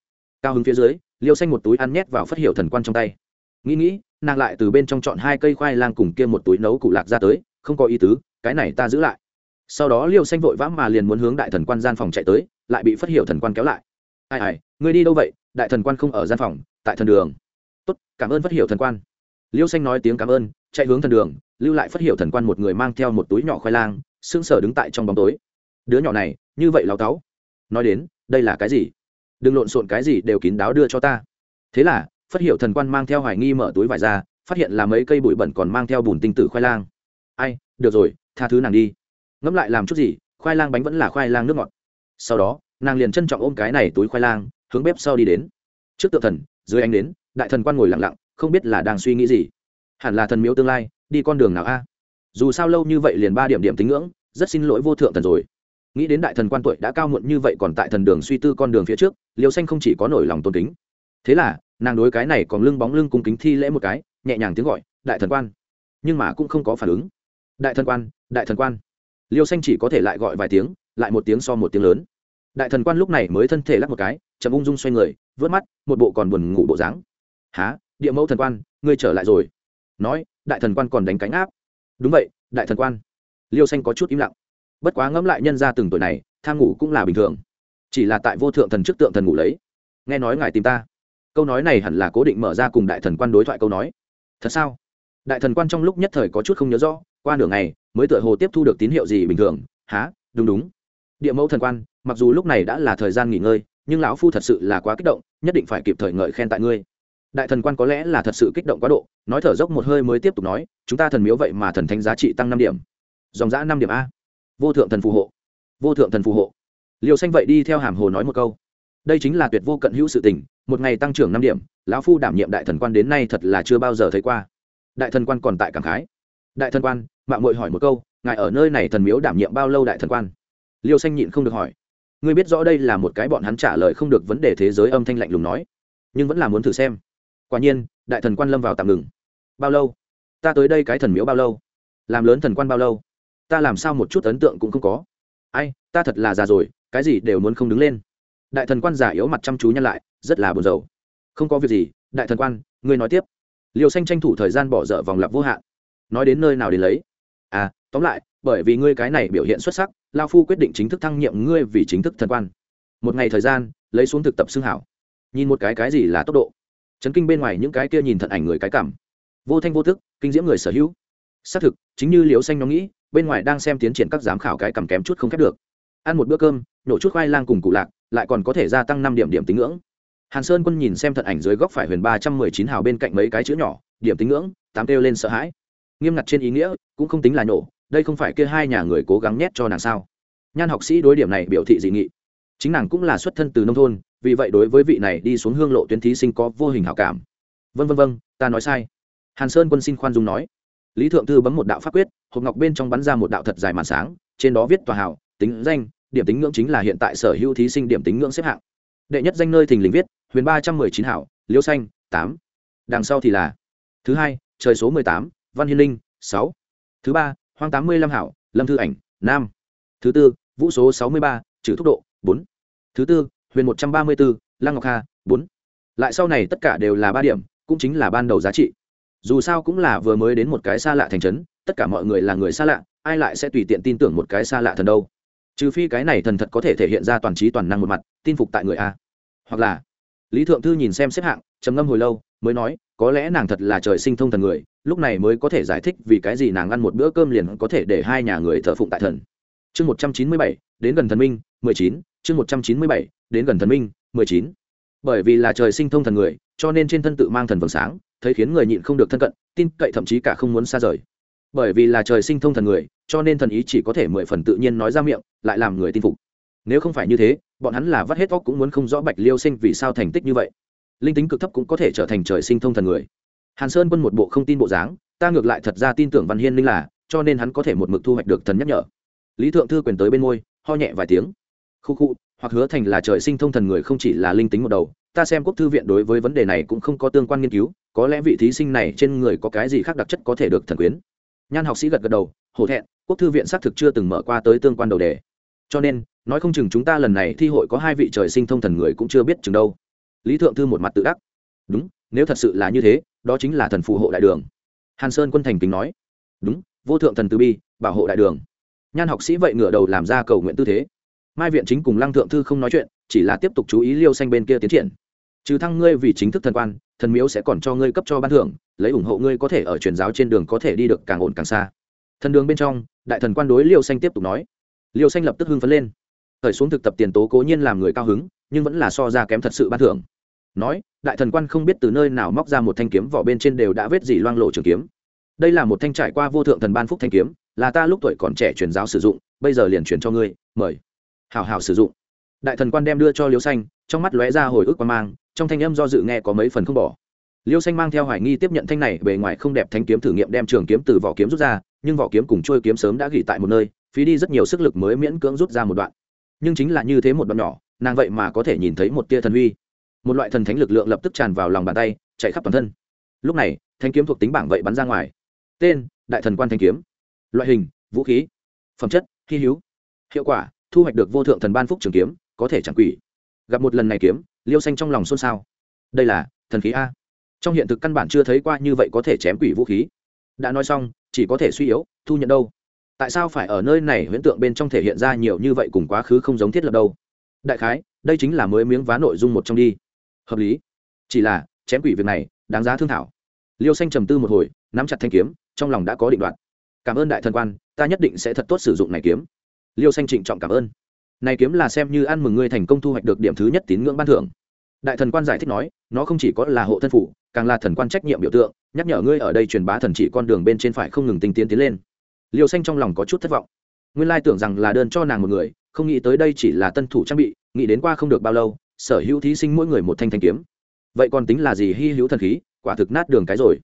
Cao hứng phía dưới, liêu xanh một túi ăn nhét vào phát hiệu thần quan trong tay. Nghĩ nghĩ, nàng lại từ bên trong chọn hai cây khoai lang cùng kia một túi nấu cụ lạc ra tới, không có ý tứ, cái này ta giữ lại. Sau đó liêu xanh vội vã mà liền muốn hướng đại thần quan gian phòng chạy tới, lại bị phát hiệu thần quan kéo lại. Ai ai, ngươi đi đâu vậy? Đại thần quan không ở gian phòng tại thần đường. Tốt, cảm ơn phát hiểu thần quan. Liêu xanh nói tiếng cảm ơn, chạy hướng thần đường, lưu lại phát hiểu thần quan một người mang theo một túi nhỏ khoai lang, sững sờ đứng tại trong bóng tối. Đứa nhỏ này, như vậy lao táo. nói đến, đây là cái gì? Đừng lộn xộn cái gì đều kín đáo đưa cho ta. Thế là phát hiểu thần quan mang theo hoài nghi mở túi vải ra, phát hiện là mấy cây bụi bẩn còn mang theo bùn tinh tử khoai lang. Ai, được rồi, tha thứ nàng đi. Ngẫm lại làm chút gì, khoai lang bánh vẫn là khoai lang nước ngọt. Sau đó, nàng liền trân trọng ôm cái này túi khoai lang, hướng bếp sau đi đến. Trước tượng thần dưới anh đến đại thần quan ngồi lặng lặng, không biết là đang suy nghĩ gì. Hẳn là thần miếu tương lai, đi con đường nào a? Dù sao lâu như vậy liền ba điểm điểm tính ngưỡng, rất xin lỗi vô thượng thần rồi. Nghĩ đến đại thần quan tuổi đã cao muộn như vậy còn tại thần đường suy tư con đường phía trước liều xanh không chỉ có nổi lòng tôn kính. Thế là, nàng đối cái này còn lưng bóng lưng cung kính thi lễ một cái, nhẹ nhàng tiếng gọi, đại thần quan. Nhưng mà cũng không có phản ứng. Đại thần quan, đại thần quan. Liêu xanh chỉ có thể lại gọi vài tiếng, lại một tiếng so một tiếng lớn. Đại thần quan lúc này mới thân thể lắc một cái, chậm ung dung xoay người vớt mắt, một bộ còn buồn ngủ bộ dáng. Há địa mẫu thần quan, ngươi trở lại rồi. Nói, đại thần quan còn đánh cánh áp. Đúng vậy, đại thần quan. Liêu xanh có chút im lặng. Bất quá ngẫm lại nhân ra từng tuổi này, tham ngủ cũng là bình thường. Chỉ là tại vô thượng thần trước tượng thần ngủ lấy. Nghe nói ngài tìm ta. Câu nói này hẳn là cố định mở ra cùng đại thần quan đối thoại câu nói. Thật sao? Đại thần quan trong lúc nhất thời có chút không nhớ rõ, qua nửa ngày, mới tựa hồ tiếp thu được tín hiệu gì bình thường. Há đúng đúng. Địa mẫu thần quan, mặc dù lúc này đã là thời gian nghỉ ngơi, nhưng lão phu thật sự là quá kích động nhất định phải kịp thời ngợi khen tại ngươi. Đại thần quan có lẽ là thật sự kích động quá độ, nói thở dốc một hơi mới tiếp tục nói, chúng ta thần miếu vậy mà thần thánh giá trị tăng năm điểm. Dòng giã năm điểm a. Vô thượng thần phù hộ. Vô thượng thần phù hộ. Liều xanh vậy đi theo hàm hồ nói một câu. Đây chính là tuyệt vô cận hữu sự tình, một ngày tăng trưởng năm điểm, lão phu đảm nhiệm đại thần quan đến nay thật là chưa bao giờ thấy qua. Đại thần quan còn tại cảm khái. Đại thần quan, mạng mội hỏi một câu, ngài ở nơi này thần miếu đảm nhiệm bao lâu đại thần quan? Liêu xanh nhịn không được hỏi ngươi biết rõ đây là một cái bọn hắn trả lời không được vấn đề thế giới âm thanh lạnh lùng nói, nhưng vẫn là muốn thử xem. Quả nhiên, đại thần quan lâm vào tạm ngừng. Bao lâu? Ta tới đây cái thần miếu bao lâu? Làm lớn thần quan bao lâu? Ta làm sao một chút ấn tượng cũng không có? Ai, ta thật là già rồi, cái gì đều muốn không đứng lên. Đại thần quan giả yếu mặt chăm chú nhăn lại, rất là buồn rầu. Không có việc gì, đại thần quan, ngươi nói tiếp. Liều xanh tranh thủ thời gian bỏ dở vòng lặp vô hạn. Nói đến nơi nào đến lấy? À tóm lại, bởi vì ngươi cái này biểu hiện xuất sắc, lao phu quyết định chính thức thăng nhiệm ngươi vì chính thức thần quan. Một ngày thời gian, lấy xuống thực tập xương hảo. Nhìn một cái cái gì là tốc độ. Chấn kinh bên ngoài những cái kia nhìn thận ảnh người cái cảm. Vô thanh vô thức kinh diễm người sở hữu. Xác thực, chính như liều xanh nó nghĩ, bên ngoài đang xem tiến triển các giám khảo cái cầm kém chút không khép được. Ăn một bữa cơm nhổ chút khoai lang cùng cụ lạc, lại còn có thể gia tăng năm điểm điểm tính ngưỡng. Hàn sơn quân nhìn xem thận ảnh dưới góc phải huyền ba trăm mười chín hào bên cạnh mấy cái chữ nhỏ, điểm tính ngưỡng, tám kêu lên sợ hãi. Nghiêm ngặt trên ý nghĩa, cũng không tính là nhổ đây không phải kia hai nhà người cố gắng nhét cho nàng sao? Nhan học sĩ đối điểm này biểu thị dị nghị. Chính nàng cũng là xuất thân từ nông thôn, vì vậy đối với vị này đi xuống hương lộ tuyến thí sinh có vô hình hảo cảm. Vân vân vân, ta nói sai. Hàn sơn quân xin khoan dung nói. Lý thượng thư bấm một đạo pháp quyết, hộp ngọc bên trong bắn ra một đạo thật dài màn sáng, trên đó viết tòa hảo, tính danh, điểm tính ngưỡng chính là hiện tại sở hữu thí sinh điểm tính ngưỡng xếp hạng. Đệ nhất danh nơi thình lình viết, huyền ba trăm mười chín hảo, liêu xanh, tám. Đằng sau thì là, thứ hai, trời số mười tám, văn hiên linh, sáu. Thứ ba hoang tám mươi lăm hảo, lâm thư ảnh, nam. Thứ tư, vũ số sáu mươi ba, trừ thúc độ, bốn. Thứ tư, huyền một trăm ba mươi bốn lăng ngọc hà bốn. Lại sau này tất cả đều là ba điểm, cũng chính là ban đầu giá trị. Dù sao cũng là vừa mới đến một cái xa lạ thành trấn, tất cả mọi người là người xa lạ, ai lại sẽ tùy tiện tin tưởng một cái xa lạ thần đâu? Trừ phi cái này thần thật có thể thể hiện ra toàn trí toàn năng một mặt, tin phục tại người a. Hoặc là, lý thượng thư nhìn xem xếp hạng, trầm ngâm hồi lâu, mới nói, có lẽ nàng thật là trời sinh thông thần người lúc này mới có thể giải thích vì cái gì nàng ăn một bữa cơm liền có thể để hai nhà người thờ phụng tại thần. Chương một trăm chín mươi bảy, đến gần thần minh, mười chín, chương một trăm chín mươi bảy, đến gần thần minh, mười chín. Bởi vì là trời sinh thông thần người, cho nên trên thân tự mang thần vầng sáng, thấy khiến người nhịn không được thân cận, tin cậy thậm chí cả không muốn xa rời. Bởi vì là trời sinh thông thần người, cho nên thần ý chỉ có thể mười phần tự nhiên nói ra miệng, lại làm người tin phục. Nếu không phải như thế, bọn hắn là vắt hết óc cũng muốn không rõ bạch liêu sinh vì sao thành tích như vậy. Linh tính cực thấp cũng có thể trở thành trời sinh thông thần người hàn sơn quân một bộ không tin bộ dáng, ta ngược lại thật ra tin tưởng văn hiên linh là, cho nên hắn có thể một mực thu hoạch được thần nhắc nhở. Lý thượng thư quyền tới bên môi, ho nhẹ vài tiếng. Khu khu, hoặc hứa thành là trời sinh thông thần người không chỉ là linh tính một đầu, ta xem quốc thư viện đối với vấn đề này cũng không có tương quan nghiên cứu, có lẽ vị thí sinh này trên người có cái gì khác đặc chất có thể được thần quyến. Nhan học sĩ gật gật đầu, hổ thẹn, quốc thư viện xác thực chưa từng mở qua tới tương quan đầu đề. Cho nên, nói không chừng chúng ta lần này thi hội có hai vị trời sinh thông thần người cũng chưa biết chừng đâu. Lý thượng thư một mặt tự đắc. Đúng, nếu thật sự là như thế đó chính là thần phù hộ đại đường. Hàn sơn quân thành kính nói, đúng, vô thượng thần từ bi, bảo hộ đại đường. Nhan học sĩ vậy ngửa đầu làm ra cầu nguyện tư thế. Mai viện chính cùng lăng thượng thư không nói chuyện, chỉ là tiếp tục chú ý liêu xanh bên kia tiến triển. Trừ thăng ngươi vì chính thức thần quan, thần miếu sẽ còn cho ngươi cấp cho ban thưởng, lấy ủng hộ ngươi có thể ở truyền giáo trên đường có thể đi được càng ổn càng xa. Thần đường bên trong, đại thần quan đối liêu xanh tiếp tục nói. Liêu xanh lập tức hưng phấn lên. Khởi xuống thực tập tiền tố cố nhiên làm người cao hứng, nhưng vẫn là so ra kém thật sự ban thưởng nói, đại thần quan không biết từ nơi nào móc ra một thanh kiếm, vỏ bên trên đều đã vết dỉ loang lộ trường kiếm. Đây là một thanh trải qua vô thượng thần ban phúc thanh kiếm, là ta lúc tuổi còn trẻ truyền giáo sử dụng, bây giờ liền truyền cho ngươi, mời. Hào hào sử dụng. Đại thần quan đem đưa cho liêu xanh, trong mắt lóe ra hồi ức quan mang, trong thanh âm do dự nghe có mấy phần không bỏ. Liêu xanh mang theo hoài nghi tiếp nhận thanh này, bề ngoài không đẹp thanh kiếm thử nghiệm đem trường kiếm từ vỏ kiếm rút ra, nhưng vỏ kiếm cùng trôi kiếm sớm đã gỉ tại một nơi, phí đi rất nhiều sức lực mới miễn cưỡng rút ra một đoạn. Nhưng chính là như thế một đoạn nhỏ, nàng vậy mà có thể nhìn thấy một tia thần uy một loại thần thánh lực lượng lập tức tràn vào lòng bàn tay, chạy khắp toàn thân. Lúc này, thanh kiếm thuộc tính bảng vậy bắn ra ngoài. Tên, đại thần quan thanh kiếm. Loại hình, vũ khí. Phẩm chất, hy hữu. Hiệu quả, thu hoạch được vô thượng thần ban phúc trường kiếm, có thể chẳng quỷ. Gặp một lần này kiếm, liêu xanh trong lòng xôn xao. Đây là, thần khí a. Trong hiện thực căn bản chưa thấy qua như vậy có thể chém quỷ vũ khí. Đã nói xong, chỉ có thể suy yếu, thu nhận đâu. Tại sao phải ở nơi này huyễn tượng bên trong thể hiện ra nhiều như vậy cùng quá khứ không giống thiết lập đâu? Đại khái, đây chính là mới miếng vá nội dung một trong đi hợp lý. Chỉ là, chém quỷ việc này, đáng giá thương thảo. Liêu xanh trầm tư một hồi, nắm chặt thanh kiếm, trong lòng đã có định đoạt. Cảm ơn đại thần quan, ta nhất định sẽ thật tốt sử dụng này kiếm. Liêu xanh trịnh trọng cảm ơn. Này kiếm là xem như ăn mừng ngươi thành công thu hoạch được điểm thứ nhất tín ngưỡng ban thưởng. Đại thần quan giải thích nói, nó không chỉ có là hộ thân phủ, càng là thần quan trách nhiệm biểu tượng, nhắc nhở ngươi ở đây truyền bá thần chỉ con đường bên trên phải không ngừng tinh tiến tiến lên. Liêu xanh trong lòng có chút thất vọng. Nguyên lai tưởng rằng là đơn cho nàng một người, không nghĩ tới đây chỉ là tân thủ trang bị, nghĩ đến qua không được bao lâu sở hữu thí sinh mỗi người một thanh thanh kiếm. Vậy còn tính là gì hy hữu thần khí, quả thực nát đường cái rồi.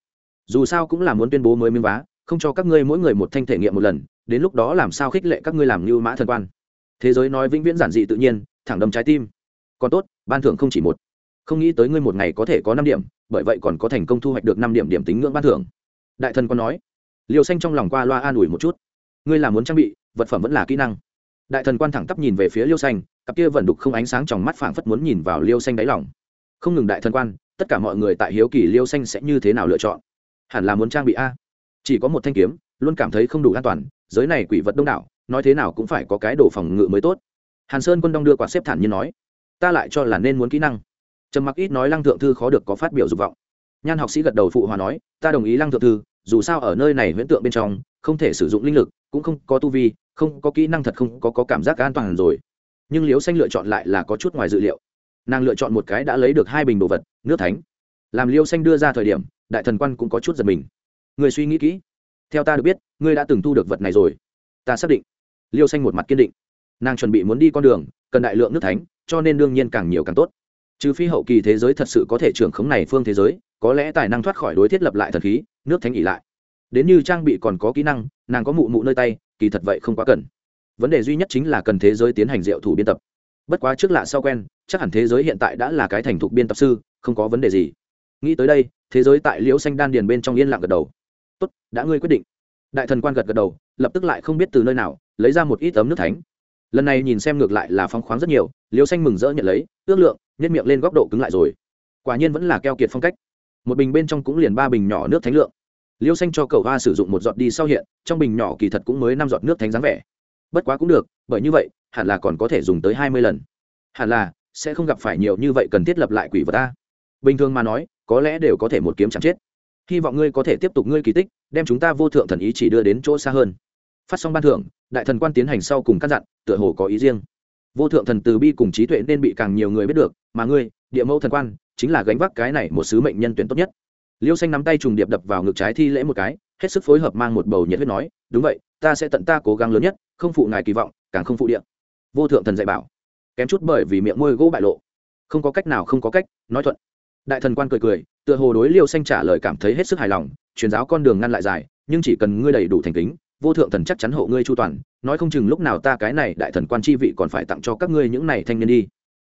Dù sao cũng là muốn tuyên bố mới miếng vá, không cho các ngươi mỗi người một thanh thể nghiệm một lần, đến lúc đó làm sao khích lệ các ngươi làm như mã thần quan. Thế giới nói vĩnh viễn giản dị tự nhiên, thẳng đâm trái tim. Còn tốt, ban thưởng không chỉ một. Không nghĩ tới ngươi một ngày có thể có năm điểm, bởi vậy còn có thành công thu hoạch được năm điểm điểm tính ngưỡng ban thưởng. Đại thần còn nói. Liều xanh trong lòng qua loa an ủi một chút. Ngươi là muốn trang bị, vật phẩm vẫn là kỹ năng. Đại thần quan thẳng tắp nhìn về phía liêu xanh cặp kia vẫn đục không ánh sáng trong mắt phảng phất muốn nhìn vào liêu xanh đáy lòng. Không ngừng đại thân quan tất cả mọi người tại hiếu kỳ liêu xanh sẽ như thế nào lựa chọn. Hẳn là muốn trang bị a. Chỉ có một thanh kiếm luôn cảm thấy không đủ an toàn giới này quỷ vật đông đảo nói thế nào cũng phải có cái đồ phòng ngự mới tốt. Hàn sơn quân đông đưa quạt xếp thản như nói ta lại cho là nên muốn kỹ năng. Trầm mặc ít nói lăng thượng thư khó được có phát biểu dục vọng. Nhan học sĩ gật đầu phụ hòa nói ta đồng ý lăng thượng thư dù sao ở nơi này huyễn tượng bên trong không thể sử dụng linh lực cũng không có tu vi không có kỹ năng thật không có, có cảm giác an toàn rồi nhưng liễu xanh lựa chọn lại là có chút ngoài dự liệu. Nàng lựa chọn một cái đã lấy được hai bình đồ vật, nước thánh. Làm liêu xanh đưa ra thời điểm, đại thần quan cũng có chút giật mình. Người suy nghĩ kỹ. Theo ta được biết, ngươi đã từng thu được vật này rồi. Ta xác định. Liêu xanh một mặt kiên định. Nàng chuẩn bị muốn đi con đường, cần đại lượng nước thánh, cho nên đương nhiên càng nhiều càng tốt. Trừ phi hậu kỳ thế giới thật sự có thể trưởng khống này phương thế giới, có lẽ tài năng thoát khỏi đối thiết lập lại thần khí, nước thánh ỉ lại. Đến như trang bị còn có kỹ năng, nàng có mụ mụ nơi tay, kỳ thật vậy không quá cần vấn đề duy nhất chính là cần thế giới tiến hành diệu thủ biên tập. Bất quá trước lạ sau quen, chắc hẳn thế giới hiện tại đã là cái thành thục biên tập sư, không có vấn đề gì. Nghĩ tới đây, thế giới tại liễu xanh đan điền bên trong yên lặng gật đầu. Tốt, đã ngươi quyết định. Đại thần quan gật gật đầu, lập tức lại không biết từ nơi nào, lấy ra một ít ấm nước thánh. Lần này nhìn xem ngược lại là phong khoáng rất nhiều, liễu xanh mừng rỡ nhận lấy, ước lượng nhất miệng lên góc độ cứng lại rồi. Quả nhiên vẫn là keo kiệt phong cách. Một bình bên trong cũng liền ba bình nhỏ nước thánh lượng. Liễu xanh cho cậu hoa sử dụng một giọt đi sau hiện, trong bình nhỏ kỳ thật cũng mới năm giọt nước thánh dáng vẻ bất quá cũng được, bởi như vậy, hẳn là còn có thể dùng tới hai mươi lần. Hẳn là, sẽ không gặp phải nhiều như vậy cần thiết lập lại quỷ vật ta. Bình thường mà nói, có lẽ đều có thể một kiếm chẳng chết. Hy vọng ngươi có thể tiếp tục ngươi kỳ tích, đem chúng ta vô thượng thần ý chỉ đưa đến chỗ xa hơn. Phát xong ban thưởng, đại thần quan tiến hành sau cùng căn dặn, tựa hồ có ý riêng. Vô thượng thần từ bi cùng trí tuệ nên bị càng nhiều người biết được, mà ngươi, địa mẫu thần quan, chính là gánh vác cái này một sứ mệnh nhân tuyển tốt nhất. Liêu xanh nắm tay trùng điệp đập vào ngực trái thi lễ một cái, hết sức phối hợp mang một bầu nhiệt huyết nói, đúng vậy ta sẽ tận ta cố gắng lớn nhất, không phụ ngài kỳ vọng, càng không phụ điện vô thượng thần dạy bảo. Kém chút bởi vì miệng môi gỗ bại lộ. Không có cách nào không có cách, nói thuận. Đại thần quan cười cười, tựa hồ đối liêu xanh trả lời cảm thấy hết sức hài lòng, truyền giáo con đường ngăn lại dài, nhưng chỉ cần ngươi đầy đủ thành kính, vô thượng thần chắc chắn hộ ngươi chu toàn, nói không chừng lúc nào ta cái này đại thần quan chi vị còn phải tặng cho các ngươi những này thanh niên đi.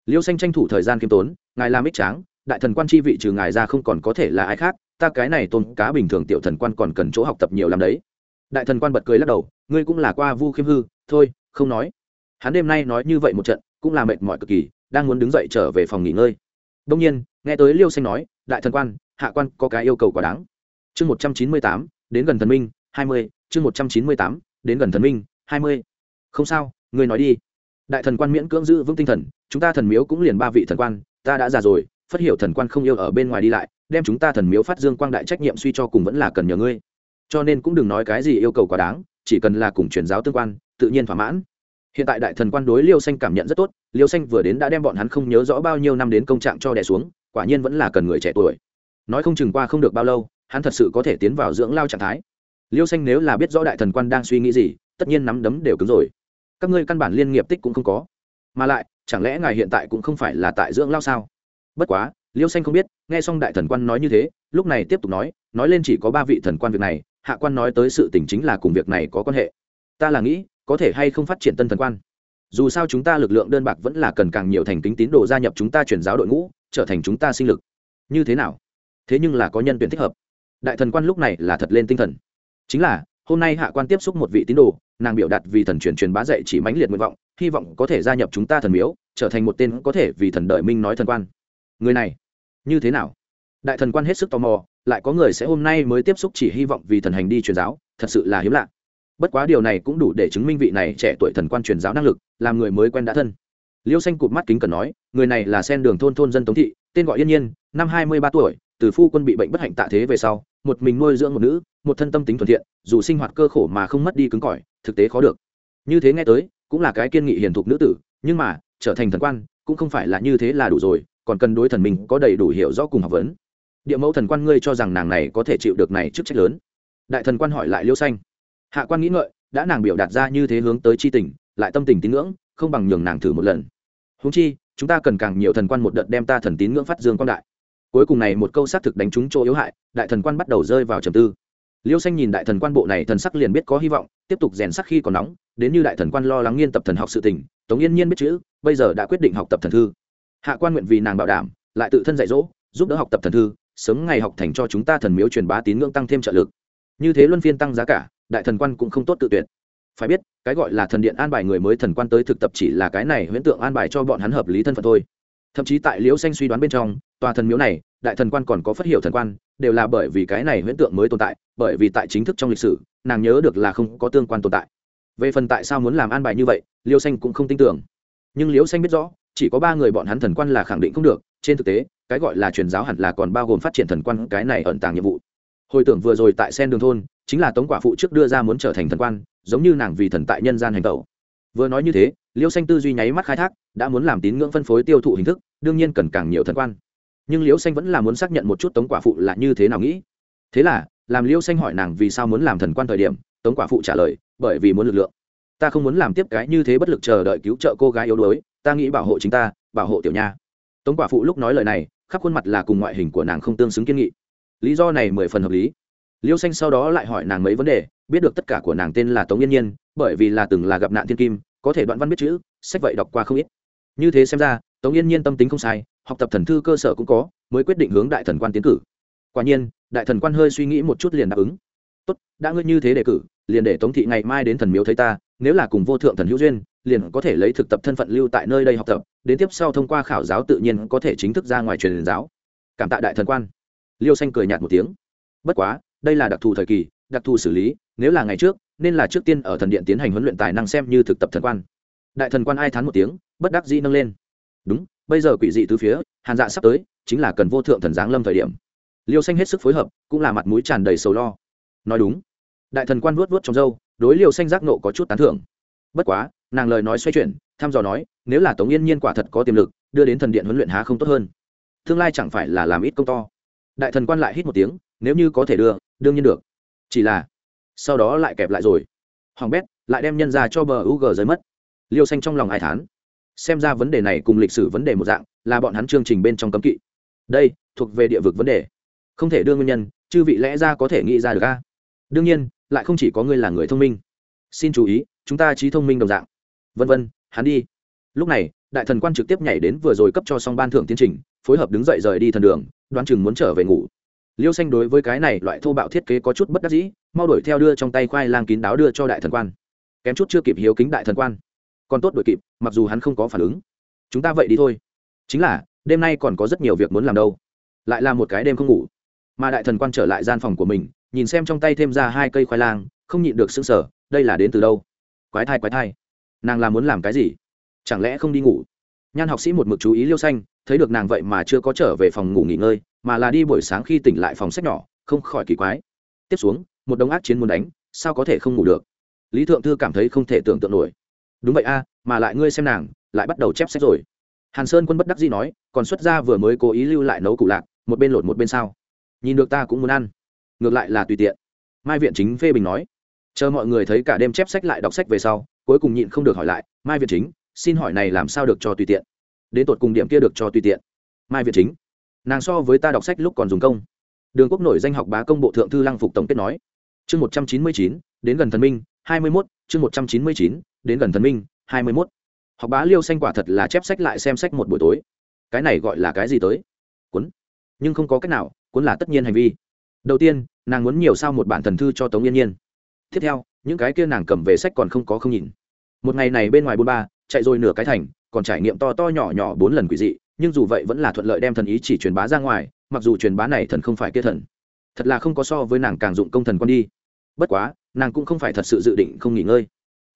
Liêu xanh tranh thủ thời gian kiêm tốn, ngài làm ích tráng, đại thần quan chi vị trừ ngài ra không còn có thể là ai khác, ta cái này tôn cá bình thường tiểu thần quan còn cần chỗ học tập nhiều làm đấy đại thần quan bật cười lắc đầu, ngươi cũng là qua vu khiêm hư, thôi, không nói. Hắn đêm nay nói như vậy một trận, cũng là mệt mỏi cực kỳ, đang muốn đứng dậy trở về phòng nghỉ ngơi. Đông nhiên, nghe tới liêu xanh nói, đại thần quan, hạ quan có cái yêu cầu quá đáng. Chương một trăm chín mươi tám, đến gần thần minh, hai mươi, chương một trăm chín mươi tám, đến gần thần minh, hai mươi. Không sao, ngươi nói đi. Đại thần quan miễn cưỡng giữ vững tinh thần, chúng ta thần miếu cũng liền ba vị thần quan, ta đã già rồi phát hiểu thần quan không yêu ở bên ngoài đi lại, đem chúng ta thần miếu phát dương quang đại trách nhiệm suy cho cùng vẫn là cần nhờ ngươi cho nên cũng đừng nói cái gì yêu cầu quá đáng, chỉ cần là cùng truyền giáo tương quan, tự nhiên thỏa mãn. Hiện tại đại thần quan đối liêu xanh cảm nhận rất tốt, liêu xanh vừa đến đã đem bọn hắn không nhớ rõ bao nhiêu năm đến công trạng cho đẻ xuống, quả nhiên vẫn là cần người trẻ tuổi. Nói không chừng qua không được bao lâu, hắn thật sự có thể tiến vào dưỡng lao trạng thái. Liêu xanh nếu là biết rõ đại thần quan đang suy nghĩ gì, tất nhiên nắm đấm đều cứng rồi. Các ngươi căn bản liên nghiệp tích cũng không có. Mà lại, chẳng lẽ ngài hiện tại cũng không phải là tại dưỡng lao sao? Bất quá, liêu xanh không biết, nghe xong đại thần quan nói như thế, lúc này tiếp tục nói nói lên chỉ có ba vị thần quan việc này hạ quan nói tới sự tình chính là cùng việc này có quan hệ. Ta là nghĩ, có thể hay không phát triển tân thần quan. Dù sao chúng ta lực lượng đơn bạc vẫn là cần càng nhiều thành kính tín đồ gia nhập chúng ta chuyển giáo đội ngũ, trở thành chúng ta sinh lực. Như thế nào? Thế nhưng là có nhân tuyển thích hợp. Đại thần quan lúc này là thật lên tinh thần. Chính là, hôm nay hạ quan tiếp xúc một vị tín đồ, nàng biểu đạt vì thần truyền truyền bá dạy chỉ mãnh liệt nguyện vọng, hy vọng có thể gia nhập chúng ta thần miếu, trở thành một tên có thể vì thần đợi minh nói thần quan. Người này, như thế nào? Đại thần quan hết sức tò mò lại có người sẽ hôm nay mới tiếp xúc chỉ hy vọng vì thần hành đi truyền giáo, thật sự là hiếm lạ. Bất quá điều này cũng đủ để chứng minh vị này trẻ tuổi thần quan truyền giáo năng lực, làm người mới quen đã thân. Liêu xanh cụt mắt kính cần nói, người này là sen đường thôn thôn dân tống thị, tên gọi yên nhiên, năm hai mươi ba tuổi, từ phu quân bị bệnh bất hạnh tạ thế về sau, một mình nuôi dưỡng một nữ, một thân tâm tính thuận thiện, dù sinh hoạt cơ khổ mà không mất đi cứng cỏi, thực tế khó được. Như thế nghe tới, cũng là cái kiên nghị hiền thục nữ tử, nhưng mà, trở thành thần quan, cũng không phải là như thế là đủ rồi, còn cần đối thần mình có đầy đủ hiểu rõ cùng học vấn địa mẫu thần quan ngươi cho rằng nàng này có thể chịu được này chức trách lớn. Đại thần quan hỏi lại liêu xanh. Hạ quan nghĩ ngợi, đã nàng biểu đạt ra như thế hướng tới c h i tình, lại tâm tình tín ngưỡng, không bằng nhường nàng thử một lần. Húng chi, chúng ta cần càng nhiều thần quan một đợt đem ta thần tín ngưỡng phát dương quan đại. Cuối cùng này một câu xác thực đánh trúng chỗ yếu hại, đại thần quan bắt đầu rơi vào trầm tư. Liêu xanh nhìn đại thần quan bộ này thần sắc liền biết có hy vọng, tiếp tục rèn sắc khi còn nóng, đến như đại thần quan lo lắng nghiên tập thần học sự tình, tống yên nhiên biết chữ, bây giờ đã quyết định học tập thần thư. Hạ quan nguyện vì nàng bảo đảm, lại tự thân dạy dỗ, giúp đỡ học tập thần thư sớm ngày học thành cho chúng ta thần miếu truyền bá tín ngưỡng tăng thêm trợ lực. Như thế luân phiên tăng giá cả, đại thần quan cũng không tốt tự tuyệt. Phải biết, cái gọi là thần điện an bài người mới thần quan tới thực tập chỉ là cái này huyễn tượng an bài cho bọn hắn hợp lý thân phận thôi. Thậm chí tại liễu xanh suy đoán bên trong, tòa thần miếu này, đại thần quan còn có phát hiệu thần quan, đều là bởi vì cái này huyễn tượng mới tồn tại, bởi vì tại chính thức trong lịch sử, nàng nhớ được là không có tương quan tồn tại. Về phần tại sao muốn làm an bài như vậy liêu xanh cũng không tin tưởng. Nhưng liễu xanh biết rõ, chỉ có ba người bọn hắn thần quan là khẳng định không được, trên thực tế cái gọi là truyền giáo hẳn là còn bao gồm phát triển thần quan cái này ẩn tàng nhiệm vụ. Hồi tưởng vừa rồi tại sen đường thôn, chính là tống quả phụ trước đưa ra muốn trở thành thần quan, giống như nàng vì thần tại nhân gian hành tẩu. Vừa nói như thế, liêu xanh tư duy nháy mắt khai thác, đã muốn làm tín ngưỡng phân phối tiêu thụ hình thức, đương nhiên cần càng nhiều thần quan. Nhưng liêu xanh vẫn là muốn xác nhận một chút tống quả phụ là như thế nào nghĩ. Thế là, làm liêu xanh hỏi nàng vì sao muốn làm thần quan thời điểm, tống quả phụ trả lời, bởi vì muốn lực lượng. Ta không muốn làm tiếp cái như thế bất lực chờ đợi cứu trợ cô gái yếu đuối, ta nghĩ bảo hộ chính ta, bảo hộ tiểu nha tống quả phụ lúc nói lời này, khắp khuôn mặt là cùng ngoại hình của nàng không tương xứng kiên nghị. Lý do này mười phần hợp lý. Liêu xanh sau đó lại hỏi nàng mấy vấn đề, biết được tất cả của nàng tên là tống yên nhiên, bởi vì là từng là gặp nạn thiên kim, có thể đoạn văn biết chữ, sách vậy đọc qua không ít. Như thế xem ra, tống yên nhiên tâm tính không sai, học tập thần thư cơ sở cũng có, mới quyết định hướng đại thần quan tiến cử. Quả nhiên, đại thần quan hơi suy nghĩ một chút liền đáp ứng. Tốt, đã ngươi như thế đề cử, liền để tống thị ngày mai đến thần miếu thấy ta, nếu là cùng vô thượng thần hữu duyên liền có thể lấy thực tập thân phận lưu tại nơi đây học tập, đến tiếp sau thông qua khảo giáo tự nhiên có thể chính thức ra ngoài truyền giáo. Cảm tạ đại thần quan. Liêu xanh cười nhạt một tiếng. Bất quá, đây là đặc thù thời kỳ, đặc thù xử lý, nếu là ngày trước, nên là trước tiên ở thần điện tiến hành huấn luyện tài năng xem như thực tập thần quan. Đại thần quan ai thán một tiếng, bất đắc dĩ nâng lên. Đúng, bây giờ quỷ dị từ phía, hàn dạ sắp tới, chính là cần vô thượng thần giáng lâm thời điểm. Liêu xanh hết sức phối hợp, cũng là mặt mũi tràn đầy sầu lo. Nói đúng. Đại thần quan vuốt vuốt trong râu, đối liêu xanh giác nộ có chút tán thưởng. Bất quá nàng lời nói xoay chuyển, thăm dò nói, nếu là tống yên nhiên quả thật có tiềm lực, đưa đến thần điện huấn luyện há không tốt hơn. Tương lai chẳng phải là làm ít công to. Đại thần quan lại hít một tiếng, nếu như có thể đưa, đương nhiên được. Chỉ là, sau đó lại kẹp lại rồi. Hoàng bét lại đem nhân ra cho bờ u g rơi mất. Liêu xanh trong lòng ai thán. Xem ra vấn đề này cùng lịch sử vấn đề một dạng, là bọn hắn chương trình bên trong cấm kỵ. Đây, thuộc về địa vực vấn đề. Không thể đưa nguyên nhân, chư vị lẽ ra có thể nghĩ ra được a? Đương nhiên, lại không chỉ có ngươi là người thông minh. Xin chú ý, chúng ta trí thông minh đồng dạng vân vân, hắn đi. Lúc này, đại thần quan trực tiếp nhảy đến vừa rồi cấp cho xong ban thưởng tiến trình, phối hợp đứng dậy rời đi thần đường, đoán chừng muốn trở về ngủ. Liêu xanh đối với cái này loại thô bạo thiết kế có chút bất đắc dĩ, mau đuổi theo đưa trong tay khoai lang kín đáo đưa cho đại thần quan. Kém chút chưa kịp hiếu kính đại thần quan. Còn tốt đuổi kịp, mặc dù hắn không có phản ứng. Chúng ta vậy đi thôi. Chính là, đêm nay còn có rất nhiều việc muốn làm đâu. Lại là một cái đêm không ngủ. Mà đại thần quan trở lại gian phòng của mình, nhìn xem trong tay thêm ra hai cây khoai lang, không nhịn được sững sờ, đây là đến từ đâu? Quái thai quái thai nàng là muốn làm cái gì? Chẳng lẽ không đi ngủ? Nhan học sĩ một mực chú ý liêu xanh, thấy được nàng vậy mà chưa có trở về phòng ngủ nghỉ ngơi, mà là đi buổi sáng khi tỉnh lại phòng sách nhỏ, không khỏi kỳ quái. Tiếp xuống, một đống ác chiến muốn đánh, sao có thể không ngủ được? Lý thượng thư cảm thấy không thể tưởng tượng nổi. Đúng vậy a, mà lại ngươi xem nàng, lại bắt đầu chép sách rồi. Hàn sơn quân bất đắc dĩ nói, còn xuất ra vừa mới cố ý lưu lại nấu cụ lạc, một bên lột một bên sao? Nhìn được ta cũng muốn ăn. Ngược lại là tùy tiện. Mai viện chính phê bình nói, chờ mọi người thấy cả đêm chép sách lại đọc sách về sau cuối cùng nhịn không được hỏi lại, mai việt chính, xin hỏi này làm sao được cho tùy tiện? Đến tột cùng điểm kia được cho tùy tiện. Mai việt chính, nàng so với ta đọc sách lúc còn dùng công. Đường quốc nổi danh học bá công bộ thượng thư lăng phục tổng kết nói. Chương một trăm chín mươi chín, đến gần thần minh, hai mươi mốt, chương một trăm chín mươi chín, đến gần thần minh, hai mươi mốt. Học bá liêu xanh quả thật là chép sách lại xem sách một buổi tối. Cái này gọi là cái gì tới? Cuốn. Nhưng không có cách nào, cuốn là tất nhiên hành vi. Đầu tiên, nàng muốn nhiều sao một bản thần thư cho tống yên nhiên tiếp theo, những cái kia nàng cầm về sách còn không có không nhìn. Một ngày này bên ngoài bôn ba, chạy rồi nửa cái thành, còn trải nghiệm to to nhỏ nhỏ bốn lần quỷ dị, nhưng dù vậy vẫn là thuận lợi đem thần ý chỉ truyền bá ra ngoài, mặc dù truyền bá này thần không phải kia thần. Thật là không có so với nàng càng dụng công thần con đi. Bất quá, nàng cũng không phải thật sự dự định không nghỉ ngơi.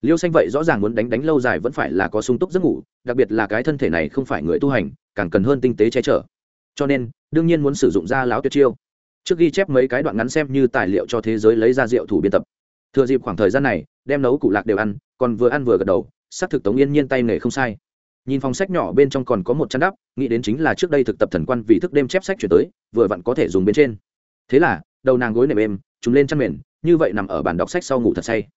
Liêu xanh vậy rõ ràng muốn đánh đánh lâu dài vẫn phải là có sung túc giấc ngủ, đặc biệt là cái thân thể này không phải người tu hành, càng cần hơn tinh tế che chở. Cho nên, đương nhiên muốn sử dụng ra láo tuyệt chiêu. Trước ghi chép mấy cái đoạn ngắn xem như tài liệu cho thế giới lấy ra rượu thủ biên tập thừa dịp khoảng thời gian này, đem nấu cụ lạc đều ăn, còn vừa ăn vừa gật đầu, xác thực tống yên nhiên tay nghề không sai. Nhìn phòng sách nhỏ bên trong còn có một chăn đắp, nghĩ đến chính là trước đây thực tập thần quan vì thức đêm chép sách chuyển tới, vừa vặn có thể dùng bên trên. Thế là, đầu nàng gối nệm êm chúng lên chăn mền, như vậy nằm ở bàn đọc sách sau ngủ thật say.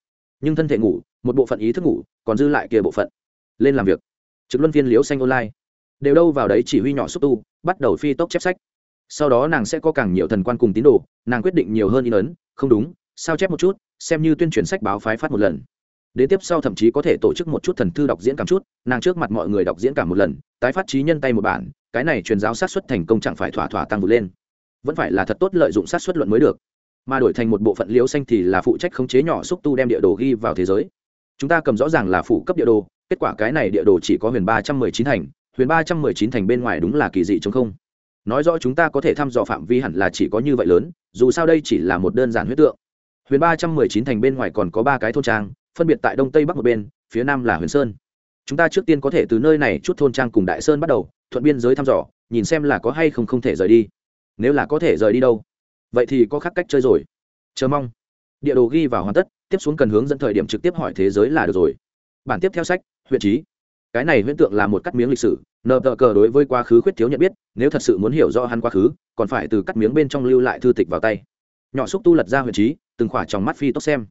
Nhưng thân thể ngủ, một bộ phận ý thức ngủ, còn dư lại kia bộ phận. Lên làm việc. Trực luân viên liễu xanh online. Đều đâu vào đấy chỉ huy nhỏ xúc tu, bắt đầu phi tốc chép sách. Sau đó nàng sẽ có càng nhiều thần quan cùng tín đồ, nàng quyết định nhiều hơn in ấn, không đúng sao chép một chút, xem như tuyên truyền sách báo phái phát một lần. Đến tiếp sau thậm chí có thể tổ chức một chút thần thư đọc diễn cảm chút, nàng trước mặt mọi người đọc diễn cảm một lần, tái phát trí nhân tay một bản, cái này truyền giáo sát xuất thành công chẳng phải thỏa thỏa tăng vượt lên. Vẫn phải là thật tốt lợi dụng sát xuất luận mới được. Mà đổi thành một bộ phận liễu xanh thì là phụ trách khống chế nhỏ xúc tu đem địa đồ ghi vào thế giới. Chúng ta cầm rõ ràng là phụ cấp địa đồ, kết quả cái này địa đồ chỉ có huyền ba trăm mười chín thành, huyền ba trăm mười chín thành bên ngoài đúng là kỳ dị chống không. Nói rõ chúng ta có thể thăm dò phạm vi hẳn là chỉ có như vậy lớn, dù sao đây chỉ là một đơn giản huyết tượng huyền ba trăm mười chín thành bên ngoài còn có ba cái thôn trang, phân biệt tại đông tây bắc một bên, phía nam là huyền sơn. Chúng ta trước tiên có thể từ nơi này chút thôn trang cùng đại sơn bắt đầu, thuận biên giới thăm dò, nhìn xem là có hay không không thể rời đi. Nếu là có thể rời đi đâu? Vậy thì có khác cách chơi rồi. Chờ mong. Địa đồ ghi vào hoàn tất, tiếp xuống cần hướng dẫn thời điểm trực tiếp hỏi thế giới là được rồi. Bản tiếp theo sách huyện trí cái này huyễn tượng là một cắt miếng lịch sử nợ tờ cờ đối với quá khứ khuyết thiếu nhận biết, nếu thật sự muốn hiểu rõ hắn quá khứ, còn phải từ cắt miếng bên trong lưu lại thư tịch vào tay. Nhỏ xúc tu lật ra huyện trí từng khỏa trong mắt phi tốc xem.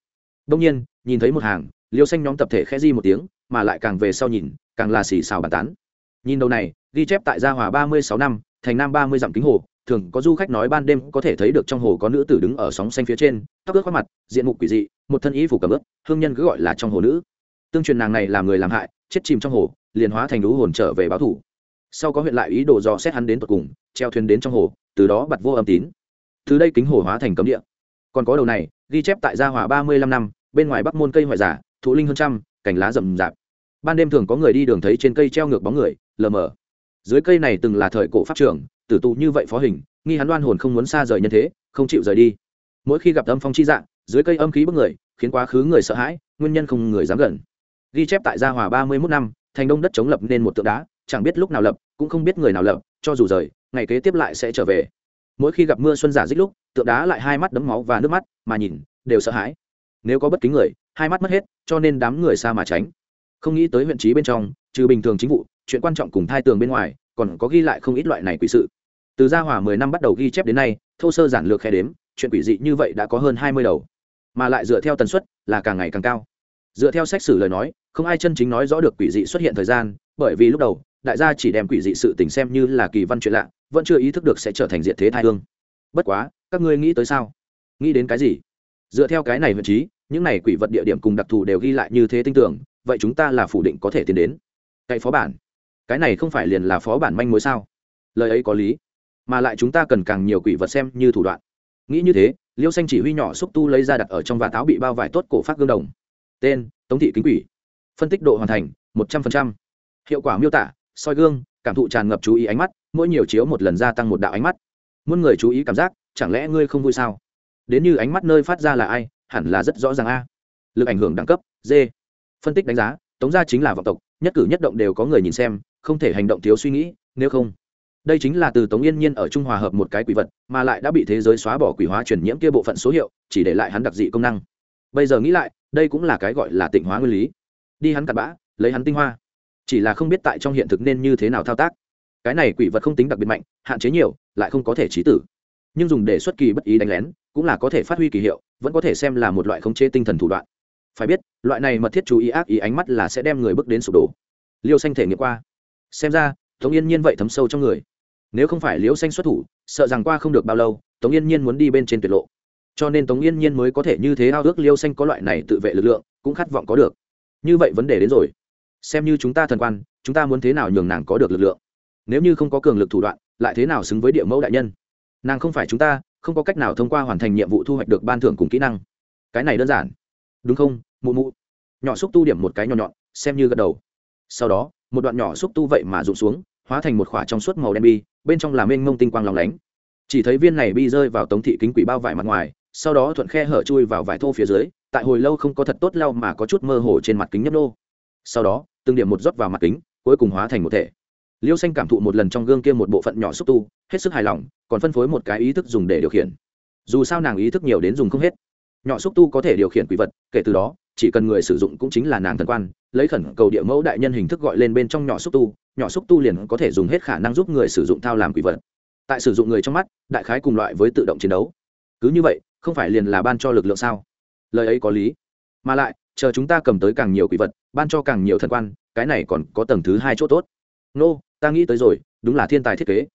Đông nhiên, nhìn thấy một hàng, liêu xanh nhóm tập thể khẽ di một tiếng, mà lại càng về sau nhìn, càng là xì xào bàn tán. Nhìn đầu này, ghi chép tại gia hòa ba mươi sáu năm, thành nam ba mươi dặm kính hồ, thường có du khách nói ban đêm có thể thấy được trong hồ có nữ tử đứng ở sóng xanh phía trên, tóc ướt khoác mặt, diện mục quỷ dị, một thân ý phủ cầm ướp hương nhân cứ gọi là trong hồ nữ. Tương truyền nàng này làm người làm hại, chết chìm trong hồ, liền hóa thành lũ hồn trở về báo thủ. Sau có huyện lại ý đồ dò xét hắn đến tận cùng, treo thuyền đến trong hồ, từ đó bật vô âm tín. Từ đây kính hồ hóa thành cấm địa còn có đầu này ghi chép tại gia hòa ba mươi lăm năm bên ngoài bắc môn cây hoại giả thụ linh hơn trăm cành lá rậm rạp. Ban đêm thường có người đi đường thấy trên cây treo ngược bóng người lờ mờ. Dưới cây này từng là thời cổ pháp trưởng, tử tụ như vậy phó hình nghi hắn đoan hồn không muốn xa rời nhân thế không chịu rời đi. Mỗi khi gặp âm phong chi dạng dưới cây âm khí bức người khiến quá khứ người sợ hãi nguyên nhân không người dám gần. Ghi chép tại gia hòa ba mươi mốt năm thành đông đất chống lập nên một tượng đá chẳng biết lúc nào lập cũng không biết người nào lập cho dù rời ngày kế tiếp lại sẽ trở về mỗi khi gặp mưa xuân giả dích lúc, tượng đá lại hai mắt đấm máu và nước mắt, mà nhìn, đều sợ hãi. Nếu có bất kính người, hai mắt mất hết, cho nên đám người xa mà tránh. Không nghĩ tới huyện trí bên trong, trừ bình thường chính vụ, chuyện quan trọng cùng thai tường bên ngoài, còn có ghi lại không ít loại này quỷ sự. Từ gia hỏa mười năm bắt đầu ghi chép đến nay, thô sơ giản lược khe đếm, chuyện quỷ dị như vậy đã có hơn hai mươi đầu. Mà lại dựa theo tần suất, là càng ngày càng cao. Dựa theo sách sử lời nói, không ai chân chính nói rõ được quỷ dị xuất hiện thời gian, bởi vì lúc đầu đại gia chỉ đem quỷ dị sự tình xem như là kỳ văn chuyện lạ, vẫn chưa ý thức được sẽ trở thành diện thế thai hương. Bất quá, các ngươi nghĩ tới sao? Nghĩ đến cái gì? Dựa theo cái này vị trí, những này quỷ vật địa điểm cùng đặc thù đều ghi lại như thế tin tưởng, vậy chúng ta là phủ định có thể tiến đến. Cậy phó bản. Cái này không phải liền là phó bản manh mối sao? Lời ấy có lý, mà lại chúng ta cần càng nhiều quỷ vật xem như thủ đoạn. Nghĩ như thế, liêu xanh chỉ huy nhỏ xúc tu lấy ra đặt ở trong vạt áo bị bao vải tốt cổ phát gương đồng. Tên, tống thị kính quỷ. Phân tích độ hoàn thành, một trăm linh hiệu quả miêu tả soi gương, cảm thụ tràn ngập chú ý ánh mắt, mỗi nhiều chiếu một lần gia tăng một đạo ánh mắt. Muốn người chú ý cảm giác, chẳng lẽ ngươi không vui sao? Đến như ánh mắt nơi phát ra là ai, hẳn là rất rõ ràng a. Lực ảnh hưởng đẳng cấp, d. Phân tích đánh giá, tống gia chính là vọng tộc, nhất cử nhất động đều có người nhìn xem, không thể hành động thiếu suy nghĩ, nếu không. Đây chính là từ tống yên nhiên ở trung hòa hợp một cái quỷ vật, mà lại đã bị thế giới xóa bỏ quỷ hóa truyền nhiễm kia bộ phận số hiệu, chỉ để lại hắn đặc dị công năng. Bây giờ nghĩ lại, đây cũng là cái gọi là tịnh hóa nguyên lý. Đi hắn cặn bã, lấy hắn tinh hoa chỉ là không biết tại trong hiện thực nên như thế nào thao tác. Cái này quỷ vật không tính đặc biệt mạnh, hạn chế nhiều, lại không có thể trí tử. Nhưng dùng để xuất kỳ bất ý đánh lén, cũng là có thể phát huy kỳ hiệu, vẫn có thể xem là một loại khống chế tinh thần thủ đoạn. Phải biết, loại này mật thiết chú ý ác ý ánh mắt là sẽ đem người bước đến sụp đổ. Liêu xanh thể nghiệm qua. Xem ra, tống yên nhiên vậy thấm sâu trong người. Nếu không phải liêu xanh xuất thủ, sợ rằng qua không được bao lâu, tống yên nhiên muốn đi bên trên tuyệt lộ. Cho nên tống yên nhiên mới có thể như thế ao ước liêu xanh có loại này tự vệ lực lượng, cũng khát vọng có được. Như vậy vấn đề đến rồi xem như chúng ta thần quan, chúng ta muốn thế nào nhường nàng có được lực lượng? Nếu như không có cường lực thủ đoạn, lại thế nào xứng với địa mẫu đại nhân? Nàng không phải chúng ta, không có cách nào thông qua hoàn thành nhiệm vụ thu hoạch được ban thưởng cùng kỹ năng. Cái này đơn giản. Đúng không, mụ mụ? Nhỏ xúc tu điểm một cái nhỏ nhọn, xem như gật đầu. Sau đó, một đoạn nhỏ xúc tu vậy mà rụng xuống, hóa thành một khỏa trong suốt màu đen bi, bên trong là mênh mông tinh quang lòng lánh. Chỉ thấy viên này bi rơi vào tống thị kính quỷ bao vải mặt ngoài, sau đó thuận khe hở chui vào vải thô phía dưới, tại hồi lâu không có thật tốt lau mà có chút mơ hồ trên mặt kính nhấp nô sau đó, từng điểm một rót vào mặt kính, cuối cùng hóa thành một thể. Liêu xanh cảm thụ một lần trong gương kia một bộ phận nhỏ xúc tu, hết sức hài lòng, còn phân phối một cái ý thức dùng để điều khiển. Dù sao nàng ý thức nhiều đến dùng không hết. Nhỏ xúc tu có thể điều khiển quỷ vật, kể từ đó, chỉ cần người sử dụng cũng chính là nàng thần quan, lấy khẩn cầu địa mẫu đại nhân hình thức gọi lên bên trong nhỏ xúc tu, nhỏ xúc tu liền có thể dùng hết khả năng giúp người sử dụng thao làm quỷ vật. Tại sử dụng người trong mắt, đại khái cùng loại với tự động chiến đấu. Cứ như vậy, không phải liền là ban cho lực lượng sao? Lời ấy có lý. Mà lại chờ chúng ta cầm tới càng nhiều quỷ vật ban cho càng nhiều thần quan cái này còn có tầng thứ hai chỗ tốt. Nô、no, ta nghĩ tới rồi đúng là thiên tài thiết kế.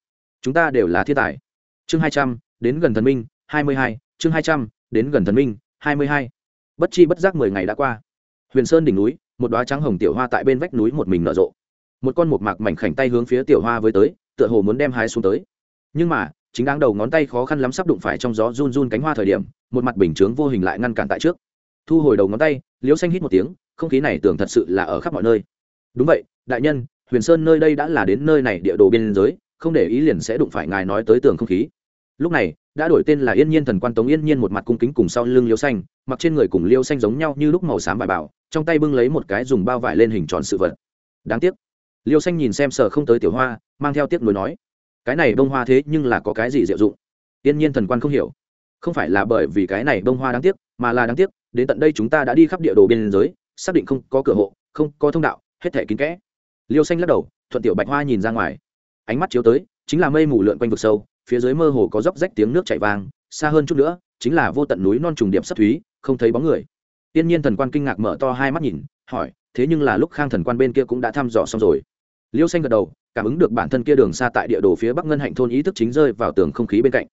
Chúng ta đều là thiên tài. Chương hai trăm đến gần thần minh hai mươi hai. Chương hai trăm đến gần thần minh hai mươi hai. Bất chi bất giác mười ngày đã qua. Huyền sơn đỉnh núi một đoá trắng hồng tiểu hoa tại bên vách núi một mình nở rộ. Một con một mạc mảnh khảnh tay hướng phía tiểu hoa với tới tựa hồ muốn đem hai xuống tới. Nhưng mà chính đáng đầu ngón tay khó khăn lắm sắp đụng phải trong gió run run cánh hoa thời điểm một mặt bình chướng vô hình lại ngăn cản tại trước thu hồi đầu ngón tay Liêu xanh hít một tiếng, không khí này tưởng thật sự là ở khắp mọi nơi. Đúng vậy, đại nhân, huyền sơn nơi đây đã là đến nơi này địa đồ biên giới, không để ý liền sẽ đụng phải ngài nói tới tường không khí. Lúc này, đã đổi tên là yên nhiên thần quan tống yên nhiên một mặt cung kính cùng sau lưng liêu xanh, mặc trên người cùng liêu xanh giống nhau như lúc màu xám bài bảo trong tay bưng lấy một cái dùng bao vải lên hình tròn sự vật. Đáng tiếc. Liêu xanh nhìn xem sờ không tới tiểu hoa, mang theo tiếc nuối nói, cái này bông hoa thế nhưng là có cái gì diệu dụng? Yên nhiên thần quan không hiểu. Không phải là bởi vì cái này bông hoa đáng tiếc, mà là đáng tiếc đến tận đây chúng ta đã đi khắp địa đồ biên giới, xác định không có cửa hộ, không có thông đạo, hết thể kín kẽ. Liêu xanh lắc đầu, thuận tiểu bạch hoa nhìn ra ngoài. Ánh mắt chiếu tới, chính là mây mù lượn quanh vực sâu, phía dưới mơ hồ có róc rách tiếng nước chảy vang, xa hơn chút nữa, chính là vô tận núi non trùng điểm sắt thúy, không thấy bóng người. Tiên nhiên thần quan kinh ngạc mở to hai mắt nhìn, hỏi, thế nhưng là lúc khang thần quan bên kia cũng đã thăm dò xong rồi? Liêu xanh gật đầu, cảm ứng được bản thân kia đường xa tại địa đồ phía bắc ngân hạnh thôn ý thức chính rơi vào tường không khí bên cạnh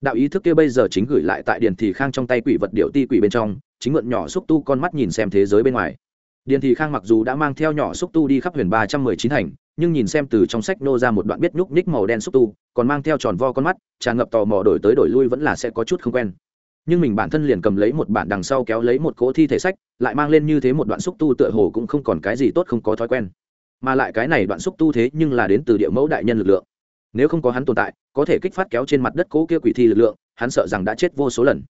đạo ý thức kia bây giờ chính gửi lại tại Điền thì khang trong tay quỷ vật điệu ti quỷ bên trong, chính mượn nhỏ xúc tu con mắt nhìn xem thế giới bên ngoài. Điền thì khang mặc dù đã mang theo nhỏ xúc tu đi khắp huyền ba trăm mười chín thành, nhưng nhìn xem từ trong sách nô ra một đoạn biết nhúc nhích màu đen xúc tu, còn mang theo tròn vo con mắt, tràn ngập tò mò đổi tới đổi lui vẫn là sẽ có chút không quen. Nhưng mình bản thân liền cầm lấy một bản đằng sau kéo lấy một cỗ thi thể sách, lại mang lên như thế một đoạn xúc tu tựa hồ cũng không còn cái gì tốt không có thói quen. Mà lại cái này đoạn xúc tu thế nhưng là đến từ địa mẫu đại nhân lực lượng nếu không có hắn tồn tại, có thể kích phát kéo trên mặt đất cỗ kia quỷ thi lực lượng, hắn sợ rằng đã chết vô số lần.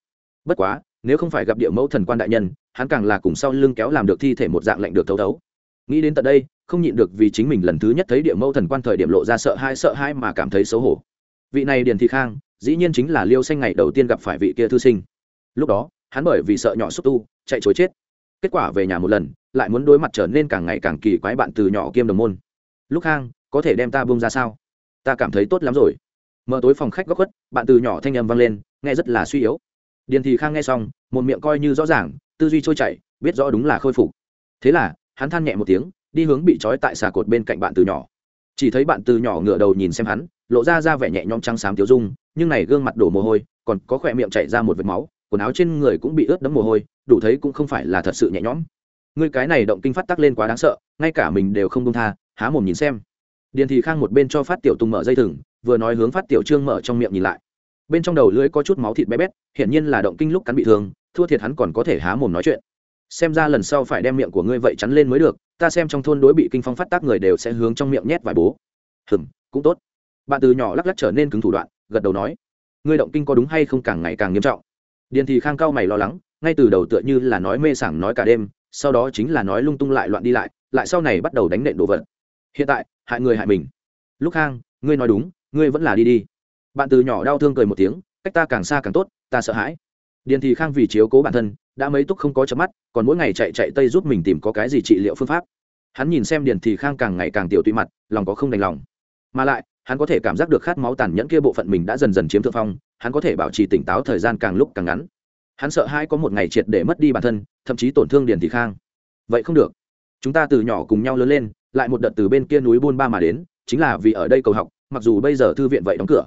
Bất quá, nếu không phải gặp địa mẫu thần quan đại nhân, hắn càng là cùng sau lưng kéo làm được thi thể một dạng lạnh được thấu thấu. Nghĩ đến tận đây, không nhịn được vì chính mình lần thứ nhất thấy địa mẫu thần quan thời điểm lộ ra sợ hai sợ hai mà cảm thấy xấu hổ. Vị này điền thị khang, dĩ nhiên chính là liêu xanh ngày đầu tiên gặp phải vị kia thư sinh. Lúc đó, hắn bởi vì sợ nhỏ xúc tu, chạy chối chết. Kết quả về nhà một lần, lại muốn đối mặt trở nên càng ngày càng kỳ quái bạn từ nhỏ kiêm đồng môn. Lúc khang, có thể đem ta bông ra sao? Ta cảm thấy tốt lắm rồi. Mở tối phòng khách góc khuất, bạn từ nhỏ thanh âm vang lên, nghe rất là suy yếu. Điền thì khang nghe xong, một miệng coi như rõ ràng, tư duy trôi chảy, biết rõ đúng là khôi phục. Thế là, hắn than nhẹ một tiếng, đi hướng bị trói tại xà cột bên cạnh bạn từ nhỏ. Chỉ thấy bạn từ nhỏ ngửa đầu nhìn xem hắn, lộ ra ra vẻ nhẹ nhõm trắng xám tiếu dung, nhưng này gương mặt đổ mồ hôi, còn có khỏe miệng chảy ra một vệt máu, quần áo trên người cũng bị ướt đẫm mồ hôi, đủ thấy cũng không phải là thật sự nhẹ nhõm. Người cái này động kinh phát tắc lên quá đáng sợ, ngay cả mình đều không công tha, há mồm nhìn xem điền thì khang một bên cho phát tiểu tung mở dây thừng, vừa nói hướng phát tiểu trương mở trong miệng nhìn lại. Bên trong đầu lưỡi có chút máu thịt bé bét, hiển nhiên là động kinh lúc cắn bị thương, thua thiệt hắn còn có thể há mồm nói chuyện. Xem ra lần sau phải đem miệng của ngươi vậy chắn lên mới được, ta xem trong thôn đối bị kinh phong phát tác người đều sẽ hướng trong miệng nhét vài bố. Hừm, cũng tốt. Bạn từ nhỏ lắc lắc trở nên cứng thủ đoạn, gật đầu nói, ngươi động kinh có đúng hay không càng ngày càng nghiêm trọng. Điền thì khang cao mày lo lắng, ngay từ đầu tựa như là nói mê sảng nói cả đêm, sau đó chính là nói lung tung lại loạn đi lại lại sau này bắt đầu đánh nện đồ vật. Hiện tại hại người hại mình. Lúc khang, ngươi nói đúng, ngươi vẫn là đi đi. Bạn từ nhỏ đau thương cười một tiếng, cách ta càng xa càng tốt, ta sợ hãi. Điền thì khang vì chiếu cố bản thân, đã mấy túc không có chấm mắt, còn mỗi ngày chạy chạy tây giúp mình tìm có cái gì trị liệu phương pháp. Hắn nhìn xem điền thì khang càng ngày càng tiểu tụy mặt, lòng có không đành lòng. Mà lại, hắn có thể cảm giác được khát máu tàn nhẫn kia bộ phận mình đã dần dần chiếm thượng phong, hắn có thể bảo trì tỉnh táo thời gian càng lúc càng ngắn. Hắn sợ hai có một ngày triệt để mất đi bản thân, thậm chí tổn thương điền thị khang. Vậy không được. Chúng ta từ nhỏ cùng nhau lớn lên lại một đợt từ bên kia núi buôn ba mà đến, chính là vì ở đây cầu học, mặc dù bây giờ thư viện vậy đóng cửa.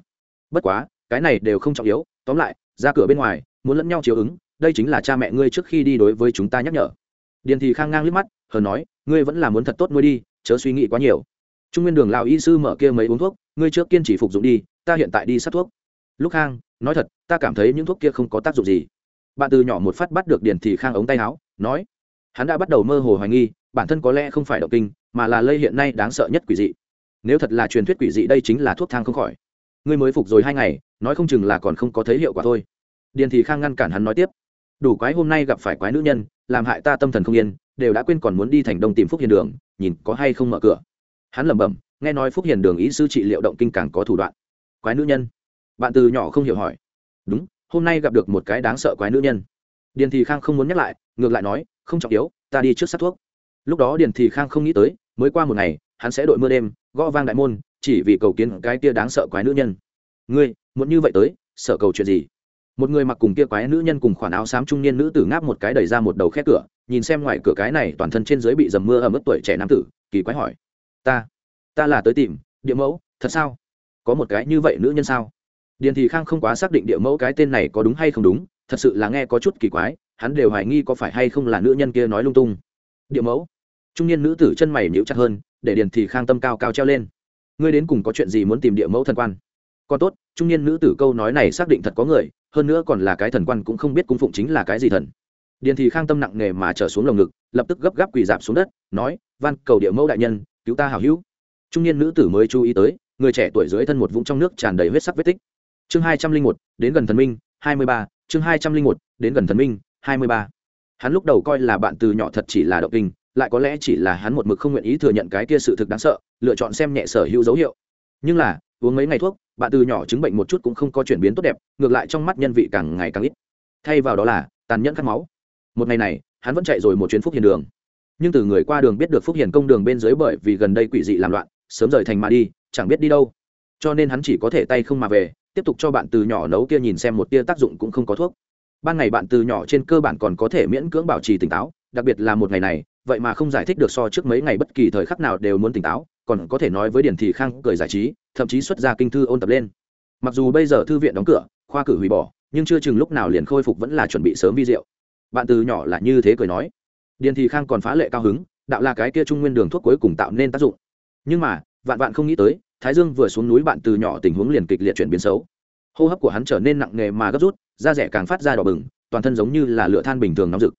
Bất quá, cái này đều không trọng yếu, tóm lại, ra cửa bên ngoài, muốn lẫn nhau chiếu ứng, đây chính là cha mẹ ngươi trước khi đi đối với chúng ta nhắc nhở. Điền thì khang ngang liếc mắt, hờ nói, ngươi vẫn là muốn thật tốt nuôi đi, chớ suy nghĩ quá nhiều. Trung nguyên đường lào y sư mở kia mấy uống thuốc, ngươi trước kiên trì phục dụng đi, ta hiện tại đi sát thuốc. Lúc khang, nói thật, ta cảm thấy những thuốc kia không có tác dụng gì. Bạn từ nhỏ một phát bắt được điền thì khang ống tay áo, nói, hắn đã bắt đầu mơ hồ hoài nghi bản thân có lẽ không phải động kinh, mà là lây hiện nay đáng sợ nhất quỷ dị. Nếu thật là truyền thuyết quỷ dị đây chính là thuốc thang không khỏi. Ngươi mới phục rồi hai ngày, nói không chừng là còn không có thấy hiệu quả thôi. Điền thì khang ngăn cản hắn nói tiếp. Đủ quái hôm nay gặp phải quái nữ nhân, làm hại ta tâm thần không yên, đều đã quên còn muốn đi thành đông tìm phúc hiền đường, nhìn có hay không mở cửa. Hắn lẩm bẩm, nghe nói phúc hiền đường ý sư trị liệu động kinh càng có thủ đoạn. Quái nữ nhân? Bạn từ nhỏ không hiểu hỏi. Đúng, hôm nay gặp được một cái đáng sợ quái nữ nhân. Điền thì khang không muốn nhắc lại, ngược lại nói, không trọng yếu, ta đi trước sát thuốc lúc đó điền thì khang không nghĩ tới, mới qua một ngày, hắn sẽ đội mưa đêm, gõ vang đại môn, chỉ vì cầu kiến cái kia đáng sợ quái nữ nhân. Ngươi, muốn như vậy tới, sợ cầu chuyện gì? Một người mặc cùng kia quái nữ nhân cùng khoản áo xám trung niên nữ tử ngáp một cái đẩy ra một đầu khét cửa, nhìn xem ngoài cửa cái này toàn thân trên dưới bị dầm mưa ở mức tuổi trẻ nam tử, kỳ quái hỏi. Ta ta là tới tìm, địa mẫu, thật sao? Có một cái như vậy nữ nhân sao? Điền thì khang không quá xác định địa mẫu cái tên này có đúng hay không đúng, thật sự là nghe có chút kỳ quái, hắn đều hoài nghi có phải hay không là nữ nhân kia nói lung tung địa mẫu. Trung niên nữ tử chân mày nhíu chặt hơn, để điền thì khang tâm cao cao treo lên. Ngươi đến cùng có chuyện gì muốn tìm địa mẫu thần quan? Còn tốt, trung niên nữ tử câu nói này xác định thật có người, hơn nữa còn là cái thần quan cũng không biết cung phụng chính là cái gì thần. Điền thì khang tâm nặng nề mà trở xuống lồng ngực, lập tức gấp gáp quỳ dạp xuống đất, nói, van, cầu địa mẫu đại nhân, cứu ta hảo hữu. Trung niên nữ tử mới chú ý tới, người trẻ tuổi dưới thân một vũng trong nước tràn đầy huyết sắc vết tích. Chương hai trăm linh một, đến gần thần minh, hai mươi ba, chương hai trăm linh một, đến gần thần minh, hai mươi ba hắn lúc đầu coi là bạn từ nhỏ thật chỉ là động kinh, lại có lẽ chỉ là hắn một mực không nguyện ý thừa nhận cái kia sự thực đáng sợ, lựa chọn xem nhẹ sở hữu dấu hiệu. Nhưng là, uống mấy ngày thuốc, bạn từ nhỏ chứng bệnh một chút cũng không có chuyển biến tốt đẹp, ngược lại trong mắt nhân vị càng ngày càng ít. Thay vào đó là, tàn nhẫn cắt máu. Một ngày này, hắn vẫn chạy rồi một chuyến phúc hiền đường. Nhưng từ người qua đường biết được phúc hiền công đường bên dưới bởi vì gần đây quỷ dị làm loạn, sớm rời thành mà đi, chẳng biết đi đâu. Cho nên hắn chỉ có thể tay không mà về, tiếp tục cho bạn từ nhỏ nấu kia nhìn xem một tia tác dụng cũng không có thuốc ban ngày bạn từ nhỏ trên cơ bản còn có thể miễn cưỡng bảo trì tỉnh táo, đặc biệt là một ngày này, vậy mà không giải thích được so trước mấy ngày bất kỳ thời khắc nào đều muốn tỉnh táo, còn có thể nói với điển thị khang cười giải trí, thậm chí xuất ra kinh thư ôn tập lên. Mặc dù bây giờ thư viện đóng cửa, khoa cử hủy bỏ, nhưng chưa chừng lúc nào liền khôi phục vẫn là chuẩn bị sớm vi rượu. bạn từ nhỏ là như thế cười nói. Điền thị khang còn phá lệ cao hứng, đạo là cái kia trung nguyên đường thuốc cuối cùng tạo nên tác dụng. Nhưng mà, vạn vạn không nghĩ tới, thái dương vừa xuống núi bạn từ nhỏ tình huống liền kịch liệt chuyển biến xấu hô hấp của hắn trở nên nặng nề mà gấp rút, da rẻ càng phát ra đỏ bừng, toàn thân giống như là lửa than bình thường nóng rực.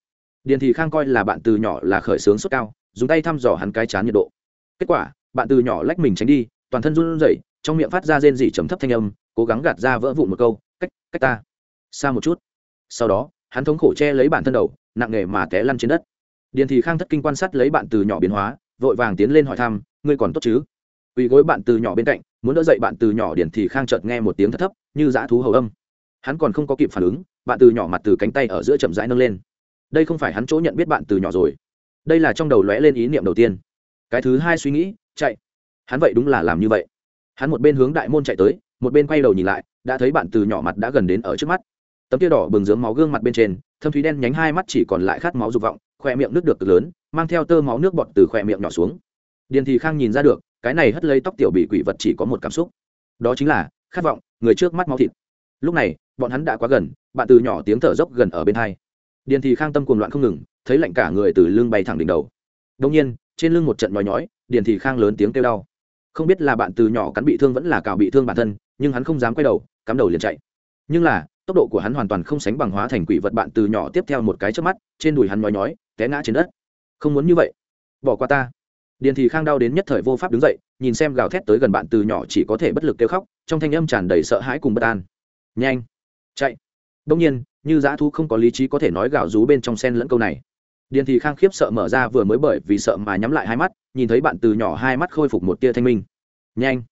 Điền thị khang coi là bạn từ nhỏ là khởi sướng sốt cao, dùng tay thăm dò hắn cái chán nhiệt độ. Kết quả, bạn từ nhỏ lách mình tránh đi, toàn thân run rẩy, trong miệng phát ra rên rỉ trầm thấp thanh âm, cố gắng gạt ra vỡ vụn một câu, cách cách ta. Xa một chút. Sau đó, hắn thống khổ che lấy bản thân đầu, nặng nề mà té lăn trên đất. Điền thị khang thất kinh quan sát lấy bạn từ nhỏ biến hóa, vội vàng tiến lên hỏi thăm, ngươi còn tốt chứ? Uy gối bạn từ nhỏ bên cạnh, muốn đỡ dậy bạn từ nhỏ, điền thì khang chợt nghe một tiếng thật thấp như dã thú hầu âm. Hắn còn không có kịp phản ứng, bạn từ nhỏ mặt từ cánh tay ở giữa chậm rãi nâng lên. Đây không phải hắn chỗ nhận biết bạn từ nhỏ rồi. Đây là trong đầu lóe lên ý niệm đầu tiên. Cái thứ hai suy nghĩ, chạy. Hắn vậy đúng là làm như vậy. Hắn một bên hướng đại môn chạy tới, một bên quay đầu nhìn lại, đã thấy bạn từ nhỏ mặt đã gần đến ở trước mắt. Tấm tia đỏ bừng dướng máu gương mặt bên trên, thâm thúy đen nhánh hai mắt chỉ còn lại khát máu dục vọng khoe miệng nước được cực lớn, mang theo tơ máu nước bọt từ khoe miệng nhỏ xuống. Điền thì khang nhìn ra được, cái này hất lấy tóc tiểu bị quỷ vật chỉ có một cảm xúc. Đó chính là khát vọng người trước mắt máu thịt. Lúc này, bọn hắn đã quá gần, bạn từ nhỏ tiếng thở dốc gần ở bên hai. Điền thì khang tâm cuồng loạn không ngừng, thấy lạnh cả người từ lưng bay thẳng đỉnh đầu. Đông nhiên, trên lưng một trận nhói nhói, điền thì khang lớn tiếng kêu đau. Không biết là bạn từ nhỏ cắn bị thương vẫn là cào bị thương bản thân, nhưng hắn không dám quay đầu, cắm đầu liền chạy. Nhưng là, tốc độ của hắn hoàn toàn không sánh bằng hóa thành quỷ vật bạn từ nhỏ tiếp theo một cái trước mắt, trên đùi hắn nhói nhói, té ngã trên đất. Không muốn như vậy. Bỏ qua ta. Điền thì khang đau đến nhất thời vô pháp đứng dậy, nhìn xem gào thét tới gần bạn từ nhỏ chỉ có thể bất lực kêu khóc trong thanh âm tràn đầy sợ hãi cùng bất an. Nhanh, chạy. Đông nhiên, như dã thu không có lý trí có thể nói gào rú bên trong sen lẫn câu này. Điền thì khang khiếp sợ mở ra vừa mới bởi vì sợ mà nhắm lại hai mắt, nhìn thấy bạn từ nhỏ hai mắt khôi phục một tia thanh minh. Nhanh,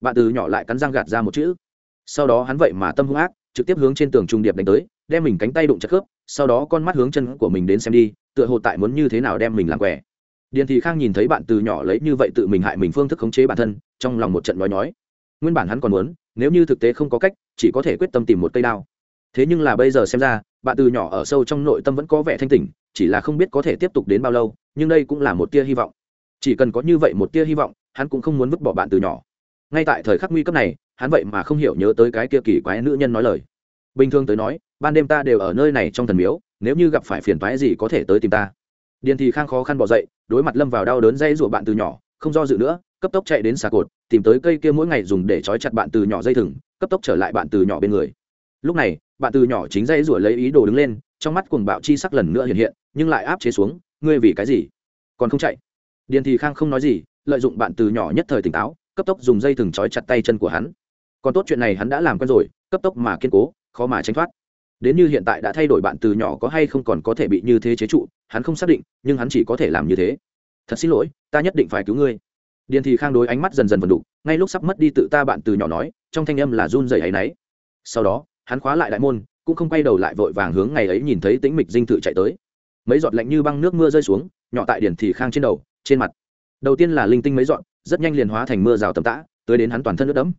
bạn từ nhỏ lại cắn răng gạt ra một chữ. Sau đó hắn vậy mà tâm hung ác, trực tiếp hướng trên tường trung điệp đánh tới, đem mình cánh tay đụng chặt khớp, sau đó con mắt hướng chân của mình đến xem đi, tựa hồ tại muốn như thế nào đem mình làm quẻ. Điền thì khang nhìn thấy bạn từ nhỏ lấy như vậy tự mình hại mình phương thức khống chế bản thân, trong lòng một trận nói nói nguyên bản hắn còn muốn, nếu như thực tế không có cách, chỉ có thể quyết tâm tìm một cây đao. Thế nhưng là bây giờ xem ra, bạn từ nhỏ ở sâu trong nội tâm vẫn có vẻ thanh tỉnh, chỉ là không biết có thể tiếp tục đến bao lâu, nhưng đây cũng là một tia hy vọng. Chỉ cần có như vậy một tia hy vọng, hắn cũng không muốn vứt bỏ bạn từ nhỏ. Ngay tại thời khắc nguy cấp này, hắn vậy mà không hiểu nhớ tới cái kia kỳ quái nữ nhân nói lời. Bình thường tới nói, ban đêm ta đều ở nơi này trong thần miếu, nếu như gặp phải phiền toái gì có thể tới tìm ta. Điền thì khang khó khăn bỏ dậy, đối mặt lâm vào đau đớn dây rụa bạn từ nhỏ không do dự nữa, cấp tốc chạy đến xà cột, tìm tới cây kia mỗi ngày dùng để trói chặt bạn từ nhỏ dây thừng, cấp tốc trở lại bạn từ nhỏ bên người. Lúc này, bạn từ nhỏ chính dây rủa lấy ý đồ đứng lên, trong mắt cuồng bạo chi sắc lần nữa hiện hiện, nhưng lại áp chế xuống, ngươi vì cái gì? Còn không chạy? Điền thì khang không nói gì, lợi dụng bạn từ nhỏ nhất thời tỉnh táo, cấp tốc dùng dây thừng trói chặt tay chân của hắn. Còn tốt chuyện này hắn đã làm quen rồi, cấp tốc mà kiên cố, khó mà tránh thoát. Đến như hiện tại đã thay đổi bạn từ nhỏ có hay không còn có thể bị như thế chế trụ, hắn không xác định, nhưng hắn chỉ có thể làm như thế thật xin lỗi, ta nhất định phải cứu ngươi. Điền thì khang đối ánh mắt dần dần vần đục ngay lúc sắp mất đi tự ta bạn từ nhỏ nói, trong thanh âm là run rẩy áy náy. Sau đó, hắn khóa lại đại môn, cũng không quay đầu lại vội vàng hướng ngày ấy nhìn thấy tĩnh mịch dinh thự chạy tới. Mấy giọt lạnh như băng nước mưa rơi xuống, nhỏ tại điền thì khang trên đầu, trên mặt. Đầu tiên là linh tinh mấy giọt, rất nhanh liền hóa thành mưa rào tầm tã, tới đến hắn toàn thân nước đẫm.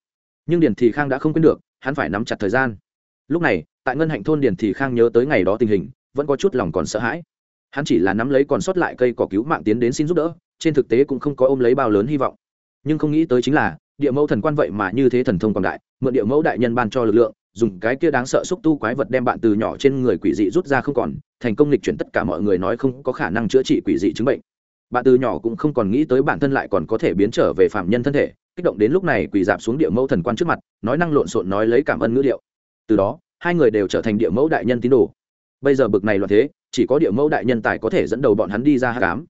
Nhưng điền thì khang đã không quên được, hắn phải nắm chặt thời gian. Lúc này, tại ngân hạnh thôn điền thì khang nhớ tới ngày đó tình hình, vẫn có chút lòng còn sợ hãi hắn chỉ là nắm lấy còn sót lại cây cỏ cứu mạng tiến đến xin giúp đỡ, trên thực tế cũng không có ôm lấy bao lớn hy vọng. Nhưng không nghĩ tới chính là, địa mẫu thần quan vậy mà như thế thần thông quảng đại, mượn địa mẫu đại nhân ban cho lực lượng, dùng cái kia đáng sợ xúc tu quái vật đem bạn từ nhỏ trên người quỷ dị rút ra không còn, thành công lịch chuyển tất cả mọi người nói không có khả năng chữa trị quỷ dị chứng bệnh. Bạn từ nhỏ cũng không còn nghĩ tới bản thân lại còn có thể biến trở về phạm nhân thân thể, kích động đến lúc này quỳ dạp xuống địa mẫu thần quan trước mặt, nói năng lộn xộn nói lấy cảm ơn ngữ điệu từ đó, hai người đều trở thành địa mẫu đại nhân tín đồ bây giờ bực này loạn thế, chỉ có địa mẫu đại nhân tài có thể dẫn đầu bọn hắn đi ra hát cám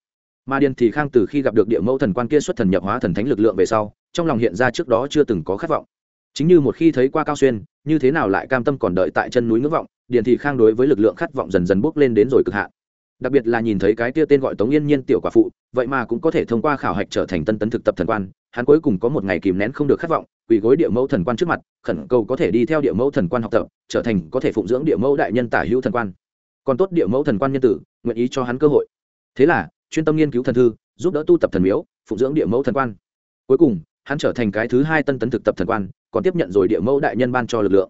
mà điền thì khang từ khi gặp được địa mẫu thần quan kia xuất thần nhập hóa thần thánh lực lượng về sau, trong lòng hiện ra trước đó chưa từng có khát vọng. Chính như một khi thấy qua cao xuyên, như thế nào lại cam tâm còn đợi tại chân núi ngưỡng vọng, điền thì khang đối với lực lượng khát vọng dần dần bước lên đến rồi cực hạn. Đặc biệt là nhìn thấy cái kia tên gọi tống yên nhiên tiểu quả phụ, vậy mà cũng có thể thông qua khảo hạch trở thành tân tấn thực tập thần quan hắn cuối cùng có một ngày kìm nén không được khát vọng, quỳ gối địa mẫu thần quan trước mặt, khẩn cầu có thể đi theo địa mẫu thần quan học tập, trở thành có thể phụng dưỡng địa mẫu đại nhân tả hữu thần quan. Còn tốt địa mẫu thần quan nhân tử, nguyện ý cho hắn cơ hội. Thế là, chuyên tâm nghiên cứu thần thư, giúp đỡ tu tập thần miếu, phụng dưỡng địa mẫu thần quan. Cuối cùng, hắn trở thành cái thứ hai tân tấn thực tập thần quan, còn tiếp nhận rồi địa mẫu đại nhân ban cho lực lượng.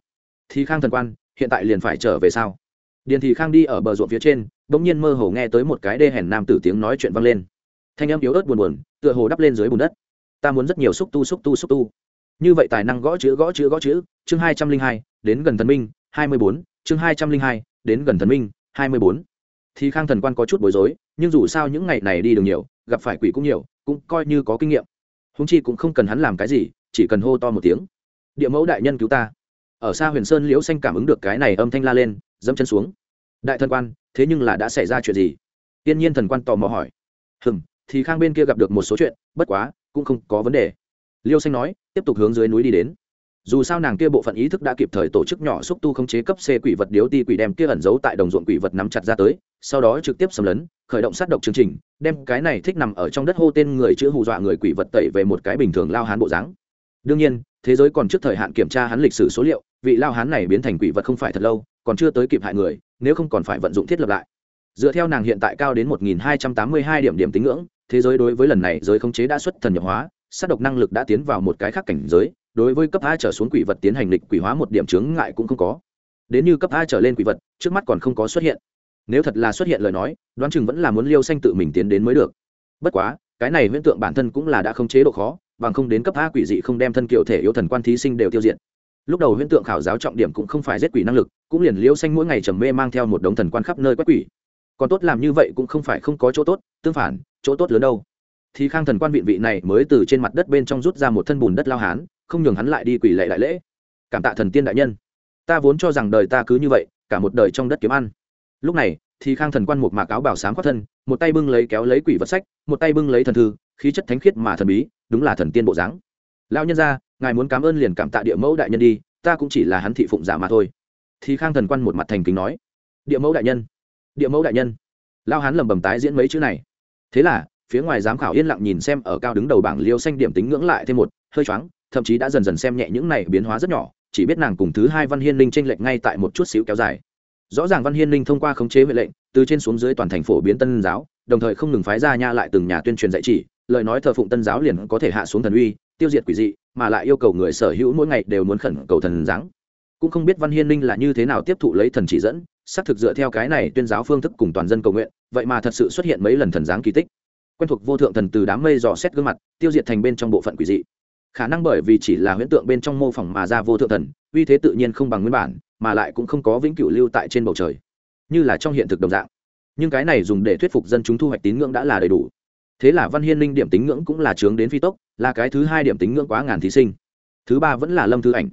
Thì khang thần quan, hiện tại liền phải trở về sao? Điền thì khang đi ở bờ ruộng phía trên, bỗng nhiên mơ hồ nghe tới một cái đê hèn nam tử tiếng nói chuyện vang lên. Thanh âm yếu ớt buồn buồn, tựa hồ đắp lên dưới bùn đất ta muốn rất nhiều xúc tu xúc tu xúc tu. Như vậy tài năng gõ chữ gõ chữ gõ chữ, chương hai trăm linh hai, đến gần thần minh, hai mươi bốn, chương hai trăm linh hai, đến gần thần minh, hai mươi bốn. Thì khang thần quan có chút bối rối, nhưng dù sao những ngày này đi đường nhiều, gặp phải quỷ cũng nhiều, cũng coi như có kinh nghiệm. Húng chi cũng không cần hắn làm cái gì, chỉ cần hô to một tiếng. Địa mẫu đại nhân cứu ta. Ở xa huyền sơn liễu xanh cảm ứng được cái này âm thanh la lên, dẫm chân xuống. Đại thần quan, thế nhưng là đã xảy ra chuyện gì? Tiên nhiên thần quan tò mò hỏi. Hừm thì khang bên kia gặp được một số chuyện, bất quá, cũng không có vấn đề. Liêu xanh nói, tiếp tục hướng dưới núi đi đến. Dù sao nàng kia bộ phận ý thức đã kịp thời tổ chức nhỏ xúc tu không chế cấp c quỷ vật điếu ti quỷ đem kia ẩn giấu tại đồng ruộng quỷ vật nắm chặt ra tới, sau đó trực tiếp xâm lấn, khởi động sát độc chương trình, đem cái này thích nằm ở trong đất hô tên người chữ hù dọa người quỷ vật tẩy về một cái bình thường lao hán bộ dáng. Đương nhiên, thế giới còn trước thời hạn kiểm tra hắn lịch sử số liệu, vị lao hán này biến thành quỷ vật không phải thật lâu, còn chưa tới kịp hại người, nếu không còn phải vận dụng thiết lập lại. Dựa theo nàng hiện tại cao đến một nghìn hai trăm tám mươi hai điểm điểm tính ngưỡng thế giới đối với lần này giới khống chế đã xuất thần nhập hóa, sát độc năng lực đã tiến vào một cái khác cảnh giới, đối với cấp a trở xuống quỷ vật tiến hành lịch quỷ hóa một điểm chướng ngại cũng không có. Đến như cấp a trở lên quỷ vật, trước mắt còn không có xuất hiện. Nếu thật là xuất hiện lời nói, đoán chừng vẫn là muốn liêu xanh tự mình tiến đến mới được. Bất quá, cái này huyễn tượng bản thân cũng là đã không chế độ khó, bằng không đến cấp a quỷ dị không đem thân kiểu thể yếu thần quan thí sinh đều tiêu diệt. Lúc đầu huyễn tượng khảo giáo trọng điểm cũng không phải giết quỷ năng lực, cũng liền liêu xanh mỗi ngày trầm mê mang theo một đống thần quan khắp nơi quét quỷ. Còn tốt làm như vậy cũng không phải không có chỗ tốt, tương phản chỗ tốt lớn đâu. Thì khang thần quan vị vị này mới từ trên mặt đất bên trong rút ra một thân bùn đất lao hán, không nhường hắn lại đi quỷ lệ đại lễ. Cảm tạ thần tiên đại nhân. Ta vốn cho rằng đời ta cứ như vậy, cả một đời trong đất kiếm ăn. Lúc này, thì khang thần quan một mạc áo bảo sám khoác thân, một tay bưng lấy kéo lấy quỷ vật sách, một tay bưng lấy thần thư, khí chất thánh khiết mà thần bí, đúng là thần tiên bộ dáng. Lão nhân ra ngài muốn cảm ơn liền cảm tạ địa mẫu đại nhân đi, ta cũng chỉ là hắn thị phụng giả mà thôi. Thì khang thần quan một mặt thành kính nói. Địa mẫu đại nhân, địa mẫu đại nhân. Lao hắn lầm bầm tái diễn mấy chữ này thế là, phía ngoài giám khảo yên lặng nhìn xem ở cao đứng đầu bảng liêu xanh điểm tính ngưỡng lại thêm một, hơi choáng, thậm chí đã dần dần xem nhẹ những này biến hóa rất nhỏ, chỉ biết nàng cùng thứ hai văn hiên linh tranh lệch ngay tại một chút xíu kéo dài. Rõ ràng văn hiên linh thông qua khống chế huệ lệnh, từ trên xuống dưới toàn thành phổ biến tân giáo, đồng thời không ngừng phái ra nha lại từng nhà tuyên truyền dạy chỉ, lời nói thờ phụng tân giáo liền có thể hạ xuống thần uy, tiêu diệt quỷ dị, mà lại yêu cầu người sở hữu mỗi ngày đều muốn khẩn cầu thần giáng cũng không biết văn hiên ninh là như thế nào tiếp thụ lấy thần chỉ dẫn, xác thực dựa theo cái này tuyên giáo phương thức cùng toàn dân cầu nguyện, vậy mà thật sự xuất hiện mấy lần thần giáng kỳ tích. Quen thuộc vô thượng thần từ đám mây dò xét gương mặt, tiêu diệt thành bên trong bộ phận quỷ dị. Khả năng bởi vì chỉ là huyễn tượng bên trong mô phỏng mà ra vô thượng thần, uy thế tự nhiên không bằng nguyên bản, mà lại cũng không có vĩnh cửu lưu tại trên bầu trời, như là trong hiện thực đồng dạng. Nhưng cái này dùng để thuyết phục dân chúng thu hoạch tín ngưỡng đã là đầy đủ. Thế là văn hiên linh điểm tín ngưỡng cũng là chướng đến phi tốc, là cái thứ hai điểm tín ngưỡng quá ngàn thí sinh. Thứ ba vẫn là lâm thư ảnh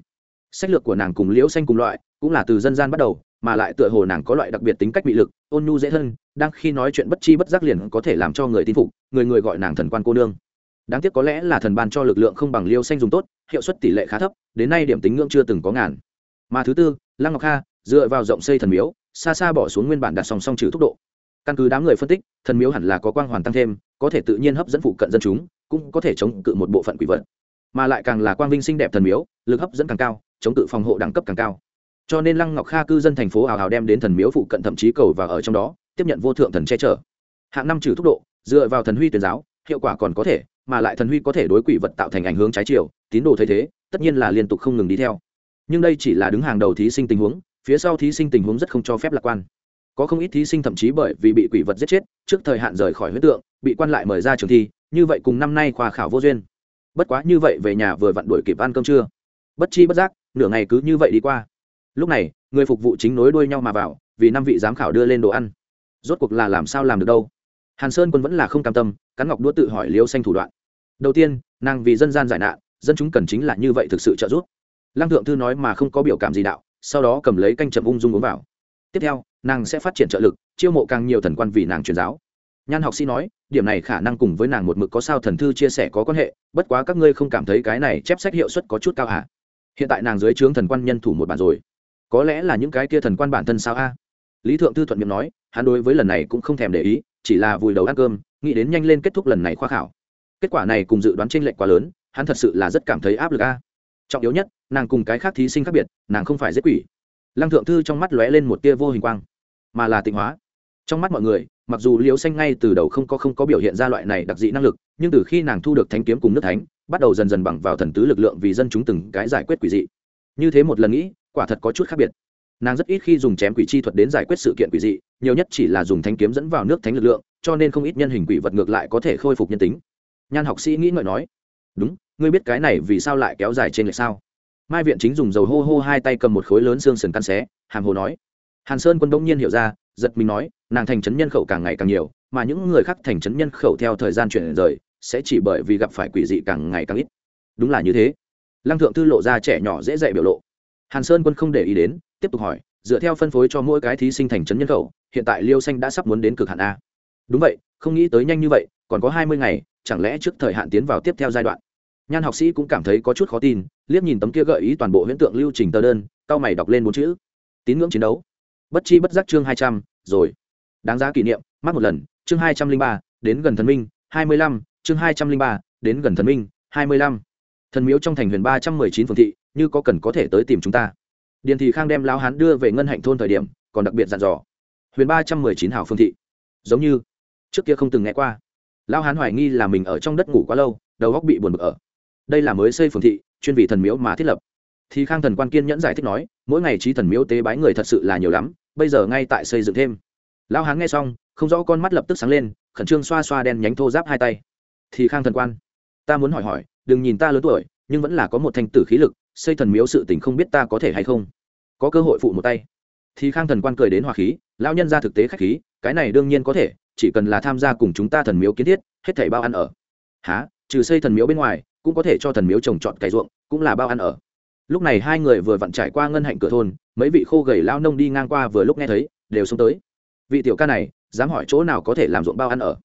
sách lược của nàng cùng liễu xanh cùng loại, cũng là từ dân gian bắt đầu, mà lại tựa hồ nàng có loại đặc biệt tính cách bị lực, ôn nhu dễ thân, đang khi nói chuyện bất chi bất giác liền có thể làm cho người tin phục, người người gọi nàng thần quan cô nương. Đáng tiếc có lẽ là thần ban cho lực lượng không bằng liêu xanh dùng tốt, hiệu suất tỷ lệ khá thấp, đến nay điểm tính ngưỡng chưa từng có ngàn. Mà thứ tư, lăng ngọc kha, dựa vào rộng xây thần miếu, xa xa bỏ xuống nguyên bản đặt song song trừ tốc độ. Căn cứ đám người phân tích, thần miếu hẳn là có quang hoàn tăng thêm, có thể tự nhiên hấp dẫn phụ cận dân chúng, cũng có thể chống cự một bộ phận quỷ vật. Mà lại càng là quang vinh xinh đẹp thần miếu, lực hấp dẫn càng cao chống tự phòng hộ đẳng cấp càng cao. Cho nên lăng ngọc kha cư dân thành phố hào hào đem đến thần miếu phụ cận thậm chí cầu và ở trong đó, tiếp nhận vô thượng thần che chở. Hạng năm trừ tốc độ, dựa vào thần huy tuyển giáo, hiệu quả còn có thể, mà lại thần huy có thể đối quỷ vật tạo thành ảnh hướng trái chiều, tín đồ thấy thế, tất nhiên là liên tục không ngừng đi theo. Nhưng đây chỉ là đứng hàng đầu thí sinh tình huống, phía sau thí sinh tình huống rất không cho phép lạc quan. Có không ít thí sinh thậm chí bởi vì bị quỷ vật giết chết, trước thời hạn rời khỏi huyết tượng, bị quan lại mời ra trường thi, như vậy cùng năm nay khoa khảo vô duyên. Bất quá như vậy về nhà vừa vặn đuổi kịp ăn cơm trưa. Bất chi bất giác nửa ngày cứ như vậy đi qua. Lúc này, người phục vụ chính nối đuôi nhau mà vào, vì năm vị giám khảo đưa lên đồ ăn. Rốt cuộc là làm sao làm được đâu? Hàn sơn quân vẫn là không cam tâm, cắn ngọc đũa tự hỏi liêu xanh thủ đoạn. Đầu tiên, nàng vì dân gian giải nạn, dân chúng cần chính là như vậy thực sự trợ giúp. Lăng thượng thư nói mà không có biểu cảm gì đạo, sau đó cầm lấy canh chậm ung dung uống vào. Tiếp theo, nàng sẽ phát triển trợ lực, chiêu mộ càng nhiều thần quan vì nàng truyền giáo. Nhan học sĩ nói, điểm này khả năng cùng với nàng một mực có sao thần thư chia sẻ có quan hệ, bất quá các ngươi không cảm thấy cái này chép sách hiệu suất có chút cao hả? Hiện tại nàng dưới trướng thần quan nhân thủ một bản rồi. Có lẽ là những cái kia thần quan bản thân sao a? Lý thượng thư thuận miệng nói, hắn đối với lần này cũng không thèm để ý, chỉ là vùi đầu ăn cơm, nghĩ đến nhanh lên kết thúc lần này khoa khảo. Kết quả này cùng dự đoán tranh lệch quá lớn, hắn thật sự là rất cảm thấy áp lực a. Trọng yếu nhất, nàng cùng cái khác thí sinh khác biệt, nàng không phải giết quỷ. Lăng thượng thư trong mắt lóe lên một tia vô hình quang, mà là tịnh hóa. Trong mắt mọi người, mặc dù liễu xanh ngay từ đầu không có không có biểu hiện ra loại này đặc dị năng lực, nhưng từ khi nàng thu được thánh kiếm cùng nước thánh bắt đầu dần dần bằng vào thần tứ lực lượng vì dân chúng từng cái giải quyết quỷ dị. Như thế một lần nghĩ, quả thật có chút khác biệt. Nàng rất ít khi dùng chém quỷ chi thuật đến giải quyết sự kiện quỷ dị, nhiều nhất chỉ là dùng thanh kiếm dẫn vào nước thánh lực lượng, cho nên không ít nhân hình quỷ vật ngược lại có thể khôi phục nhân tính. Nhan học sĩ nghĩ ngợi nói, đúng, ngươi biết cái này vì sao lại kéo dài trên lệch sao? Mai viện chính dùng dầu hô hô hai tay cầm một khối lớn xương sườn căn xé, hàm hồ nói. Hàn sơn quân đông nhiên hiểu ra, giật mình nói, nàng thành trấn nhân khẩu càng ngày càng nhiều, mà những người khác thành trấn nhân khẩu theo thời gian chuyển rời sẽ chỉ bởi vì gặp phải quỷ dị càng ngày càng ít. Đúng là như thế. Lăng thượng thư lộ ra trẻ nhỏ dễ dạy biểu lộ. Hàn sơn quân không để ý đến, tiếp tục hỏi, dựa theo phân phối cho mỗi cái thí sinh thành trấn nhân khẩu, hiện tại liêu xanh đã sắp muốn đến cực hạn a. Đúng vậy, không nghĩ tới nhanh như vậy, còn có hai mươi ngày, chẳng lẽ trước thời hạn tiến vào tiếp theo giai đoạn? Nhan học sĩ cũng cảm thấy có chút khó tin, liếc nhìn tấm kia gợi ý toàn bộ huyễn tượng lưu trình tờ đơn cao mày đọc lên bốn chữ. Tín ngưỡng chiến đấu. Bất chi bất giác chương hai trăm, rồi. Đáng giá kỷ niệm, mắc một lần, chương hai trăm linh ba, đến gần thần minh, hai mươi lăm chương hai trăm linh ba, đến gần thần minh, hai mươi lăm. Thần miếu trong thành huyền ba trăm mười chín phường thị, như có cần có thể tới tìm chúng ta. Điền thị khang đem lao hán đưa về ngân hạnh thôn thời điểm, còn đặc biệt dặn dò. Huyền ba trăm mười chín hào phương thị. Giống như, trước kia không từng nghe qua. Lão hán hoài nghi là mình ở trong đất ngủ quá lâu, đầu góc bị buồn bực ở. Đây là mới xây phường thị, chuyên vị thần miếu mà thiết lập. Thì khang thần quan kiên nhẫn giải thích nói, mỗi ngày trí thần miếu tế bái người thật sự là nhiều lắm, bây giờ ngay tại xây dựng thêm. Lão hán nghe xong, không rõ con mắt lập tức sáng lên, khẩn trương xoa xoa đen nhánh thô giáp hai tay thì khang thần quan. Ta muốn hỏi hỏi, đừng nhìn ta lớn tuổi, nhưng vẫn là có một thanh tử khí lực, xây thần miếu sự tình không biết ta có thể hay không? Có cơ hội phụ một tay. Thì khang thần quan cười đến hòa khí, lão nhân ra thực tế khách khí, cái này đương nhiên có thể, chỉ cần là tham gia cùng chúng ta thần miếu kiến thiết, hết thảy bao ăn ở. Há trừ xây thần miếu bên ngoài, cũng có thể cho thần miếu trồng trọt cày ruộng, cũng là bao ăn ở. Lúc này hai người vừa vặn trải qua ngân hạnh cửa thôn, mấy vị khô gầy lao nông đi ngang qua vừa lúc nghe thấy, đều xuống tới. Vị tiểu ca này, dám hỏi chỗ nào có thể làm ruộng bao ăn ở?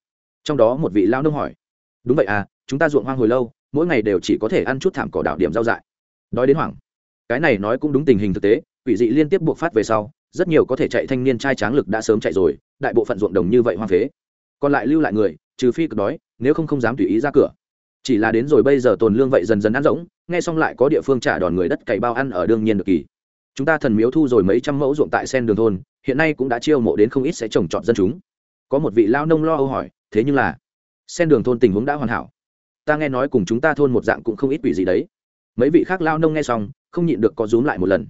Trong đó một vị lao nông hỏi đúng vậy à chúng ta ruộng hoang hồi lâu, mỗi ngày đều chỉ có thể ăn chút thảm cỏ đảo điểm rau dại. Nói đến hoảng. Cái này nói cũng đúng tình hình thực tế, quỷ dị liên tiếp buộc phát về sau, rất nhiều có thể chạy thanh niên trai tráng lực đã sớm chạy rồi, đại bộ phận ruộng đồng như vậy hoang phế. Còn lại lưu lại người, trừ phi cực đói, nếu không không dám tùy ý ra cửa. Chỉ là đến rồi bây giờ tồn lương vậy dần dần ăn rỗng, nghe xong lại có địa phương trả đòn người đất cày bao ăn ở đương nhiên được kỳ. Chúng ta thần miếu thu rồi mấy trăm mẫu ruộng tại sen đường thôn, hiện nay cũng đã chiêu mộ đến không ít sẽ trồng trọt dân chúng. Có một vị lao nông lo âu hỏi, thế nhưng là sen đường thôn tình huống đã hoàn hảo. Ta nghe nói cùng chúng ta thôn một dạng cũng không ít quỷ gì đấy. Mấy vị khác lao nông nghe xong, không nhịn được có rúm lại một lần.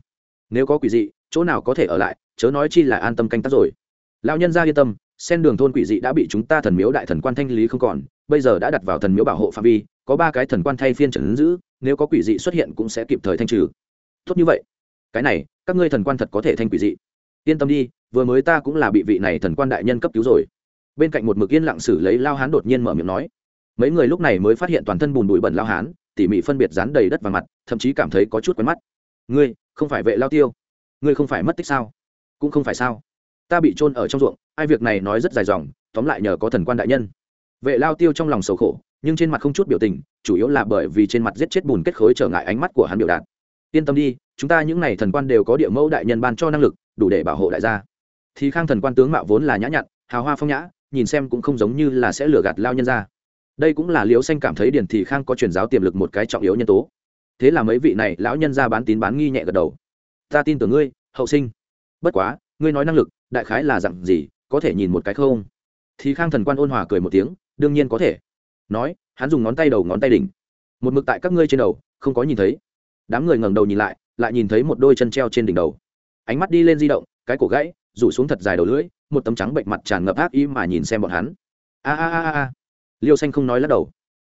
Nếu có quỷ dị, chỗ nào có thể ở lại, chớ nói chi là an tâm canh tác rồi. Lao nhân ra yên tâm, sen đường thôn quỷ dị đã bị chúng ta thần miếu đại thần quan thanh lý không còn, bây giờ đã đặt vào thần miếu bảo hộ phạm vi, có ba cái thần quan thay phiên trần ứng giữ, nếu có quỷ dị xuất hiện cũng sẽ kịp thời thanh trừ. Tốt như vậy. Cái này, các ngươi thần quan thật có thể thanh quỷ dị. Yên tâm đi, vừa mới ta cũng là bị vị này thần quan đại nhân cấp cứu rồi bên cạnh một mực yên lặng xử lấy lao hán đột nhiên mở miệng nói. Mấy người lúc này mới phát hiện toàn thân bùn bụi bẩn lao hán, tỉ mỉ phân biệt dán đầy đất và mặt, thậm chí cảm thấy có chút quen mắt. Ngươi, không phải vệ lao tiêu. Ngươi không phải mất tích sao? Cũng không phải sao? Ta bị trôn ở trong ruộng, ai việc này nói rất dài dòng, tóm lại nhờ có thần quan đại nhân. Vệ lao tiêu trong lòng sầu khổ, nhưng trên mặt không chút biểu tình, chủ yếu là bởi vì trên mặt giết chết bùn kết khối trở ngại ánh mắt của hắn biểu đạt. Yên tâm đi, chúng ta những n à y thần quan đều có địa mẫu đại nhân ban cho năng lực, đủ để bảo hộ đại gia. Thì khang thần quan tướng mạo vốn là nhã nhặn, hào hoa phong nhã nhìn xem cũng không giống như là sẽ lừa gạt lao nhân ra. Đây cũng là liễu xanh cảm thấy điển thì khang có truyền giáo tiềm lực một cái trọng yếu nhân tố. Thế là mấy vị này lão nhân ra bán tín bán nghi nhẹ gật đầu. Ta tin tưởng ngươi, hậu sinh. Bất quá, ngươi nói năng lực, đại khái là dặn gì, có thể nhìn một cái không? Thì khang thần quan ôn hòa cười một tiếng, đương nhiên có thể. Nói, hắn dùng ngón tay đầu ngón tay đỉnh. Một mực tại các ngươi trên đầu, không có nhìn thấy. Đám người ngẩng đầu nhìn lại lại nhìn thấy một đôi chân treo trên đỉnh đầu. Ánh mắt đi lên di động, cái cổ gãy, rủ xuống thật dài đầu lưỡi một tấm trắng bệnh mặt tràn ngập ác ý mà nhìn xem bọn hắn. A a a a liêu xanh không nói lắc đầu.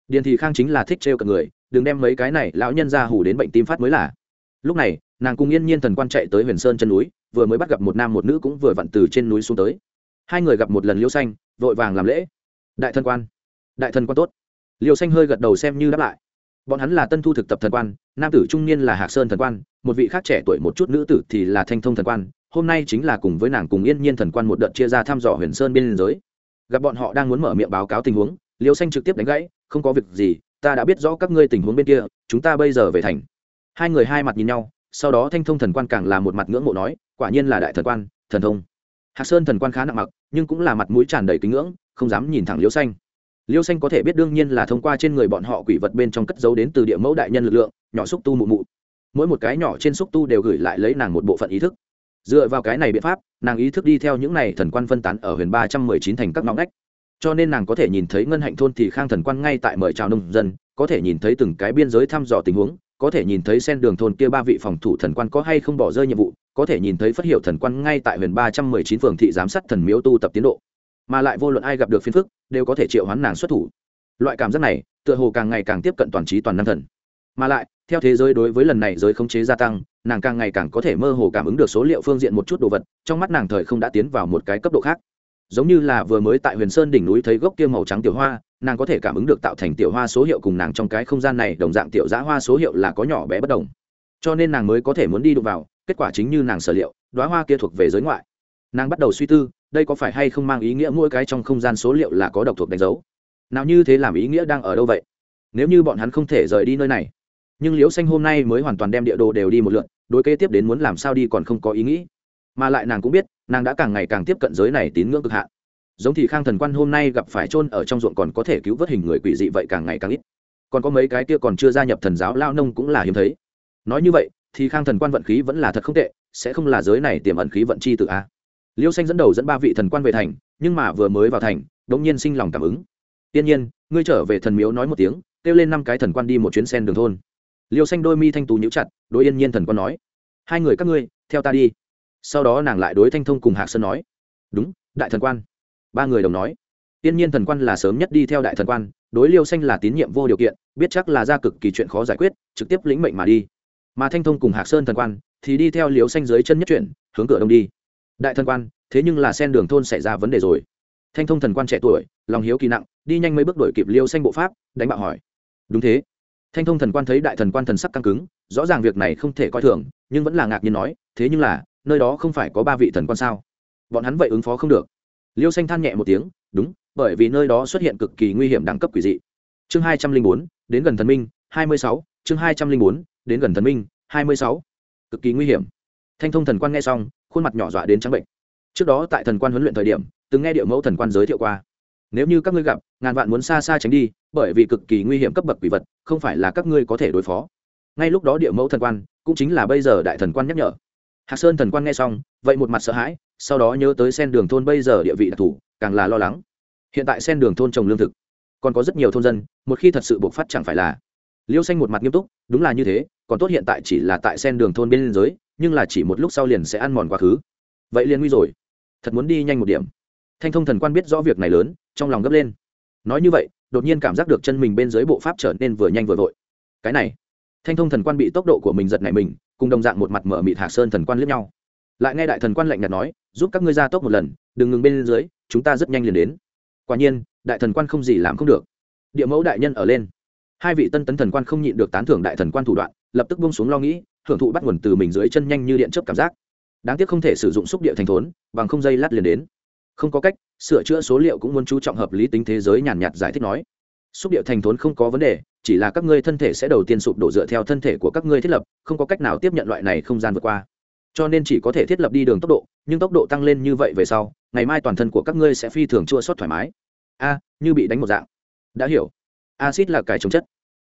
Điền thì khang chính là thích trêu cả người, đừng đem mấy cái này lão nhân ra hủ đến bệnh tim phát mới là. Lúc này, nàng cùng yên nhiên thần quan chạy tới huyền sơn chân núi, vừa mới bắt gặp một nam một nữ cũng vừa vặn từ trên núi xuống tới. Hai người gặp một lần liêu xanh, vội vàng làm lễ. Đại thần quan, đại thần quan tốt. Liêu xanh hơi gật đầu xem như đáp lại. Bọn hắn là tân thu thực tập thần quan, nam tử trung niên là hạc sơn thần quan, một vị khác trẻ tuổi một chút nữ tử thì là thanh thông thần quan hôm nay chính là cùng với nàng cùng yên nhiên thần quan một đợt chia ra thăm dò huyền sơn biên giới. Gặp bọn họ đang muốn mở miệng báo cáo tình huống, liêu xanh trực tiếp đánh gãy, không có việc gì, ta đã biết rõ các ngươi tình huống bên kia, chúng ta bây giờ về thành. Hai người hai mặt nhìn nhau, sau đó thanh thông thần quan càng là một mặt ngưỡng mộ nói, quả nhiên là đại thần quan, thần thông. Hạc sơn thần quan khá nặng mặc, nhưng cũng là mặt mũi tràn đầy kính ngưỡng, không dám nhìn thẳng liêu xanh. Liêu xanh có thể biết đương nhiên là thông qua trên người bọn họ quỷ vật bên trong cất dấu đến từ địa mẫu đại nhân lực lượng, nhỏ xúc tu mụ mụ. Mỗi một cái nhỏ trên xúc tu đều gửi lại lấy nàng một bộ phận ý thức dựa vào cái này biện pháp, nàng ý thức đi theo những này thần quan phân tán ở huyền ba trăm mười chín thành các ngõ ngách. Cho nên nàng có thể nhìn thấy ngân hạnh thôn thì khang thần quan ngay tại mời chào nông dân, có thể nhìn thấy từng cái biên giới thăm dò tình huống, có thể nhìn thấy sen đường thôn kia ba vị phòng thủ thần quan có hay không bỏ rơi nhiệm vụ, có thể nhìn thấy phát hiệu thần quan ngay tại huyền ba trăm mười chín phường thị giám sát thần miếu tu tập tiến độ. Mà lại vô luận ai gặp được phiền phức, đều có thể triệu hoán nàng xuất thủ. Loại cảm giác này, tựa hồ càng ngày càng tiếp cận toàn trí toàn năng thần mà lại, theo thế giới đối với lần này giới khống chế gia tăng, nàng càng ngày càng có thể mơ hồ cảm ứng được số liệu phương diện một chút đồ vật, trong mắt nàng thời không đã tiến vào một cái cấp độ khác. Giống như là vừa mới tại huyền sơn đỉnh núi thấy gốc kia màu trắng tiểu hoa, nàng có thể cảm ứng được tạo thành tiểu hoa số hiệu cùng nàng trong cái không gian này đồng dạng tiểu giã hoa số hiệu là có nhỏ bé bất đồng. Cho nên nàng mới có thể muốn đi đụng vào, kết quả chính như nàng sở liệu đoá hoa kia thuộc về giới ngoại. Nàng bắt đầu suy tư, đây có phải hay không mang ý nghĩa mỗi cái trong không gian số liệu là có độc thuộc đánh dấu? Nào như thế làm ý nghĩa đang ở đâu vậy? Nếu như bọn hắn không thể rời đi nơi này nhưng liễu xanh hôm nay mới hoàn toàn đem địa đồ đều đi một lượn, đối kế tiếp đến muốn làm sao đi còn không có ý nghĩ. Mà lại nàng cũng biết, nàng đã càng ngày càng tiếp cận giới này tín ngưỡng cực hạn. Giống thì khang thần quan hôm nay gặp phải chôn ở trong ruộng còn có thể cứu vớt hình người quỷ dị vậy càng ngày càng ít. Còn có mấy cái kia còn chưa gia nhập thần giáo lao nông cũng là hiếm thấy. Nói như vậy, thì khang thần quan vận khí vẫn là thật không tệ, sẽ không là giới này tiềm ẩn khí vận chi tự a. Liêu xanh dẫn đầu dẫn ba vị thần quan về thành, nhưng mà vừa mới vào thành, đống nhiên sinh lòng cảm ứng. Tiên nhiên, ngươi trở về thần miếu nói một tiếng, kêu lên năm cái thần quan đi một chuyến sen đường thôn liêu xanh đôi mi thanh tú nhíu chặt, đối yên nhiên thần quan nói, hai người các ngươi, theo ta đi. Sau đó nàng lại đối thanh thông cùng hạc sơn nói, đúng, đại thần quan. Ba người đồng nói tiên nhiên thần quan là sớm nhất đi theo đại thần quan, đối liêu xanh là tín nhiệm vô điều kiện, biết chắc là ra cực kỳ chuyện khó giải quyết, trực tiếp lĩnh mệnh mà đi. Mà thanh thông cùng hạc sơn thần quan thì đi theo liêu xanh dưới chân nhất chuyển, hướng cửa đông đi. Đại thần quan, thế nhưng là sen đường thôn xảy ra vấn đề rồi. Thanh thông thần quan trẻ tuổi, lòng hiếu kỳ nặng, đi nhanh mấy bước đổi kịp liêu xanh bộ pháp, đánh bạo hỏi, đúng thế thanh thông thần quan thấy đại thần quan thần sắc căng cứng, rõ ràng việc này không thể coi thường, nhưng vẫn là ngạc nhiên nói, thế nhưng là, nơi đó không phải có ba vị thần quan sao? Bọn hắn vậy ứng phó không được. Liêu xanh than nhẹ một tiếng, đúng, bởi vì nơi đó xuất hiện cực kỳ nguy hiểm đẳng cấp quỷ dị. Chương hai trăm linh bốn, đến gần thần minh, hai mươi sáu, chương hai trăm linh bốn, đến gần thần minh, hai mươi sáu. Cực kỳ nguy hiểm. Thanh thông thần quan nghe xong, khuôn mặt nhỏ dọa đến trắng bệnh. Trước đó tại thần quan huấn luyện thời điểm, từng nghe điệu mẫu thần quan giới thiệu qua nếu như các ngươi gặp, ngàn vạn muốn xa xa tránh đi, bởi vì cực kỳ nguy hiểm cấp bậc quỷ vật, không phải là các ngươi có thể đối phó. Ngay lúc đó địa mẫu thần quan, cũng chính là bây giờ đại thần quan nhắc nhở. Hạc sơn thần quan nghe xong, vậy một mặt sợ hãi, sau đó nhớ tới sen đường thôn bây giờ địa vị đặc thù, càng là lo lắng. Hiện tại sen đường thôn trồng lương thực, còn có rất nhiều thôn dân, một khi thật sự buộc phát chẳng phải là liêu xanh một mặt nghiêm túc, đúng là như thế, còn tốt hiện tại chỉ là tại sen đường thôn bên giới, nhưng là chỉ một lúc sau liền sẽ ăn mòn quá khứ. Vậy liền nguy rồi. Thật muốn đi nhanh một điểm. Thanh thông thần quan biết rõ việc này lớn trong lòng gấp lên. Nói như vậy, đột nhiên cảm giác được chân mình bên dưới bộ pháp trở nên vừa nhanh vừa vội. Cái này, thanh thông thần quan bị tốc độ của mình giật này mình, cùng đồng dạng một mặt mở mịt hạc sơn thần quan lướt nhau. Lại nghe đại thần quan lạnh nhạt nói, giúp các ngươi ra tốc một lần, đừng ngừng bên dưới, chúng ta rất nhanh liền đến. Quả nhiên, đại thần quan không gì làm không được. Địa mẫu đại nhân ở lên. Hai vị tân tấn thần quan không nhịn được tán thưởng đại thần quan thủ đoạn, lập tức bông xuống lo nghĩ thưởng thụ bắt nguồn từ mình dưới chân nhanh như điện chớp cảm giác. Đáng tiếc không thể sử dụng xúc địa thành thốn, bằng không dây lát liền đến. Không có cách sửa chữa số liệu cũng muốn chú trọng hợp lý tính thế giới nhàn nhạt giải thích nói. Xúc điệu thành thốn không có vấn đề, chỉ là các ngươi thân thể sẽ đầu tiên sụp đổ dựa theo thân thể của các ngươi thiết lập, không có cách nào tiếp nhận loại này không gian vượt qua. Cho nên chỉ có thể thiết lập đi đường tốc độ, nhưng tốc độ tăng lên như vậy về sau, ngày mai toàn thân của các ngươi sẽ phi thường chua sót thoải mái. A, như bị đánh một dạng. Đã hiểu. Acid là cái trồng chất.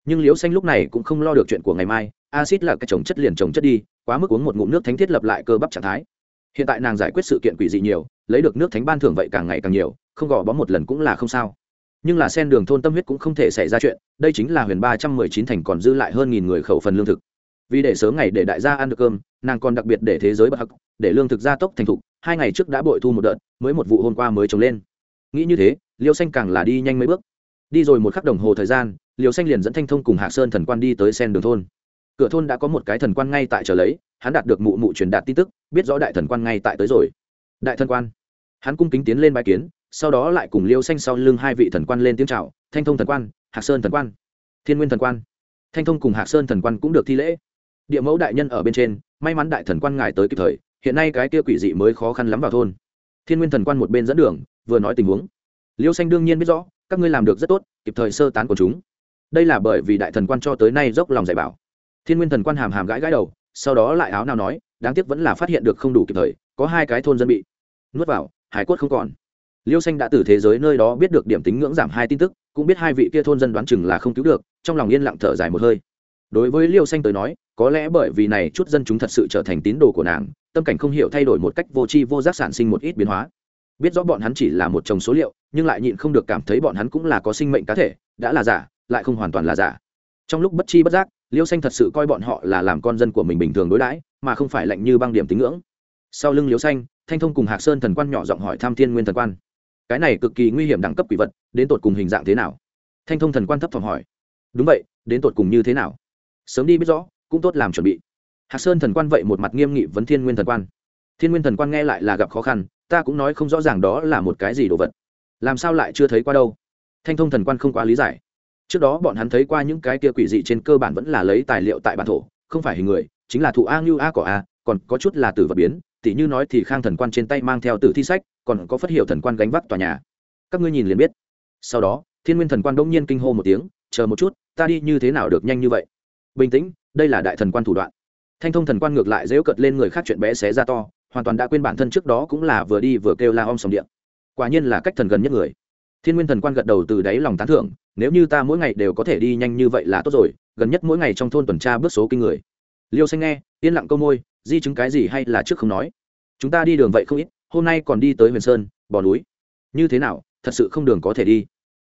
Nhưng liễu xanh lúc này cũng không lo được chuyện của ngày mai acid là cái trồng chất liền trồng chất đi, quá mức uống một ngụm nước thánh thiết lập lại cơ bắp trạng thái. Hiện tại nàng giải quyết sự kiện quỷ dị nhiều lấy được nước thánh ban thưởng vậy càng ngày càng nhiều, không gò bó một lần cũng là không sao. Nhưng là sen đường thôn tâm huyết cũng không thể xảy ra chuyện, đây chính là huyền ba trăm mười chín thành còn dư lại hơn nghìn người khẩu phần lương thực. Vì để sớm ngày để đại gia ăn được cơm, nàng còn đặc biệt để thế giới bậc hắc, để lương thực gia tốc thành thục, hai ngày trước đã bội thu một đợt, mới một vụ hôm qua mới trồng lên. Nghĩ như thế, liêu xanh càng là đi nhanh mấy bước. Đi rồi một khắc đồng hồ thời gian liều xanh liền dẫn thanh thông cùng hạ sơn thần quan đi tới sen đường thôn. Cửa thôn đã có một cái thần quan ngay tại chờ lấy, hắn đạt được mụ mụ truyền đạt tin tức, biết rõ đại thần quan ngay tại tới rồi. Đại thần quan hắn cung kính tiến lên bài kiến, sau đó lại cùng liêu xanh sau lưng hai vị thần quan lên tiếng c h à o thanh thông thần quan, hạc sơn thần quan, thiên nguyên thần quan. Thanh thông cùng hạc sơn thần quan cũng được thi lễ. Địa mẫu đại nhân ở bên trên, may mắn đại thần quan ngài tới kịp thời, hiện nay cái kia quỷ dị mới khó khăn lắm vào thôn. Thiên nguyên thần quan một bên dẫn đường, vừa nói tình huống. Liêu xanh đương nhiên biết rõ, các ngươi làm được rất tốt, kịp thời sơ tán của chúng. Đây là bởi vì đại thần quan cho tới nay dốc lòng dạy bảo. Thiên nguyên thần quan hàm hàm gãi gãi đầu, sau đó lại áo nào nói, đáng tiếc vẫn là phát hiện được không đủ kịp thời, có hai cái thôn dân bị nuốt vào hải cốt không còn. Liêu xanh đã từ thế giới nơi đó biết được điểm tính ngưỡng giảm hai tin tức, cũng biết hai vị kia thôn dân đoán chừng là không cứu được, trong lòng yên lặng thở dài một hơi. Đối với liêu xanh tới nói, có lẽ bởi vì này chút dân chúng thật sự trở thành tín đồ của nàng, tâm cảnh không hiểu thay đổi một cách vô tri vô giác sản sinh một ít biến hóa. Biết rõ bọn hắn chỉ là một chồng số liệu, nhưng lại nhịn không được cảm thấy bọn hắn cũng là có sinh mệnh cá thể, đã là giả, lại không hoàn toàn là giả. Trong lúc bất chi bất giác, liêu xanh thật sự coi bọn họ là làm con dân của mình bình thường đối đãi, mà không phải lạnh như băng điểm tín ngưỡng sau lưng liếu xanh, thanh thông cùng hạc sơn thần quan nhỏ giọng hỏi tham thiên nguyên thần quan, cái này cực kỳ nguy hiểm đẳng cấp quỷ vật, đến tột cùng hình dạng thế nào? Thanh thông thần quan thấp phòng hỏi, đúng vậy, đến tột cùng như thế nào? Sớm đi biết rõ, cũng tốt làm chuẩn bị. Hạc sơn thần quan vậy một mặt nghiêm nghị vấn thiên nguyên thần quan, thiên nguyên thần quan nghe lại là gặp khó khăn, ta cũng nói không rõ ràng đó là một cái gì đồ vật. Làm sao lại chưa thấy qua đâu? Thanh thông thần quan không quá lý giải. Trước đó bọn hắn thấy qua những cái kia quỷ dị trên cơ bản vẫn là lấy tài liệu tại bản thổ, không phải hình người, chính là thụ a ngưu a cỏ a, còn có chút là tử vật biến tỉ như nói thì khang thần quan trên tay mang theo tử thi sách, còn có phát hiệu thần quan gánh vác tòa nhà. Các ngươi nhìn liền biết. Sau đó, thiên nguyên thần quan đông nhiên kinh hô một tiếng, chờ một chút, ta đi như thế nào được nhanh như vậy? Bình tĩnh, đây là đại thần quan thủ đoạn. Thanh thông thần quan ngược lại dễu cợt lên người khác chuyện bé xé ra to, hoàn toàn đã quên bản thân trước đó cũng là vừa đi vừa kêu la om sòng điện. Quả nhiên là cách thần gần nhất người. Thiên nguyên thần quan gật đầu từ đáy lòng tán thưởng, nếu như ta mỗi ngày đều có thể đi nhanh như vậy là tốt rồi, gần nhất mỗi ngày trong thôn tuần tra bước số kinh người. Liêu xanh nghe, yên lặng câu môi di chứng cái gì hay là trước không nói. Chúng ta đi đường vậy không ít, hôm nay còn đi tới huyền sơn, bò núi. Như thế nào, thật sự không đường có thể đi.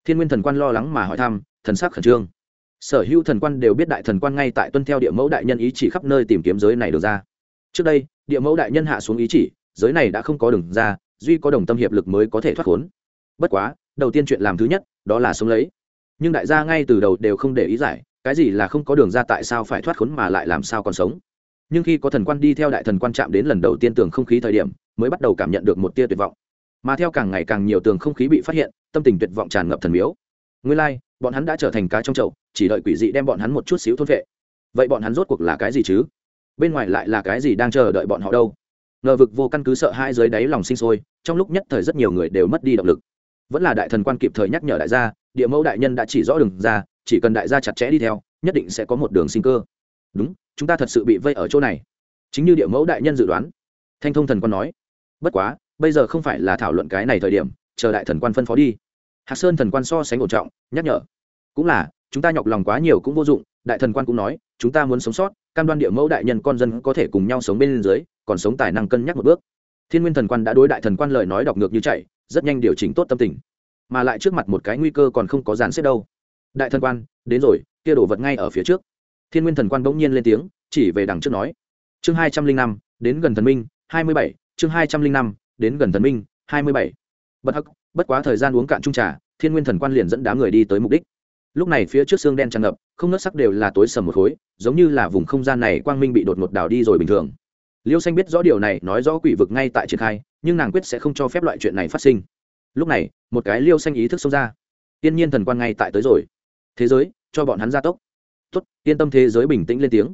Thiên nguyên thần quan lo lắng mà hỏi thăm, thần sắc khẩn trương. Sở hữu thần quan đều biết đại thần quan ngay tại tuân theo địa mẫu đại nhân ý chỉ khắp nơi tìm kiếm giới này được ra. Trước đây, địa mẫu đại nhân hạ xuống ý chỉ, giới này đã không có đường ra, duy có đồng tâm hiệp lực mới có thể thoát khốn. Bất quá, đầu tiên chuyện làm thứ nhất, đó là sống lấy. Nhưng đại gia ngay từ đầu đều không để ý giải, cái gì là không có đường ra tại sao phải thoát khốn mà lại làm sao còn sống? Nhưng khi có thần quan đi theo đại thần quan chạm đến lần đầu tiên tường không khí thời điểm mới bắt đầu cảm nhận được một tia tuyệt vọng. Mà theo càng ngày càng nhiều tường không khí bị phát hiện tâm tình tuyệt vọng tràn ngập thần miếu. Nguyên lai、like, bọn hắn đã trở thành cá trong chậu chỉ đợi quỷ dị đem bọn hắn một chút xíu thôn vệ. Vậy bọn hắn rốt cuộc là cái gì chứ? Bên ngoài lại là cái gì đang chờ đợi bọn họ đâu? Ngờ vực vô căn cứ sợ hai dưới đáy lòng sinh sôi trong lúc nhất thời rất nhiều người đều mất đi động lực. Vẫn là đại thần quan kịp thời nhắc nhở đại gia địa mẫu đại nhân đã chỉ rõ đường ra chỉ cần đại gia chặt chẽ đi theo nhất định sẽ có một đường sinh cơ đúng, chúng ta thật sự bị vây ở chỗ này. Chính như địa mẫu đại nhân dự đoán. Thanh thông thần quan nói. Bất quá, bây giờ không phải là thảo luận cái này thời điểm, chờ đại thần quan phân phó đi. Hạc sơn thần quan so sánh ổn trọng, nhắc nhở. Cũng là, chúng ta nhọc lòng quá nhiều cũng vô dụng, đại thần quan cũng nói, chúng ta muốn sống sót, cam đoan địa mẫu đại nhân con dân có thể cùng nhau sống bên dưới, còn sống tài năng cân nhắc một bước. Thiên nguyên thần quan đã đối đại thần quan lời nói đọc ngược như chạy, rất nhanh điều chỉnh tốt tâm tình. Mà lại trước mặt một cái nguy cơ còn không có dàn xếp đâu. Đại thần quan, đến rồi, kia đổ vật ngay ở phía trước thiên nguyên thần quan bỗng nhiên lên tiếng, chỉ về đằng trước nói. Chương hai trăm linh năm, đến gần thần minh, hai mươi bảy. Chương hai trăm linh năm, đến gần thần minh, hai mươi bảy. Bất hắc, bất quá thời gian uống cạn trung trà, thiên nguyên thần quan liền dẫn đám người đi tới mục đích. Lúc này phía trước xương đen tràn ngập, không nớt sắc đều là tối sầm một khối, giống như là vùng không gian này quang minh bị đột ngột đào đi rồi bình thường. Liêu xanh biết rõ điều này, nói rõ quỷ vực ngay tại triển khai, nhưng nàng quyết sẽ không cho phép loại chuyện này phát sinh. Lúc này, một cái liêu xanh ý thức xông ra. Tiên nhiên thần quan ngay tại tới rồi. Thế giới, cho bọn hắn gia tốc tốt, yên tâm thế giới bình tĩnh lên tiếng.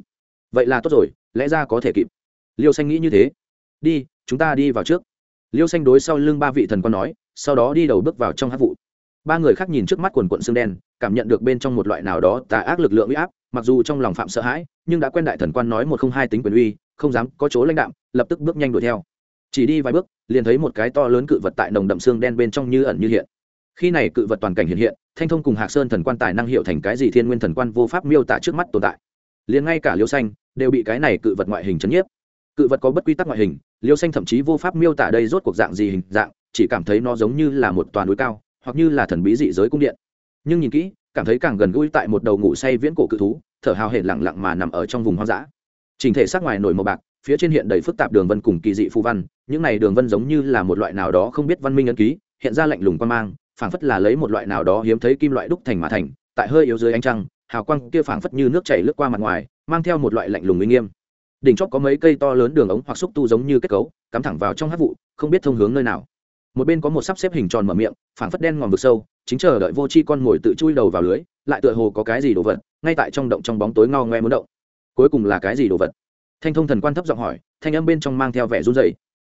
Vậy là tốt rồi, lẽ ra có thể kịp. Liêu xanh nghĩ như thế. Đi, chúng ta đi vào trước. Liêu xanh đối sau lưng ba vị thần quan nói, sau đó đi đầu bước vào trong hát vụ. Ba người khác nhìn trước mắt quần quận xương đen, cảm nhận được bên trong một loại nào đó tà ác lực lượng uy áp, mặc dù trong lòng phạm sợ hãi, nhưng đã quen đại thần quan nói một không hai tính quyền uy, không dám có chỗ lãnh đạm, lập tức bước nhanh đuổi theo. Chỉ đi vài bước, liền thấy một cái to lớn cự vật tại nồng đậm xương đen bên trong như ẩn như hiện khi này cự vật toàn cảnh hiện hiện, thanh thông cùng hạc sơn thần quan tài năng hiệu thành cái gì thiên nguyên thần quan vô pháp miêu tả trước mắt tồn tại. Liền ngay cả liêu xanh đều bị cái này cự vật ngoại hình chấn nhiếp. Cự vật có bất quy tắc ngoại hình, liêu xanh thậm chí vô pháp miêu tả đây rốt cuộc dạng gì hình dạng, chỉ cảm thấy nó giống như là một toàn núi cao, hoặc như là thần bí dị giới cung điện. Nhưng nhìn kỹ, cảm thấy càng gần gũi tại một đầu ngủ say viễn cổ cự thú, thở hào hển lặng lặng mà nằm ở trong vùng hoang dã. Trình thể sắc ngoài nổi màu bạc, phía trên hiện đầy phức tạp đường vân cùng kỳ dị phù văn, những này đường vân giống như là một loại nào đó không biết văn minh ấn ký, hiện ra lạnh lùng quan mang phảng phất là lấy một loại nào đó hiếm thấy kim loại đúc thành mà thành, tại hơi yếu dưới ánh trăng, hào quang kia phảng phất như nước chảy lướt qua mặt ngoài, mang theo một loại lạnh lùng uy nghiêm. Đỉnh chóp có mấy cây to lớn đường ống hoặc xúc tu giống như kết cấu, cắm thẳng vào trong hát vụ, không biết thông hướng nơi nào. Một bên có một sắp xếp hình tròn mở miệng, phảng phất đen ngòm vực sâu, chính chờ đợi vô c h i con ngồi tự chui đầu vào lưới, lại tựa hồ có cái gì đồ vật, ngay tại trong động trong bóng tối ngao ngoe muốn động. Cuối cùng là cái gì đồ vật? Thanh thông thần quan thấp giọng hỏi, thanh âm bên trong mang theo vẻ run dày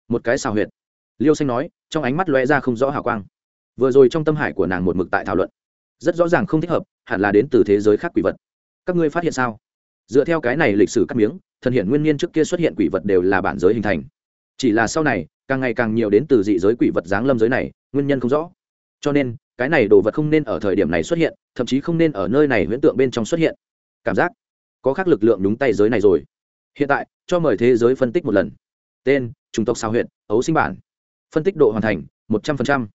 một cái xào huyệt. Liêu xanh nói, trong ánh mắt lóe ra không rõ hào quang vừa rồi trong tâm hải của nàng một mực tại thảo luận. Rất rõ ràng không thích hợp, hẳn là đến từ thế giới khác quỷ vật. Các ngươi phát hiện sao? Dựa theo cái này lịch sử cắt miếng, thần hiện nguyên niên trước kia xuất hiện quỷ vật đều là bản giới hình thành. Chỉ là sau này, càng ngày càng nhiều đến từ dị giới quỷ vật giáng lâm giới này, nguyên nhân không rõ. Cho nên, cái này đồ vật không nên ở thời điểm này xuất hiện, thậm chí không nên ở nơi này huyễn tượng bên trong xuất hiện. Cảm giác, có khác lực lượng đúng tay giới này rồi. Hiện tại, cho mời thế giới phân tích một lần. Tên, chủng tộc sao huyện ấu sinh bản. Phân tích độ hoàn thành, một trăm phần trăm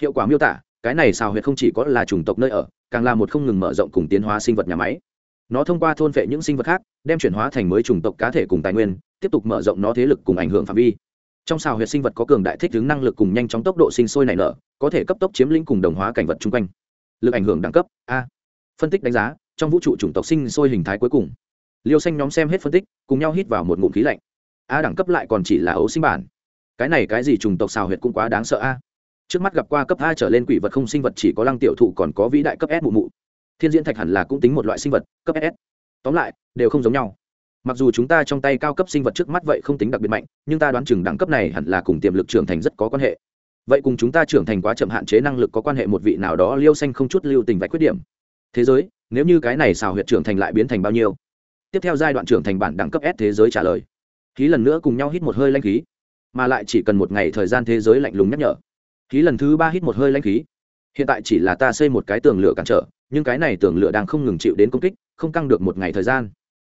hiệu quả miêu tả, cái này xào huyệt không chỉ có là chủng tộc nơi ở, càng là một không ngừng mở rộng cùng tiến hóa sinh vật nhà máy. Nó thông qua thôn vệ những sinh vật khác, đem chuyển hóa thành mới chủng tộc cá thể cùng tài nguyên, tiếp tục mở rộng nó thế lực cùng ảnh hưởng phạm vi. Trong xào huyệt sinh vật có cường đại thích ứng năng lực cùng nhanh chóng tốc độ sinh sôi nảy nở, có thể cấp tốc chiếm lĩnh cùng đồng hóa cảnh vật chung quanh. Lực ảnh hưởng đẳng cấp, a. Phân tích đánh giá, trong vũ trụ chủng tộc sinh sôi hình thái cuối cùng. Liêu xanh nhóm xem hết phân tích, cùng nhau hít vào một ngụm khí lạnh. A đẳng cấp lại còn chỉ là ấu sinh bản. Cái này cái gì chủng tộc xào huyệt cũng quá đáng sợ, a trước mắt gặp qua cấp a trở lên quỷ vật không sinh vật chỉ có lăng tiểu thụ còn có vĩ đại cấp s mụ mụ. Thiên diễn thạch hẳn là cũng tính một loại sinh vật, cấp s. Tóm lại, đều không giống nhau. Mặc dù chúng ta trong tay cao cấp sinh vật trước mắt vậy không tính đặc biệt mạnh, nhưng ta đoán chừng đẳng cấp này hẳn là cùng tiềm lực trưởng thành rất có quan hệ. Vậy cùng chúng ta trưởng thành quá chậm hạn chế năng lực có quan hệ một vị nào đó liêu xanh không chút lưu tình vạch khuyết điểm. Thế giới, nếu như cái này xào huyệt trưởng thành lại biến thành bao nhiêu? Tiếp theo giai đoạn trưởng thành bản đẳng cấp s thế giới trả lời. Khí lần nữa cùng nhau hít một hơi lanh khí, mà lại chỉ cần một ngày thời gian thế giới lạnh lùng nhắc nhở khí lần thứ ba hít một hơi lãnh khí. Hiện tại chỉ là ta xây một cái tường lửa cản trở, nhưng cái này tường lửa đang không ngừng chịu đến công kích, không căng được một ngày thời gian.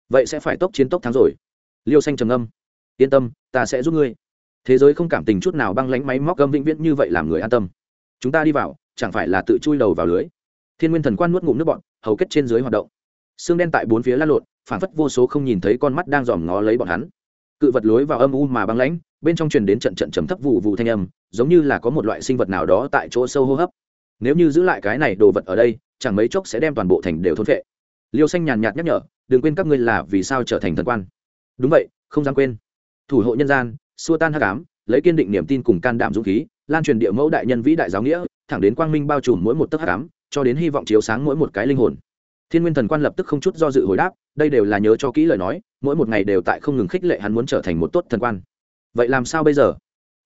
Vậy sẽ phải tốc chiến tốc thắng rồi. Liêu xanh trầm âm yên tâm, ta sẽ giúp ngươi. Thế giới không cảm tình chút nào băng lánh máy móc gâm vĩnh viễn như vậy làm người an tâm. Chúng ta đi vào, chẳng phải là tự chui đầu vào lưới? Thiên nguyên thần quan nuốt ngụm nước bọn hầu kết trên dưới hoạt động. Xương đen tại bốn phía lăn lộn phản phất vô số không nhìn thấy con mắt đang dòm ngó lấy bọn hắn. Cự vật lối vào âm u mà băng lãnh, bên trong truyền đến trận trận trầm thấp vụ vụ thanh âm giống như là có một loại sinh vật nào đó tại chỗ sâu hô hấp. Nếu như giữ lại cái này đồ vật ở đây, chẳng mấy chốc sẽ đem toàn bộ thành đều thôn phệ. Liêu xanh nhàn nhạt nhắc nhở, đừng quên các ngươi là vì sao trở thành thần quan. Đúng vậy, không dám quên. Thủ hộ nhân gian, xua tan hắc ám, lấy kiên định niềm tin cùng can đảm dũng khí, lan truyền địa mẫu đại nhân vĩ đại giáo nghĩa, thẳng đến quang minh bao trùm mỗi một tấc hắc ám, cho đến hy vọng chiếu sáng mỗi một cái linh hồn. Thiên nguyên thần quan lập tức không chút do dự hồi đáp, đây đều là nhớ cho kỹ lời nói, mỗi một ngày đều tại không ngừng khích lệ hắn muốn trở thành một tốt thần quan. Vậy làm sao bây giờ?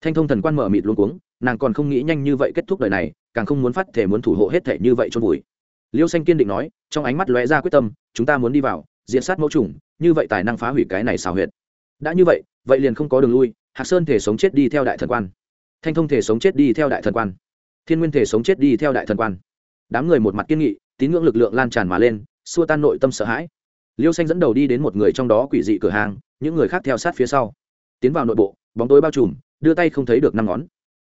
Thanh thông thần quan mở mịt luôn cuống, nàng còn không nghĩ nhanh như vậy kết thúc đời này, càng không muốn phát thể muốn thủ hộ hết thể như vậy cho vùi. Liêu xanh kiên định nói, trong ánh mắt lóe ra quyết tâm, chúng ta muốn đi vào diện sát mẫu trùng như vậy tài năng phá hủy cái này xào huyệt. Đã như vậy vậy liền không có đường lui, hạc sơn thể sống chết đi theo đại thần quan. Thanh thông thể sống chết đi theo đại thần quan. Thiên nguyên thể sống chết đi theo đại thần quan. Đám người một mặt kiên nghị, tín ngưỡng lực lượng lan tràn mà lên, xua tan nội tâm sợ hãi. Liêu xanh dẫn đầu đi đến một người trong đó quỷ dị cửa hàng, những người khác theo sát phía sau. Tiến vào nội bộ, bóng tối bao trùm đưa tay không thấy được năm ngón.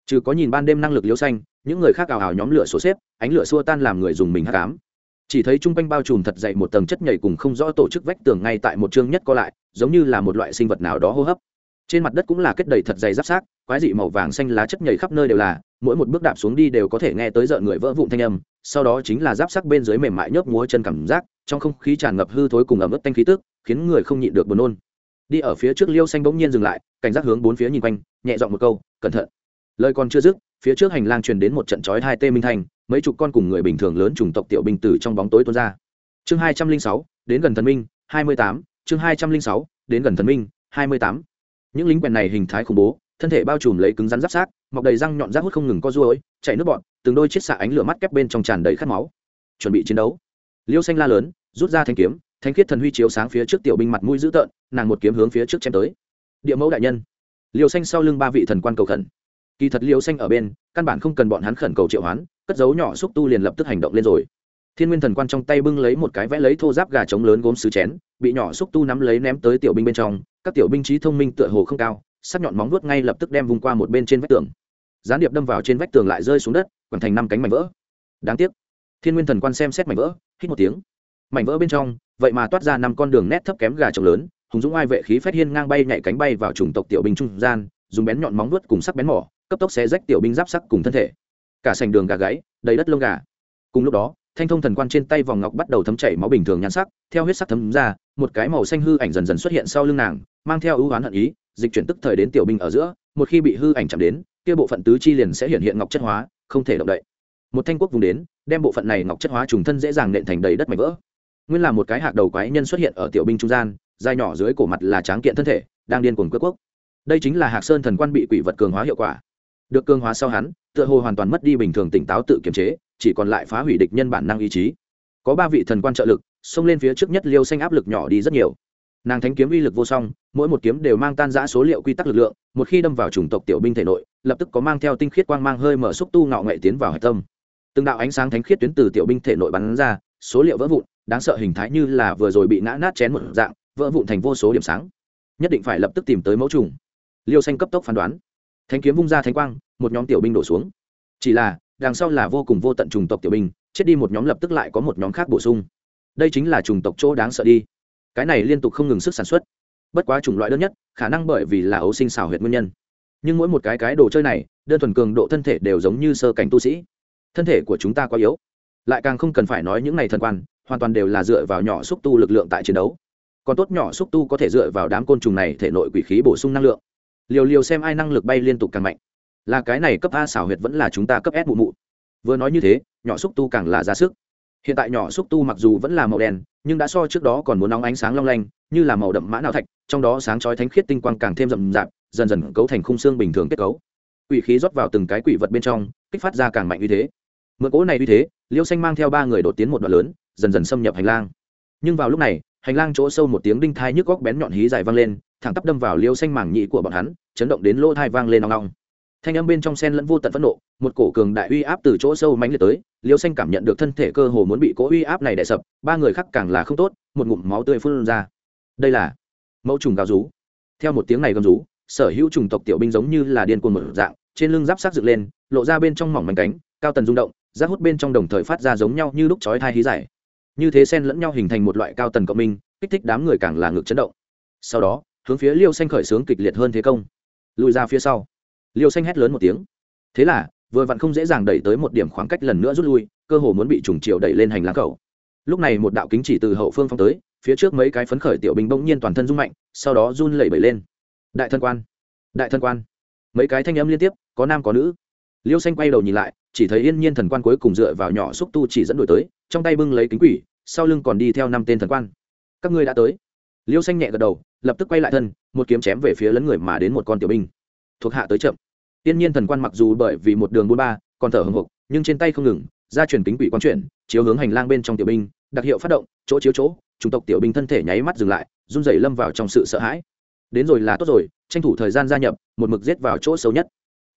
Trừ có nhìn ban đêm năng lực liêu xanh, những người khác ảo ào nhóm lửa sổ xếp, ánh lửa xua tan làm người dùng mình hát cám chỉ thấy chung quanh bao trùm thật dậy một tầng chất nhảy cùng không rõ tổ chức vách tường ngay tại một chương nhất co lại, giống như là một loại sinh vật nào đó hô hấp. Trên mặt đất cũng là kết đầy thật dày giáp sát quái dị màu vàng xanh lá chất nhảy khắp nơi đều là, mỗi một bước đạp xuống đi đều có thể nghe tới rợn người vỡ vụn thanh âm, sau đó chính là giáp sắc bên dưới mềm mại nhớp múa chân cảm giác, trong không khí tràn ngập hư thối cùng ẩm ướt tanh khí tức, khiến người không nhịn được buồn nôn đi ở phía trước liêu xanh bỗng nhiên dừng lại, cảnh giác hướng bốn phía nhìn quanh, nhẹ dọn một câu, cẩn thận. Lời còn chưa dứt, phía trước hành lang truyền đến một trận chói hai tê minh thành mấy chục con cùng người bình thường lớn chủng tộc tiểu binh tử trong bóng tối tuôn ra. Chương hai trăm linh sáu, đến gần thần minh, hai mươi tám, chương hai trăm linh sáu, đến gần thần minh, hai mươi tám. Những lính quèn này hình thái khủng bố, thân thể bao trùm lấy cứng rắn giáp sát, mọc đầy răng nhọn rác hút không ngừng co ruôi chạy nước bọt, từng đôi chiếc xạ ánh lửa mắt kép bên trong tràn đầy khát máu. Chuẩn bị chiến đấu. Liêu xanh la lớn, rút ra thanh kiếm thanh khiết thần huy chiếu sáng phía trước tiểu binh mặt mũi dữ tợn, nàng một kiếm hướng phía trước chém tới. Địa mẫu đại nhân liều xanh sau lưng ba vị thần quan cầu khẩn. Kỳ thật liều xanh ở bên, căn bản không cần bọn hắn khẩn cầu triệu hoán, cất dấu nhỏ xúc tu liền lập tức hành động lên rồi. Thiên nguyên thần quan trong tay bưng lấy một cái vẽ lấy thô giáp gà trống lớn gốm sứ chén, bị nhỏ xúc tu nắm lấy ném tới tiểu binh bên trong, các tiểu binh trí thông minh tựa hồ không cao, sắc nhọn móng vuốt ngay lập tức đem vùng qua một bên trên vách tường. Gián điệp đâm vào trên vách tường lại rơi xuống đất, quẳng thành năm cánh mảnh vỡ. Đáng tiếc, thiên nguyên thần quan xem xét mảnh vỡ, hít một tiếng mảnh vỡ bên trong, vậy mà toát ra năm con đường nét thấp kém gà trồng lớn, hùng dũng ai vệ khí phét hiên ngang bay nhảy cánh bay vào chủng tộc tiểu binh trung gian, dùng bén nhọn móng vuốt cùng sắc bén mỏ, cấp tốc xé rách tiểu binh giáp sắc cùng thân thể. Cả sành đường gà gáy, đầy đất lông gà. Cùng lúc đó, thanh thông thần quan trên tay vòng ngọc bắt đầu thấm chảy máu bình thường nhan sắc, theo huyết sắc thấm ra, một cái màu xanh hư ảnh dần dần xuất hiện sau lưng nàng, mang theo ưu oán hận ý, dịch chuyển tức thời đến tiểu binh ở giữa, một khi bị hư ảnh chạm đến, kia bộ phận tứ chi liền sẽ hiện hiện ngọc chất hóa, không thể động đậy. Một thanh quốc vùng đến, đem bộ phận này ngọc chất hóa trùng thân dễ dàng nện thành đầy đất mảnh vỡ nguyên là một cái hạc đầu quái nhân xuất hiện ở tiểu binh trung gian, dài nhỏ dưới cổ mặt là tráng kiện thân thể, đang điên cuồng cướp quốc. Đây chính là hạc sơn thần quan bị quỷ vật cường hóa hiệu quả. Được cường hóa sau hắn, tựa hồ hoàn toàn mất đi bình thường tỉnh táo tự kiềm chế, chỉ còn lại phá hủy địch nhân bản năng ý chí. Có ba vị thần quan trợ lực, xông lên phía trước nhất liêu xanh áp lực nhỏ đi rất nhiều. Nàng thánh kiếm uy lực vô song, mỗi một kiếm đều mang tan giã số liệu quy tắc lực lượng, một khi đâm vào chủng tộc tiểu binh thể nội, lập tức có mang theo tinh khiết quang mang hơi mở xúc tu ngạo nghệ tiến vào hạch tâm. Từng đạo ánh sáng thánh khiết tuyến từ tiểu binh thể nội bắn ra số liệu vỡ vụn, đáng sợ hình thái như là vừa rồi bị ngã nát chén một dạng, vỡ vụn thành vô số điểm sáng. Nhất định phải lập tức tìm tới mẫu trùng. Liêu xanh cấp tốc phán đoán. Thánh kiếm vung ra thánh quang, một nhóm tiểu binh đổ xuống. Chỉ là, đằng sau là vô cùng vô tận trùng tộc tiểu binh, chết đi một nhóm lập tức lại có một nhóm khác bổ sung. Đây chính là trùng tộc chỗ đáng sợ đi. Cái này liên tục không ngừng sức sản xuất. Bất quá chủng loại đơn nhất, khả năng bởi vì là ấu sinh xào huyệt nguyên nhân. Nhưng mỗi một cái cái đồ chơi này, đơn thuần cường độ thân thể đều giống như sơ cảnh tu sĩ. Thân thể của chúng ta quá yếu lại càng không cần phải nói những này thần quan, hoàn toàn đều là dựa vào nhỏ xúc tu lực lượng tại chiến đấu. Còn tốt nhỏ xúc tu có thể dựa vào đám côn trùng này thể nội quỷ khí bổ sung năng lượng. Liều liều xem ai năng lực bay liên tục càng mạnh. Là cái này cấp a xảo huyệt vẫn là chúng ta cấp s mụ mụ. Vừa nói như thế, nhỏ xúc tu càng là ra sức. Hiện tại nhỏ xúc tu mặc dù vẫn là màu đen, nhưng đã so trước đó còn muốn nóng ánh sáng long lanh, như là màu đậm mã não thạch, trong đó sáng chói thánh khiết tinh quang càng thêm rậm rạp, dần dần cấu thành khung xương bình thường kết cấu. Quỷ khí rót vào từng cái quỷ vật bên trong, kích phát ra càng mạnh như thế mượn cỗ này như thế, liêu xanh mang theo ba người đột tiến một đoạn lớn, dần dần xâm nhập hành lang. Nhưng vào lúc này, hành lang chỗ sâu một tiếng đinh thai nhức góc bén nhọn hí dài vang lên, thẳng tắp đâm vào liêu xanh mảng nhị của bọn hắn, chấn động đến lỗ thai vang lên nong nong thanh âm bên trong sen lẫn vô tận phẫn nộ, một cổ cường đại uy áp từ chỗ sâu mánh liệt tới, liêu xanh cảm nhận được thân thể cơ hồ muốn bị cỗ uy áp này đè sập, ba người khác càng là không tốt, một ngụm máu tươi phun ra. Đây là mẫu trùng gào rú. Theo một tiếng này gầm rú, sở hữu trùng tộc tiểu binh giống như là điên cuồng một dạng, trên lưng giáp sát dựng lên, lộ ra bên trong mỏng mảnh cánh, cao tần rung động giáp hút bên trong đồng thời phát ra giống nhau như lúc chói thai hí giải như thế xen lẫn nhau hình thành một loại cao tần cộng minh, kích thích đám người càng là ngực chấn động. Sau đó, hướng phía liêu xanh khởi xướng kịch liệt hơn thế công. Lùi ra phía sau. Liêu xanh hét lớn một tiếng. Thế là, vừa vặn không dễ dàng đẩy tới một điểm khoảng cách lần nữa rút lui, cơ hồ muốn bị trùng chiều đẩy lên hành lang cầu. Lúc này một đạo kính chỉ từ hậu phương phong tới, phía trước mấy cái phấn khởi tiểu binh bỗng nhiên toàn thân rung mạnh, sau đó run lẩy bẩy lên. Đại thân quan. Đại thân quan. Mấy cái thanh âm liên tiếp, có nam có nữ liêu xanh quay đầu nhìn lại, chỉ thấy yên nhiên thần quan cuối cùng dựa vào nhỏ xúc tu chỉ dẫn đổi tới, trong tay bưng lấy kính quỷ, sau lưng còn đi theo năm tên thần quan. Các ngươi đã tới. Liêu xanh nhẹ gật đầu, lập tức quay lại thân, một kiếm chém về phía lấn người mà đến một con tiểu binh. Thuộc hạ tới chậm. Yên nhiên thần quan mặc dù bởi vì một đường buôn ba, còn thở hồng hộc nhưng trên tay không ngừng ra truyền kính quỷ quang chuyển, chiếu hướng hành lang bên trong tiểu binh, đặc hiệu phát động, chỗ chiếu chỗ, chủng tộc tiểu binh thân thể nháy mắt dừng lại, run rẩy lâm vào trong sự sợ hãi. Đến rồi là tốt rồi, tranh thủ thời gian gia nhập, một mực giết vào chỗ xấu nhất.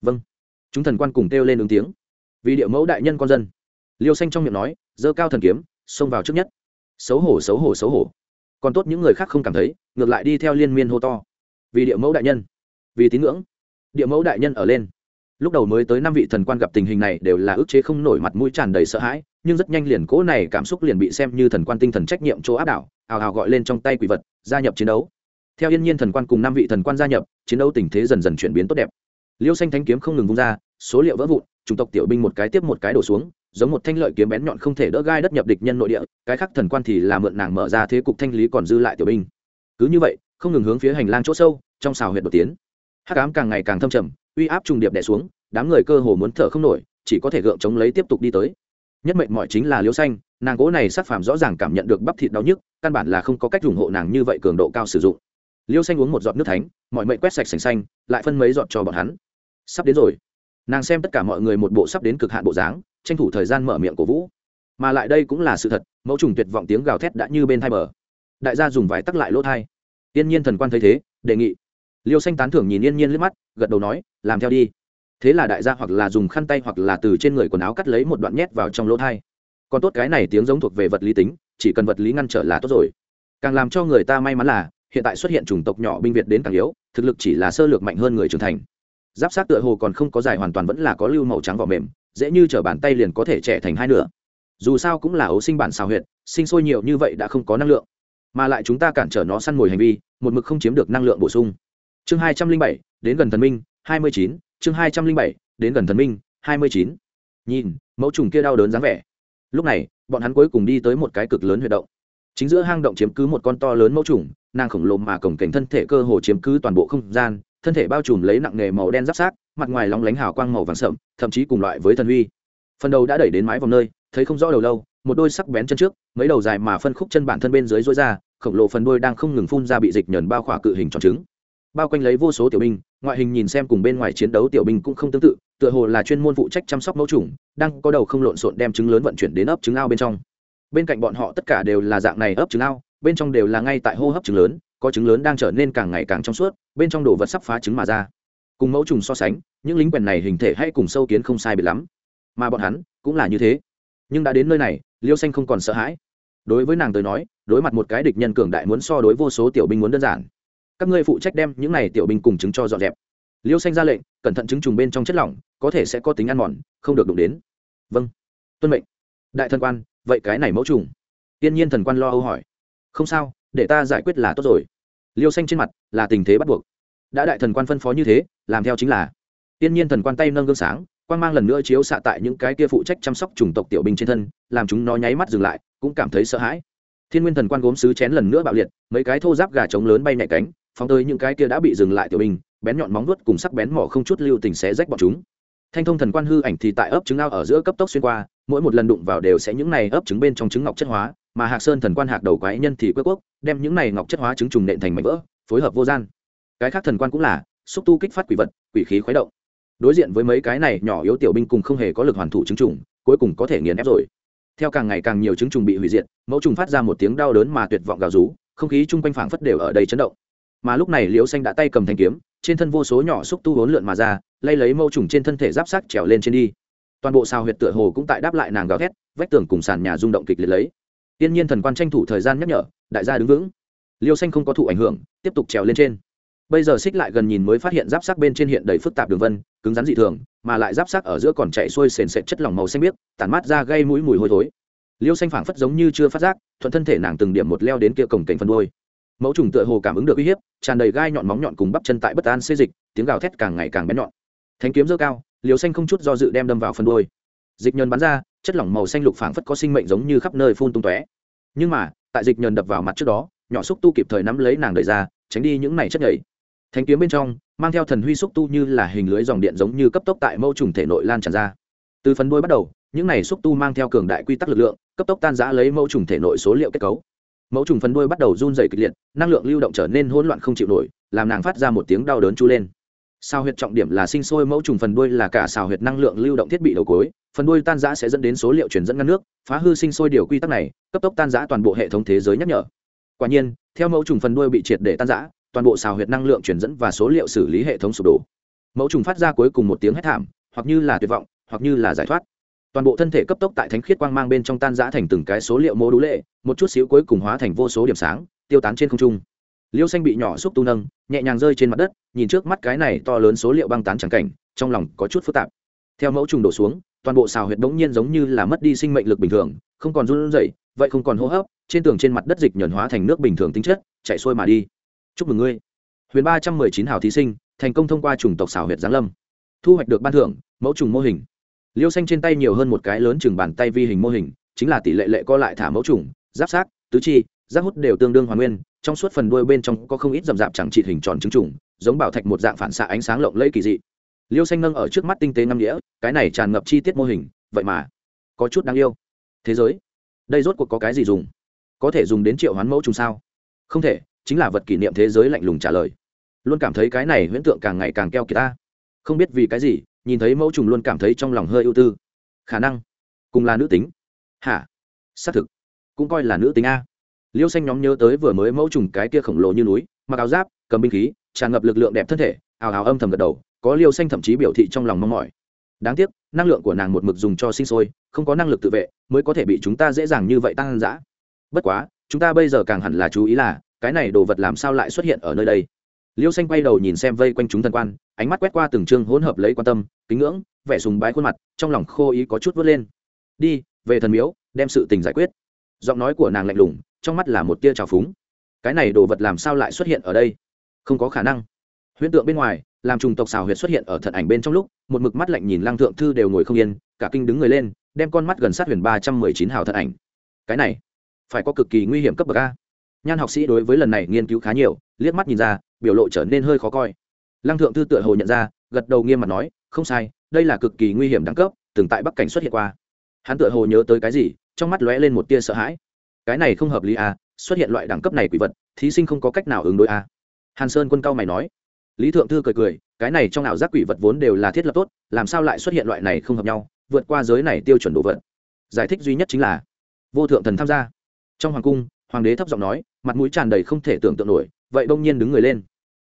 Vâng chúng thần quan cùng kêu lên ứng tiếng. Vì địa mẫu đại nhân con dân. Liêu xanh trong miệng nói dơ cao thần kiếm, xông vào trước nhất. Xấu hổ xấu hổ xấu hổ. Còn tốt những người khác không cảm thấy, ngược lại đi theo liên miên hô to. Vì địa mẫu đại nhân. Vì tín ngưỡng. Địa mẫu đại nhân ở lên. Lúc đầu mới tới năm vị thần quan gặp tình hình này đều là ức chế không nổi mặt mũi tràn đầy sợ hãi, nhưng rất nhanh liền cố này cảm xúc liền bị xem như thần quan tinh thần trách nhiệm chỗ áp đảo, ào ào gọi lên trong tay quỷ vật, gia nhập chiến đấu. Theo yên nhiên thần quan cùng năm vị thần quan gia nhập, chiến đấu tình thế dần dần chuyển biến tốt đẹp liêu xanh thanh kiếm không ngừng vung ra, số liệu vỡ vụn, chủng tộc tiểu binh một cái tiếp một cái đổ xuống, giống một thanh lợi kiếm bén nhọn không thể đỡ gai đất nhập địch nhân nội địa, cái khác thần quan thì là mượn nàng mở ra thế cục thanh lý còn dư lại tiểu binh. Cứ như vậy, không ngừng hướng phía hành lang chỗ sâu, trong xào huyệt đột tiến. Hắc ám càng ngày càng thâm trầm, uy áp trùng điệp đè xuống, đám người cơ hồ muốn thở không nổi, chỉ có thể gượng chống lấy tiếp tục đi tới. Nhất mệnh mọi chính là liêu xanh, nàng gỗ này sắc phàm rõ ràng cảm nhận được bắp thịt đau nhức, căn bản là không có cách ủng hộ nàng như vậy cường độ cao sử dụng. Liêu xanh uống một giọt nước thánh, mọi mệnh quét sạch sành xanh, lại phân mấy giọt cho bọn hắn sắp đến rồi. Nàng xem tất cả mọi người một bộ sắp đến cực hạn bộ dáng, tranh thủ thời gian mở miệng cổ vũ. Mà lại đây cũng là sự thật, mẫu trùng tuyệt vọng tiếng gào thét đã như bên thai bờ. Đại gia dùng vải tắc lại lỗ thai. Yên nhiên thần quan thấy thế, đề nghị. Liêu xanh tán thưởng nhìn yên nhiên liếc mắt, gật đầu nói, làm theo đi. Thế là đại gia hoặc là dùng khăn tay hoặc là từ trên người quần áo cắt lấy một đoạn nhét vào trong lỗ thai. Còn tốt cái này tiếng giống thuộc về vật lý tính, chỉ cần vật lý ngăn trở là tốt rồi. Càng làm cho người ta may mắn là, hiện tại xuất hiện chủng tộc nhỏ binh việt đến càng yếu, thực lực chỉ là sơ lược mạnh hơn người trưởng thành giáp sát tựa hồ còn không có dài hoàn toàn vẫn là có lưu màu trắng vỏ mềm, dễ như t bàn tay liền có thể trẻ thành hai nửa. Dù sao cũng là ấu sinh bản xào huyệt, sinh sôi nhiều như vậy đã không có năng lượng. Mà lại chúng ta cản trở nó săn mồi hành vi, một mực không chiếm được năng lượng bổ sung. Chương hai trăm linh bảy, đến gần thần minh, hai mươi chín, chương hai trăm linh bảy, đến gần thần minh, hai mươi chín. Nhìn, mẫu trùng kia đau đớn dáng vẻ. Lúc này, bọn hắn cuối cùng đi tới một cái cực lớn huyệt động. Chính giữa hang động chiếm cứ một con to lớn mẫu trùng, nàng khổng lồ mà cổng cảnh thân thể cơ hồ chiếm cứ toàn bộ không gian thân thể bao trùm lấy nặng nghề màu đen giáp sát, mặt ngoài lóng lánh hào quang màu vàng sậm, thậm chí cùng loại với thần huy. Phần đầu đã đẩy đến mái vòng nơi, thấy không rõ đầu lâu, một đôi sắc bén chân trước, mấy đầu dài mà phân khúc chân bản thân bên dưới rối ra, khổng lồ phần đôi đang không ngừng phun ra bị dịch nhờn bao khỏa cự hình tròn trứng. Bao quanh lấy vô số tiểu binh, ngoại hình nhìn xem cùng bên ngoài chiến đấu tiểu binh cũng không tương tự, tựa hồ là chuyên môn phụ trách chăm sóc mẫu trùng đang có đầu không lộn xộn đem trứng lớn vận chuyển đến ấp trứng ao bên trong. Bên cạnh bọn họ tất cả đều là dạng này ấp trứng ao, bên trong đều là ngay tại hô hấp trứng lớn có trứng lớn đang trở nên càng ngày càng trong suốt, bên trong đồ vật sắp phá trứng mà ra. Cùng mẫu trùng so sánh, những lính quèn này hình thể hay cùng sâu kiến không sai biệt lắm. Mà bọn hắn cũng là như thế. Nhưng đã đến nơi này, liêu xanh không còn sợ hãi. Đối với nàng tới nói, đối mặt một cái địch nhân cường đại muốn so đối vô số tiểu binh muốn đơn giản. Các ngươi phụ trách đem những này tiểu binh cùng trứng cho dọn dẹp. Liêu xanh ra lệnh, cẩn thận trứng trùng bên trong chất lỏng, có thể sẽ có tính ăn mòn, không được đụng đến. Vâng. Tuân mệnh. Đại thần quan, vậy cái này mẫu trùng? Tiên nhiên thần quan lo âu hỏi. Không sao để ta giải quyết là tốt rồi. Liêu xanh trên mặt là tình thế bắt buộc. Đã đại thần quan phân phó như thế, làm theo chính là. Tiên nhiên thần quan tay nâng gương sáng quan mang lần nữa chiếu xạ tại những cái kia phụ trách chăm sóc chủng tộc tiểu binh trên thân, làm chúng nó nháy mắt dừng lại, cũng cảm thấy sợ hãi. Thiên nguyên thần quan gốm sứ chén lần nữa bạo liệt, mấy cái thô giáp gà trống lớn bay nhẹ cánh, phóng tới những cái kia đã bị dừng lại tiểu binh, bén nhọn móng vuốt cùng sắc bén mỏ không chút lưu tình xé rách bọn chúng. Thanh thông thần quan hư ảnh thì tại ấp trứng ao ở giữa cấp tốc xuyên qua, mỗi một lần đụng vào đều sẽ những này ấp trứng bên trong trứng ngọc chất hóa mà hạc sơn thần quan hạc đầu quái nhân thì quế quốc, đem những này ngọc chất hóa chứng trùng nện thành mảnh vỡ, phối hợp vô gian. Cái khác thần quan cũng là, xúc tu kích phát quỷ vật, quỷ khí khuấy động. Đối diện với mấy cái này nhỏ yếu tiểu binh cùng không hề có lực hoàn thủ chứng trùng, cuối cùng có thể nghiền ép rồi. Theo càng ngày càng nhiều chứng trùng bị hủy diệt, mẫu trùng phát ra một tiếng đau đớn mà tuyệt vọng gào rú, không khí chung quanh phảng phất đều ở đây chấn động. Mà lúc này liễu xanh đã tay cầm thanh kiếm, trên thân vô số nhỏ xúc tu hỗn lượn mà ra, lay lấy mẫu trùng trên thân thể giáp xác trèo lên trên đi. Toàn bộ sao huyệt tựa hồ cũng tại đáp lại nàng gào thét, vách tường cùng sàn nhà rung động kịch liệt lấy tiên nhiên thần quan tranh thủ thời gian nhắc nhở, đại gia đứng vững. Liêu xanh không có thụ ảnh hưởng, tiếp tục trèo lên trên. Bây giờ xích lại gần nhìn mới phát hiện giáp sắc bên trên hiện đầy phức tạp đường vân, cứng rắn dị thường, mà lại giáp sắc ở giữa còn chảy xuôi sền sệt chất lỏng màu xanh biếc, tản mát ra gây mũi mùi hôi thối. Liêu xanh phảng phất giống như chưa phát giác, thuận thân thể nàng từng điểm một leo đến kia cổng cảnh phân đôi mẫu trùng tựa hồ cảm ứng được uy hiếp, tràn đầy gai nhọn móng nhọn cùng bắp chân tại bất an xê dịch, tiếng gào thét càng ngày càng bén nhọn. Thánh kiếm dơ cao, Liêu xanh không chút do dự đem đâm vào phân đôi dịch nhân bắn ra chất lỏng màu xanh lục phảng phất có sinh mệnh giống như khắp nơi phun tung tóe. Nhưng mà, tại dịch nhờn đập vào mặt trước đó, nhỏ xúc tu kịp thời nắm lấy nàng đẩy ra, tránh đi những này chất nhảy. Thanh kiếm bên trong, mang theo thần huy xúc tu như là hình lưới dòng điện giống như cấp tốc tại mâu trùng thể nội lan tràn ra. Từ phần đuôi bắt đầu, những này xúc tu mang theo cường đại quy tắc lực lượng, cấp tốc tan giã lấy mẫu trùng thể nội số liệu kết cấu. Mẫu trùng phần đuôi bắt đầu run dày kịch liệt, năng lượng lưu động trở nên hỗn loạn không chịu nổi, làm nàng phát ra một tiếng đau đớn chu lên sao huyệt trọng điểm là sinh sôi mẫu trùng phần đuôi là cả xào huyệt năng lượng lưu động thiết bị đầu cối, phần đuôi tan giã sẽ dẫn đến số liệu truyền dẫn ngăn nước, phá hư sinh sôi điều quy tắc này, cấp tốc tan giã toàn bộ hệ thống thế giới nhắc nhở. Quả nhiên, theo mẫu trùng phần đuôi bị triệt để tan giã, toàn bộ xào huyệt năng lượng truyền dẫn và số liệu xử lý hệ thống sụp đổ. Mẫu trùng phát ra cuối cùng một tiếng hét thảm, hoặc như là tuyệt vọng, hoặc như là giải thoát. Toàn bộ thân thể cấp tốc tại thánh khiết quang mang bên trong tan giã thành từng cái số liệu mô đũ lệ, một chút xíu cuối cùng hóa thành vô số điểm sáng, tiêu tán trên không trung liêu xanh bị nhỏ xúc tu nâng, nhẹ nhàng rơi trên mặt đất, nhìn trước mắt cái này to lớn số liệu băng tán trắng cảnh, trong lòng có chút phức tạp. Theo mẫu trùng đổ xuống, toàn bộ xào huyệt bỗng nhiên giống như là mất đi sinh mệnh lực bình thường, không còn run rẩy, vậy không còn hô hấp, trên tường trên mặt đất dịch nhờn hóa thành nước bình thường tính chất, chạy xuôi mà đi. Chúc mừng ngươi. Huyền ba trăm mười chín hào thí sinh, thành công thông qua chủng tộc xào huyệt giáng lâm. Thu hoạch được ban thưởng, mẫu trùng mô hình. Liêu xanh trên tay nhiều hơn một cái lớn chừng bàn tay vi hình mô hình, chính là tỷ lệ lệ co lại thả mẫu trùng, giáp sát tứ chi giáp hút đều tương đương hoàn nguyên, trong suốt phần đuôi bên trong có không ít rậm rạp chẳng trị hình tròn trứng trùng, giống bảo thạch một dạng phản xạ ánh sáng lộng lẫy kỳ dị. Liêu xanh nâng ở trước mắt tinh tế năm đĩa cái này tràn ngập chi tiết mô hình, vậy mà có chút đáng yêu. Thế giới, đây rốt cuộc có cái gì dùng? Có thể dùng đến triệu hoán mẫu trùng sao? Không thể, chính là vật kỷ niệm thế giới lạnh lùng trả lời. Luôn cảm thấy cái này huyễn tượng càng ngày càng keo kiệt ta. Không biết vì cái gì, nhìn thấy mẫu trùng luôn cảm thấy trong lòng hơi ưu tư. Khả năng, cùng là nữ tính. Hả? Xác thực, cũng coi là nữ tính a liêu xanh nhóm nhớ tới vừa mới mẫu trùng cái kia khổng lồ như núi, mặc áo giáp, cầm binh khí, tràn ngập lực lượng đẹp thân thể, ào ào âm thầm gật đầu, có liêu xanh thậm chí biểu thị trong lòng mong mỏi. Đáng tiếc, năng lượng của nàng một mực dùng cho sinh sôi, không có năng lực tự vệ, mới có thể bị chúng ta dễ dàng như vậy tăng giã bất quá, chúng ta bây giờ càng hẳn là chú ý là, cái này đồ vật làm sao lại xuất hiện ở nơi đây? Liêu xanh quay đầu nhìn xem vây quanh chúng thần quan, ánh mắt quét qua từng chương hỗn hợp lấy quan tâm, kính ngưỡng, vẻ sùng bái khuôn mặt, trong lòng khô ý có chút vớt lên. Đi, về thần miếu, đem sự tình giải quyết. Giọng nói của nàng lạnh lùng trong mắt là một tia trào phúng. Cái này đồ vật làm sao lại xuất hiện ở đây? Không có khả năng. Huyễn tượng bên ngoài, làm trùng tộc xào huyệt xuất hiện ở thận ảnh bên trong lúc, một mực mắt lạnh nhìn lăng thượng thư đều ngồi không yên, cả kinh đứng người lên, đem con mắt gần sát huyền ba trăm mười chín hào thận ảnh. Cái này, phải có cực kỳ nguy hiểm cấp bậc a. Nhan học sĩ đối với lần này nghiên cứu khá nhiều, liếc mắt nhìn ra, biểu lộ trở nên hơi khó coi. Lăng thượng thư tựa hồ nhận ra, gật đầu nghiêm mặt nói, không sai, đây là cực kỳ nguy hiểm đẳng cấp, từng tại bắc cảnh xuất hiện qua. Hắn tựa hồ nhớ tới cái gì, trong mắt lóe lên một tia sợ hãi cái này không hợp lý à xuất hiện loại đẳng cấp này quỷ vật, thí sinh không có cách nào ứng đối à. Hàn sơn quân cao mày nói. Lý thượng thư cười cười, cái này trong ảo giác quỷ vật vốn đều là thiết lập tốt, làm sao lại xuất hiện loại này không hợp nhau, vượt qua giới này tiêu chuẩn đồ vật. Giải thích duy nhất chính là, vô thượng thần tham gia. Trong hoàng cung, hoàng đế thấp giọng nói, mặt mũi tràn đầy không thể tưởng tượng nổi, vậy đông nhiên đứng người lên.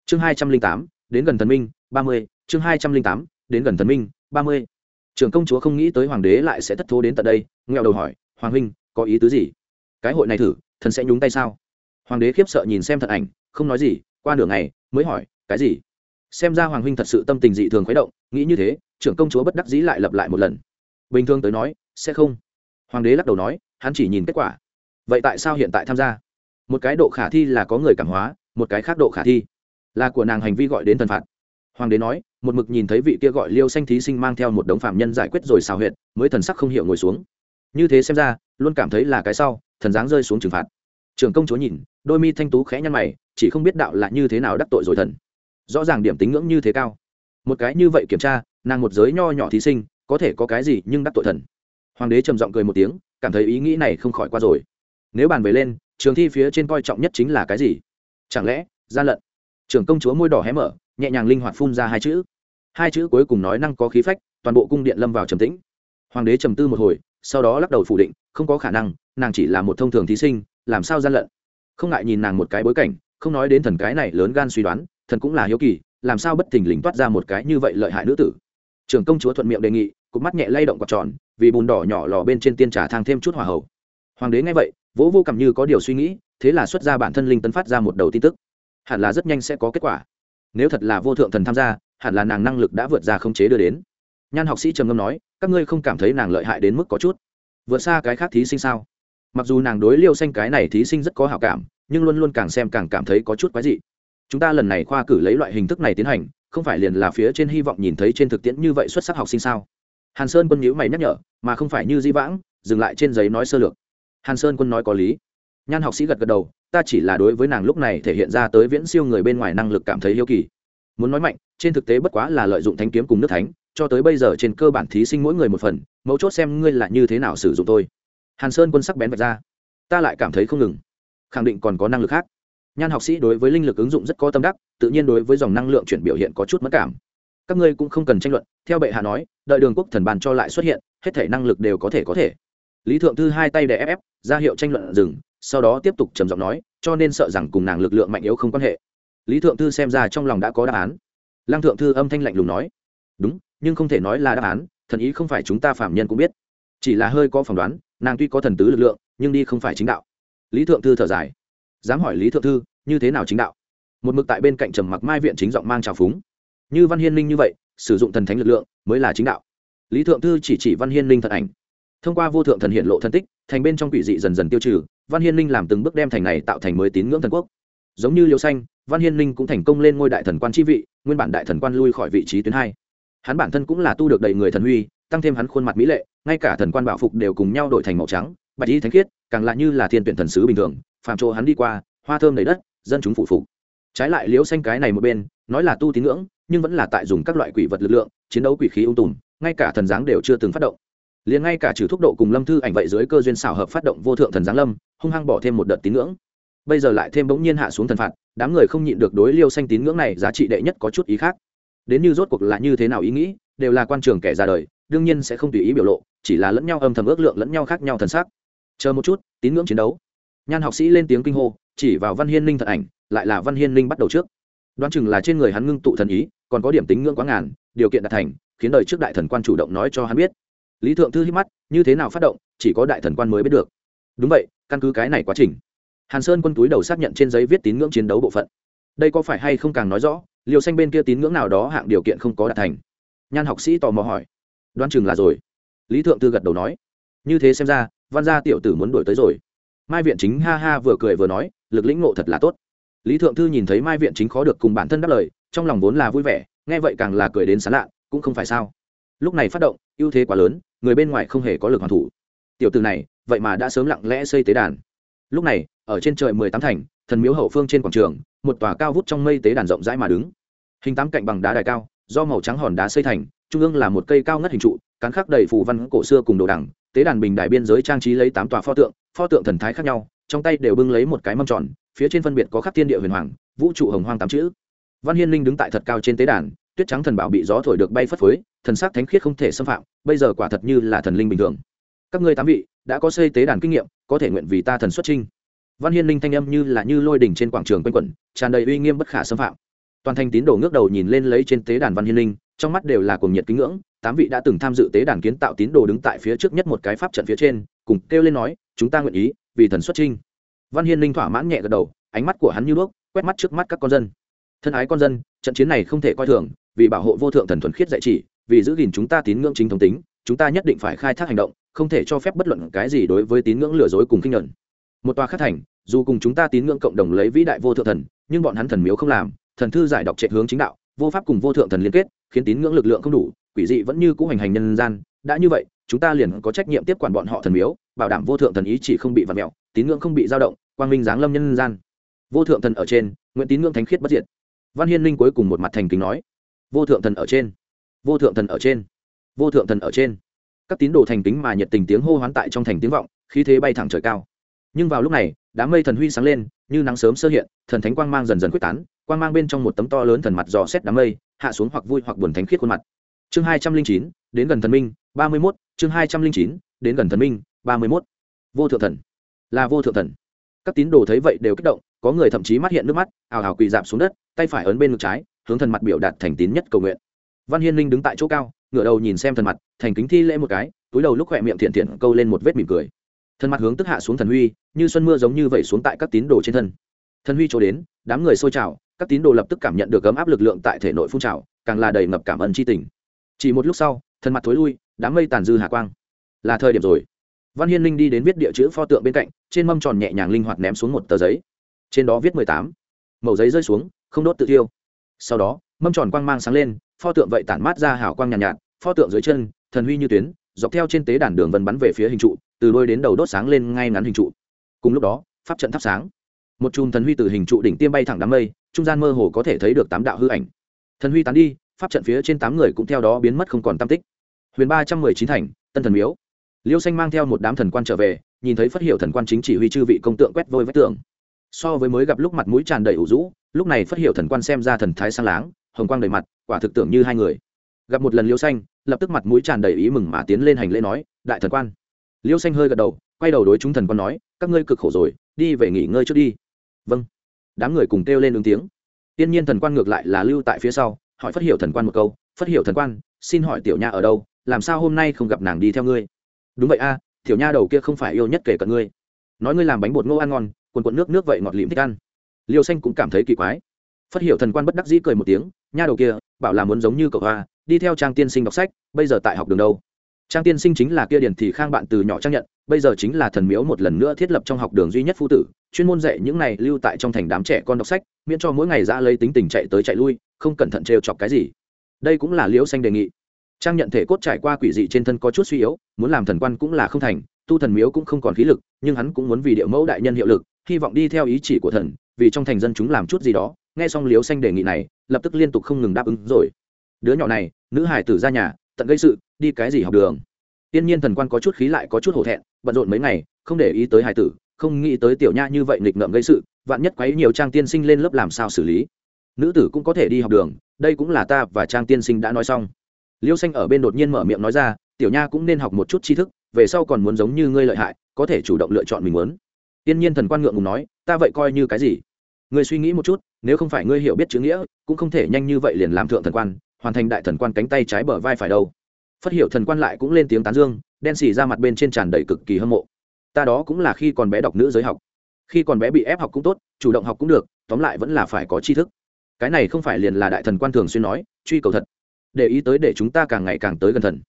Chương hai trăm linh tám, đến gần thần minh, ba mươi, chương hai trăm linh tám, đến gần thần minh, ba mươi. Trưởng công chúa không nghĩ tới hoàng đế lại sẽ thất thố đến tận đây nghèo đầu hỏi, hoàng huynh, có ý tứ gì? Cái hội này thử, thần sẽ nhúng tay sao? Hoàng đế khiếp sợ nhìn xem thật ảnh, không nói gì, qua nửa ngày, mới hỏi, cái gì? Xem ra hoàng huynh thật sự tâm tình dị thường khuấy động, nghĩ như thế, trưởng công chúa bất đắc dĩ lại lặp lại một lần. Bình thường tới nói, sẽ không. Hoàng đế lắc đầu nói, hắn chỉ nhìn kết quả. Vậy tại sao hiện tại tham gia? Một cái độ khả thi là có người cảm hóa, một cái khác độ khả thi là của nàng hành vi gọi đến thần phạt. Hoàng đế nói, một mực nhìn thấy vị kia gọi liêu xanh thí sinh mang theo một đống phạm nhân giải quyết rồi xào huyệt, mới thần sắc không hiểu ngồi xuống. Như thế xem ra, luôn cảm thấy là cái sau thần dáng rơi xuống trừng phạt. Trưởng công chúa nhìn, đôi mi thanh tú khẽ nhăn mày, chỉ không biết đạo là như thế nào đắc tội rồi thần. Rõ ràng điểm tính ngưỡng như thế cao. Một cái như vậy kiểm tra, nàng một giới nho nhỏ thí sinh, có thể có cái gì nhưng đắc tội thần. Hoàng đế trầm giọng cười một tiếng, cảm thấy ý nghĩ này không khỏi qua rồi. Nếu bàn về lên, trường thi phía trên coi trọng nhất chính là cái gì? Chẳng lẽ gian lận? Trưởng công chúa môi đỏ hé mở, nhẹ nhàng linh hoạt phun ra hai chữ. Hai chữ cuối cùng nói năng có khí phách, toàn bộ cung điện lâm vào trầm tĩnh. Hoàng đế trầm tư một hồi sau đó lắc đầu phủ định, không có khả năng, nàng chỉ là một thông thường thí sinh, làm sao gian lận? Không ngại nhìn nàng một cái bối cảnh, không nói đến thần cái này lớn gan suy đoán, thần cũng là hiếu kỳ, làm sao bất thình lình toát ra một cái như vậy lợi hại nữ tử? Trưởng công chúa thuận miệng đề nghị cụp mắt nhẹ lay động quạt tròn, vì bùn đỏ nhỏ lò bên trên tiên trà thang thêm chút hỏa hậu. Hoàng đế nghe vậy, vỗ vô cảm như có điều suy nghĩ, thế là xuất ra bản thân linh tấn phát ra một đầu tin tức. Hẳn là rất nhanh sẽ có kết quả. Nếu thật là vô thượng thần tham gia, hẳn là nàng năng lực đã vượt ra khống chế đưa đến nhan học sĩ trầm ngâm nói, các ngươi không cảm thấy nàng lợi hại đến mức có chút? Vượt xa cái khác thí sinh sao? Mặc dù nàng đối liêu xanh cái này thí sinh rất có hảo cảm, nhưng luôn luôn càng xem càng cảm thấy có chút quái dị. Chúng ta lần này khoa cử lấy loại hình thức này tiến hành, không phải liền là phía trên hy vọng nhìn thấy trên thực tiễn như vậy xuất sắc học sinh sao? Hàn sơn quân nhữ mày nhắc nhở, mà không phải như di vãng, dừng lại trên giấy nói sơ lược. Hàn sơn quân nói có lý. Nhan học sĩ gật gật đầu, ta chỉ là đối với nàng lúc này thể hiện ra tới viễn siêu người bên ngoài năng lực cảm thấy yêu kỳ. Muốn nói mạnh, trên thực tế bất quá là lợi dụng thanh kiếm cùng nước thánh cho tới bây giờ trên cơ bản thí sinh mỗi người một phần, mấu chốt xem ngươi là như thế nào sử dụng tôi. Hàn sơn quân sắc bén vạch ra. Ta lại cảm thấy không ngừng. Khẳng định còn có năng lực khác. Nhan học sĩ đối với linh lực ứng dụng rất có tâm đắc, tự nhiên đối với dòng năng lượng chuyển biểu hiện có chút mất cảm. Các ngươi cũng không cần tranh luận, theo bệ hạ nói, đợi đường quốc thần bàn cho lại xuất hiện, hết thể năng lực đều có thể có thể. Lý thượng thư hai tay đè ép ép, ra hiệu tranh luận dừng, sau đó tiếp tục trầm giọng nói, cho nên sợ rằng cùng nàng lực lượng mạnh yếu không quan hệ. Lý thượng thư xem ra trong lòng đã có đáp án. Lăng thượng thư âm thanh lạnh lùng nói, đúng nhưng không thể nói là đáp án, thần ý không phải chúng ta phạm nhân cũng biết. Chỉ là hơi có phỏng đoán, nàng tuy có thần tứ lực lượng, nhưng đi không phải chính đạo. Lý thượng thư thở dài. Dám hỏi lý thượng thư, như thế nào chính đạo? Một mực tại bên cạnh trầm mặc mai viện chính giọng mang trào phúng. Như văn hiên linh như vậy, sử dụng thần thánh lực lượng, mới là chính đạo. Lý thượng thư chỉ chỉ văn hiên linh thật ảnh. Thông qua vô thượng thần hiện lộ thân tích, thành bên trong quỷ dị dần dần tiêu trừ, văn hiên linh làm từng bước đem thành này tạo thành mới tín ngưỡng thần quốc. Giống như liêu xanh, văn hiên linh cũng thành công lên ngôi đại thần quan chi vị, nguyên bản đại thần quan lui khỏi vị trí tuyến hai hắn bản thân cũng là tu được đầy người thần huy, tăng thêm hắn khuôn mặt mỹ lệ, ngay cả thần quan bảo phục đều cùng nhau đổi thành màu trắng, bạch y thánh khiết, càng lại như là thiên tuyển thần sứ bình thường, phạm chỗ hắn đi qua, hoa thơm đầy đất, dân chúng phụ phục. Trái lại liễu xanh cái này một bên, nói là tu tín ngưỡng, nhưng vẫn là tại dùng các loại quỷ vật lực lượng, chiến đấu quỷ khí ung tùm, ngay cả thần giáng đều chưa từng phát động. Liền ngay cả trừ thúc độ cùng lâm thư ảnh vậy dưới cơ duyên xảo hợp phát động vô thượng thần giáng lâm, hung hăng bỏ thêm một đợt tín ngưỡng. Bây giờ lại thêm bỗng nhiên hạ xuống thần phạt, đám người không nhịn được đối liêu xanh tín ngưỡng này giá trị đệ nhất có chút ý khác đến như rốt cuộc là như thế nào ý nghĩ, đều là quan trường kẻ ra đời, đương nhiên sẽ không tùy ý biểu lộ, chỉ là lẫn nhau âm thầm ước lượng lẫn nhau khác nhau thần sắc. Chờ một chút, tín ngưỡng chiến đấu. Nhan học sĩ lên tiếng kinh hô, chỉ vào văn hiên linh thật ảnh, lại là văn hiên linh bắt đầu trước. Đoán chừng là trên người hắn ngưng tụ thần ý, còn có điểm tính ngưỡng quá ngàn, điều kiện đạt thành, khiến đời trước đại thần quan chủ động nói cho hắn biết. Lý thượng thư hít mắt, như thế nào phát động, chỉ có đại thần quan mới biết được. Đúng vậy, căn cứ cái này quá trình. Hàn sơn quân túi đầu xác nhận trên giấy viết tín ngưỡng chiến đấu bộ phận. Đây có phải hay không càng nói rõ? Liều xanh bên kia tín ngưỡng nào đó hạng điều kiện không có đạt thành. Nhan học sĩ tò mò hỏi. Đoán chừng là rồi. Lý thượng thư gật đầu nói. Như thế xem ra, văn gia tiểu tử muốn đổi tới rồi. Mai viện chính ha ha vừa cười vừa nói, lực lĩnh ngộ thật là tốt. Lý thượng thư nhìn thấy mai viện chính khó được cùng bản thân đáp lời, trong lòng vốn là vui vẻ, nghe vậy càng là cười đến sán lạ, cũng không phải sao. Lúc này phát động, ưu thế quá lớn, người bên ngoài không hề có lực hoàn thủ. Tiểu từ này, vậy mà đã sớm lặng lẽ xây tế đàn. Lúc này, ở trên trời mười tám thành, thần miếu hậu phương trên quảng trường một tòa cao vút trong mây tế đàn rộng rãi mà đứng. Hình tám cạnh bằng đá đài cao, do màu trắng hòn đá xây thành, trung ương là một cây cao ngất hình trụ, cán khắc đầy phù văn cổ xưa cùng đồ đằng, tế đàn bình đại biên giới trang trí lấy tám tòa pho tượng pho tượng thần thái khác nhau, trong tay đều bưng lấy một cái mâm tròn, phía trên phân biệt có khắc thiên địa huyền hoàng, vũ trụ hồng hoang tám chữ. Văn hiên linh đứng tại thật cao trên tế đàn, tuyết trắng thần bảo bị gió thổi được bay phất phới, thần sắc thánh khiết không thể xâm phạm, bây giờ quả thật như là thần linh bình thường. Các ngươi tám vị, đã có xây tế đàn kinh nghiệm, có thể nguyện vì ta thần xuất trinh văn hiên linh thanh âm như là như lôi đỉnh trên quảng trường quanh quẩn, tràn đầy uy nghiêm bất khả xâm phạm. Toàn thành tín đồ ngước đầu nhìn lên lấy trên tế đàn văn hiên linh trong mắt đều là cuồng nhiệt kính ngưỡng, tám vị đã từng tham dự tế đàn kiến tạo tín đồ đứng tại phía trước nhất một cái pháp trận phía trên, cùng kêu lên nói, chúng ta nguyện ý, vì thần xuất trinh văn hiên linh thỏa mãn nhẹ gật đầu, ánh mắt của hắn như đuốc, quét mắt trước mắt các con dân. Thân ái con dân, trận chiến này không thể coi thường, vì bảo hộ vô thượng thần thuần khiết dạy chỉ, vì giữ gìn chúng ta tín ngưỡng chính thống tính, chúng ta nhất định phải khai thác hành động, không thể cho phép bất luận cái gì đối với tín ngưỡng lừa dối cùng kinh nhuận. Một tòa khắc thành dù cùng chúng ta tín ngưỡng cộng đồng lấy vĩ đại vô thượng thần, nhưng bọn hắn thần miếu không làm, thần thư giải đọc trệ hướng chính đạo, vô pháp cùng vô thượng thần liên kết, khiến tín ngưỡng lực lượng không đủ, quỷ dị vẫn như cũ hành hành nhân gian. Đã như vậy, chúng ta liền có trách nhiệm tiếp quản bọn họ thần miếu, bảo đảm vô thượng thần ý chỉ không bị vặt mẹo, tín ngưỡng không bị dao động, quang minh giáng lâm nhân gian. Vô thượng thần ở trên, nguyện tín ngưỡng thánh khiết bất diệt. Văn hiên linh cuối cùng một mặt thành kính nói, vô thượng thần ở trên, vô thượng thần ở trên, vô thượng thần ở trên. Các tín đồ thành kính mà nhiệt tình tiếng hô hoán tại trong thành tiếng vọng, khí thế bay thẳng trời cao nhưng vào lúc này, đám mây thần huy sáng lên, như nắng sớm sơ hiện, thần thánh quang mang dần dần quyết tán, quang mang bên trong một tấm to lớn thần mặt dò xét đám mây, hạ xuống hoặc vui hoặc buồn thánh khiết khuôn mặt. Chương hai trăm linh chín, đến gần thần minh, ba mươi mốt, chương hai trăm linh chín, đến gần thần minh, ba mươi mốt. Vô thượng thần. Là vô thượng thần. Các tín đồ thấy vậy đều kích động, có người thậm chí mắt hiện nước mắt, ào ào quỳ dạp xuống đất, tay phải ấn bên ngực trái, hướng thần mặt biểu đạt thành tín nhất cầu nguyện. Văn hiên linh đứng tại chỗ cao, ngửa đầu nhìn xem thần mặt, thành kính thi lễ một cái, túi đầu lúc khỏe miệng thiện thiện, câu lên một vết mỉm cười thần mặt hướng tức hạ xuống thần huy như xuân mưa giống như vậy xuống tại các tín đồ trên thân. Thần huy chỗ đến đám người xôi trào các tín đồ lập tức cảm nhận được ấm áp lực lượng tại thể nội phun trào càng là đầy ngập cảm ơn tri tình. Chỉ một lúc sau thân mặt thối lui đám mây tàn dư hạ quang. Là thời điểm rồi. Văn hiên linh đi đến viết địa chữ pho tượng bên cạnh trên mâm tròn nhẹ nhàng linh hoạt ném xuống một tờ giấy. Trên đó viết mười tám. Màu giấy rơi xuống không đốt tự tiêu. sau đó mâm tròn quang mang sáng lên pho tượng vậy tản mát ra hào quang nhàn nhạt, nhạt pho tượng dưới chân thần huy như tuyến dọc theo trên tế đàn đường vân bắn về phía hình trụ từ đôi đến đầu đốt sáng lên ngay ngắn hình trụ. Cùng lúc đó, pháp trận thắp sáng. Một chùm thần huy từ hình trụ đỉnh tiêm bay thẳng đám mây, trung gian mơ hồ có thể thấy được tám đạo hư ảnh. Thần huy tán đi, pháp trận phía trên tám người cũng theo đó biến mất không còn tam tích. Huyền ba trăm mười chín thành, tân thần miếu. Liêu xanh mang theo một đám thần quan trở về, nhìn thấy phát hiệu thần quan chính chỉ huy chư vị công tượng quét vôi vách tường. So với mới gặp lúc mặt mũi tràn đầy ủ rũ, lúc này phát hiệu thần quan xem ra thần thái sang láng, hồng quang đầy mặt, quả thực tưởng như hai người. Gặp một lần liêu xanh, lập tức mặt mũi tràn đầy ý mừng mà tiến lên hành lễ nói, đại thần quan liêu xanh hơi gật đầu, quay đầu đối chúng thần con nói, các ngươi cực khổ rồi, đi về nghỉ ngơi trước đi. Vâng. Đám người cùng kêu lên ứng tiếng. Tiên nhiên thần quan ngược lại là lưu tại phía sau, hỏi phát Hiểu thần quan một câu phát Hiểu thần quan, xin hỏi tiểu nha ở đâu, làm sao hôm nay không gặp nàng đi theo ngươi? Đúng vậy a, tiểu nha đầu kia không phải yêu nhất kể cận ngươi. Nói ngươi làm bánh bột ngô ăn ngon quần quần nước nước vậy ngọt lịm thích ăn. Liêu xanh cũng cảm thấy kỳ quái. Phát Hiểu thần quan bất đắc dĩ cười một tiếng, nha đầu kia, bảo là muốn giống như cậu hoa đi theo trang tiên sinh đọc sách, bây giờ tại học đường đâu? Trang tiên sinh chính là kia điển thì khang bạn từ nhỏ trang nhận, bây giờ chính là thần miếu một lần nữa thiết lập trong học đường duy nhất phu tử, chuyên môn dạy những này lưu tại trong thành đám trẻ con đọc sách, miễn cho mỗi ngày ra lấy tính tình chạy tới chạy lui, không cẩn thận trêu chọc cái gì. Đây cũng là liễu xanh đề nghị. Trang nhận thể cốt trải qua quỷ dị trên thân có chút suy yếu, muốn làm thần quan cũng là không thành, tu thần miếu cũng không còn khí lực, nhưng hắn cũng muốn vì địa mẫu đại nhân hiệu lực, hy vọng đi theo ý chỉ của thần, vì trong thành dân chúng làm chút gì đó. Nghe xong liễu xanh đề nghị này, lập tức liên tục không ngừng đáp ứng rồi. Đứa nhỏ này, nữ hải tử ra nhà tận gây sự, đi cái gì học đường. Tiên nhiên thần quan có chút khí lại có chút hổ thẹn, bận rộn mấy ngày, không để ý tới hải tử, không nghĩ tới tiểu nha như vậy nghịch ngợm gây sự, vạn nhất quấy nhiều trang tiên sinh lên lớp làm sao xử lý. Nữ tử cũng có thể đi học đường, đây cũng là ta và trang tiên sinh đã nói xong. Liêu xanh ở bên đột nhiên mở miệng nói ra, tiểu nha cũng nên học một chút tri thức, về sau còn muốn giống như ngươi lợi hại, có thể chủ động lựa chọn mình muốn. Tiên nhiên thần quan ngượng ngùng nói, ta vậy coi như cái gì? Ngươi suy nghĩ một chút, nếu không phải ngươi hiểu biết chữ nghĩa, cũng không thể nhanh như vậy liền làm thượng thần quan hoàn thành đại thần quan cánh tay trái bờ vai phải đâu. Phát hiểu thần quan lại cũng lên tiếng tán dương, đen xì ra mặt bên trên tràn đầy cực kỳ hâm mộ. Ta đó cũng là khi còn bé đọc nữ giới học. Khi còn bé bị ép học cũng tốt, chủ động học cũng được, tóm lại vẫn là phải có tri thức. Cái này không phải liền là đại thần quan thường xuyên nói, truy cầu thật. Để ý tới để chúng ta càng ngày càng tới gần thần.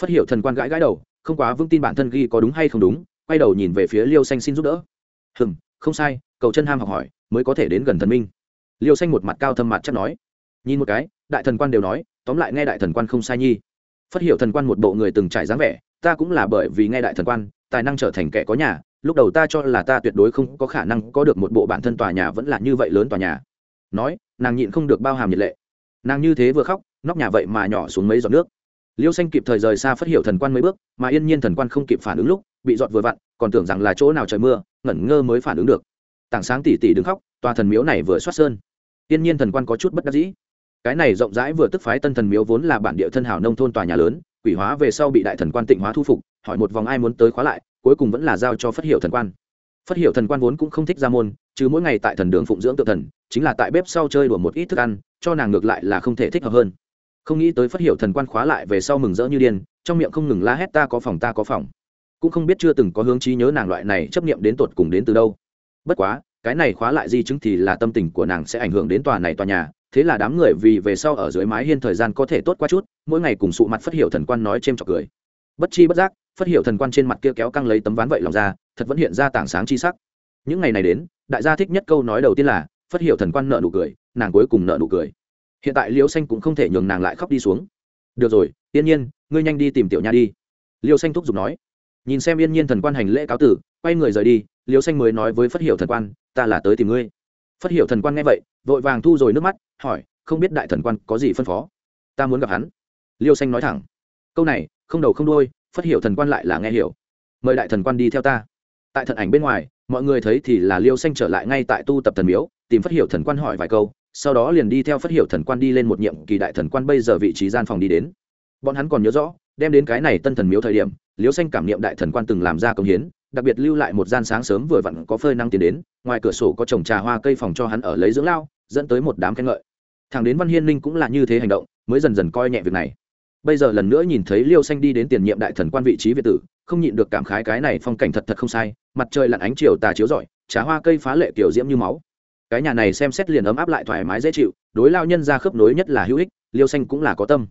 Phát hiểu thần quan gãi gãi đầu, không quá vững tin bản thân ghi có đúng hay không đúng, quay đầu nhìn về phía liêu xanh xin giúp đỡ. Hừm, không sai, cầu chân ham học hỏi, mới có thể đến gần thần minh. Liêu xanh một mặt cao thâm mặt chắc nói nhìn một cái, đại thần quan đều nói, tóm lại nghe đại thần quan không sai nhi. Phát hiểu thần quan một bộ người từng trải dáng vẻ, ta cũng là bởi vì nghe đại thần quan, tài năng trở thành kẻ có nhà, lúc đầu ta cho là ta tuyệt đối không có khả năng có được một bộ bản thân tòa nhà vẫn là như vậy lớn tòa nhà. Nói, nàng nhịn không được bao hàm nhiệt lệ. Nàng như thế vừa khóc, nóc nhà vậy mà nhỏ xuống mấy giọt nước. Liêu xanh kịp thời rời xa phát hiểu thần quan mấy bước, mà yên nhiên thần quan không kịp phản ứng lúc, bị giọt vừa vặn, còn tưởng rằng là chỗ nào trời mưa, ngẩn ngơ mới phản ứng được. Tảng sáng tỉ tỉ đứng khóc, tòa thần miếu này vừa xoát sơn. Yên nhiên thần quan có chút bất đắc dĩ cái này rộng rãi vừa tức phái tân thần miếu vốn là bản địa thân hảo nông thôn tòa nhà lớn, quỷ hóa về sau bị đại thần quan tịnh hóa thu phục, hỏi một vòng ai muốn tới khóa lại, cuối cùng vẫn là giao cho phát hiệu thần quan. Phát hiệu thần quan vốn cũng không thích ra môn chứ mỗi ngày tại thần đường phụng dưỡng tự thần, chính là tại bếp sau chơi đùa một ít thức ăn, cho nàng ngược lại là không thể thích hợp hơn. Không nghĩ tới phát hiệu thần quan khóa lại về sau mừng rỡ như điên, trong miệng không ngừng la hét ta có phòng ta có phòng. Cũng không biết chưa từng có hướng trí nhớ nàng loại này chấp niệm đến tột cùng đến từ đâu. Bất quá, cái này khóa lại di chứng thì là tâm tình của nàng sẽ ảnh hưởng đến tòa này tòa nhà thế là đám người vì về sau ở dưới mái hiên thời gian có thể tốt qua chút, mỗi ngày cùng sụ mặt phát hiệu thần quan nói c h trọc cười. Bất chi bất giác phát hiệu thần quan trên mặt kia kéo căng lấy tấm ván vậy lòng ra, thật vẫn hiện ra tảng sáng chi sắc. Những ngày này đến, đại gia thích nhất câu nói đầu tiên là phát hiệu thần quan nợ nụ cười, nàng cuối cùng nợ nụ cười. Hiện tại liêu xanh cũng không thể nhường nàng lại khóc đi xuống. Được rồi, yên nhiên, ngươi nhanh đi tìm tiểu nha đi. Liêu xanh thúc giục nói. Nhìn xem yên nhiên thần quan hành lễ cáo tử, quay người rời đi, liêu xanh mới nói với phát hiệu thần quan, ta là tới tìm ngươi phát Hiểu thần quan nghe vậy, vội vàng thu rồi nước mắt, hỏi, không biết đại thần quan có gì phân phó? Ta muốn gặp hắn. Liêu xanh nói thẳng, câu này, không đầu không đôi phát hiểu thần quan lại là nghe hiểu. Mời đại thần quan đi theo ta. Tại thần ảnh bên ngoài, mọi người thấy thì là liêu xanh trở lại ngay tại tu tập thần miếu, tìm phát hiểu thần quan hỏi vài câu, sau đó liền đi theo phát hiểu thần quan đi lên một nhiệm kỳ đại thần quan bây giờ vị trí gian phòng đi đến. Bọn hắn còn nhớ rõ, đem đến cái này tân thần miếu thời điểm, liêu xanh cảm niệm đại thần quan từng làm ra công hiến, đặc biệt lưu lại một gian sáng sớm vừa vặn có phơi năng tiền đến ngoài cửa sổ có trồng trà hoa cây phòng cho hắn ở lấy dưỡng lao, dẫn tới một đám khen ngợi. Thằng đến văn hiên ninh cũng là như thế hành động, mới dần dần coi nhẹ việc này. Bây giờ lần nữa nhìn thấy liêu xanh đi đến tiền nhiệm đại thần quan vị trí việt tử, không nhịn được cảm khái cái này phong cảnh thật thật không sai, mặt trời lặn ánh chiều tà chiếu rọi, trà hoa cây phá lệ kiểu diễm như máu. Cái nhà này xem xét liền ấm áp lại thoải mái dễ chịu, đối lao nhân ra khớp nối nhất là hữu ích, liêu xanh cũng là có tâm.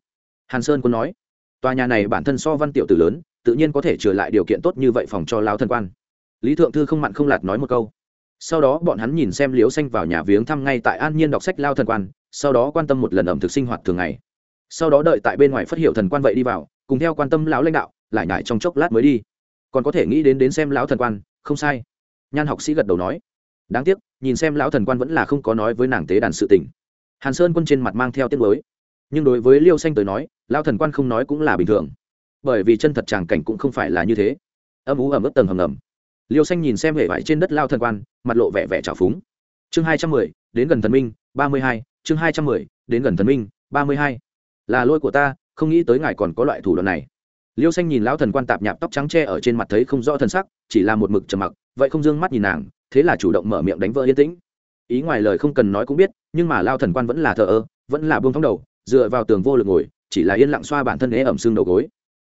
Hàn sơn quân nói, tòa nhà này bản thân so văn tiểu tử lớn, tự nhiên có thể trở lại điều kiện tốt như vậy phòng cho lao thần quan. Lý thượng thư không mặn không lạt nói một câu sau đó bọn hắn nhìn xem liếu xanh vào nhà viếng thăm ngay tại an nhiên đọc sách lao thần quan, sau đó quan tâm một lần ẩm thực sinh hoạt thường ngày. Sau đó đợi tại bên ngoài phát hiệu thần quan vậy đi vào, cùng theo quan tâm lão lãnh đạo, lại nhải trong chốc lát mới đi. Còn có thể nghĩ đến đến xem lão thần quan, không sai. Nhan học sĩ gật đầu nói. Đáng tiếc, nhìn xem lão thần quan vẫn là không có nói với nàng tế đàn sự tình. Hàn sơn quân trên mặt mang theo tiết mới nhưng đối với liêu xanh tới nói, lão thần quan không nói cũng là bình thường. Bởi vì chân thật tràng cảnh cũng không phải là như thế. Âm ú ẩm ướt tầng hầm ngầm. Liêu xanh nhìn xem hệ vải trên đất lao thần quan mặt lộ vẻ vẻ trào phúng. Chương hai trăm mười, đến gần thần minh, ba mươi hai. Chương hai trăm mười, đến gần thần minh, ba mươi hai. Là lỗi của ta, không nghĩ tới ngài còn có loại thủ đoạn này. Liêu xanh nhìn lão thần quan tạp nhạp tóc trắng tre ở trên mặt thấy không rõ thần sắc, chỉ là một mực trầm mặc, vậy không d ư ơ n g mắt nhìn nàng, thế là chủ động mở miệng đánh vỡ yên tĩnh. Ý ngoài lời không cần nói cũng biết, nhưng mà lao thần quan vẫn là thờ ơ, vẫn là buông thóng đầu, dựa vào tường vô lực ngồi, chỉ là yên lặng xoa bản thân ế ẩm xương đầu gối.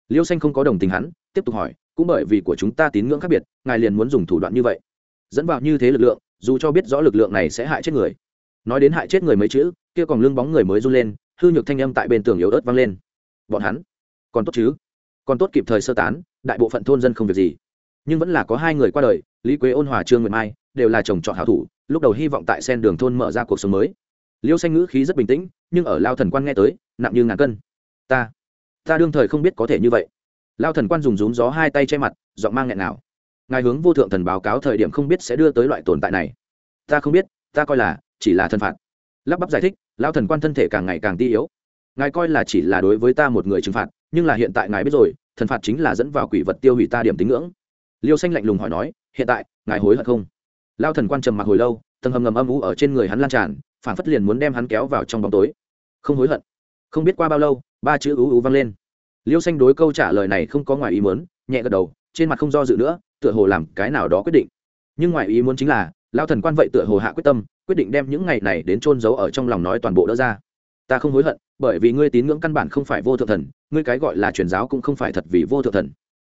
Liêu xanh không có đồng tình hắn, tiếp tục hỏi, cũng bởi vì của chúng ta tín ngưỡng khác biệt, ngài liền muốn dùng thủ đoạn như vậy dẫn vào như thế lực lượng, dù cho biết rõ lực lượng này sẽ hại chết người. Nói đến hại chết người mấy chữ, kia còn lưng bóng người mới run lên, hư nhược thanh âm tại bên tường yếu ớt vang lên. Bọn hắn, còn tốt chứ? Còn tốt kịp thời sơ tán, đại bộ phận thôn dân không việc gì. Nhưng vẫn là có hai người qua đời, lý quế ôn, hòa trương nguyệt mai, đều là chồng chọn hảo thủ, lúc đầu hy vọng tại sen đường thôn mở ra cuộc sống mới. Liêu xanh ngữ khí rất bình tĩnh, nhưng ở lao thần quan nghe tới, nặng như ngàn cân. Ta ta đương thời không biết có thể như vậy. Lao thần quan dùng rúm gió hai tay che mặt, giọng mang nghẹn nào ngài hướng vô thượng thần báo cáo thời điểm không biết sẽ đưa tới loại tồn tại này. Ta không biết, ta coi là chỉ là thân phạt. Lắp bắp giải thích lao thần quan thân thể càng ngày càng ti yếu. Ngài coi là chỉ là đối với ta một người trừng phạt, nhưng là hiện tại ngài biết rồi, thần phạt chính là dẫn vào quỷ vật tiêu hủy ta điểm tín ngưỡng. Liêu xanh lạnh lùng hỏi nói, hiện tại, ngài hối hận không? Lao thần quan trầm mặc hồi lâu, tầng hầm ngầm âm ú ở trên người hắn lan tràn phản phất liền muốn đem hắn kéo vào trong bóng tối. Không hối hận. Không biết qua bao lâu, ba chữ ú ú vang lên. Liêu xanh đối câu trả lời này không có ngoài ý muốn, nhẹ gật đầu, trên mặt không do dự nữa tựa hồ làm cái nào đó quyết định. Nhưng ngoài ý muốn chính là lao thần quan vậy tựa hồ hạ quyết tâm, quyết định đem những ngày này đến trôn giấu ở trong lòng nói toàn bộ đỡ ra. Ta không hối hận, bởi vì ngươi tín ngưỡng căn bản không phải vô thượng thần, ngươi cái gọi là truyền giáo cũng không phải thật vì vô thượng thần.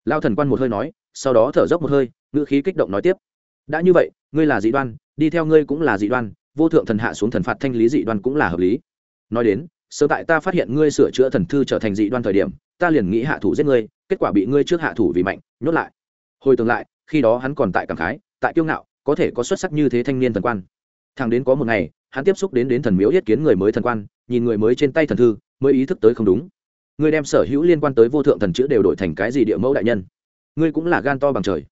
Lao thần quan một hơi nói, sau đó thở dốc một hơi, ngữ khí kích động nói tiếp. Đã như vậy, ngươi là dị đoan, đi theo ngươi cũng là dị đoan, vô thượng thần hạ xuống thần phạt thanh lý dị đoan cũng là hợp lý. Nói đến sơ tại ta phát hiện ngươi sửa chữa thần thư trở thành dị đoan thời điểm, ta liền nghĩ hạ thủ giết ngươi, kết quả bị ngươi trước hạ thủ vì mạnh, nhốt lại hồi tương lại, khi đó hắn còn tại cảm khái, tại kiêu ngạo, có thể có xuất sắc như thế thanh niên thần quan. Thằng đến có một ngày, hắn tiếp xúc đến đến thần miếu yết kiến người mới thần quan, nhìn người mới trên tay thần thư, mới ý thức tới không đúng. Ngươi đem sở hữu liên quan tới vô thượng thần chữ đều đổi thành cái gì địa mẫu đại nhân? Ngươi cũng là gan to bằng trời.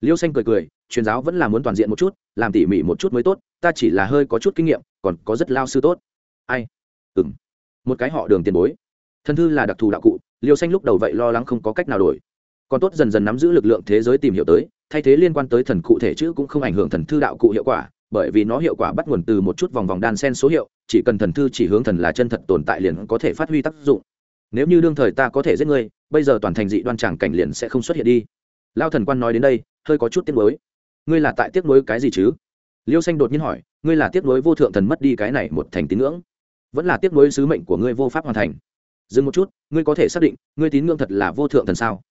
Liêu xanh cười cười, truyền giáo vẫn là muốn toàn diện một chút, làm tỉ mỉ một chút mới tốt, ta chỉ là hơi có chút kinh nghiệm, còn có rất lao sư tốt. Ai? Ừ m một cái họ đường tiền bối. Thần thư là đặc thù đạo cụ, liêu xanh lúc đầu vậy lo lắng không có cách nào đổi còn tốt dần dần nắm giữ lực lượng thế giới tìm hiểu tới, thay thế liên quan tới thần cụ thể chữ cũng không ảnh hưởng thần thư đạo cụ hiệu quả, bởi vì nó hiệu quả bắt nguồn từ một chút vòng vòng đan sen số hiệu, chỉ cần thần thư chỉ hướng thần là chân thật tồn tại liền có thể phát huy tác dụng. Nếu như đương thời ta có thể giết ngươi, bây giờ toàn thành dị đoan tràng cảnh liền sẽ không xuất hiện đi. Lao thần quan nói đến đây, hơi có chút tiếc nuối. Ngươi là tại tiếc nuối cái gì chứ? Liêu xanh đột nhiên hỏi, ngươi là tiếc nuối vô thượng thần mất đi cái này một thành tín ngưỡng. Vẫn là tiếc nuối sứ mệnh của ngươi vô pháp hoàn thành. Dừng một chút, ngươi có thể xác định, ngươi tín ngưỡng thật là vô thượng thần sao?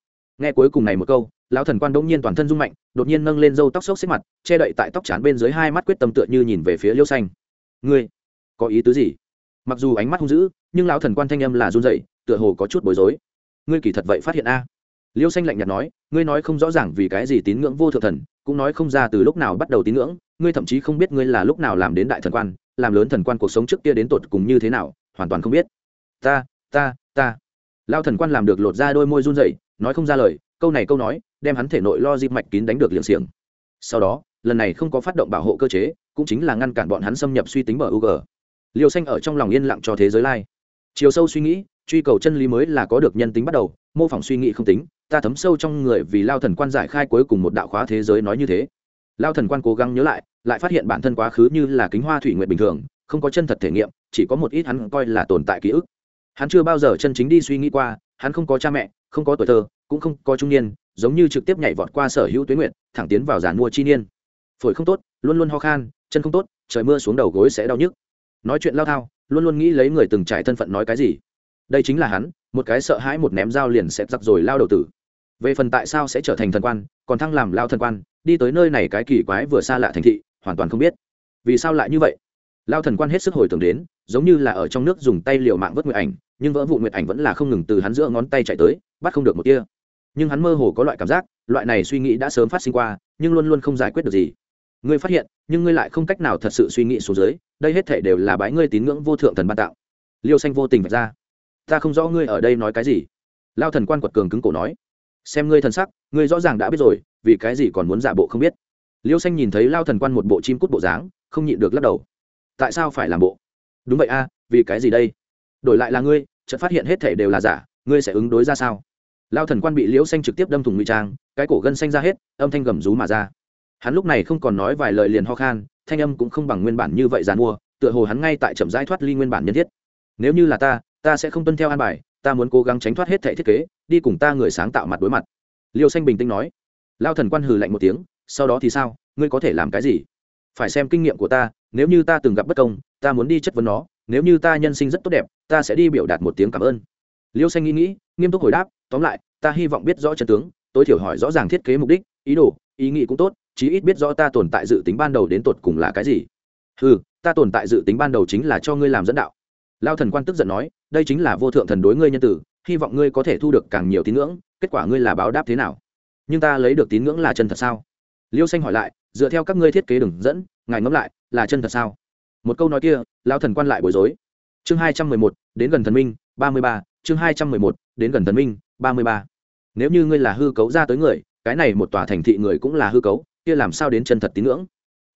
Nghe cuối cùng này một câu, lão thần quan đông nhiên toàn thân rung mạnh, đột nhiên nâng lên râu tóc xốc xếp mặt, che đậy tại tóc chán bên dưới hai mắt quyết tâm tựa như nhìn về phía liêu xanh. Ngươi, có ý tứ gì? Mặc dù ánh mắt hung dữ, nhưng lão thần quan thanh âm là run dậy tựa hồ có chút bối rối. Ngươi kỳ thật vậy phát hiện a. Liêu xanh lạnh nhạt nói, ngươi nói không rõ ràng vì cái gì tín ngưỡng vô thượng thần, cũng nói không ra từ lúc nào bắt đầu tín ngưỡng, ngươi thậm chí không biết ngươi là lúc nào làm đến đại thần quan, làm lớn thần quan cuộc sống trước kia đến tột cùng như thế nào, hoàn toàn không biết. Ta ta ta. Lao thần quan làm được lột ra đôi môi run dậy nói không ra lời, câu này câu nói, đem hắn thể nội lo dịp mạch kín đánh được liệng xiềng. Sau đó, lần này không có phát động bảo hộ cơ chế, cũng chính là ngăn cản bọn hắn xâm nhập suy tính mở u g liều xanh ở trong lòng yên lặng cho thế giới lai. Chiều sâu suy nghĩ, truy cầu chân lý mới là có được nhân tính bắt đầu, mô phỏng suy nghĩ không tính, ta thấm sâu trong người vì lao thần quan giải khai cuối cùng một đạo khóa thế giới nói như thế. Lao thần quan cố gắng nhớ lại lại phát hiện bản thân quá khứ như là kính hoa thủy nguyện bình thường, không có chân thật thể nghiệm, chỉ có một ít hắn coi là tồn tại ký ức. Hắn chưa bao giờ chân chính đi suy nghĩ qua, hắn không có cha mẹ không có tuổi thơ, cũng không có trung niên, giống như trực tiếp nhảy vọt qua sở hữu tuyến nguyện, thẳng tiến vào giàn mua chi niên. Phổi không tốt, luôn luôn ho khan, chân không tốt, trời mưa xuống đầu gối sẽ đau nhức. Nói chuyện lao thao, luôn luôn nghĩ lấy người từng trải thân phận nói cái gì. Đây chính là hắn, một cái sợ hãi một ném dao liền sẽ giặc rồi lao đầu tử. Về phần tại sao sẽ trở thành thần quan, còn thăng làm lao thần quan, đi tới nơi này cái kỳ quái vừa xa lạ thành thị, hoàn toàn không biết. Vì sao lại như vậy? Lao thần quan hết sức hồi tưởng đến, giống như là ở trong nước dùng tay liều mạng vớt nguyệt ảnh, nhưng vỡ vụ nguyệt ảnh vẫn là không ngừng từ hắn giữa ngón tay chạy tới bắt không được một kia nhưng hắn mơ hồ có loại cảm giác, loại này suy nghĩ đã sớm phát sinh qua, nhưng luôn luôn không giải quyết được gì. Ngươi phát hiện, nhưng ngươi lại không cách nào thật sự suy nghĩ xuống dưới, đây hết thể đều là bái ngươi tín ngưỡng vô thượng thần ban tạo. Liêu xanh vô tình vạch ra. Ta không rõ ngươi ở đây nói cái gì. Lao thần quan quật cường cứng cổ nói. Xem ngươi thần sắc, ngươi rõ ràng đã biết rồi, vì cái gì còn muốn giả bộ không biết. Liêu xanh nhìn thấy lao thần quan một bộ chim cút bộ dáng, không nhịn được lắc đầu. Tại sao phải làm bộ? Đúng vậy a, vì cái gì đây? Đổi lại là ngươi, chợt phát hiện hết thể đều là giả, ngươi sẽ ứng đối ra sao? Lao thần quan bị liễu xanh trực tiếp đâm thủng nguy trang, cái cổ gân xanh ra hết, âm thanh gầm rú mà ra. Hắn lúc này không còn nói vài lời liền ho khan, thanh âm cũng không bằng nguyên bản như vậy dàn mua, tựa hồ hắn ngay tại chậm rãi thoát ly nguyên bản nhân thiết. Nếu như là ta ta sẽ không tuân theo an bài, ta muốn cố gắng tránh thoát hết thệ thiết kế, đi cùng ta người sáng tạo mặt đối mặt. Liêu xanh bình tĩnh nói. Lao thần quan hừ lạnh một tiếng, sau đó thì sao, ngươi có thể làm cái gì? Phải xem kinh nghiệm của ta, nếu như ta từng gặp bất công, ta muốn đi chất vấn nó, nếu như ta nhân sinh rất tốt đẹp, ta sẽ đi biểu đạt một tiếng cảm ơn liêu xanh nghĩ nghĩ, nghiêm túc hồi đáp, tóm lại, ta hy vọng biết rõ chân tướng, tối thiểu hỏi rõ ràng thiết kế mục đích, ý đồ, ý nghĩ cũng tốt, chí ít biết rõ ta tồn tại dự tính ban đầu đến tột cùng là cái gì. Ừ ta tồn tại dự tính ban đầu chính là cho ngươi làm dẫn đạo. Lao thần quan tức giận nói, đây chính là vô thượng thần đối ngươi nhân tử, hy vọng ngươi có thể thu được càng nhiều tín ngưỡng, kết quả ngươi là báo đáp thế nào? Nhưng ta lấy được tín ngưỡng là chân thật sao? Liêu xanh hỏi lại, dựa theo các ngươi thiết kế đường dẫn, ngài ngẫm lại, là chân thật sao? Một câu nói kia, lao thần quan lại bối rối. Chương hai trăm mười một, đến gần thần minh, ba mươi ba chương hai trăm mười một, đến gần thần minh, ba mươi ba. Nếu như ngươi là hư cấu ra tới người, cái này một tòa thành thị người cũng là hư cấu, kia làm sao đến chân thật tín ngưỡng?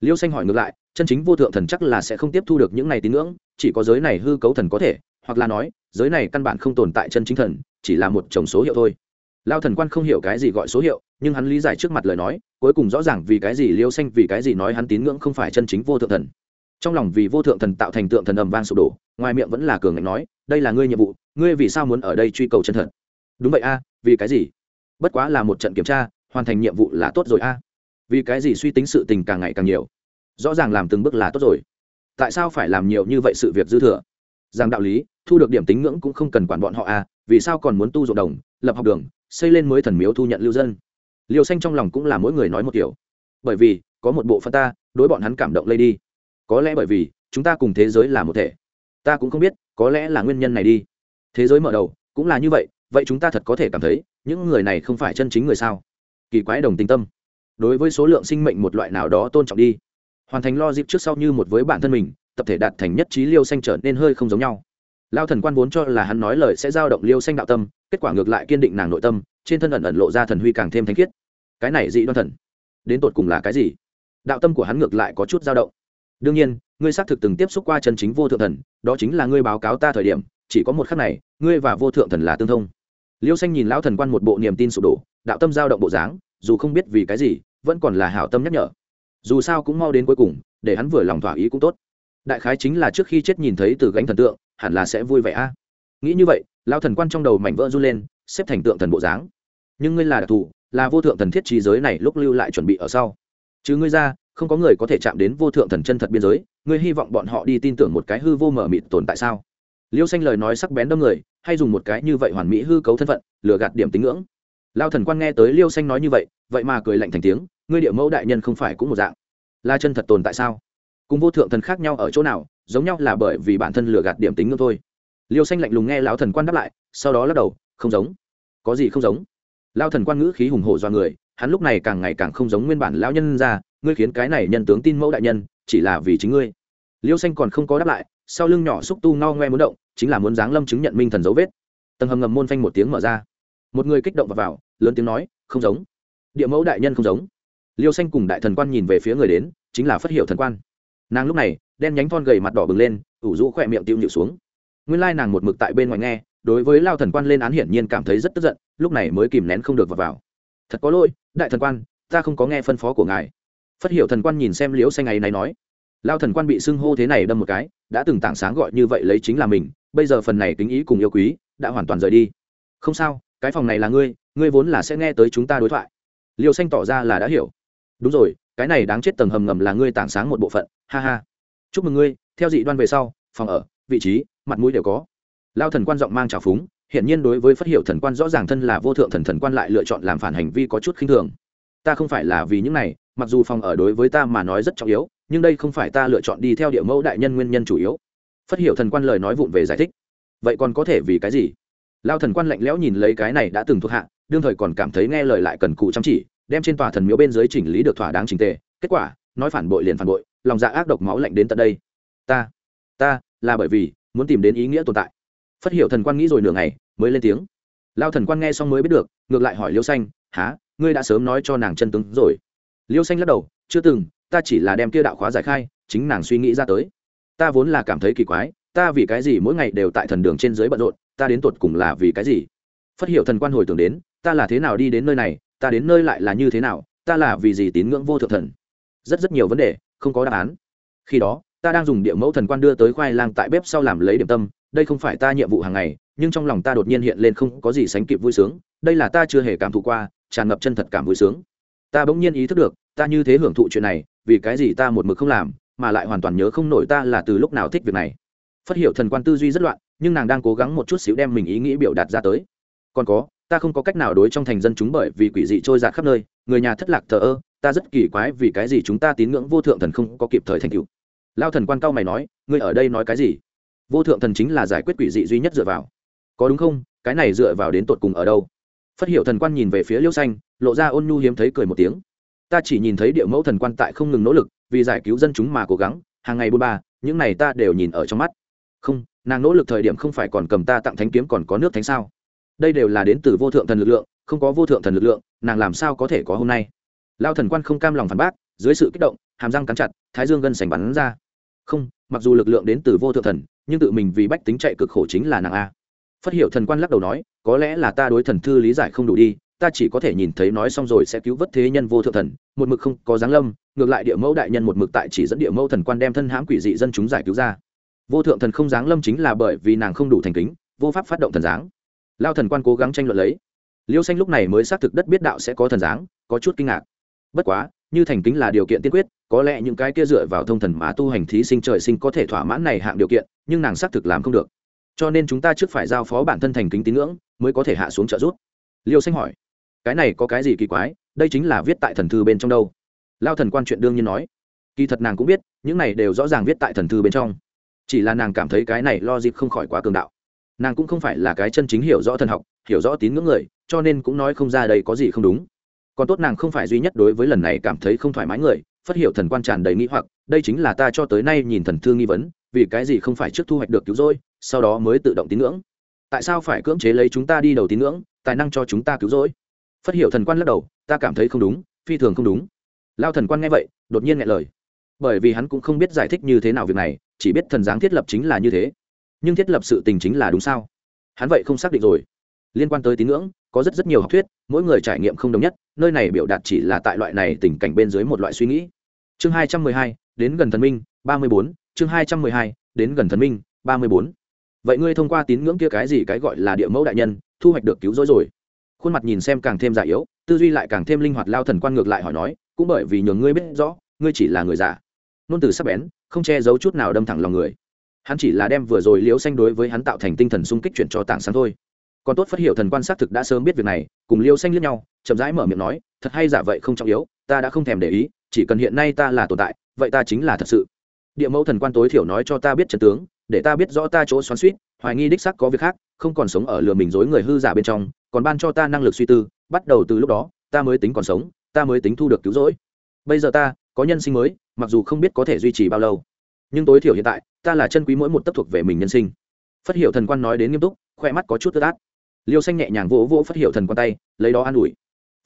Liêu xanh hỏi ngược lại, chân chính vô thượng thần chắc là sẽ không tiếp thu được những này tín ngưỡng, chỉ có giới này hư cấu thần có thể, hoặc là nói, giới này căn bản không tồn tại chân chính thần, chỉ là một chồng số hiệu thôi. Lao thần quan không hiểu cái gì gọi số hiệu, nhưng hắn lý giải trước mặt lời nói, cuối cùng rõ ràng vì cái gì liêu xanh vì cái gì nói hắn tín ngưỡng không phải chân chính vô thượng thần trong lòng vì vô thượng thần tạo thành tượng thần ầm vang sụp đổ, ngoài miệng vẫn là cường ngạnh nói, đây là ngươi nhiệm vụ, ngươi vì sao muốn ở đây truy cầu chân thật? Đúng vậy a, vì cái gì? Bất quá là một trận kiểm tra, hoàn thành nhiệm vụ là tốt rồi a. Vì cái gì suy tính sự tình càng ngày càng nhiều? Rõ ràng làm từng bước là tốt rồi. Tại sao phải làm nhiều như vậy sự việc dư thừa? Rằng đạo lý, thu được điểm tính ngưỡng cũng không cần quản bọn họ à vì sao còn muốn tu ruộng đồng, lập học đường, xây lên mới thần miếu thu nhận lưu dân? Liều xanh trong lòng cũng là mỗi người nói một kiểu. Bởi vì, có một bộ phận ta, đối bọn hắn cảm động lây đi có lẽ bởi vì, chúng ta cùng thế giới là một thể. Ta cũng không biết, có lẽ là nguyên nhân này đi. Thế giới mở đầu, cũng là như vậy vậy chúng ta thật có thể cảm thấy, những người này không phải chân chính người sao? Kỳ quái đồng tình tâm. Đối với số lượng sinh mệnh một loại nào đó tôn trọng đi. Hoàn thành lo dịp trước sau như một với bản thân mình, tập thể đạt thành nhất trí liêu xanh trở nên hơi không giống nhau. Lao thần quan vốn cho là hắn nói lời sẽ giao động liêu xanh đạo tâm, kết quả ngược lại kiên định nàng nội tâm, trên thân ẩn ẩn lộ ra thần huy càng thêm thanh khiết. Cái này dị đoan thần, đến tột cùng là cái gì? Đạo tâm của hắn ngược lại có chút dao động đương nhiên, ngươi xác thực từng tiếp xúc qua chân chính vô thượng thần, đó chính là ngươi báo cáo ta thời điểm, chỉ có một khắc này, ngươi và vô thượng thần là tương thông. Liêu xanh nhìn lão thần quan một bộ niềm tin sụp đổ, đạo tâm dao động bộ dáng, dù không biết vì cái gì, vẫn còn là hảo tâm nhắc nhở. Dù sao cũng mau đến cuối cùng, để hắn vừa lòng thỏa ý cũng tốt. Đại khái chính là trước khi chết nhìn thấy từ gánh thần tượng, hẳn là sẽ vui vẻ a. Nghĩ như vậy, lão thần quan trong đầu mảnh vỡ run lên, xếp thành tượng thần bộ dáng. Nhưng ngươi là đặc thù, là vô thượng thần thiết trí giới này lúc lưu lại chuẩn bị ở sau. Chứ ngươi ra không có người có thể chạm đến vô thượng thần chân thật biên giới, ngươi hy vọng bọn họ đi tin tưởng một cái hư vô mở mịt tồn tại sao? Liêu xanh lời nói sắc bén đâm người, hay dùng một cái như vậy hoàn mỹ hư cấu thân phận, lừa gạt điểm tính ngưỡng. Lao thần quan nghe tới liêu xanh nói như vậy vậy mà cười lạnh thành tiếng, ngươi địa mẫu đại nhân không phải cũng một dạng. Là chân thật tồn tại sao? Cùng vô thượng thần khác nhau ở chỗ nào, giống nhau là bởi vì bản thân lừa gạt điểm tính ngưỡng thôi. Liêu xanh lạnh lùng nghe lão thần quan đáp lại, sau đó lắc đầu, không giống. Có gì không giống? Lao thần quan ngữ khí hùng hổ do người hắn lúc này càng ngày càng không giống nguyên bản lão nhân ra ngươi khiến cái này nhân tướng tin mẫu đại nhân chỉ là vì chính ngươi. Liêu xanh còn không có đáp lại sau lưng nhỏ xúc tu no ngoe muốn động chính là muốn giáng lâm chứng nhận minh thần dấu vết. Tầng hầm ngầm môn phanh một tiếng mở ra. Một người kích động vào, vào lớn tiếng nói không giống. Địa mẫu đại nhân không giống. Liêu xanh cùng đại thần quan nhìn về phía người đến chính là phát hiệu thần quan. Nàng lúc này đen nhánh thon gầy mặt đỏ bừng lên ủ rũ khỏe miệng tiêu nhịu xuống. Nguyên lai nàng một mực tại bên ngoài nghe đối với lao thần quan lên án hiển nhiên cảm thấy rất tức giận lúc này mới kìm nén không được vào, vào thật có lỗi, đại thần quan, ta không có nghe phân phó của ngài. Phát hiệu thần quan nhìn xem liễu xanh ngày này nói. Lao thần quan bị xưng hô thế này đâm một cái, đã từng tảng sáng gọi như vậy lấy chính là mình, bây giờ phần này kính ý cùng yêu quý, đã hoàn toàn rời đi. Không sao, cái phòng này là ngươi ngươi vốn là sẽ nghe tới chúng ta đối thoại. Liều xanh tỏ ra là đã hiểu. Đúng rồi, cái này đáng chết tầng hầm ngầm là ngươi tảng sáng một bộ phận, ha ha. Chúc mừng ngươi, theo dị đoan về sau, phòng ở, vị trí, mặt mũi đều có. Lao thần quan giọng mang trào phúng hiện nhiên đối với phát hiệu thần quan rõ ràng thân là vô thượng thần thần quan lại lựa chọn làm phản hành vi có chút khinh thường. Ta không phải là vì những này, mặc dù phòng ở đối với ta mà nói rất trọng yếu, nhưng đây không phải ta lựa chọn đi theo địa mẫu đại nhân nguyên nhân chủ yếu. Phất hiểu thần quan lời nói vụng về giải thích. Vậy còn có thể vì cái gì? Lao thần quan lạnh lẽo nhìn lấy cái này đã từng thuộc hạ, đương thời còn cảm thấy nghe lời lại cần cụ chăm chỉ, đem trên tòa thần miếu bên dưới chỉnh lý được thỏa đáng trình tề. Kết quả, nói phản bội liền phản bội, lòng dạ ác độc máu lạnh đến tận đây. Ta ta là bởi vì muốn tìm đến ý nghĩa tồn tại phất hiểu thần quan nghĩ rồi nửa ngày, mới lên tiếng. Lao thần quan nghe xong mới biết được, ngược lại hỏi liêu xanh há ngươi đã sớm nói cho nàng chân tướng rồi. Liêu xanh lắc đầu, chưa từng, ta chỉ là đem kia đạo khóa giải khai, chính nàng suy nghĩ ra tới. Ta vốn là cảm thấy kỳ quái, ta vì cái gì mỗi ngày đều tại thần đường trên dưới bận rộn, ta đến tột cùng là vì cái gì? Phất hiểu thần quan hồi tưởng đến, ta là thế nào đi đến nơi này, ta đến nơi lại là như thế nào, ta là vì gì tín ngưỡng vô thượng thần? Rất rất nhiều vấn đề, không có đáp án. Khi đó, ta đang dùng địa mẫu thần quan đưa tới khoai lang tại bếp sau làm lấy điểm tâm đây không phải ta nhiệm vụ hàng ngày, nhưng trong lòng ta đột nhiên hiện lên không có gì sánh kịp vui sướng, đây là ta chưa hề cảm thụ qua, tràn ngập chân thật cảm vui sướng. Ta bỗng nhiên ý thức được, ta như thế hưởng thụ chuyện này, vì cái gì ta một mực không làm, mà lại hoàn toàn nhớ không nổi ta là từ lúc nào thích việc này. Phát hiểu thần quan tư duy rất loạn, nhưng nàng đang cố gắng một chút xíu đem mình ý nghĩ biểu đạt ra tới. Còn có, ta không có cách nào đối trong thành dân chúng bởi vì quỷ dị trôi giạt khắp nơi, người nhà thất lạc thờ ơ, ta rất kỳ quái vì cái gì chúng ta tín ngưỡng vô thượng thần không có kịp thời thành cựu lao thần quan cao mày nói, ngươi ở đây nói cái gì? Vô thượng thần chính là giải quyết quỷ dị duy nhất dựa vào. Có đúng không? Cái này dựa vào đến tột cùng ở đâu? Phát hiệu thần quan nhìn về phía liêu xanh, lộ ra ôn nhu hiếm thấy cười một tiếng. Ta chỉ nhìn thấy địa mẫu thần quan tại không ngừng nỗ lực, vì giải cứu dân chúng mà cố gắng, hàng ngày bôn ba, những này ta đều nhìn ở trong mắt. Không, nàng nỗ lực thời điểm không phải còn cầm ta tặng thánh kiếm còn có nước thánh sao? Đây đều là đến từ vô thượng thần lực lượng, không có vô thượng thần lực lượng, nàng làm sao có thể có hôm nay? Lao thần quan không cam lòng phản bác, dưới sự kích động, hàm răng cắn chặt, thái dương gân sành bắn ra. Không, mặc dù lực lượng đến từ vô thượng thần nhưng tự mình vì bách tính chạy cực khổ chính là nàng a. Phát hiệu thần quan lắc đầu nói, có lẽ là ta đối thần thư lý giải không đủ đi, ta chỉ có thể nhìn thấy nói xong rồi sẽ cứu vớt thế nhân vô thượng thần, một mực không có giáng lâm, ngược lại địa mẫu đại nhân một mực tại chỉ dẫn địa mẫu thần quan đem thân hãm quỷ dị dân chúng giải cứu ra. Vô thượng thần không giáng lâm chính là bởi vì nàng không đủ thành kính, vô pháp phát động thần giáng. Lao thần quan cố gắng tranh luận lấy. Liêu xanh lúc này mới xác thực đất biết đạo sẽ có thần giáng, có chút kinh ngạc. Bất quá, như thành kính là điều kiện tiên quyết có lẽ những cái kia dựa vào thông thần mà tu hành thí sinh trời sinh có thể thỏa mãn này hạng điều kiện, nhưng nàng xác thực làm không được. Cho nên chúng ta trước phải giao phó bản thân thành kính tín ngưỡng, mới có thể hạ xuống trợ giúp. Liêu xanh hỏi. Cái này có cái gì kỳ quái, đây chính là viết tại thần thư bên trong đâu. Lao thần quan chuyện đương nhiên nói. Kỳ thật nàng cũng biết, những này đều rõ ràng viết tại thần thư bên trong. Chỉ là nàng cảm thấy cái này lo dịp không khỏi quá cường đạo. Nàng cũng không phải là cái chân chính hiểu rõ thần học, hiểu rõ tín ngưỡng người, cho nên cũng nói không ra đây có gì không đúng. Còn tốt nàng không phải duy nhất đối với lần này cảm thấy không thoải mái người phát hiểu thần quan tràn đầy nghĩ hoặc, đây chính là ta cho tới nay nhìn thần thư nghi vấn, vì cái gì không phải trước thu hoạch được cứu rỗi, sau đó mới tự động tín ngưỡng? Tại sao phải cưỡng chế lấy chúng ta đi đầu tín ngưỡng, tài năng cho chúng ta cứu rỗi? Phát hiểu thần quan lắc đầu, ta cảm thấy không đúng, phi thường không đúng. Lao thần quan nghe vậy, đột nhiên nghe lời. Bởi vì hắn cũng không biết giải thích như thế nào việc này, chỉ biết thần giáng thiết lập chính là như thế. Nhưng thiết lập sự tình chính là đúng sao? Hắn vậy không xác định rồi. Liên quan tới tín ngưỡng có rất rất nhiều học thuyết, mỗi người trải nghiệm không đồng nhất, nơi này biểu đạt chỉ là tại loại này tình cảnh bên dưới một loại suy nghĩ. Chương hai trăm mười hai, đến gần thần minh, ba mươi bốn, chương hai trăm mười hai, đến gần thần minh, ba mươi bốn. Vậy ngươi thông qua tín ngưỡng kia cái gì cái gọi là địa mẫu đại nhân, thu hoạch được cứu rỗi rồi? Khuôn mặt nhìn xem càng thêm già yếu, tư duy lại càng thêm linh hoạt lao thần quan ngược lại hỏi nói, cũng bởi vì nhường ngươi biết rõ, ngươi chỉ là người giả nôn từ sắc bén, không che giấu chút nào đâm thẳng lòng người. Hắn chỉ là đem vừa rồi liễu xanh đối với hắn tạo thành tinh thần sung kích chuyển cho tảng sáng thôi còn tốt phát hiểu thần quan sát thực đã sớm biết việc này, cùng liêu xanh liếc nhau, chậm rãi mở miệng nói, thật hay giả vậy không trọng yếu, ta đã không thèm để ý, chỉ cần hiện nay ta là tồn tại, vậy ta chính là thật sự. Địa mẫu thần quan tối thiểu nói cho ta biết trần tướng, để ta biết rõ ta chỗ xoắn suýt hoài nghi đích sắc có việc khác, không còn sống ở lừa mình dối người hư giả bên trong, còn ban cho ta năng lực suy tư, bắt đầu từ lúc đó, ta mới tính còn sống, ta mới tính thu được cứu rỗi. Bây giờ ta, có nhân sinh mới, mặc dù không biết có thể duy trì bao lâu, nhưng tối thiểu hiện tại, ta là chân quý mỗi một tấc thuộc về mình nhân sinh. Phát hiểu thần quan nói đến nghiêm túc khoe mắt có chút tơ át liêu xanh nhẹ nhàng vỗ vỗ phát hiệu thần quan tay, lấy đó an ủi.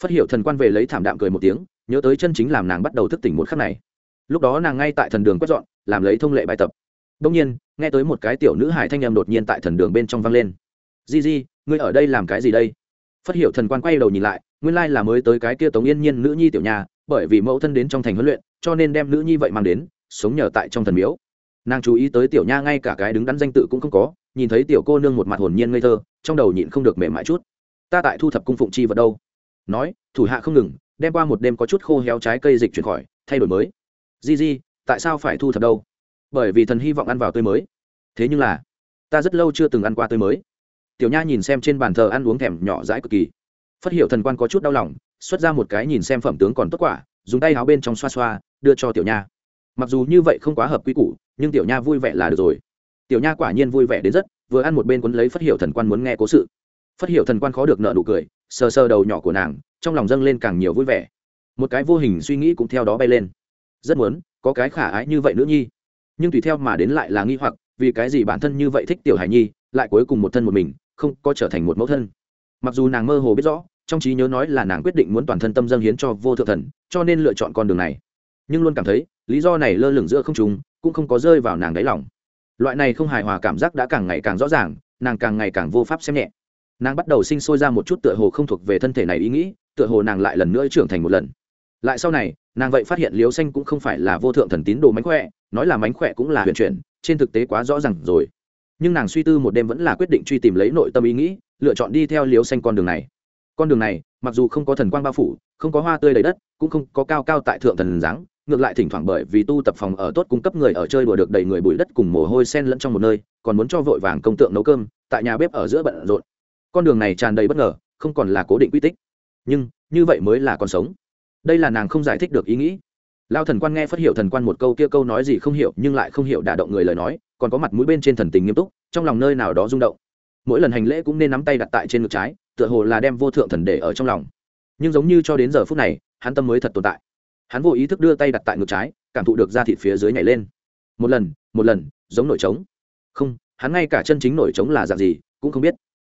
Phát hiệu thần quan về lấy thảm đạm cười một tiếng, nhớ tới chân chính làm nàng bắt đầu thức tỉnh một khắc này. Lúc đó nàng ngay tại thần đường quét dọn, làm lấy thông lệ bài tập. Đông nhiên, nghe tới một cái tiểu nữ hải thanh em đột nhiên tại thần đường bên trong vang lên. Di di, ngươi ở đây làm cái gì đây? Phát hiệu thần quan quay đầu nhìn lại, nguyên lai là mới tới cái kia tống yên nhiên nữ nhi tiểu nhà, bởi vì mẫu thân đến trong thành huấn luyện, cho nên đem nữ nhi vậy mang đến, sống nhờ tại trong thần miếu. Nàng chú ý tới tiểu nha ngay cả cái đứng đắn danh tự cũng không có nhìn thấy tiểu cô nương một mặt hồn nhiên ngây thơ, trong đầu nhịn không được mềm mại chút. Ta tại thu thập cung phụng chi vật đâu? Nói, thủ hạ không ngừng, đem qua một đêm có chút khô héo trái cây dịch chuyển khỏi, thay đổi mới. Di di, tại sao phải thu thập đâu? Bởi vì thần hy vọng ăn vào tươi mới. Thế nhưng là, ta rất lâu chưa từng ăn qua tươi mới. Tiểu nha nhìn xem trên bàn thờ ăn uống thèm nhỏ dãi cực kỳ. Phát hiệu thần quan có chút đau lòng, xuất ra một cái nhìn xem phẩm tướng còn tốt quả dùng tay áo bên trong xoa xoa, đưa cho tiểu nha. Mặc dù như vậy không quá hợp quy củ, nhưng tiểu nha vui vẻ là được rồi tiểu nha quả nhiên vui vẻ đến rất, vừa ăn một bên quấn lấy phát hiểu thần quan muốn nghe cố sự. Phát hiểu thần quan khó được nợ nụ cười, sờ sờ đầu nhỏ của nàng, trong lòng dâng lên càng nhiều vui vẻ. Một cái vô hình suy nghĩ cũng theo đó bay lên. Rất muốn, có cái khả ái như vậy nữa nhi. Nhưng tùy theo mà đến lại là nghi hoặc, vì cái gì bản thân như vậy thích tiểu hải nhi, lại cuối cùng một thân một mình, không có trở thành một mẫu thân. Mặc dù nàng mơ hồ biết rõ, trong trí nhớ nói là nàng quyết định muốn toàn thân tâm dâng hiến cho vô thượng thần, cho nên lựa chọn con đường này. Nhưng luôn cảm thấy, lý do này lơ lửng giữa không trùng cũng không có rơi vào nàng đáy lòng loại này không hài hòa cảm giác đã càng ngày càng rõ ràng, nàng càng ngày càng vô pháp xem nhẹ. Nàng bắt đầu sinh sôi ra một chút tựa hồ không thuộc về thân thể này ý nghĩ, tựa hồ nàng lại lần nữa trưởng thành một lần. Lại sau này, nàng vậy phát hiện liếu xanh cũng không phải là vô thượng thần tín đồ mánh khỏe, nói là mánh khỏe cũng là huyền chuyển, trên thực tế quá rõ r à n g rồi. Nhưng nàng suy tư một đêm vẫn là quyết định truy tìm lấy nội tâm ý nghĩ, lựa chọn đi theo liếu xanh con đường này. Con đường này, mặc dù không có thần quang bao phủ, không có hoa tươi đầy đất, cũng không có cao cao tại thượng thần giáng ngược lại thỉnh thoảng bởi vì tu tập phòng ở tốt cung cấp người ở chơi đùa được đầy người bụi đất cùng mồ hôi sen lẫn trong một nơi, còn muốn cho vội vàng công tượng nấu cơm, tại nhà bếp ở giữa bận rộn. Con đường này tràn đầy bất ngờ, không còn là cố định quy tích. Nhưng, như vậy mới là còn sống. Đây là nàng không giải thích được ý nghĩ. Lao thần quan nghe phát hiệu thần quan một câu kia câu nói gì không hiểu, nhưng lại không hiểu đả động người lời nói, còn có mặt mũi bên trên thần tình nghiêm túc, trong lòng nơi nào đó rung động. Mỗi lần hành lễ cũng nên nắm tay đặt tại trên ngực trái, tựa hồ là đem vô thượng thần để ở trong lòng. Nhưng giống như cho đến giờ phút này, hắn tâm mới thật tồn tại hắn vô ý thức đưa tay đặt tại ngực trái, cảm thụ được da thịt phía dưới nhảy lên. Một lần một lần, giống nổi trống. Không, hắn ngay cả chân chính nổi trống là dạng gì, cũng không biết.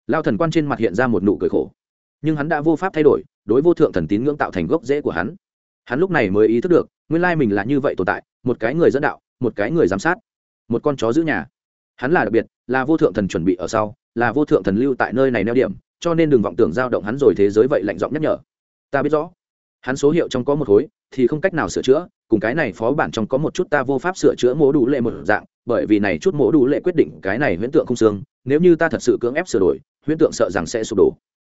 Lao thần quan trên mặt hiện ra một nụ cười khổ. Nhưng hắn đã vô pháp thay đổi, đối vô thượng thần tín ngưỡng tạo thành gốc rễ của hắn. Hắn lúc này mới ý thức được, nguyên lai mình là như vậy tồn tại, một cái người dẫn đạo, một cái người giám sát, một con chó giữ nhà. Hắn là đặc biệt, là vô thượng thần chuẩn bị ở sau, là vô thượng thần lưu tại nơi này neo điểm, cho nên đừng vọng tưởng giao động hắn rồi thế giới vậy lạnh giọng nhắc nhở. Ta biết rõ hắn số hiệu trong có một khối, thì không cách nào sửa chữa, cùng cái này phó bản trong có một chút ta vô pháp sửa chữa mỗ đủ lệ một dạng, bởi vì này chút mỗ đủ lệ quyết định cái này huyễn tượng không xương, nếu như ta thật sự cưỡng ép sửa đổi, huyễn tượng sợ rằng sẽ sụp đổ.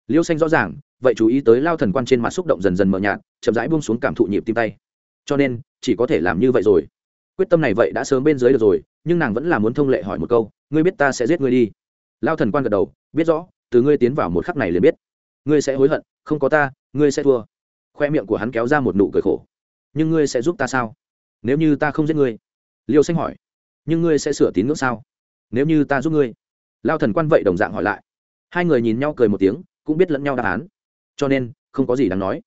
Liêu xanh rõ ràng, vậy chú ý tới lao thần quan trên mặt xúc động dần dần mờ nhạt, chậm rãi buông xuống cảm thụ nhịp tim tay. Cho nên, chỉ có thể làm như vậy rồi. Quyết tâm này vậy đã sớm bên dưới được rồi, nhưng nàng vẫn là muốn thông lệ hỏi một câu, ngươi biết ta sẽ giết ngươi đi? Lao thần quan gật đầu, biết rõ, từ ngươi tiến vào một khắc này liền biết. Ngươi sẽ hối hận, không có ta, ngươi sẽ thua khoe miệng của hắn kéo ra một nụ cười khổ. Nhưng ngươi sẽ giúp ta sao? Nếu như ta không giết ngươi? Liêu xanh hỏi. Nhưng ngươi sẽ sửa tín ngưỡng sao? Nếu như ta giúp ngươi? Lao thần quan vậy đồng dạng hỏi lại. Hai người nhìn nhau cười một tiếng, cũng biết lẫn nhau đáp án. Cho nên, không có gì đáng nói.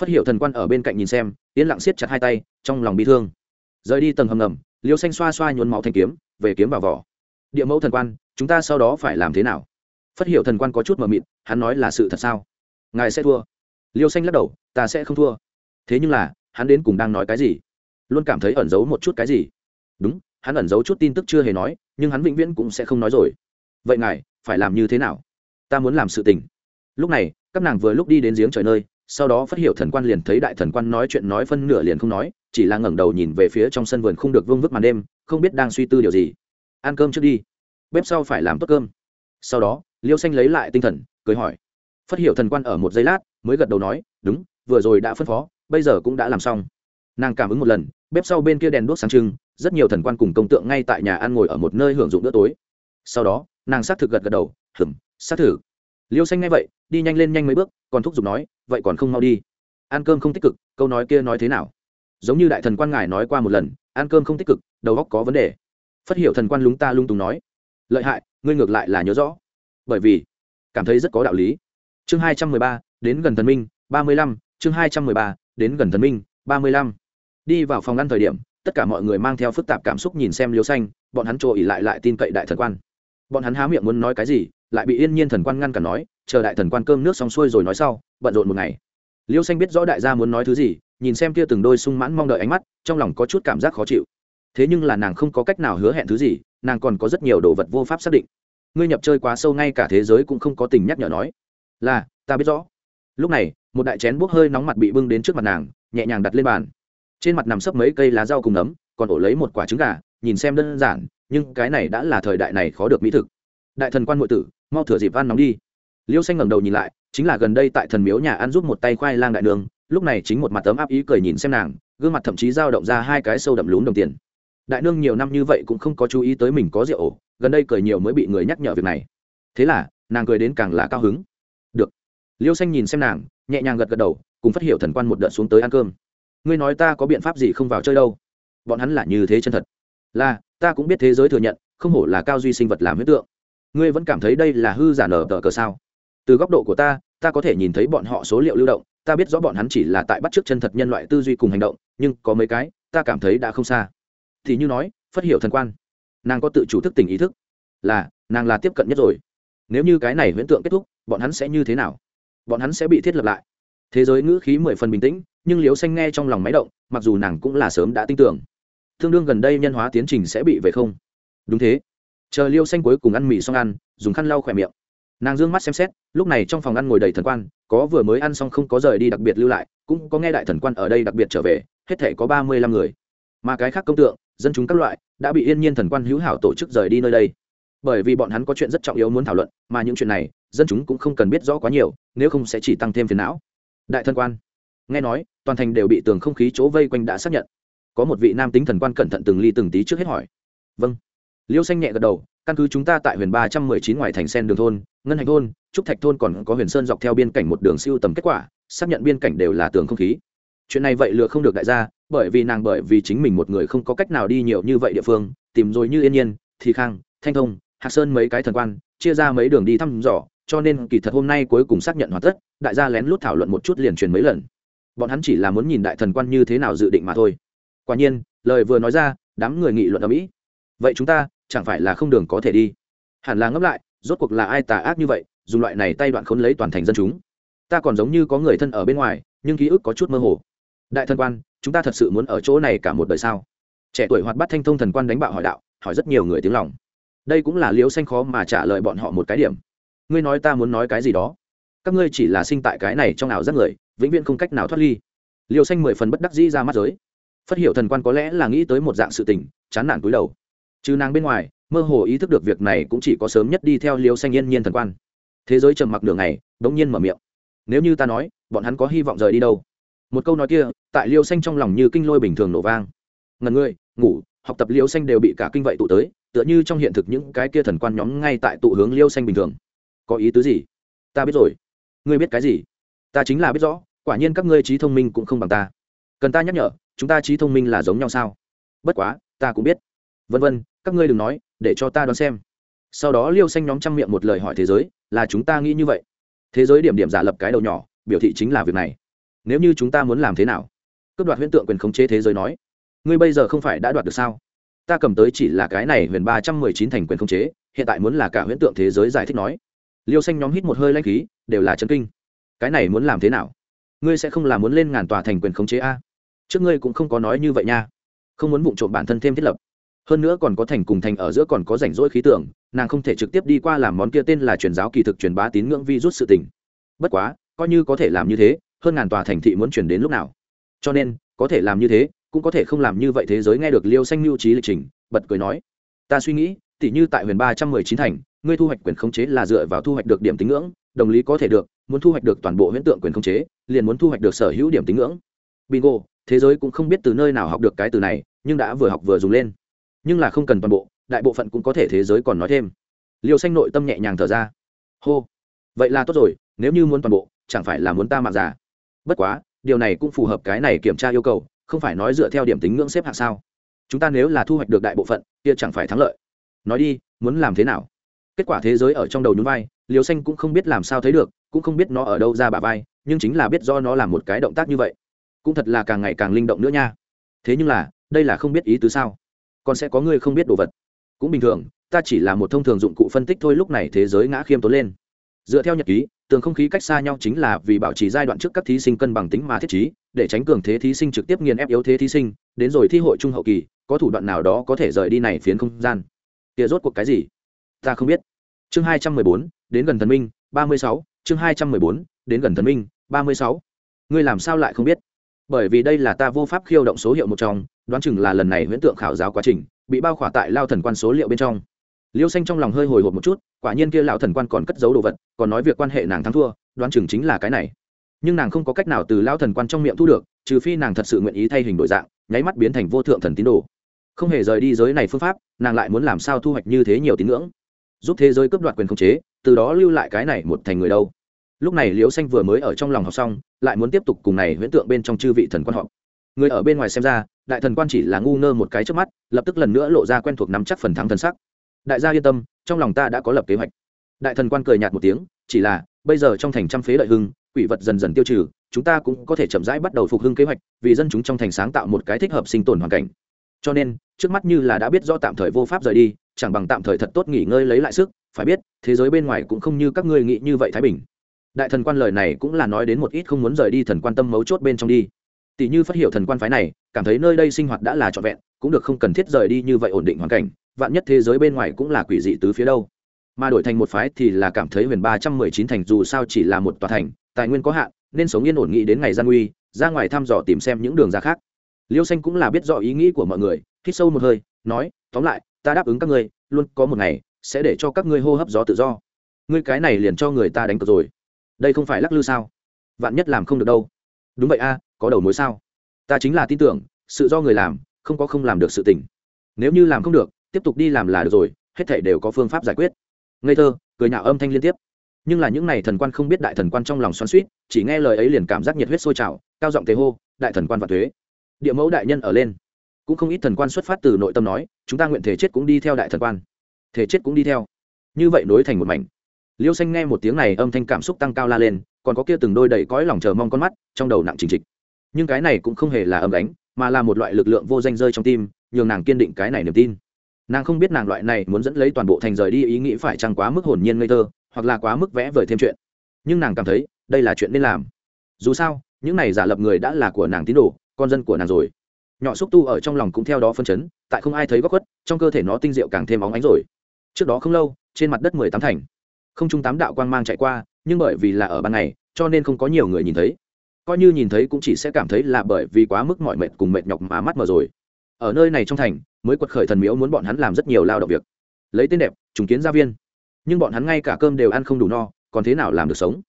Phát hiểu thần quan ở bên cạnh nhìn xem, yên lặng siết chặt hai tay, trong lòng bị thương. Rời đi tầng hầm ngầm, liêu xanh xoa xoa nhuốm máu thanh kiếm, về kiếm vào vỏ. Địa mẫu thần quan, chúng ta sau đó phải làm thế nào? Phát hiểu thần quan có chút mờ mịt, hắn nói là sự thật sao? Ngài sẽ thua liêu xanh lắc đầu, ta sẽ không thua. Thế nhưng là, hắn đến cùng đang nói cái gì? Luôn cảm thấy ẩn giấu một chút cái gì? Đúng, hắn ẩn giấu chút tin tức chưa hề nói, nhưng hắn vĩnh viễn cũng sẽ không nói rồi. Vậy ngài, phải làm như thế nào? Ta muốn làm sự tình. Lúc này, các nàng vừa lúc đi đến giếng trời nơi, sau đó phát hiểu thần quan liền thấy đại thần quan nói chuyện nói phân nửa liền không nói, chỉ là ngẩng đầu nhìn về phía trong sân vườn không được vương vức màn đêm, không biết đang suy tư điều gì. Ăn cơm trước đi, bếp sau phải làm tốt cơm. Sau đó, liêu xanh lấy lại tinh thần, cười hỏi. Phát hiểu thần quan ở một giây lát mới gật đầu nói, đúng, vừa rồi đã phân phó, bây giờ cũng đã làm xong. Nàng cảm ứng một lần, bếp sau bên kia đèn đuốc sáng trưng, rất nhiều thần quan cùng công tượng ngay tại nhà ăn ngồi ở một nơi hưởng dụng bữa tối. Sau đó, nàng xác thực gật gật đầu hửng xác thử liêu xanh ngay vậy, đi nhanh lên nhanh mấy bước, còn thúc giục nói, vậy còn không mau đi. Ăn cơm không tích cực, câu nói kia nói thế nào? Giống như đại thần quan ngài nói qua một lần, ăn cơm không tích cực, đầu óc có vấn đề. Phát hiểu thần quan lúng ta lung tùng nói, lợi hại, ngươi ngược lại là nhớ rõ. Bởi vì, cảm thấy rất có đạo lý. Chương hai trăm mười ba đến gần thần minh, ba mươi lăm, chương hai trăm mười ba, đến gần thần minh, ba mươi lăm. Đi vào phòng ăn thời điểm, tất cả mọi người mang theo phức tạp cảm xúc nhìn xem liêu xanh, bọn hắn trộ ỉ lại lại tin cậy đại thần quan. Bọn hắn há miệng muốn nói cái gì, lại bị yên nhiên thần quan ngăn cản nói, chờ đại thần quan cơm nước xong xuôi rồi nói sau, bận rộn một ngày. Liêu xanh biết rõ đại gia muốn nói thứ gì, nhìn xem kia từng đôi sung mãn mong đợi ánh mắt, trong lòng có chút cảm giác khó chịu. Thế nhưng là nàng không có cách nào hứa hẹn thứ gì, nàng còn có rất nhiều đồ vật vô pháp xác định. Ngươi nhập chơi quá sâu ngay cả thế giới cũng không có tình nhắc nhở nói. Là, ta biết rõ lúc này, một đại chén bốc hơi nóng mặt bị bưng đến trước mặt nàng, nhẹ nhàng đặt lên bàn. Trên mặt nằm sấp mấy cây lá rau cùng nấm còn ổ lấy một quả trứng gà, nhìn xem đơn giản, nhưng cái này đã là thời đại này khó được mỹ thực. Đại thần quan ngụy tử, mau thửa dịp ăn nóng đi. Liêu xanh ngẩng đầu nhìn lại, chính là gần đây tại thần miếu nhà ăn giúp một tay khoai lang đại đường lúc này chính một mặt tấm áp ý cười nhìn xem nàng, gương mặt thậm chí dao động ra hai cái sâu đậm lún đồng tiền. Đại nương nhiều năm như vậy cũng không có chú ý tới mình có rượu ổ, gần đây cười nhiều mới bị người nhắc nhở việc này. Thế là, nàng cười đến càng là cao hứng liêu xanh nhìn xem nàng, nhẹ nhàng gật gật đầu, cùng phát hiểu thần quan một đợt xuống tới ăn cơm. Ngươi nói ta có biện pháp gì không vào chơi đâu? Bọn hắn là như thế chân thật. Là, ta cũng biết thế giới thừa nhận, không hổ là cao duy sinh vật làm huyết tượng. Ngươi vẫn cảm thấy đây là hư giả nở tờ cờ sao? Từ góc độ của ta ta có thể nhìn thấy bọn họ số liệu lưu động, ta biết rõ bọn hắn chỉ là tại bắt chước chân thật nhân loại tư duy cùng hành động, nhưng có mấy cái, ta cảm thấy đã không xa. Thì như nói, phát hiểu thần quan. Nàng có tự chủ thức tình ý thức. Là, nàng là tiếp cận nhất rồi. Nếu như cái này huyễn tượng kết thúc, bọn hắn sẽ như thế nào? Bọn hắn sẽ bị thiết lập lại. Thế giới ngữ khí mười phần bình tĩnh, nhưng liếu xanh nghe trong lòng máy động, mặc dù nàng cũng là sớm đã tin tưởng. Tương đương gần đây nhân hóa tiến trình sẽ bị về không? Đúng thế. Chờ liêu xanh cuối cùng ăn mì xong ăn, dùng khăn lau khỏe miệng. Nàng d ư ơ n g mắt xem xét, lúc này trong phòng ăn ngồi đầy thần quan, có vừa mới ăn xong không có rời đi đặc biệt lưu lại, cũng có nghe đại thần quan ở đây đặc biệt trở về, hết thể có ba mươi lăm người. Mà cái khác công tượng, dân chúng các loại, đã bị yên nhiên thần quan hữu hảo tổ chức rời đi nơi đây. Bởi vì bọn hắn có chuyện rất trọng yếu muốn thảo luận, mà những chuyện này dân chúng cũng không cần biết rõ quá nhiều, nếu không sẽ chỉ tăng thêm phiền não. Đại thân quan, nghe nói, toàn thành đều bị tường không khí chỗ vây quanh đã xác nhận. Có một vị nam tính thần quan cẩn thận từng ly từng tí trước hết hỏi. Vâng. Liêu xanh nhẹ gật đầu, căn cứ chúng ta tại huyền ba trăm mười chín ngoài thành sen đường thôn, ngân hạnh thôn, trúc thạch thôn còn có huyền sơn dọc theo biên cảnh một đường siêu tầm kết quả, xác nhận biên cảnh đều là tường không khí. Chuyện này vậy lừa không được đại gia, bởi vì nàng bởi vì chính mình một người không có cách nào đi nhiều như vậy địa phương, tìm rồi như yên nhiên, thì khang, thanh thông, hạc sơn mấy cái thần quan, chia ra mấy đường đi thăm dò cho nên kỳ thật hôm nay cuối cùng xác nhận hoàn tất, đại gia lén lút thảo luận một chút liền truyền mấy lần. Bọn hắn chỉ là muốn nhìn đại thần quan như thế nào dự định mà thôi. Quả nhiên, lời vừa nói ra, đám người nghị luận ở mỹ. Vậy chúng ta, chẳng phải là không đường có thể đi? Hẳn là ngẫm lại, rốt cuộc là ai tà ác như vậy, dùng loại này tay đoạn khốn lấy toàn thành dân chúng? Ta còn giống như có người thân ở bên ngoài, nhưng ký ức có chút mơ hồ. Đại thần quan, chúng ta thật sự muốn ở chỗ này cả một đời sao? Trẻ tuổi hoạt bát thanh thông thần quan đánh bạo hỏi đạo, hỏi rất nhiều người tiếng lòng. Đây cũng là liễu xanh khó mà trả lời bọn họ một cái điểm ngươi nói ta muốn nói cái gì đó. Các ngươi chỉ là sinh tại cái này trong ảo giác người, vĩnh viễn không cách nào thoát ly. Liều xanh mười phần bất đắc dĩ ra mắt giới. Phát hiểu thần quan có lẽ là nghĩ tới một dạng sự tình, chán nản cúi đầu. Chứ nàng bên ngoài, mơ hồ ý thức được việc này cũng chỉ có sớm nhất đi theo liều xanh yên nhiên thần quan. Thế giới trầm mặc đường này đống nhiên mở miệng. Nếu như ta nói, bọn hắn có hy vọng rời đi đâu? Một câu nói kia, tại liêu xanh trong lòng như kinh lôi bình thường nổ vang. Ngần ngươi ngủ, học tập liêu xanh đều bị cả kinh vậy tụ tới, tựa như trong hiện thực những cái kia thần quan nhóm ngay tại tụ hướng liêu xanh bình thường có ý tứ gì? Ta biết rồi. Ngươi biết cái gì? Ta chính là biết rõ, quả nhiên các ngươi trí thông minh cũng không bằng ta. Cần ta nhắc nhở, chúng ta trí thông minh là giống nhau sao? Bất quá, ta cũng biết. Vân vân, các ngươi đừng nói, để cho ta đoán xem. Sau đó liêu xanh nhóm trăm miệng một lời hỏi thế giới, là chúng ta nghĩ như vậy. Thế giới điểm điểm giả lập cái đầu nhỏ, biểu thị chính là việc này. Nếu như chúng ta muốn làm thế nào? Cướp đoạt huyễn tượng quyền khống chế thế giới nói. Ngươi bây giờ không phải đã đoạt được sao? Ta cầm tới chỉ là cái này huyền ba trăm mười chín thành quyền khống chế, hiện tại muốn là cả huyễn tượng thế giới giải thích nói liêu xanh nhóm hít một hơi lanh khí, đều là chân kinh. Cái này muốn làm thế nào? Ngươi sẽ không là muốn lên ngàn tòa thành quyền khống chế a? Trước ngươi cũng không có nói như vậy nha. Không muốn vụng trộm bản thân thêm thiết lập. Hơn nữa còn có thành cùng thành ở giữa còn có rảnh rỗi khí tưởng nàng không thể trực tiếp đi qua làm món kia tên là truyền giáo kỳ thực truyền bá tín ngưỡng vi rút sự tình. Bất quá, coi như có thể làm như thế, hơn ngàn tòa thành thị muốn chuyển đến lúc nào? Cho nên, có thể làm như thế, cũng có thể không làm như vậy thế giới nghe được liêu xanh mưu trí lịch trình, bật cười nói, ta suy nghĩ tỉ như tại huyền ba trăm mười chín thành, ngươi thu hoạch quyền khống chế là dựa vào thu hoạch được điểm tín ngưỡng, đồng lý có thể được, muốn thu hoạch được toàn bộ huyễn tượng quyền khống chế, liền muốn thu hoạch được sở hữu điểm tín ngưỡng. Bingo, thế giới cũng không biết từ nơi nào học được cái từ này, nhưng đã vừa học vừa dùng lên. Nhưng là không cần toàn bộ, đại bộ phận cũng có thể thế giới còn nói thêm. Liêu xanh nội tâm nhẹ nhàng thở ra. Hô, vậy là tốt rồi, nếu như muốn toàn bộ, chẳng phải là muốn ta mạng già? Bất quá, điều này cũng phù hợp cái này kiểm tra yêu cầu, không phải nói dựa theo điểm tính ngưỡng xếp hạng sao? Chúng ta nếu là thu hoạch được đại bộ phận, kia chẳng phải thắng lợi nói đi, muốn làm thế nào? Kết quả thế giới ở trong đầu nhún vai liều xanh cũng không biết làm sao thấy được, cũng không biết nó ở đâu ra bà vai, nhưng chính là biết do nó làm một cái động tác như vậy. Cũng thật là càng ngày càng linh động nữa nha. Thế nhưng là, đây là không biết ý tứ sao? Còn sẽ có người không biết đồ vật. Cũng bình thường, ta chỉ là một thông thường dụng cụ phân tích thôi, lúc này thế giới ngã khiêm tốn lên. Dựa theo nhật ký, tường không khí cách xa nhau chính là vì bảo trì giai đoạn trước các thí sinh cân bằng tính mà thiết trí, để tránh cường thế thí sinh trực tiếp nghiền ép yếu thế thí sinh, đến rồi thi hội trung hậu kỳ, có thủ đoạn nào đó có thể rời đi này phiến không gian kia rốt cuộc cái gì? Ta không biết. Chương hai trăm mười bốn, đến gần thần minh, ba mươi sáu. Chương hai trăm mười bốn, đến gần thần minh, ba mươi sáu. Ngươi làm sao lại không biết? Bởi vì đây là ta vô pháp khiêu động số hiệu một trong, đoán chừng là lần này huyễn tượng khảo giáo quá trình, bị bao khỏa tại lao thần quan số liệu bên trong. Liêu xanh trong lòng hơi hồi hộp một chút, quả nhiên kia lão thần quan còn cất giấu đồ vật, còn nói việc quan hệ nàng thắng thua, đoán chừng chính là cái này. Nhưng nàng không có cách nào từ lao thần quan trong miệng thu được, trừ phi nàng thật sự nguyện ý thay hình đổi dạng, nháy mắt biến thành vô thượng thần tín đồ không hề rời đi giới này phương pháp, nàng lại muốn làm sao thu hoạch như thế nhiều tín ngưỡng? Giúp thế giới cướp đoạt quyền khống chế, từ đó lưu lại cái này một thành người đâu? Lúc này liễu xanh vừa mới ở trong lòng học xong, lại muốn tiếp tục cùng này huyễn tượng bên trong chư vị thần quan họp. Người ở bên ngoài xem ra, đại thần quan chỉ là ngu ngơ một cái trước mắt, lập tức lần nữa lộ ra quen thuộc nắm chắc phần thắng thần sắc. Đại gia yên tâm, trong lòng ta đã có lập kế hoạch. Đại thần quan cười nhạt một tiếng, chỉ là, bây giờ trong thành trăm phế lợi hưng, quỷ vật dần dần tiêu trừ, chúng ta cũng có thể chậm rãi bắt đầu phục hưng kế hoạch, vì dân chúng trong thành sáng tạo một cái thích hợp sinh tồn hoàn cảnh. Cho nên trước mắt như là đã biết do tạm thời vô pháp rời đi, chẳng bằng tạm thời thật tốt nghỉ ngơi lấy lại sức, phải biết, thế giới bên ngoài cũng không như các ngươi nghĩ như vậy thái bình. Đại thần quan lời này cũng là nói đến một ít không muốn rời đi thần quan tâm mấu chốt bên trong đi. Tỷ như phát hiểu thần quan phái này, cảm thấy nơi đây sinh hoạt đã là trọn vẹn, cũng được không cần thiết rời đi như vậy ổn định hoàn cảnh, vạn nhất thế giới bên ngoài cũng là quỷ dị tứ phía đâu. Mà đổi thành một phái thì là cảm thấy huyền ba trăm mười chín thành dù sao chỉ là một tòa thành, tài nguyên có hạn, nên sống yên ổn nghĩ đến ngày gian nguy, ra ngoài thăm dò tìm xem những đường ra khác liêu xanh cũng là biết rõ ý nghĩ của mọi người, hít sâu một hơi, nói, tóm lại, ta đáp ứng các ngươi, luôn có một ngày sẽ để cho các ngươi hô hấp gió tự do. Ngươi cái này liền cho người ta đánh cược rồi. Đây không phải lắc lư sao? Vạn nhất làm không được đâu. Đúng vậy a, có đầu mối sao? Ta chính là tin tưởng, sự do người làm, không có không làm được sự tình. Nếu như làm không được, tiếp tục đi làm là được rồi, hết thảy đều có phương pháp giải quyết. Ngây thơ, cười nhạo âm thanh liên tiếp. Nhưng là những n à y thần quan không biết đại thần quan trong lòng xoắn suýt chỉ nghe lời ấy liền cảm giác nhiệt huyết sôi trào, cao giọng thế hô, đại thần quan và thuế địa mẫu đại nhân ở lên. Cũng không ít thần quan xuất phát từ nội tâm nói, chúng ta nguyện thể chết cũng đi theo đại thần quan. Thể chết cũng đi theo. Như vậy nối thành một mảnh. Liêu xanh nghe một tiếng này âm thanh cảm xúc tăng cao la lên, còn có kia từng đôi đầy cõi lòng chờ mong con mắt, trong đầu nặng trình trịch. Nhưng cái này cũng không hề là âm đánh mà là một loại lực lượng vô danh rơi trong tim, nhường nàng kiên định cái này niềm tin. Nàng không biết nàng loại này muốn dẫn lấy toàn bộ thành rời đi ý nghĩ phải chăng quá mức hồn nhiên ngây thơ, hoặc là quá mức vẽ vời thêm chuyện. Nhưng nàng cảm thấy, đây là chuyện nên làm. Dù sao, những này giả lập người đã là của nàng tín đồ con dân của nàng rồi. Nhỏ xúc tu ở trong lòng cũng theo đó phân chấn, tại không ai thấy góc khuất, trong cơ thể nó tinh diệu càng thêm óng ánh rồi. Trước đó không lâu, trên mặt đất mười tám thành. Không trung tám đạo quang mang chạy qua, nhưng bởi vì là ở ban ngày, cho nên không có nhiều người nhìn thấy. Coi như nhìn thấy cũng chỉ sẽ cảm thấy là bởi vì quá mức mọi mệt cùng mệt nhọc mà mắt mờ rồi. Ở nơi này trong thành, mới quật khởi thần miếu muốn bọn hắn làm rất nhiều lao động việc. Lấy tên đẹp, trùng kiến gia viên. Nhưng bọn hắn ngay cả cơm đều ăn không đủ no, còn thế nào làm được sống?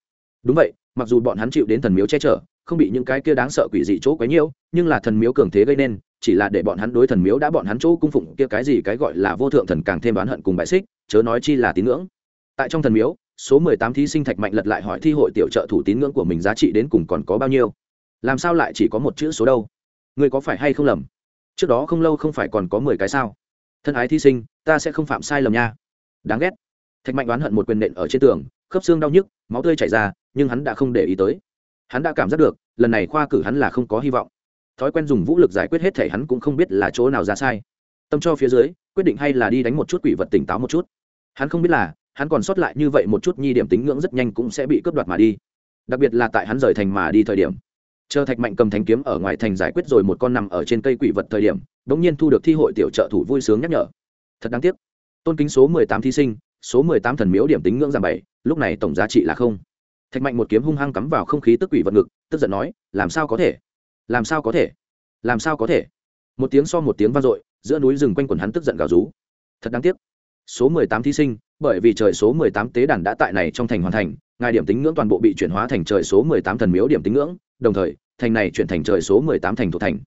Đúng vậy, mặc dù bọn hắn chịu đến thần miếu che chở không bị những cái kia đáng sợ quỷ dị chỗ quấy nhiễu, nhưng là thần miếu cường thế gây nên, chỉ là để bọn hắn đối thần miếu đã bọn hắn chỗ cung phụng kia cái gì cái gọi là vô thượng thần càng thêm đoán hận cùng bại xích, chớ nói chi là tín ngưỡng. Tại trong thần miếu, số mười tám thí sinh thạch mạnh lật lại hỏi thi hội tiểu trợ thủ tín ngưỡng của mình giá trị đến cùng còn có bao nhiêu? Làm sao lại chỉ có một chữ số đâu? Người có phải hay không lầm? Trước đó không lâu không phải còn có mười cái sao? Thân ái thí sinh, ta sẽ không phạm sai lầm nha. Đáng ghét. Thạch mạnh đoán hận một quyền nện ở trên tường, khớp xương đau nhức, máu tươi chảy ra, nhưng hắn đã không để ý tới hắn đã cảm giác được, lần này khoa cử hắn là không có hy vọng. Thói quen dùng vũ lực giải quyết hết thể hắn cũng không biết là chỗ nào ra sai. Tâm cho phía dưới, quyết định hay là đi đánh một chút quỷ vật tỉnh táo một chút. Hắn không biết là, hắn còn sót lại như vậy một chút nhi điểm tính ngưỡng rất nhanh cũng sẽ bị cướp đoạt mà đi. Đặc biệt là tại hắn rời thành mà đi thời điểm. Chờ thạch mạnh cầm thanh kiếm ở ngoài thành giải quyết rồi một con nằm ở trên cây quỷ vật thời điểm đ ỗ n g nhiên thu được thi hội tiểu trợ thủ vui sướng nhắc nhở. Thật đáng tiếc. Tôn kính số mười tám thí sinh, số mười tám thần miếu điểm tính ngưỡng giảm bảy, lúc này tổng giá trị là không thạch mạnh một kiếm hung hăng cắm vào không khí tức quỷ vật ngực, tức giận nói, làm sao có thể? Làm sao có thể? Làm sao có thể? Một tiếng so một tiếng vang dội, giữa núi rừng quanh quần hắn tức giận gào rú. Thật đáng tiếc. Số mười tám thí sinh, bởi vì trời số mười tám tế đàn đã tại này trong thành hoàn thành, ngài điểm tính ngưỡng toàn bộ bị chuyển hóa thành trời số mười tám thần miếu điểm tính ngưỡng, đồng thời, thành này chuyển thành trời số mười tám thành thuộc thành.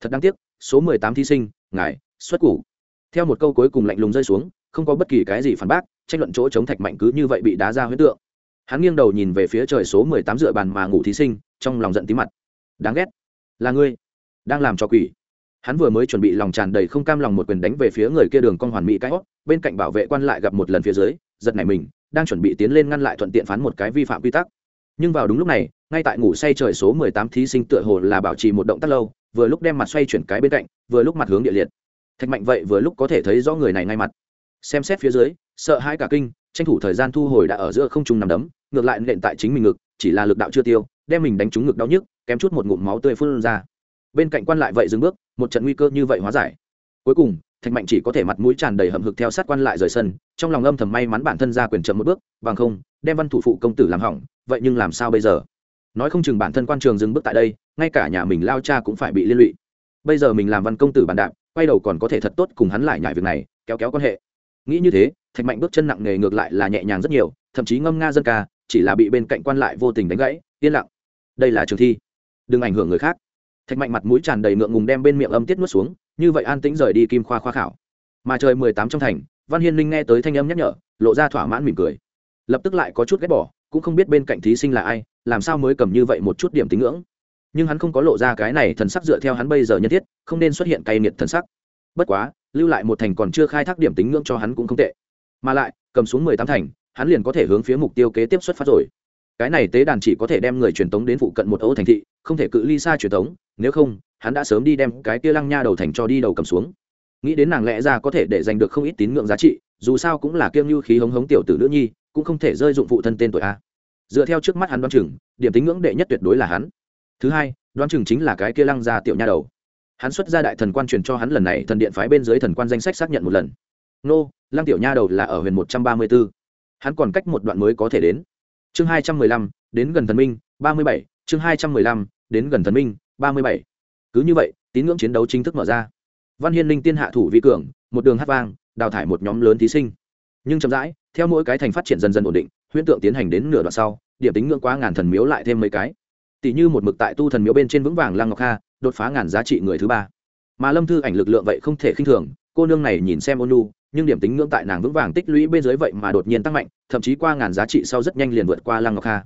Thật đáng tiếc, số mười tám thí sinh, ngài, xuất củ theo một câu cuối cùng lạnh lùng rơi xuống, không có bất kỳ cái gì phản bác, tranh luận chỗ chống thạch mạnh cứ như vậy bị đá ra huyết tượng hắn nghiêng đầu nhìn về phía trời số mười tám dựa bàn mà ngủ thí sinh, trong lòng giận tí mặt. Đáng ghét. Là ngươi. Đang làm cho quỷ. Hắn vừa mới chuẩn bị lòng tràn đầy không cam lòng một quyền đánh về phía người kia đường con hoàn mỹ cái hót bên cạnh bảo vệ quan lại gặp một lần phía dưới, giật nảy mình, đang chuẩn bị tiến lên ngăn lại thuận tiện phán một cái vi phạm quy tắc. Nhưng vào đúng lúc này, ngay tại ngủ say trời số mười tám thí sinh tựa hồ là bảo trì một động tác lâu, vừa lúc đem mặt xoay chuyển cái bên cạnh, vừa lúc mặt hướng địa liệt. Thạch mạnh vậy vừa lúc có thể thấy rõ người này ngay mặt. Xem xét phía dưới, sợ hãi cả kinh tranh thủ thời gian thu hồi đã ở giữa không trung nằm đấm, ngược lại nện tại chính mình ngực, chỉ là lực đạo chưa tiêu, đem mình đánh trúng ngực đau nhức, kém chút một ngụm máu tươi phun ra. Bên cạnh quan lại vậy dừng bước, một trận nguy cơ như vậy hóa giải. Cuối cùng, thạch mạnh chỉ có thể mặt mũi tràn đầy hầm hực theo sát quan lại rời sân, trong lòng âm thầm may mắn bản thân ra quyền chậm một bước, bằng không, đem văn thủ phụ công tử làm hỏng, vậy nhưng làm sao bây giờ? Nói không chừng bản thân quan trường dừng bước tại đây, ngay cả nhà mình lao cha cũng phải bị liên lụy. Bây giờ mình làm văn công tử bản đạp, quay đầu còn có thể thật tốt cùng hắn lại nhải việc này, kéo kéo quan hệ nghĩ như thế, thạch mạnh bước chân nặng nề ngược lại là nhẹ nhàng rất nhiều, thậm chí ngâm nga dân ca, chỉ là bị bên cạnh quan lại vô tình đánh gãy, yên lặng. Đây là trường thi. Đừng ảnh hưởng người khác. Thạch mạnh mặt mũi tràn đầy ngượng ngùng đem bên miệng âm tiết nuốt xuống, như vậy an tĩnh rời đi kim khoa khoa khảo. Mà trời mười tám trong thành, văn hiên linh nghe tới thanh âm nhắc nhở, lộ ra thỏa mãn mỉm cười. Lập tức lại có chút ghét bỏ, cũng không biết bên cạnh thí sinh là ai, làm sao mới cầm như vậy một chút điểm tín ngưỡng. Nhưng hắn không có lộ ra cái này thần sắc dựa theo hắn bây giờ nhân thiết, không nên xuất hiện cay nghiệt thần sắc. Bất quá lưu lại một thành còn chưa khai thác điểm tính ngưỡng cho hắn cũng không tệ. Mà lại, cầm xuống mười tám thành, hắn liền có thể hướng phía mục tiêu kế tiếp xuất phát rồi. Cái này tế đàn chỉ có thể đem người truyền tống đến phụ cận một ô thành thị, không thể cự ly xa truyền tống, nếu không, hắn đã sớm đi đem cái kia lăng nha đầu thành cho đi đầu cầm xuống. Nghĩ đến nàng lẽ ra có thể để giành được không ít tín ngưỡng giá trị, dù sao cũng là kiêng như khí hống hống tiểu tử nữ nhi, cũng không thể rơi dụng phụ thân tên tuổi a. Dựa theo trước mắt hắn đoán chừng, điểm tín ngưỡng đệ nhất tuyệt đối là hắn. Thứ hai, đoán chừng chính là cái kia lăng ra tiểu nha đầu hắn xuất ra đại thần quan truyền cho hắn lần này, thần điện phái bên dưới thần quan danh sách xác nhận một lần. Nô, lăng tiểu nha đầu là ở huyền một trăm ba mươi b ố hắn còn cách một đoạn mới có thể đến. Chương hai trăm mười lăm, đến gần thần minh, ba mươi bảy. Chương hai trăm mười lăm, đến gần thần minh, ba mươi bảy. Cứ như vậy, tín ngưỡng chiến đấu chính thức mở ra. Văn hiên linh tiên hạ thủ vi cường, một đường hát vang, đào thải một nhóm lớn thí sinh. Nhưng chậm rãi, theo mỗi cái thành phát triển dần dần ổn định, huyễn tượng tiến hành đến nửa đoạn sau, điểm tính ngưỡng quá ngàn thần miếu lại thêm mấy cái. Tỷ như một mực tại tu thần miếu bên trên vững vàng lăng ngọc kha đột phá ngàn giá trị người thứ ba. Mà lâm thư ảnh lực lượng vậy không thể khinh thường, cô nương này nhìn xem ôn nhưng điểm tính ngưỡng tại nàng vững vàng tích lũy bên dưới vậy mà đột nhiên tăng mạnh, thậm chí qua ngàn giá trị sau rất nhanh liền vượt qua lăng ngọc kha.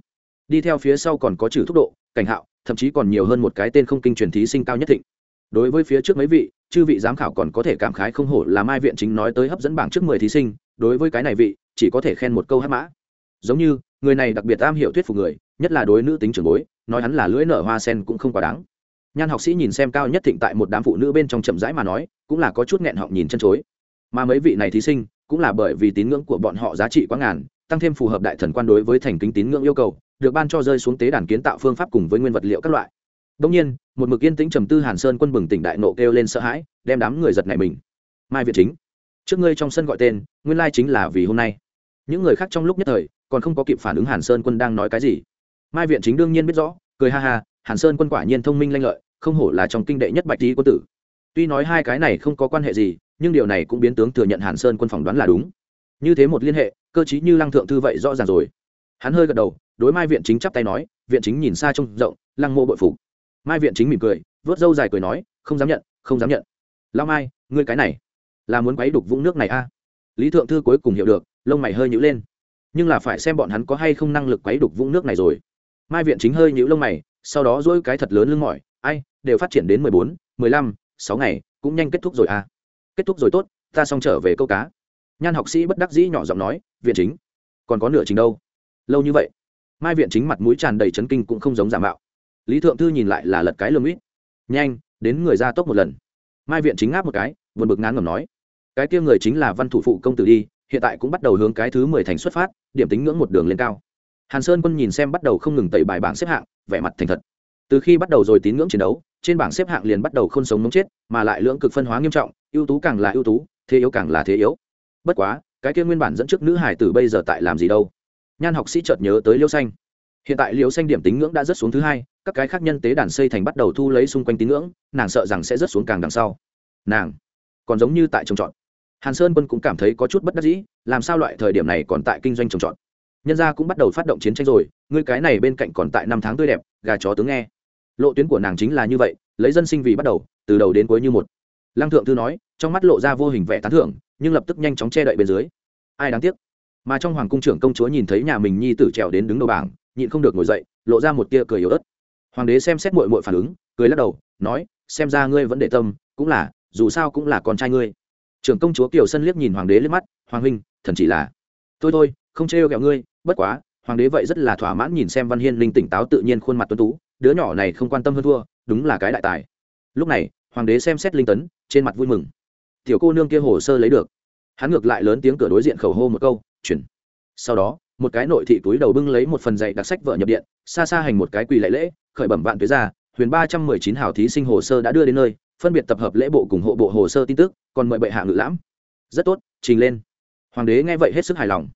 Đi theo phía sau còn có trừ thúc độ, cảnh hạo, thậm chí còn nhiều hơn một cái tên không kinh truyền thí sinh cao nhất thịnh. Đối với phía trước mấy vị, chư vị giám khảo còn có thể cảm khái không hổ là mai viện chính nói tới hấp dẫn bảng trước mười thí sinh, đối với cái này vị, chỉ có thể khen một câu hát mã. Giống như, người này đặc biệt am hiểu thuyết phục người, nhất là đối nữ tính trưởng bối, nói hắn là lưỡi nở hoa sen cũng không quá đáng nhan học sĩ nhìn xem cao nhất thịnh tại một đám phụ nữ bên trong chậm rãi mà nói, cũng là có chút nghẹn họng nhìn chân chối. Mà mấy vị này thí sinh, cũng là bởi vì tín ngưỡng của bọn họ giá trị quá ngàn, tăng thêm phù hợp đại thần quan đối với thành kính tín ngưỡng yêu cầu, được ban cho rơi xuống tế đàn kiến tạo phương pháp cùng với nguyên vật liệu các loại. Đông nhiên, một mực yên tĩnh trầm tư hàn sơn quân bừng tỉnh đại nộ kêu lên sợ hãi, đem đám người giật này mình. Mai việt chính, trước ngươi trong sân gọi tên, nguyên lai chính là vì hôm nay. Những người khác trong lúc nhất thời, còn không có kịp phản ứng hàn sơn quân đang nói cái gì. Mai viện chính đương nhiên biết rõ, cười ha ha hàn sơn quân quả nhiên thông minh lanh lợi, không hổ là trong kinh đệ nhất bạch tý quân tử. Tuy nói hai cái này không có quan hệ gì, nhưng điều này cũng biến tướng thừa nhận hàn sơn quân phỏng đoán là đúng. Như thế một liên hệ, cơ chí như lăng thượng thư vậy rõ ràng rồi. Hắn hơi gật đầu, đối mai viện chính chắp tay nói, viện chính nhìn xa trông rộng, lăng mộ bội phục. Mai viện chính mỉm cười, vớt râu dài cười nói, không dám nhận, không dám nhận. Lao mai, ngươi cái này, là muốn quấy đục vũng nước này a? À? lý thượng thư cuối cùng hiểu được, lông mày hơi nhữ lên. Nhưng là phải xem bọn hắn có hay không năng lực quấy đục vũng nước này rồi. Mai viện chính hơi nhữ lông mày sau đó dỗi cái thật lớn lưng mỏi, ai, đều phát triển đến mười bốn, mười lăm, sáu ngày, cũng nhanh kết thúc rồi à. Kết thúc rồi tốt, ta xong trở về câu cá. Nhan học sĩ bất đắc dĩ nhỏ giọng nói, viện chính, còn có nửa trình đâu. Lâu như vậy, mai viện chính mặt mũi tràn đầy chấn kinh cũng không giống giả mạo. Lý thượng thư nhìn lại là lật cái lông ít nhanh, đến người ra tốc một lần. Mai viện chính ngáp một cái, buồn bực ngán ngầm nói, cái kia người chính là văn thủ phụ công tử đi, hiện tại cũng bắt đầu hướng cái thứ mười thành xuất phát, điểm tính ngưỡng một đường lên cao hàn sơn quân nhìn xem bắt đầu không ngừng tẩy bài bảng xếp hạng, vẻ mặt thành thật. Từ khi bắt đầu rồi tín ngưỡng chiến đấu, trên bảng xếp hạng liền bắt đầu không sống mống chết, mà lại lưỡng cực phân hóa nghiêm trọng, ưu tú càng là ưu tú, thế yếu càng là thế yếu. Bất quá, cái kia nguyên bản dẫn trước nữ hải tử bây giờ tại làm gì đâu? Nhan học sĩ chợt nhớ tới liêu xanh. Hiện tại liêu xanh điểm tín ngưỡng đã rất xuống thứ hai, các cái khác nhân tế đàn xây thành bắt đầu thu lấy xung quanh tín ngưỡng, nàng sợ rằng sẽ rất xuống càng đằng sau. Nàng còn giống như tại trồng trọt. Hàn sơn quân cũng cảm thấy có chút bất đắc dĩ, làm sao loại thời điểm này còn tại kinh doanh trồng trọt? Nhân gia cũng bắt đầu phát động chiến tranh rồi, ngươi cái này bên cạnh còn tại năm tháng tươi đẹp, gà chó tướng nghe. Lộ tuyến của nàng chính là như vậy, lấy dân sinh vì bắt đầu, từ đầu đến cuối như một. Lăng thượng thư nói, trong mắt lộ ra vô hình vẻ tán thưởng, nhưng lập tức nhanh chóng che đậy bên dưới. Ai đáng tiếc? Mà trong hoàng cung trưởng công chúa nhìn thấy nhà mình nhi tử trèo đến đứng đầu bảng, nhịn không được ngồi dậy, lộ ra một tia cười yếu ớt. Hoàng đế xem xét mội mội phản ứng, cười lắc đầu, nói, xem ra ngươi vẫn để tâm, cũng là, dù sao cũng là con trai ngươi. Trưởng công chúa kiều sân liếc nhìn hoàng đế liếc mắt, hoàng huynh, thần chỉ là, thôi thôi, không trêu ghẹo ngươi bất quá, hoàng đế vậy rất là thỏa mãn nhìn xem văn hiên linh tỉnh táo tự nhiên khuôn mặt tuấn tú, đứa nhỏ này không quan tâm hơn thua, đúng là cái đại tài. Lúc này, hoàng đế xem xét linh tấn, trên mặt vui mừng. Tiểu cô nương kia hồ sơ lấy được. Hắn ngược lại lớn tiếng cửa đối diện khẩu hô một câu, chuyển. Sau đó, một cái nội thị túi đầu bưng lấy một phần dạy đặc sách vợ nhập điện, xa xa hành một cái quỳ lễ lễ, khởi bẩm vạn tuế ra huyền ba trăm mười chín hào thí sinh hồ sơ đã đưa đến nơi, phân biệt tập hợp lễ bộ cùng hộ bộ hồ sơ tin tức, còn mời bệ hạ ngự lãm. Rất tốt, trình lên. Hoàng đế nghe vậy hết sức hài lòng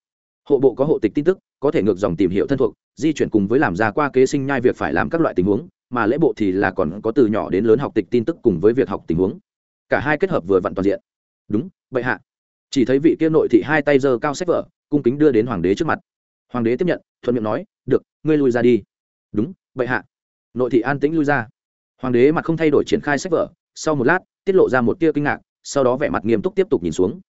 hộ bộ có hộ tịch tin tức, có thể ngược dòng tìm hiểu thân thuộc, di chuyển cùng với làm ra qua kế sinh nhai việc phải làm các loại tình huống, mà lễ bộ thì là còn có từ nhỏ đến lớn học tịch tin tức cùng với việc học tình huống. Cả hai kết hợp vừa vặn toàn diện. Đúng bệ hạ. Chỉ thấy vị kia nội thị hai tay giơ cao sách vở, cung kính đưa đến hoàng đế trước mặt. Hoàng đế tiếp nhận, thuận miệng nói, được, ngươi lui ra đi. Đúng bệ hạ. Nội thị an tĩnh lui ra. Hoàng đế mặt không thay đổi triển khai sách vở, sau một lát, tiết lộ ra một tia kinh ngạc, sau đó vẻ mặt nghiêm túc tiếp tục nhìn xuống.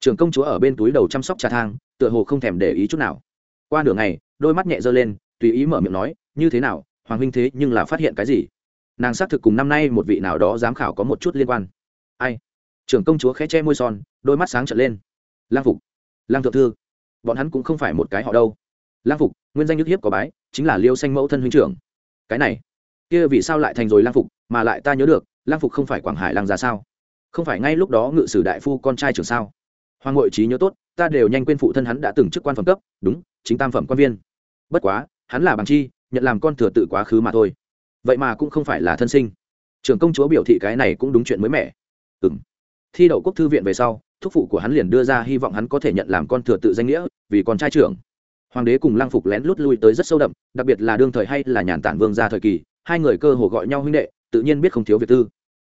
Trường công chúa ở bên túi đầu chăm sóc trà thang tựa hồ không thèm để ý chút nào. Qua nửa ngày, đôi mắt nhẹ dơ lên, tùy ý mở miệng nói, như thế nào, hoàng huynh thế nhưng là phát hiện cái gì? Nàng xác thực cùng năm nay một vị nào đó giám khảo có một chút liên quan. Ai? Trưởng công chúa khẽ che môi son, đôi mắt sáng trở lên. Lang phục lang thượng thư, bọn hắn cũng không phải một cái họ đâu. Lang phục, nguyên danh nhức hiếp có bái, chính là liêu xanh mẫu thân huynh trưởng. Cái này, kia vì sao lại thành rồi lang phục, mà lại ta nhớ được lang phục không phải quảng hải lang ra sao? Không phải ngay lúc đó ngự sử đại phu con trai trưởng sao? Hoàng ngội trí nhớ tốt, ta đều nhanh quên phụ thân hắn đã từng chức quan phẩm cấp, đúng, chính tam phẩm quan viên. Bất quá, hắn là bằng chi, nhận làm con thừa tự quá khứ mà thôi. Vậy mà cũng không phải là thân sinh. Trưởng công chúa biểu thị cái này cũng đúng chuyện mới mẻ. Ừ m thi đậu quốc thư viện về sau, thúc phụ của hắn liền đưa ra hy vọng hắn có thể nhận làm con thừa tự danh nghĩa, vì con trai trưởng. Hoàng đế cùng Lang phục lén lút lui tới rất sâu đậm, đặc biệt là đương thời hay là nhàn tản vương gia thời kỳ, hai người cơ hồ gọi nhau huynh đệ, tự nhiên biết không thiếu việc tư.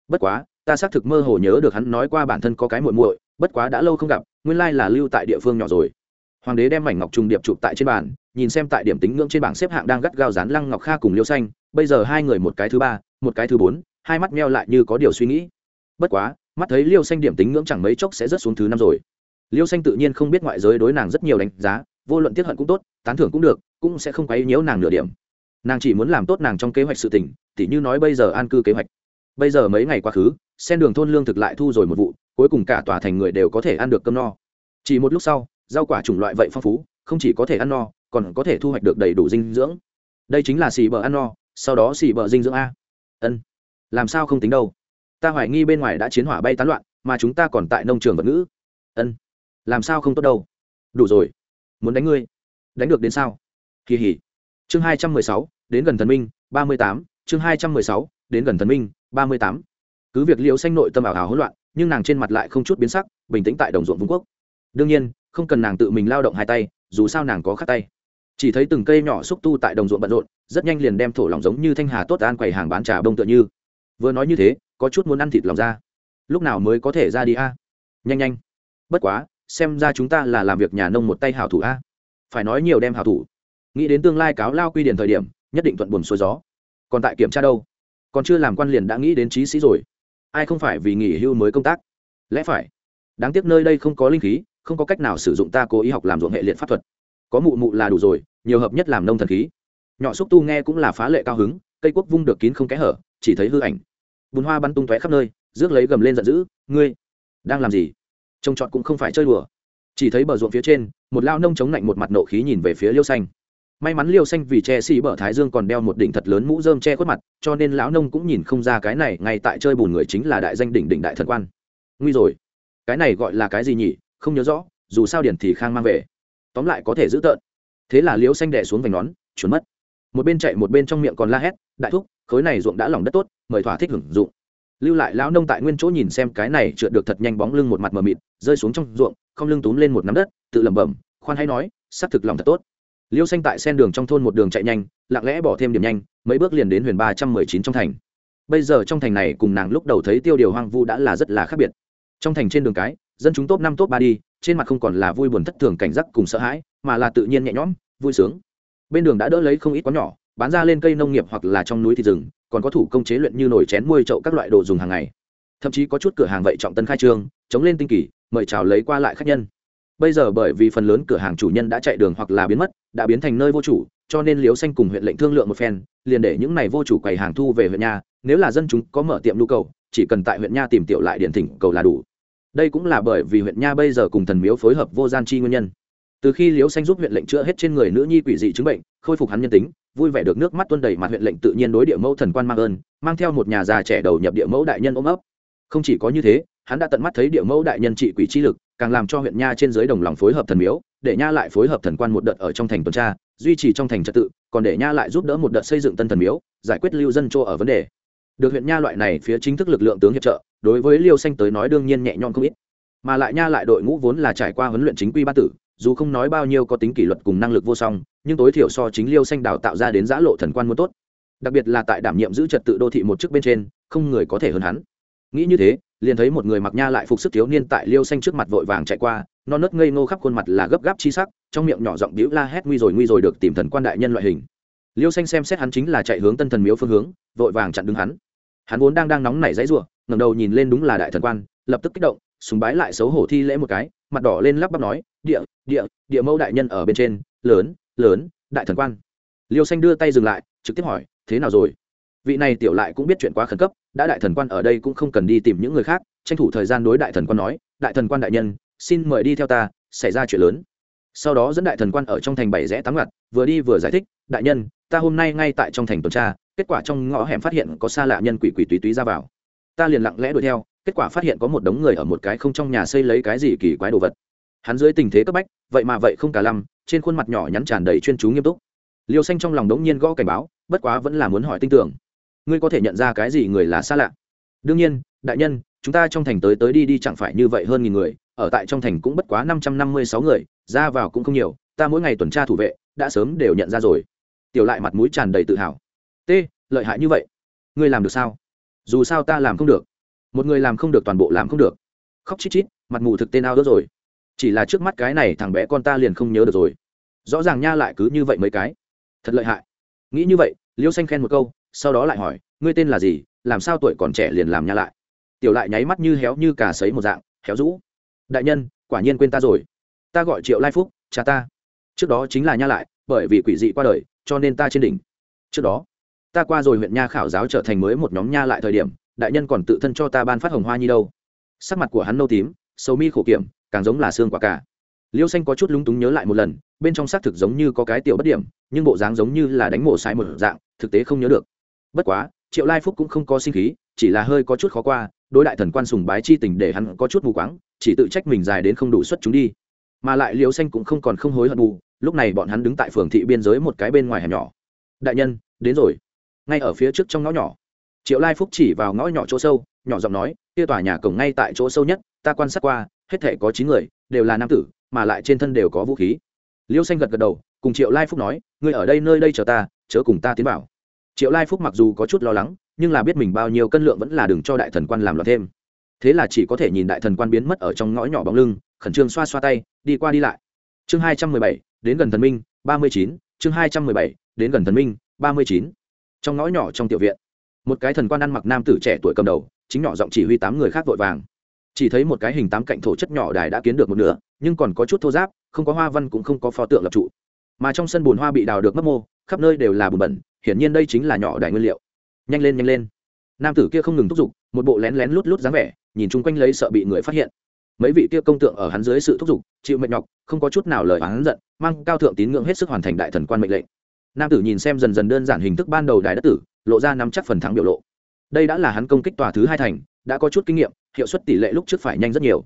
Bất quá, ta xác thực mơ hồ nhớ được hắn nói qua bản thân có cái muội muội bất quá đã lâu không gặp, nguyên lai là lưu tại địa phương nhỏ rồi. Hoàng đế đem mảnh ngọc trùng điệp chụp tại trên bàn, nhìn xem tại điểm tính ngưỡng trên bảng xếp hạng đang gắt gao dán lăng ngọc kha cùng liêu xanh, bây giờ hai người một cái thứ ba, một cái thứ bốn, hai mắt meo lại như có điều suy nghĩ. Bất quá, mắt thấy liêu xanh điểm tính ngưỡng chẳng mấy chốc sẽ rớt xuống thứ năm rồi. Liêu xanh tự nhiên không biết ngoại giới đối nàng rất nhiều đánh giá, vô luận tiết hận cũng tốt, tán thưởng cũng được, cũng sẽ không quấy nhiễu nàng nửa điểm. Nàng chỉ muốn làm tốt nàng trong kế hoạch sự tỉnh tỉ như nói bây giờ an cư kế hoạch. Bây giờ mấy ngày quá khứ sen đường thôn lương thực lại thu rồi một vụ, cuối cùng cả tòa thành người đều có thể ăn được cơm no. Chỉ một lúc sau, rau quả chủng loại vậy phong phú, không chỉ có thể ăn no, còn có thể thu hoạch được đầy đủ dinh dưỡng. Đây chính là xì bờ ăn no, sau đó xì bờ dinh dưỡng a. Ân, làm sao không tính đâu? Ta hoài nghi bên ngoài đã chiến hỏa bay tán loạn, mà chúng ta còn tại nông trường vật ngữ. Ân, làm sao không tốt đâu? Đủ rồi, muốn đánh ngươi. Đánh được đến sao? Kỳ hỉ. Chương hai trăm mười sáu, đến gần thần minh, ba mươi tám. Chương hai trăm mười sáu, đến gần thần minh, ba mươi tám cứ việc liễu xanh nội tâm ảo hào hỗn loạn, nhưng nàng trên mặt lại không chút biến sắc, bình tĩnh tại đồng ruộng vương quốc. Đương nhiên, không cần nàng tự mình lao động hai tay, dù sao nàng có khắc tay. Chỉ thấy từng cây nhỏ xúc tu tại đồng ruộng bận rộn, rất nhanh liền đem thổ lòng giống như thanh hà tốt an quầy hàng bán trà bông tựa như. Vừa nói như thế, có chút muốn ăn thịt lòng ra. Lúc nào mới có thể ra đi a? Nhanh nhanh. Bất quá, xem ra chúng ta là làm việc nhà nông một tay hảo thủ a. Phải nói nhiều đem hảo thủ. Nghĩ đến tương lai cáo lao quy điển thời điểm, nhất định thuận buồn xuôi gió. Còn tại kiểm tra đâu? Còn chưa làm quan liền đã nghĩ đến trí sĩ rồi ai không phải vì nghỉ hưu mới công tác? Lẽ phải. Đáng tiếc nơi đây không có linh khí, không có cách nào sử dụng ta cố ý học làm ruộng hệ liệt pháp thuật. Có mụ mụ là đủ rồi, nhiều hợp nhất làm nông thần khí. Nhỏ xúc tu nghe cũng là phá lệ cao hứng, cây quốc vung được kín không kẽ hở, chỉ thấy hư ảnh. Bùn hoa bắn tung tóe khắp nơi, rước lấy gầm lên giận dữ, ngươi đang làm gì? Trông trọt cũng không phải chơi đùa. Chỉ thấy bờ ruộng phía trên, một lao nông chống lạnh một mặt nộ khí nhìn về phía liêu xanh may mắn liêu xanh vì che xì bờ thái dương còn đeo một đỉnh thật lớn mũ rơm che khuất mặt, cho nên lão nông cũng nhìn không ra cái này, ngay tại chơi bùn người chính là đại danh đỉnh đỉnh đại thần quan. Nguy rồi. Cái này gọi là cái gì nhỉ? Không nhớ rõ, dù sao điển thì khang mang về. Tóm lại có thể giữ tợn. Thế là liêu xanh đẻ xuống vành nón trốn mất. Một bên chạy một bên trong miệng còn la hét, đại thúc, khối này ruộng đã lòng đất tốt, mời thỏa thích hưởng dụng. Lưu lại lão nông tại nguyên chỗ nhìn xem cái này trượt được thật nhanh bóng lưng một mặt mờ mịt, rơi xuống trong ruộng, không lưng túm lên một nắm đất, tự lẩm bẩm, khoan hay nói, xác thực lòng thật tốt liêu xanh tại sen đường trong thôn một đường chạy nhanh, lặng lẽ bỏ thêm điểm nhanh, mấy bước liền đến huyền ba trăm mười chín trong thành. Bây giờ trong thành này cùng nàng lúc đầu thấy tiêu điều hoang vu đã là rất là khác biệt. Trong thành trên đường cái, dân chúng top năm top ba đi, trên mặt không còn là vui buồn thất thường cảnh giác cùng sợ hãi, mà là tự nhiên nhẹ nhõm, vui sướng. Bên đường đã đỡ lấy không ít quán nhỏ, bán ra lên cây nông nghiệp hoặc là trong núi thịt rừng, còn có thủ công chế luyện như nồi chén môi chậu các loại đồ dùng hàng ngày. Thậm chí có chút cửa hàng vậy trọng tân khai trương, chống lên tinh kỳ, mời chào lấy qua lại khách nhân bây giờ bởi vì phần lớn cửa hàng chủ nhân đã chạy đường hoặc là biến mất, đã biến thành nơi vô chủ, cho nên liếu xanh cùng huyện lệnh thương lượng một phen, liền để những này vô chủ quầy hàng thu về huyện nha nếu là dân chúng có mở tiệm nhu cầu, chỉ cần tại huyện nha tìm tiểu lại điện thỉnh cầu là đủ. Đây cũng là bởi vì huyện nha bây giờ cùng thần miếu phối hợp vô gian chi nguyên nhân. Từ khi liếu xanh giúp huyện lệnh chữa hết trên người nữ nhi quỷ dị chứng bệnh, khôi phục hắn nhân tính, vui vẻ được nước mắt tuôn đầy mặt huyện lệnh tự nhiên đối địa mẫu thần quan mang ơn, mang theo một nhà già trẻ đầu nhập địa mẫu đại nhân ôm ấp. Không chỉ có như thế, hắn đã tận mắt thấy địa mẫu đại nhân trị quỷ chi lực càng làm cho huyện nha trên dưới đồng lòng phối hợp thần miếu, để nha lại phối hợp thần quan một đợt ở trong thành tuần tra, duy trì trong thành trật tự, còn để nha lại giúp đỡ một đợt xây dựng tân thần miếu, giải quyết lưu dân chỗ ở vấn đề. Được huyện nha loại này phía chính thức lực lượng tướng hiệp trợ, đối với liêu xanh tới nói đương nhiên nhẹ nhõm không ít. Mà lại nha lại đội ngũ vốn là trải qua huấn luyện chính quy ba tử, dù không nói bao nhiêu có tính kỷ luật cùng năng lực vô song, nhưng tối thiểu so chính liêu xanh đào tạo ra đến giã lộ thần quan muốn tốt. Đặc biệt là tại đảm nhiệm giữ trật tự đô thị một chức bên trên, không người có thể hơn hắn. Nghĩ như thế liền thấy một người mặc nha lại phục sức thiếu niên tại liêu xanh trước mặt vội vàng chạy qua, non nớt ngây ngô khắp khuôn mặt là gấp gáp chi sắc, trong miệng nhỏ giọng đĩu la hét nguy rồi nguy rồi được tìm thần quan đại nhân loại hình. Liêu xanh xem xét hắn chính là chạy hướng tân thần miếu phương hướng, vội vàng chặn đứng hắn. Hắn vốn đang đang nóng nảy dãy ruộng ngẩng đầu nhìn lên đúng là đại thần quan, lập tức kích động súng bái lại xấu hổ thi lễ một cái, mặt đỏ lên lắp bắp nói, địa địa địa mẫu đại nhân ở bên trên, lớn lớn, đại thần quan. Liêu xanh đưa tay dừng lại, trực tiếp hỏi, thế nào rồi? Vị này tiểu lại cũng biết chuyện quá khẩn cấp đã đại thần quan ở đây cũng không cần đi tìm những người khác, tranh thủ thời gian đối đại thần quan nói, đại thần quan đại nhân, xin mời đi theo ta, xảy ra chuyện lớn. Sau đó dẫn đại thần quan ở trong thành bảy rẽ tám ngặt, vừa đi vừa giải thích, đại nhân, ta hôm nay ngay tại trong thành tuần tra, kết quả trong ngõ hẻm phát hiện có xa lạ nhân quỷ quỷ túy túy ra vào. Ta liền lặng lẽ đuổi theo, kết quả phát hiện có một đống người ở một cái không trong nhà xây lấy cái gì kỳ quái đồ vật. Hắn dưới tình thế cấp bách, vậy mà vậy không cả lăm, trên khuôn mặt nhỏ nhắn tràn đầy chuyên chú nghiêm túc. Liêu xanh trong lòng đống nhiên gõ cảnh báo, bất quá vẫn là muốn hỏi tin tưởng ngươi có thể nhận ra cái gì người là xa lạ? Đương nhiên, đại nhân, chúng ta trong thành tới tới đi đi chẳng phải như vậy hơn nghìn người, ở tại trong thành cũng bất quá năm trăm năm mươi sáu người, ra vào cũng không nhiều, ta mỗi ngày tuần tra thủ vệ, đã sớm đều nhận ra rồi. Tiểu lại mặt mũi tràn đầy tự hào. T, lợi hại như vậy. Ngươi làm được sao? Dù sao ta làm không được. Một người làm không được toàn bộ làm không được. Khóc chít chít, mặt mù thực tên ao đớt rồi. Chỉ là trước mắt cái này thằng bé con ta liền không nhớ được rồi. Rõ ràng nha lại cứ như vậy mấy cái. Thật lợi hại. Nghĩ như vậy, liêu xanh khen một câu sau đó lại hỏi, ngươi tên là gì? Làm sao tuổi còn trẻ liền làm nha lại? Tiểu lại nháy mắt như héo như cà sấy một dạng, héo rũ. Đại nhân, quả nhiên quên ta rồi. Ta gọi triệu lai phúc, cha ta. Trước đó chính là nha lại, bởi vì quỷ dị qua đời, cho nên ta trên đỉnh. Trước đó, ta qua rồi huyện nha khảo giáo trở thành mới một nhóm nha lại thời điểm, đại nhân còn tự thân cho ta ban phát hồng hoa nhi đâu. Sắc mặt của hắn nâu tím sầu mi khổ kiểm, càng giống là xương quả cả. Liêu xanh có chút lúng túng nhớ lại một lần, bên trong xác thực giống như có cái tiểu bất điểm, nhưng bộ dáng giống như là đánh mổ sai một dạng, thực tế không nhớ được bất quá, triệu lai phúc cũng không có sinh khí, chỉ là hơi có chút khó qua, đối đại thần quan sùng bái chi tình để hắn có chút mù quáng, chỉ tự trách mình dài đến không đủ xuất chúng đi. Mà lại liêu xanh cũng không còn không hối hận bù, lúc này bọn hắn đứng tại phường thị biên giới một cái bên ngoài hẻm nhỏ. Đại nhân, đến rồi. Ngay ở phía trước trong ngõ nhỏ. Triệu lai phúc chỉ vào ngõ nhỏ chỗ sâu, nhỏ giọng nói, kia tòa nhà cổng ngay tại chỗ sâu nhất, ta quan sát qua, hết thể có chín người, đều là nam tử, mà lại trên thân đều có vũ khí. Liêu xanh gật gật đầu, cùng triệu lai phúc nói, ngươi ở đây nơi đây chờ ta, chớ cùng ta tiến vào triệu lai phúc mặc dù có chút lo lắng, nhưng là biết mình bao nhiêu cân lượng vẫn là đừng cho đại thần quan làm loạn thêm. Thế là chỉ có thể nhìn đại thần quan biến mất ở trong ngõ nhỏ bóng lưng, khẩn trương xoa xoa tay, đi qua đi lại. Chương hai trăm mười bảy, đến gần thần minh, ba mươi chín. Chương hai trăm mười bảy, đến gần thần minh, ba mươi chín. Trong ngõ nhỏ trong tiểu viện, một cái thần quan ăn mặc nam tử trẻ tuổi cầm đầu, chính nhỏ giọng chỉ huy tám người khác vội vàng. Chỉ thấy một cái hình tám cạnh thổ chất nhỏ đài đã kiến được một nửa, nhưng còn có chút thô giáp không có hoa văn cũng không có pho tượng lập trụ. Mà trong sân bùn hoa bị đào được mất mô, khắp nơi đều là bùn bẩn hiển nhiên đây chính là nhỏ đại nguyên liệu. Nhanh lên nhanh lên. Nam tử kia không ngừng thúc giục, một bộ lén lén lút lút dáng vẻ, nhìn chung quanh lấy sợ bị người phát hiện. Mấy vị kia công tượng ở hắn dưới sự thúc giục, chịu mệt nhọc, không có chút nào lời hắn giận, mang cao thượng tín ngưỡng hết sức hoàn thành đại thần quan mệnh lệnh. Nam tử nhìn xem dần dần đơn giản hình thức ban đầu đài đất tử, lộ ra nắm chắc phần thắng biểu lộ. Đây đã là hắn công kích tòa thứ hai thành, đã có chút kinh nghiệm, hiệu suất tỷ lệ lúc trước phải nhanh rất nhiều.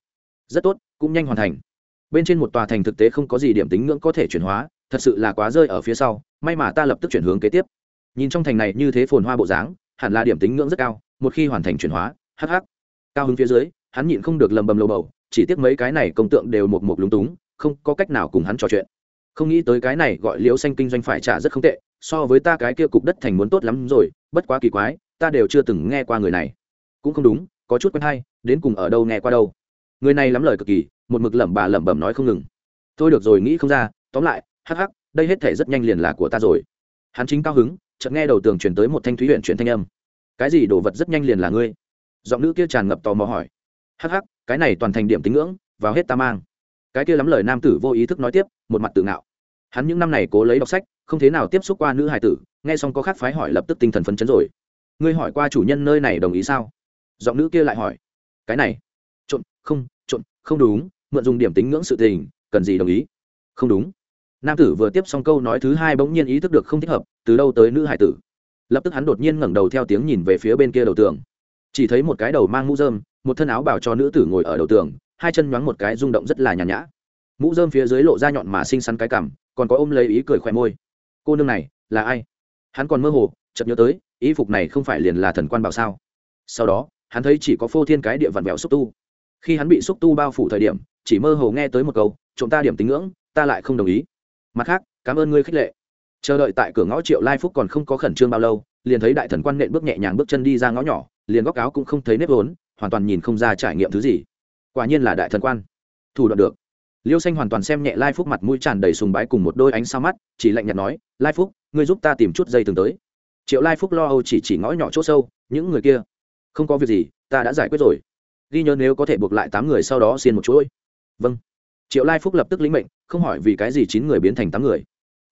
Rất tốt, cũng nhanh hoàn thành. Bên trên một tòa thành thực tế không có gì điểm tính ngưỡng có thể chuyển hóa, thật sự là quá rơi ở phía sau, may mà ta lập tức chuyển hướng kế tiếp nhìn trong thành này như thế phồn hoa bộ dáng, hẳn là điểm tính ngưỡng rất cao, một khi hoàn thành chuyển hóa hh cao hứng phía dưới, hắn nhịn không được lầm bầm lầu bầu, chỉ tiếc mấy cái này công tượng đều một một lúng túng, không có cách nào cùng hắn trò chuyện. Không nghĩ tới cái này gọi liễu xanh kinh doanh phải trả rất không tệ, so với ta cái kia cục đất thành muốn tốt lắm rồi, bất quá kỳ quái, ta đều chưa từng nghe qua người này. Cũng không đúng, có chút quen hay, đến cùng ở đâu nghe qua đâu. Người này lắm lời cực kỳ, một mực lẩm bà lẩm bẩm nói không ngừng. Thôi được rồi, nghĩ không ra, tóm lại, hắc hắc, đây hết thể rất nhanh liền là của ta rồi hắn chính cao hứng, chợt nghe đầu tường chuyển tới một thanh thúy huyện chuyển thanh âm. Cái gì đồ vật rất nhanh liền là ngươi? Giọng nữ kia tràn ngập tò mò hỏi. Hắc hắc, cái này toàn thành điểm tính ngưỡng, vào hết ta mang. Cái kia lắm lời nam tử vô ý thức nói tiếp, một mặt tự ngạo. Hắn những năm này cố lấy đọc sách, không thế nào tiếp xúc qua nữ hài tử, nghe xong có khác phái hỏi lập tức tinh thần phấn chấn rồi. Ngươi hỏi qua chủ nhân nơi này đồng ý sao? Giọng nữ kia lại hỏi. Cái này. Trộn không trộn không đúng, mượn dùng điểm tính ngưỡng sự tình, cần gì đồng ý? Không đúng nam tử vừa tiếp xong câu nói thứ hai bỗng nhiên ý thức được không thích hợp, từ đâu tới nữ hải tử. Lập tức hắn đột nhiên ngẩng đầu theo tiếng nhìn về phía bên kia đầu tường. Chỉ thấy một cái đầu mang mũ dơm một thân áo bảo cho nữ tử ngồi ở đầu tường, hai chân nhoáng một cái rung động rất là nhàn nhã. Mũ dơm phía dưới lộ ra nhọn mà xinh xắn cái cằm, còn có ôm lấy ý cười khoe môi. Cô nương này, là ai? Hắn còn mơ hồ, chợt nhớ tới ý phục này không phải liền là thần quan bảo sao? Sau đó, hắn thấy chỉ có phô thiên cái địa vặn vẹo xúc tu. Khi hắn bị xúc tu bao phủ thời điểm, chỉ mơ hồ nghe tới một câu, trộm ta điểm tính ngưỡng, ta lại không đồng ý mặt khác, cảm ơn ngươi khích lệ. Chờ đợi tại cửa ngõ triệu lai phúc còn không có khẩn trương bao lâu, liền thấy đại thần quan nện bước nhẹ nhàng bước chân đi ra ngõ nhỏ, liền góc áo cũng không thấy nếp vốn, hoàn toàn nhìn không ra trải nghiệm thứ gì. Quả nhiên là đại thần quan. Thủ đoạn được. Liêu xanh hoàn toàn xem nhẹ lai phúc mặt mũi tràn đầy sùng bái cùng một đôi ánh sao mắt, chỉ lạnh nhạt nói, lai phúc, ngươi giúp ta tìm chút dây từng tới. Triệu lai phúc lo âu chỉ chỉ ngõ nhỏ c h ỗ sâu, những người kia, không có việc gì, ta đã giải quyết rồi. Ghi nhớ nếu có thể buộc lại tám người sau đó xiên một chuỗi. Vâng triệu lai phúc lập tức lĩnh mệnh, không hỏi vì cái gì chín người biến thành tám người.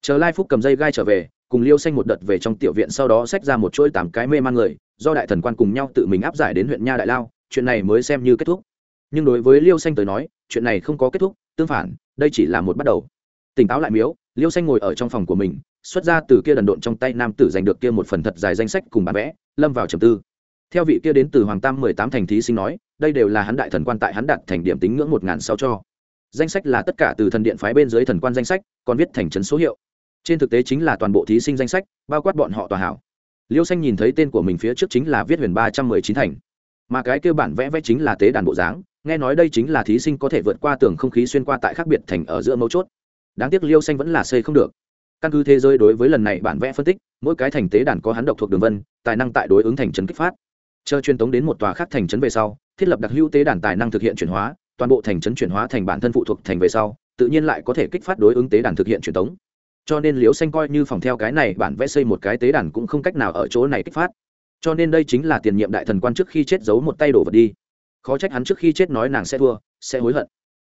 Chờ lai phúc cầm dây gai trở về, cùng liêu xanh một đợt về trong tiểu viện sau đó xách ra một chuỗi tám cái mê man người, do đại thần quan cùng nhau tự mình áp giải đến huyện nha đại lao, chuyện này mới xem như kết thúc. Nhưng đối với liêu xanh tới nói, chuyện này không có kết thúc, tương phản, đây chỉ là một bắt đầu. Tỉnh táo lại miếu, liêu xanh ngồi ở trong phòng của mình, xuất ra từ kia đần độn trong tay nam tử giành được kia một phần thật dài danh sách cùng bản vẽ, lâm vào trầm tư. Theo vị kia đến từ hoàng tam mười tám thành thí sinh nói, đây đều là hắn đại thần quan tại hắn đặt thành điểm tính ngưỡng một ngàn sau cho danh sách là tất cả từ thần điện phái bên dưới thần quan danh sách, còn viết thành trấn số hiệu. Trên thực tế chính là toàn bộ thí sinh danh sách, bao quát bọn họ tòa hảo. Liêu xanh nhìn thấy tên của mình phía trước chính là viết huyền ba trăm mười chín thành. Mà cái kêu bản vẽ vẽ chính là tế đàn bộ dáng, nghe nói đây chính là thí sinh có thể vượt qua tường không khí xuyên qua tại khác biệt thành ở giữa mấu chốt. Đáng tiếc liêu xanh vẫn là xây không được. Căn cứ thế giới đối với lần này bản vẽ phân tích, mỗi cái thành tế đàn có hắn độc thuộc đường vân, tài năng tại đối ứng thành trấn kích phát. Chờ truyền tống đến một tòa khác thành trấn về sau, thiết lập đặc hữu tế đàn tài năng thực hiện chuyển hóa toàn bộ thành trấn chuyển hóa thành bản thân phụ thuộc thành về sau, tự nhiên lại có thể kích phát đối ứng tế đàn thực hiện truyền tống cho nên liễu xanh coi như phòng theo cái này bản vẽ xây một cái tế đàn cũng không cách nào ở chỗ này kích phát. Cho nên đây chính là tiền nhiệm đại thần quan trước khi chết giấu một tay đổ vật đi. Khó trách hắn trước khi chết nói nàng sẽ thua, sẽ hối hận.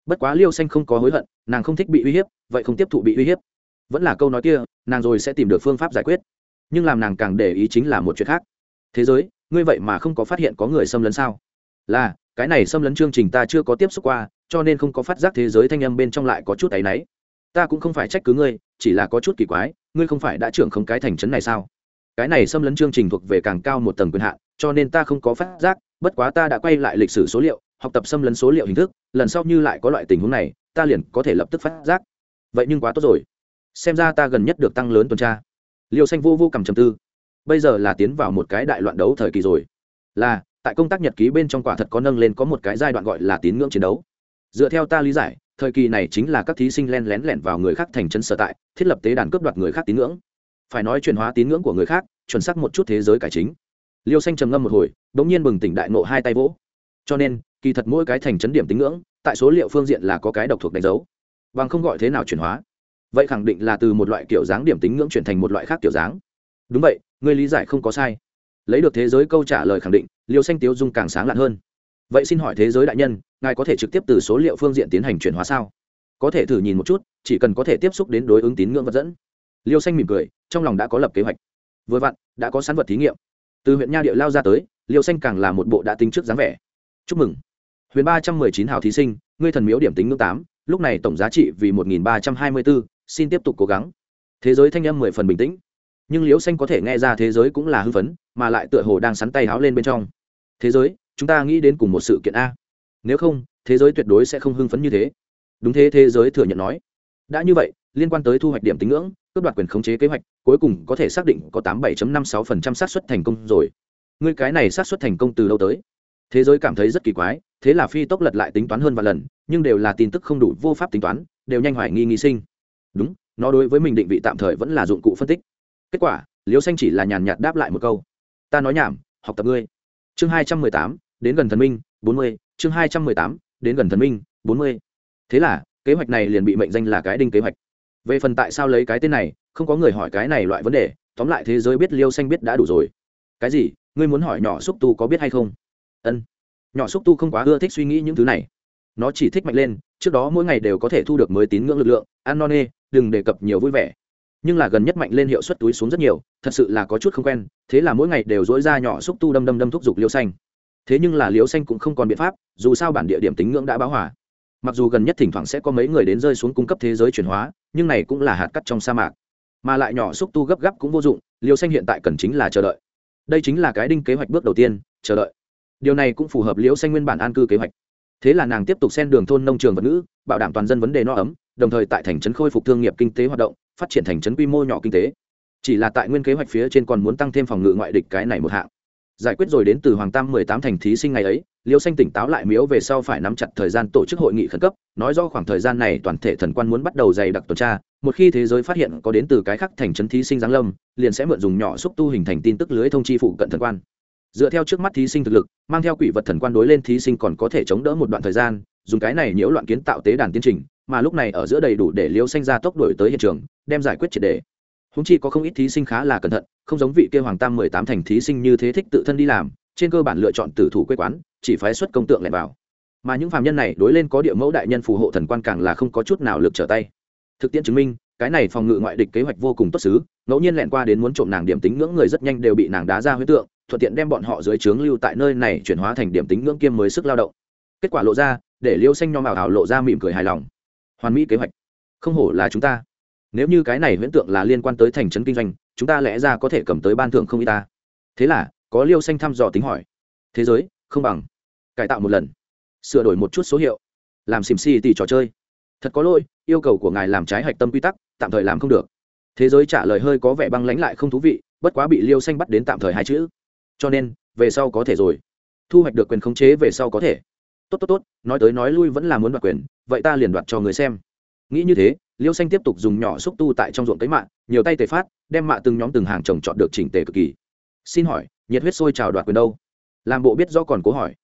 Bất quá liêu xanh không có hối hận, nàng không thích bị uy hiếp, vậy không tiếp thụ bị uy hiếp. Vẫn là câu nói kia, nàng rồi sẽ tìm được phương pháp giải quyết. Nhưng làm nàng càng để ý chính là một chuyện khác. Thế giới, ngươi vậy mà không có phát hiện có người xâm lấn sao? Là cái này xâm lấn chương trình ta chưa có tiếp xúc qua, cho nên không có phát giác thế giới thanh âm bên trong lại có chút áy náy. Ta cũng không phải trách cứ ngươi, chỉ là có chút kỳ quái, ngươi không phải đã trưởng không cái thành trấn này sao? Cái này xâm lấn chương trình thuộc về càng cao một tầng quyền hạn, cho nên ta không có phát giác, bất quá ta đã quay lại lịch sử số liệu, học tập xâm lấn số liệu hình thức, lần sau như lại có loại tình huống này, ta liền có thể lập tức phát giác. Vậy nhưng quá tốt rồi. Xem ra ta gần nhất được tăng lớn tuần tra. Liêu xanh vô vô cầm trầm tư. Bây giờ là tiến vào một cái đại loạn đấu thời kỳ rồi. Là tại công tác nhật ký bên trong quả thật có nâng lên có một cái giai đoạn gọi là tín ngưỡng chiến đấu. Dựa theo ta lý giải, thời kỳ này chính là các thí sinh len lén lẻn vào người khác thành chân sở tại, thiết lập tế đàn cướp đoạt người khác tín ngưỡng. Phải nói chuyển hóa tín ngưỡng của người khác, chuẩn xác một chút thế giới cải chính. Liêu xanh trầm ngâm một hồi đ ỗ n g nhiên bừng tỉnh đại nộ hai tay vỗ. Cho nên, kỳ thật mỗi cái thành chấn điểm tín ngưỡng, tại số liệu phương diện là có cái độc thuộc đánh dấu. Bằng không gọi thế nào chuyển hóa? Vậy khẳng định là từ một loại kiểu dáng điểm tín ngưỡng chuyển thành một loại khác kiểu dáng. Đúng vậy, người lý giải không có sai. Lấy được thế giới câu trả lời khẳng định liêu xanh tiếu dung càng sáng lạn hơn. Vậy xin hỏi thế giới đại nhân, ngài có thể trực tiếp từ số liệu phương diện tiến hành chuyển hóa sao? Có thể thử nhìn một chút, chỉ cần có thể tiếp xúc đến đối ứng tín ngưỡng vật dẫn. Liêu xanh mỉm cười, trong lòng đã có lập kế hoạch. Vừa vặn, đã có sán vật thí nghiệm. Từ huyện nha địa lao ra tới, liêu xanh càng là một bộ đã tính trước dáng vẻ. Chúc mừng. Huyện ba trăm mười chín hào thí sinh, ngươi thần miếu điểm tính ngưỡng tám, lúc này tổng giá trị vì một nghìn ba trăm hai mươi bốn, xin tiếp tục cố gắng. Thế giới thanh âm mười phần bình tĩnh nhưng Liễu xanh có thể nghe ra thế giới cũng là hưng phấn, mà lại tựa hồ đang sắn tay háo lên bên trong. Thế giới, chúng ta nghĩ đến cùng một sự kiện a. Nếu không, thế giới tuyệt đối sẽ không hưng phấn như thế. Đúng thế thế giới thừa nhận nói. Đã như vậy, liên quan tới thu hoạch điểm tính ngưỡng, cướp đoạt quyền khống chế kế hoạch, cuối cùng có thể xác định có tám bảy năm sáu phần trăm xác suất thành công rồi. Ngươi cái này xác suất thành công từ đâu tới? Thế giới cảm thấy rất kỳ quái, thế là phi tốc lật lại tính toán hơn vài lần, nhưng đều là tin tức không đủ vô pháp tính toán, đều nhanh hoài nghi nghi sinh. Đúng, nó đối với mình định vị tạm thời vẫn là dụng cụ phân tích kết quả liêu xanh chỉ là nhàn nhạt đáp lại một câu. Ta nói nhảm, học tập ngươi. Chương hai trăm mười tám, đến gần thần minh, bốn mươi. Chương hai trăm mười tám, đến gần thần minh, bốn mươi. Thế là, kế hoạch này liền bị mệnh danh là cái đinh kế hoạch. Về phần tại sao lấy cái tên này, không có người hỏi cái này loại vấn đề, tóm lại thế giới biết liêu xanh biết đã đủ rồi. Cái gì? Ngươi muốn hỏi nhỏ xúc tu có biết hay không? Ân. Nhỏ xúc tu không quá ưa thích suy nghĩ những thứ này. Nó chỉ thích mạnh lên, trước đó mỗi ngày đều có thể thu được mới tín ngưỡng lực lượng. Ăn non nê, đừng đề cập nhiều vui vẻ nhưng là gần nhất mạnh lên hiệu suất túi xuống rất nhiều, thật sự là có chút không quen, thế là mỗi ngày đều dỗi ra nhỏ xúc tu đâm đâm đâm thúc giục liêu xanh. Thế nhưng là liễu xanh cũng không còn biện pháp, dù sao bản địa điểm tính ngưỡng đã báo hỏa mặc dù gần nhất thỉnh thoảng sẽ có mấy người đến rơi xuống cung cấp thế giới chuyển hóa, nhưng này cũng là hạt cắt trong sa mạc. Mà lại nhỏ xúc tu gấp gáp cũng vô dụng liễu xanh hiện tại cần chính là chờ đợi. Đây chính là cái đinh kế hoạch bước đầu tiên, chờ đợi. Điều này cũng phù hợp liễu xanh nguyên bản an cư kế hoạch. Thế là nàng tiếp tục xen đường thôn nông trường vật ngữ bảo đảm toàn dân vấn đề no ấm đồng thời tại thành trấn khôi phục thương nghiệp kinh tế hoạt động, phát triển thành trấn quy mô nhỏ kinh tế. Chỉ là tại nguyên kế hoạch phía trên còn muốn tăng thêm phòng ngự ngoại địch cái này một hạng. Giải quyết rồi đến từ hoàng tam mười tám thành thí sinh ngày ấy, liêu xanh tỉnh táo lại miếu về sau phải nắm chặt thời gian tổ chức hội nghị khẩn cấp, nói do khoảng thời gian này toàn thể thần quan muốn bắt đầu dày đặc tuần tra, một khi thế giới phát hiện có đến từ cái khác thành trấn thí sinh giáng lâm, liền sẽ mượn dùng nhỏ xúc tu hình thành tin tức lưới thông chi phụ cận thần quan. Dựa theo trước mắt thí sinh thực lực, mang theo quỷ vật thần quan đối lên thí sinh còn có thể chống đỡ một đoạn thời gian, dùng cái này nhiễu loạn kiến tạo tế đàn tiến trình mà lúc này ở giữa đầy đủ để liêu xanh ra tốc đổi tới hiện trường, đem giải quyết triệt đề. Húng chi có không ít thí sinh khá là cẩn thận, không giống vị kia hoàng tam mười tám thành thí sinh như thế thích tự thân đi làm, trên cơ bản lựa chọn tử thủ quê quán, chỉ phái xuất công tượng lẻn vào. Mà những phạm nhân này đối lên có địa mẫu đại nhân phù hộ thần quan càng là không có chút nào lực trở tay. Thực tiễn chứng minh, cái này phòng ngự ngoại địch kế hoạch vô cùng tốt xứ, ngẫu nhiên lẹn qua đến muốn trộm nàng điểm tính ngưỡng người rất nhanh đều bị nàng đá ra huyết tượng, thuận tiện đem bọn họ dưới trướng lưu tại nơi này chuyển hóa thành điểm tính ngưỡng kiêm mới sức lao động. Kết quả lộ ra, để liêu xanh nho mào ảo lộ ra mỉm cười hài lòng hoàn mỹ kế hoạch. Không hổ là chúng ta. Nếu như cái này huyễn tượng là liên quan tới thành trấn kinh doanh, chúng ta lẽ ra có thể cầm tới ban thưởng không y ta. Thế là, có liêu xanh thăm dò tính hỏi. Thế giới, không bằng. Cải tạo một lần. Sửa đổi một chút số hiệu. Làm xìm xì tỉ trò chơi. Thật có lỗi, yêu cầu của ngài làm trái hạch tâm quy tắc, tạm thời làm không được. Thế giới trả lời hơi có vẻ băng lãnh lại không thú vị, bất quá bị liêu xanh bắt đến tạm thời hai chữ. Cho nên, về sau có thể rồi. Thu hoạch được quyền khống chế về sau có thể tốt tốt tốt, nói tới nói lui vẫn là muốn đoạt quyền, vậy ta liền đoạt cho người xem. Nghĩ như thế, liêu xanh tiếp tục dùng nhỏ xúc tu tại trong ruộng cấy mạ, nhiều tay tề phát, đem mạ từng nhóm từng hàng trồng chọn được chỉnh tề cực kỳ. Xin hỏi, nhiệt huyết sôi trào đoạt quyền đâu? Làm bộ biết do còn cố hỏi.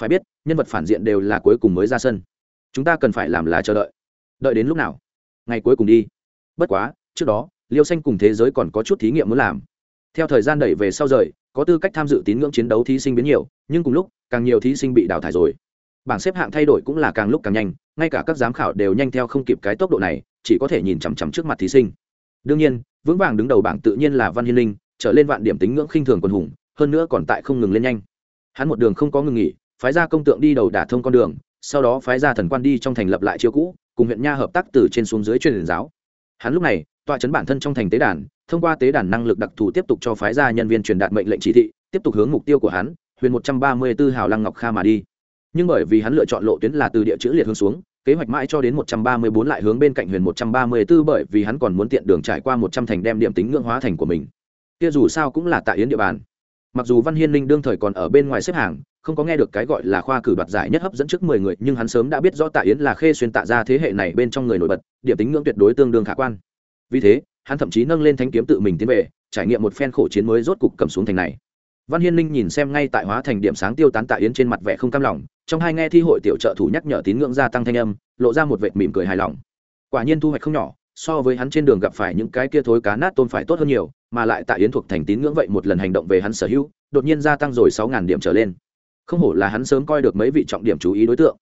Phải biết, nhân vật phản diện đều là cuối cùng mới ra sân. Chúng ta cần phải làm là chờ đợi. Đợi đến lúc nào? Ngày cuối cùng đi. Bất quá, trước đó, liêu xanh cùng thế giới còn có chút thí nghiệm muốn làm. Theo thời gian đẩy về sau rời, có tư cách tham dự tín ngưỡng chiến đấu thí sinh biến nhiều, nhưng cùng lúc, càng nhiều thí sinh bị đào thải rồi bảng xếp hạng thay đổi cũng là càng lúc càng nhanh, ngay cả các giám khảo đều nhanh theo không kịp cái tốc độ này, chỉ có thể nhìn chằm chằm trước mặt thí sinh. Đương nhiên, vững vàng đứng đầu bảng tự nhiên là văn hiên linh, trở lên vạn điểm tính ngưỡng khinh thường quân hùng, hơn nữa còn tại không ngừng lên nhanh. Hắn một đường không có ngừng nghỉ, phái ra công tượng đi đầu đả thông con đường, sau đó phái ra thần quan đi trong thành lập lại chiêu cũ, cùng huyện nha hợp tác từ trên xuống dưới truyền giáo. Hắn lúc này, tọa chấn bản thân trong thành tế đàn, thông qua tế đàn năng lực đặc thù tiếp tục cho phái ra nhân viên truyền đạt mệnh lệnh chỉ thị, tiếp tục hướng mục tiêu của hắn, huyền một trăm ba mươi 134 hào lăng ngọc kha mà đi nhưng bởi vì hắn lựa chọn lộ tuyến là từ địa chữ liệt hướng xuống, kế hoạch mãi cho đến một trăm ba mươi bốn lại hướng bên cạnh huyền một trăm ba mươi 134 bởi vì hắn còn muốn tiện đường trải qua một trăm thành đem điểm tính ngưỡng hóa thành của mình. Kia dù sao cũng là tại yến địa bàn. Mặc dù văn hiên linh đương thời còn ở bên ngoài xếp hàng, không có nghe được cái gọi là khoa cử đoạt giải nhất hấp dẫn trước mười người, nhưng hắn sớm đã biết rõ tạ yến là khê xuyên tạ ra thế hệ này bên trong người nổi bật, điểm tính ngưỡng tuyệt đối tương đương khả quan. Vì thế, hắn thậm chí nâng lên thanh kiếm tự mình tiến về, trải nghiệm một phen khổ chiến mới rốt cục cầm xuống thành này. Văn hiên ninh nhìn xem ngay tại hóa thành điểm sáng tiêu tán tạ yến trên mặt vẻ không cam lòng trong hai nghe thi hội tiểu trợ thủ nhắc nhở tín ngưỡng gia tăng thanh âm, lộ ra một vệt mỉm cười hài lòng. Quả nhiên thu hoạch không nhỏ, so với hắn trên đường gặp phải những cái kia thối cá nát tôn phải tốt hơn nhiều, mà lại tại yến thuộc thành tín ngưỡng vậy một lần hành động về hắn sở hữu, đột nhiên gia tăng rồi sáu ngàn điểm trở lên. Không hổ là hắn sớm coi được mấy vị trọng điểm chú ý đối tượng.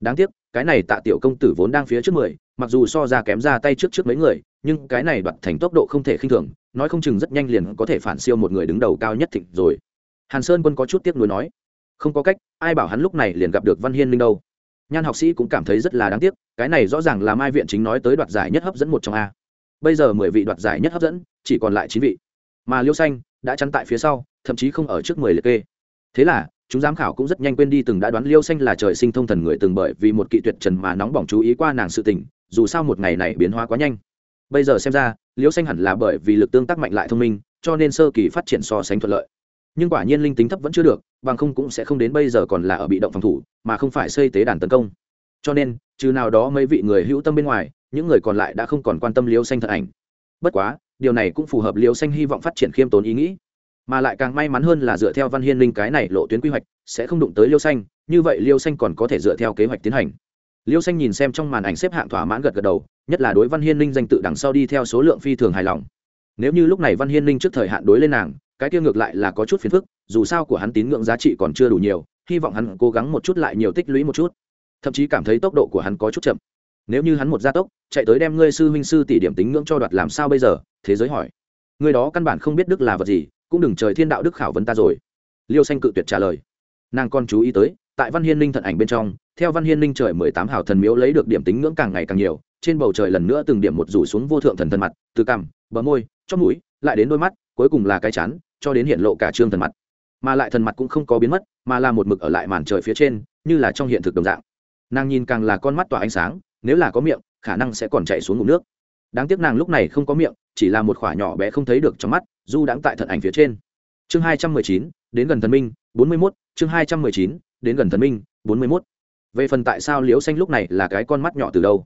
Đáng tiếc, cái này tạ tiểu công tử vốn đang phía trước mười, mặc dù so ra kém ra tay trước trước mấy người, nhưng cái này đoạt thành tốc độ không thể khinh thường, nói không chừng rất nhanh liền có thể phản siêu một người đứng đầu cao nhất thịnh rồi. Hàn sơn quân có chút tiếc nuối nói không có cách, ai bảo hắn lúc này liền gặp được văn hiên linh đâu. Nhan học sĩ cũng cảm thấy rất là đáng tiếc, cái này rõ ràng là mai viện chính nói tới đoạt giải nhất hấp dẫn một trong a. Bây giờ mười vị đoạt giải nhất hấp dẫn, chỉ còn lại chín vị. Mà liêu xanh đã chắn tại phía sau, thậm chí không ở trước mười liệt kê. Thế là, chúng giám khảo cũng rất nhanh quên đi từng đã đoán liêu xanh là trời sinh thông thần người từng bởi vì một kỵ tuyệt trần mà nóng bỏng chú ý qua nàng sự tình, dù sao một ngày này biến hóa quá nhanh. Bây giờ xem ra, liêu xanh hẳn là bởi vì lực tương tác mạnh lại thông minh, cho nên sơ kỳ phát triển so sánh thuận lợi nhưng quả nhiên linh tính thấp vẫn chưa được, bằng không cũng sẽ không đến bây giờ còn là ở bị động phòng thủ, mà không phải xây tế đàn tấn công. Cho nên, trừ nào đó mấy vị người hữu tâm bên ngoài, những người còn lại đã không còn quan tâm liêu xanh thật ảnh. Bất quá, điều này cũng phù hợp liêu xanh hy vọng phát triển khiêm tốn ý nghĩ. Mà lại càng may mắn hơn là dựa theo văn hiên linh cái này lộ tuyến quy hoạch, sẽ không đụng tới liêu xanh, như vậy liêu xanh còn có thể dựa theo kế hoạch tiến hành. Liêu xanh nhìn xem trong màn ảnh xếp hạng thỏa mãn gật gật đầu, nhất là đối văn hiên linh danh tự đằng sau đi theo số lượng phi thường hài lòng. Nếu như lúc này văn hiên linh trước thời hạn đối lên nàng cái kia ngược lại là có chút phiền phức, dù sao của hắn tín ngưỡng giá trị còn chưa đủ nhiều, hy vọng hắn cố gắng một chút lại nhiều tích lũy một chút. Thậm chí cảm thấy tốc độ của hắn có chút chậm. Nếu như hắn một gia tốc, chạy tới đem ngươi sư huynh sư tỷ điểm tính ngưỡng cho đoạt làm sao bây giờ? Thế giới hỏi. Người đó căn bản không biết đức là vật gì, cũng đừng trời thiên đạo đức khảo vấn ta rồi. Liêu xanh cự tuyệt trả lời. Nàng còn chú ý tới, tại văn hiên ninh thận ảnh bên trong, theo văn hiên ninh trời mười tám hào thần miếu lấy được điểm tính ngưỡng càng ngày càng nhiều, trên bầu trời lần nữa từng điểm một rủ xuống vô thượng thần thần mặt, từ cằm, bờ môi trong mũi, lại đến đôi mắt cuối cùng là cái chán, cho đến hiện lộ cả trương thần mặt. Mà lại thần mặt cũng không có biến mất, mà là một mực ở lại màn trời phía trên, như là trong hiện thực đồng dạng. Nàng nhìn càng là con mắt tỏa ánh sáng, nếu là có miệng, khả năng sẽ còn chạy xuống ngụm nước. Đáng tiếc nàng lúc này không có miệng, chỉ là một khoả nhỏ bé không thấy được trong mắt, du đãng tại thận ảnh phía trên. Chương hai trăm mười chín, đến gần thần minh, bốn mươi mốt, chương hai trăm mười chín, đến gần thần minh, bốn mươi mốt. Về phần tại sao liễu xanh lúc này là cái con mắt nhỏ từ đâu?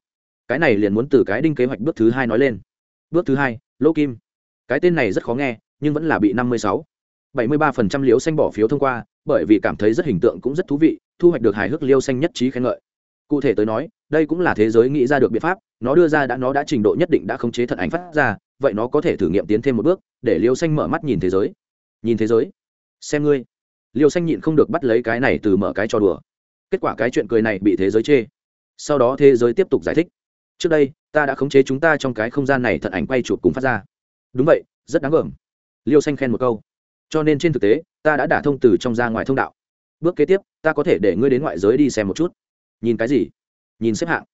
Cái này liền muốn từ cái đinh kế hoạch bước thứ hai nói lên. Bước thứ hai lỗ kim cái tên này rất khó nghe, nhưng vẫn là bị năm mươi sáu. bảy mươi ba phần trăm liêu xanh bỏ phiếu thông qua, bởi vì cảm thấy rất hình tượng cũng rất thú vị, thu hoạch được hài hước liêu xanh nhất trí khen ngợi. Cụ thể tới nói, đây cũng là thế giới nghĩ ra được biện pháp, nó đưa ra đã, nó đã trình độ nhất định đã khống chế thật ảnh phát ra, vậy nó có thể thử nghiệm tiến thêm một bước, để liêu xanh mở mắt nhìn thế giới. Nhìn thế giới. Xem ngươi. Liêu xanh nhịn không được bắt lấy cái này từ mở cái trò đùa. Kết quả cái chuyện cười này bị thế giới chê. Sau đó thế giới tiếp tục giải thích. Trước đây, ta đã khống chế chúng ta trong cái không gian này, thật ảnh quay chụp cùng phát ra đúng vậy, rất đáng gờm liêu xanh khen một câu. Cho nên trên thực tế, ta đã đả thông từ trong ra ngoài thông đạo. Bước kế tiếp, ta có thể để ngươi đến ngoại giới đi xem một chút. Nhìn cái gì? Nhìn xếp hạng.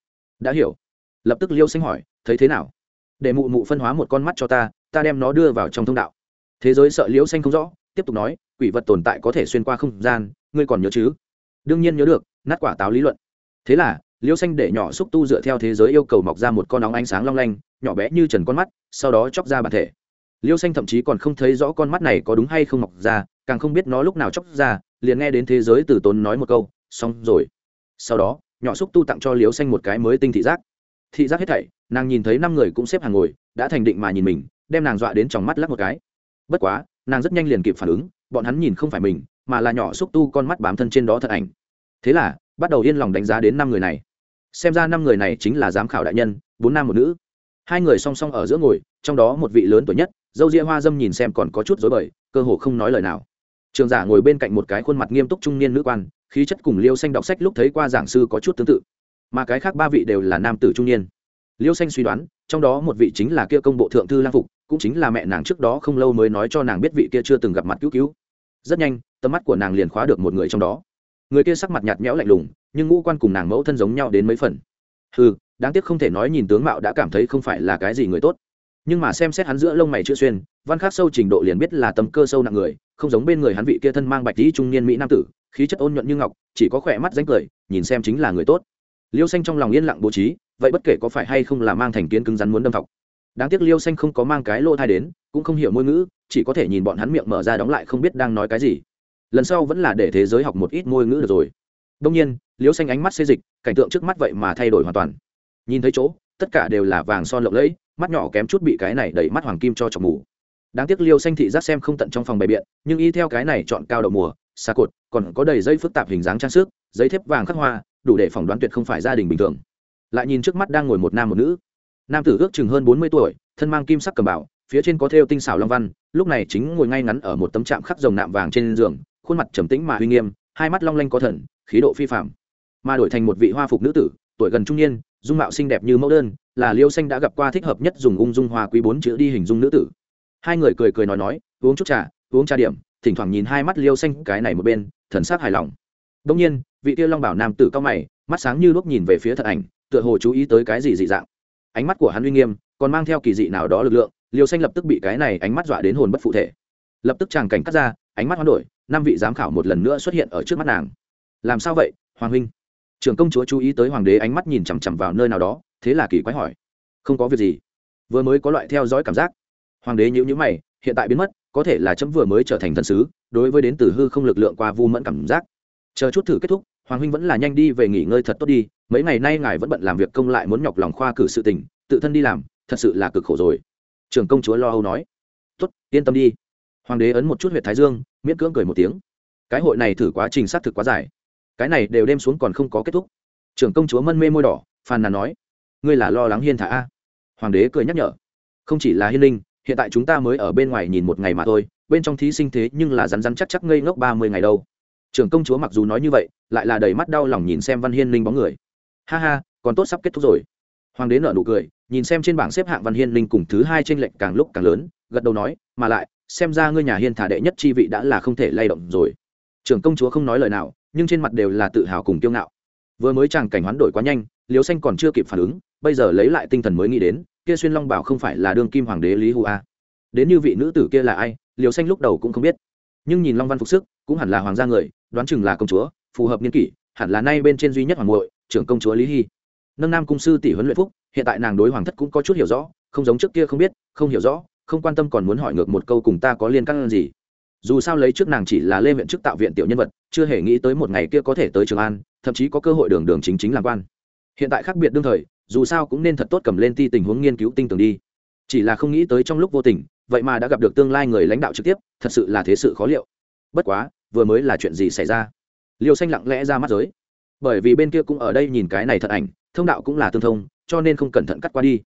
Đã hiểu. Lập tức liêu xanh hỏi, thấy thế nào? Để mụ mụ phân hóa một con mắt cho ta ta đem nó đưa vào trong thông đạo. Thế giới sợ Liêu xanh không rõ, tiếp tục nói, quỷ vật tồn tại có thể xuyên qua không gian, ngươi còn nhớ chứ? Đương nhiên nhớ được, nát quả táo lý luận. Thế là liễu xanh để nhỏ xúc tu dựa theo thế giới yêu cầu mọc ra một con nóng ánh sáng long lanh, nhỏ bé như trần con mắt, sau đó chóc ra bản thể. Liễu xanh thậm chí còn không thấy rõ con mắt này có đúng hay không mọc ra, càng không biết nó lúc nào chóc ra, liền nghe đến thế giới từ tốn nói một câu, xong rồi. Sau đó, nhỏ xúc tu tặng cho liễu xanh một cái mới tinh thị giác. Thị giác hết thảy, nàng nhìn thấy năm người cũng xếp hàng ngồi, đã thành định mà nhìn mình, đem nàng dọa đến trong mắt lắc một cái. Bất quá, nàng rất nhanh liền kịp phản ứng, bọn hắn nhìn không phải mình, mà là nhỏ xúc tu con mắt bám thân trên đó thật ảnh. Thế là, bắt đầu yên lòng đánh giá đến năm người này xem ra năm người này chính là giám khảo đại nhân, bốn nam một nữ. Hai người song song ở giữa ngồi, trong đó một vị lớn tuổi nhất, dâu ria hoa dâm nhìn xem còn có chút dối bời, cơ hồ không nói lời nào. Trường giả ngồi bên cạnh một cái khuôn mặt nghiêm túc trung niên nữ quan, khí chất cùng liêu xanh đọc sách lúc thấy qua giảng sư có chút tương tự. Mà cái khác ba vị đều là nam tử trung niên. Liêu xanh suy đoán, trong đó một vị chính là kia công bộ thượng thư lang phục, cũng chính là mẹ nàng trước đó không lâu mới nói cho nàng biết vị kia chưa từng gặp mặt cứu cứu. Rất nhanh, tầm mắt của nàng liền khóa được một người trong đó người kia sắc mặt nhạt nhẽo lạnh lùng, nhưng ngũ quan cùng nàng mẫu thân giống nhau đến mấy phần. Ừ đáng tiếc không thể nói nhìn tướng mạo đã cảm thấy không phải là cái gì người tốt. Nhưng mà xem xét hắn giữa lông mày chữ xuyên, văn khắc sâu trình độ liền biết là tầm cơ sâu nặng người, không giống bên người hắn vị kia thân mang bạch tí trung niên mỹ nam tử, khí chất ôn nhuận như ngọc, chỉ có khỏe mắt ránh cười, nhìn xem chính là người tốt. Liêu xanh trong lòng yên lặng bố trí, vậy bất kể có phải hay không là mang thành kiến cứng rắn muốn đâm thọc. Đáng tiếc liêu xanh không có mang cái lô thai đến, cũng không hiểu ngôn ngữ, chỉ có thể nhìn bọn hắn miệng mở ra đóng lại không biết đang nói cái gì lần sau vẫn là để thế giới học một ít ngôn ngữ được rồi. Đông nhiên liêu xanh ánh mắt xê dịch, cảnh tượng trước mắt vậy mà thay đổi hoàn toàn. Nhìn thấy chỗ, tất cả đều là vàng son lộng lẫy, mắt nhỏ kém chút bị cái này đẩy mắt hoàng kim cho chọc mù. Đáng tiếc liêu xanh thị giác xem không tận trong phòng bày biện, nhưng y theo cái này chọn cao đậu mùa, xa cột, còn có đầy dây phức tạp hình dáng trang sức, giấy thép vàng khắc hoa, đủ để phỏng đoán tuyệt không phải gia đình bình thường. Lại nhìn trước mắt đang ngồi một nam một nữ. Nam tử ước chừng hơn bốn mươi tuổi, thân mang kim sắc cầm bảo phía trên có thêu tinh xảo long văn, lúc này chính ngồi ngay ngắn ở một tấm chạm khắc rồng nạm vàng trên giường khuôn mặt trầm tĩnh mà uy nghiêm, hai mắt long lanh có thần, khí độ phi phạm mà đổi thành một vị hoa phục nữ tử, tuổi gần trung niên, dung mạo xinh đẹp như mẫu đơn, là liêu xanh đã gặp qua thích hợp nhất dùng ung dung hoa quý bốn chữ đi hình dung nữ tử. Hai người cười cười nói nói, uống chút trà, uống trà điểm, thỉnh thoảng nhìn hai mắt liêu xanh cái này một bên, thần sắc hài lòng. Đông nhiên, vị tiêu long bảo nam tử cao mày, mắt sáng như lúc nhìn về phía thật ảnh, tựa hồ chú ý tới cái gì dị dạng. Ánh mắt của hắn uy nghiêm, còn mang theo kỳ dị nào đó lực lượng, Liêu xanh lập tức bị cái này ánh mắt dọa đến hồn bất phụ thể. Lập tức tràng cảnh cắt ra ánh mắt hoán đổi, năm vị giám khảo một lần nữa xuất hiện ở trước mắt nàng. Làm sao vậy, hoàng huynh? Trưởng công chúa chú ý tới hoàng đế ánh mắt nhìn chằm chằm vào nơi nào đó, thế là kỳ quái hỏi. Không có việc gì. Vừa mới có loại theo dõi cảm giác. Hoàng đế nhữ nhữ mày, hiện tại biến mất, có thể là chấm vừa mới trở thành thần sứ, đối với đến từ hư không lực lượng qua vu mẫn cảm giác. Chờ chút thử kết thúc, hoàng huynh vẫn là nhanh đi về nghỉ ngơi thật tốt đi, mấy ngày nay ngài vẫn bận làm việc công lại muốn nhọc lòng khoa cử sự tình, tự thân đi làm, thật sự là cực khổ rồi. Trưởng công chúa lo âu nói. Tốt, yên tâm đi hoàng đế ấn một chút huyện thái dương, miễn cưỡng cười một tiếng. Cái hội này thử quá trình xác thực quá dài. Cái này đều đem xuống còn không có kết thúc. Trưởng công chúa mân mê môi đỏ, phàn nàn nói, ngươi là lo lắng hiên thả a? Hoàng đế cười nhắc nhở, không chỉ là hiên linh, hiện tại chúng ta mới ở bên ngoài nhìn một ngày mà thôi, bên trong thí sinh thế nhưng là rắn rắn chắc chắc ngây ngốc ba mươi ngày đâu. Trưởng công chúa mặc dù nói như vậy, lại là đầy mắt đau lòng nhìn xem văn hiên linh bóng người. Ha ha, còn tốt sắp kết thúc rồi. Hoàng đế nợ nụ cười, nhìn xem trên bảng xếp hạng văn hiên linh cùng thứ hai trên lệch càng lúc càng lớn, gật đầu nói, mà lại xem ra ngươi nhà hiên thả đệ nhất chi vị đã là không thể lay động rồi. Trưởng công chúa không nói lời nào, nhưng trên mặt đều là tự hào cùng kiêu ngạo. Vừa mới chàng cảnh hoán đổi quá nhanh liều xanh còn chưa kịp phản ứng, bây giờ lấy lại tinh thần mới nghĩ đến, kia xuyên long bảo không phải là đương kim hoàng đế lý hù a. Đến như vị nữ tử kia là ai liều xanh lúc đầu cũng không biết. Nhưng nhìn long văn phục sức, cũng hẳn là hoàng gia người, đoán chừng là công chúa, phù hợp niên kỷ, hẳn là nay bên trên duy nhất hoàng muội, trưởng công chúa lý hy. Nâng nam cung sư tỷ huấn luyện phúc, hiện tại nàng đối hoàng thất cũng có chút hiểu rõ, không giống trước kia không biết, không hiểu rõ không quan tâm còn muốn hỏi ngược một câu cùng ta có liên căn gì. Dù sao lấy trước nàng chỉ là lê viện chức tạo viện tiểu nhân vật, chưa hề nghĩ tới một ngày kia có thể tới trường an, thậm chí có cơ hội đường đường chính chính làm quan. Hiện tại khác biệt đương thời, dù sao cũng nên thật tốt cầm lên ti tình huống nghiên cứu tinh tường đi. Chỉ là không nghĩ tới trong lúc vô tình, vậy mà đã gặp được tương lai người lãnh đạo trực tiếp, thật sự là thế sự khó liệu. Bất quá, vừa mới là chuyện gì xảy ra? Liêu xanh lặng lẽ ra mắt giới. Bởi vì bên kia cũng ở đây nhìn cái này thật ảnh, thông đạo cũng là tương thông, cho nên không cẩn thận cắt qua đi.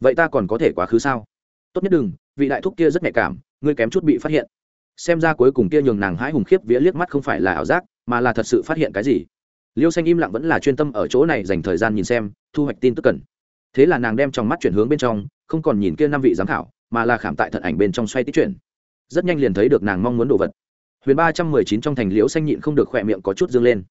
Vậy ta còn có thể quá khứ sao? Tốt nhất đừng, vị đại thúc kia rất nhạy cảm, ngươi kém chút bị phát hiện. Xem ra cuối cùng kia nhường nàng hái hùng khiếp vía liếc mắt không phải là ảo giác, mà là thật sự phát hiện cái gì. Liêu xanh im lặng vẫn là chuyên tâm ở chỗ này dành thời gian nhìn xem, thu hoạch tin tức cần. Thế là nàng đem trong mắt chuyển hướng bên trong, không còn nhìn kia năm vị giám khảo, mà là khảm tại thận ảnh bên trong xoay tích chuyển. Rất nhanh liền thấy được nàng mong muốn đồ vật. Huyền ba trăm mười chín trong thành liễu xanh nhịn không được khỏe miệng có chút dương lên.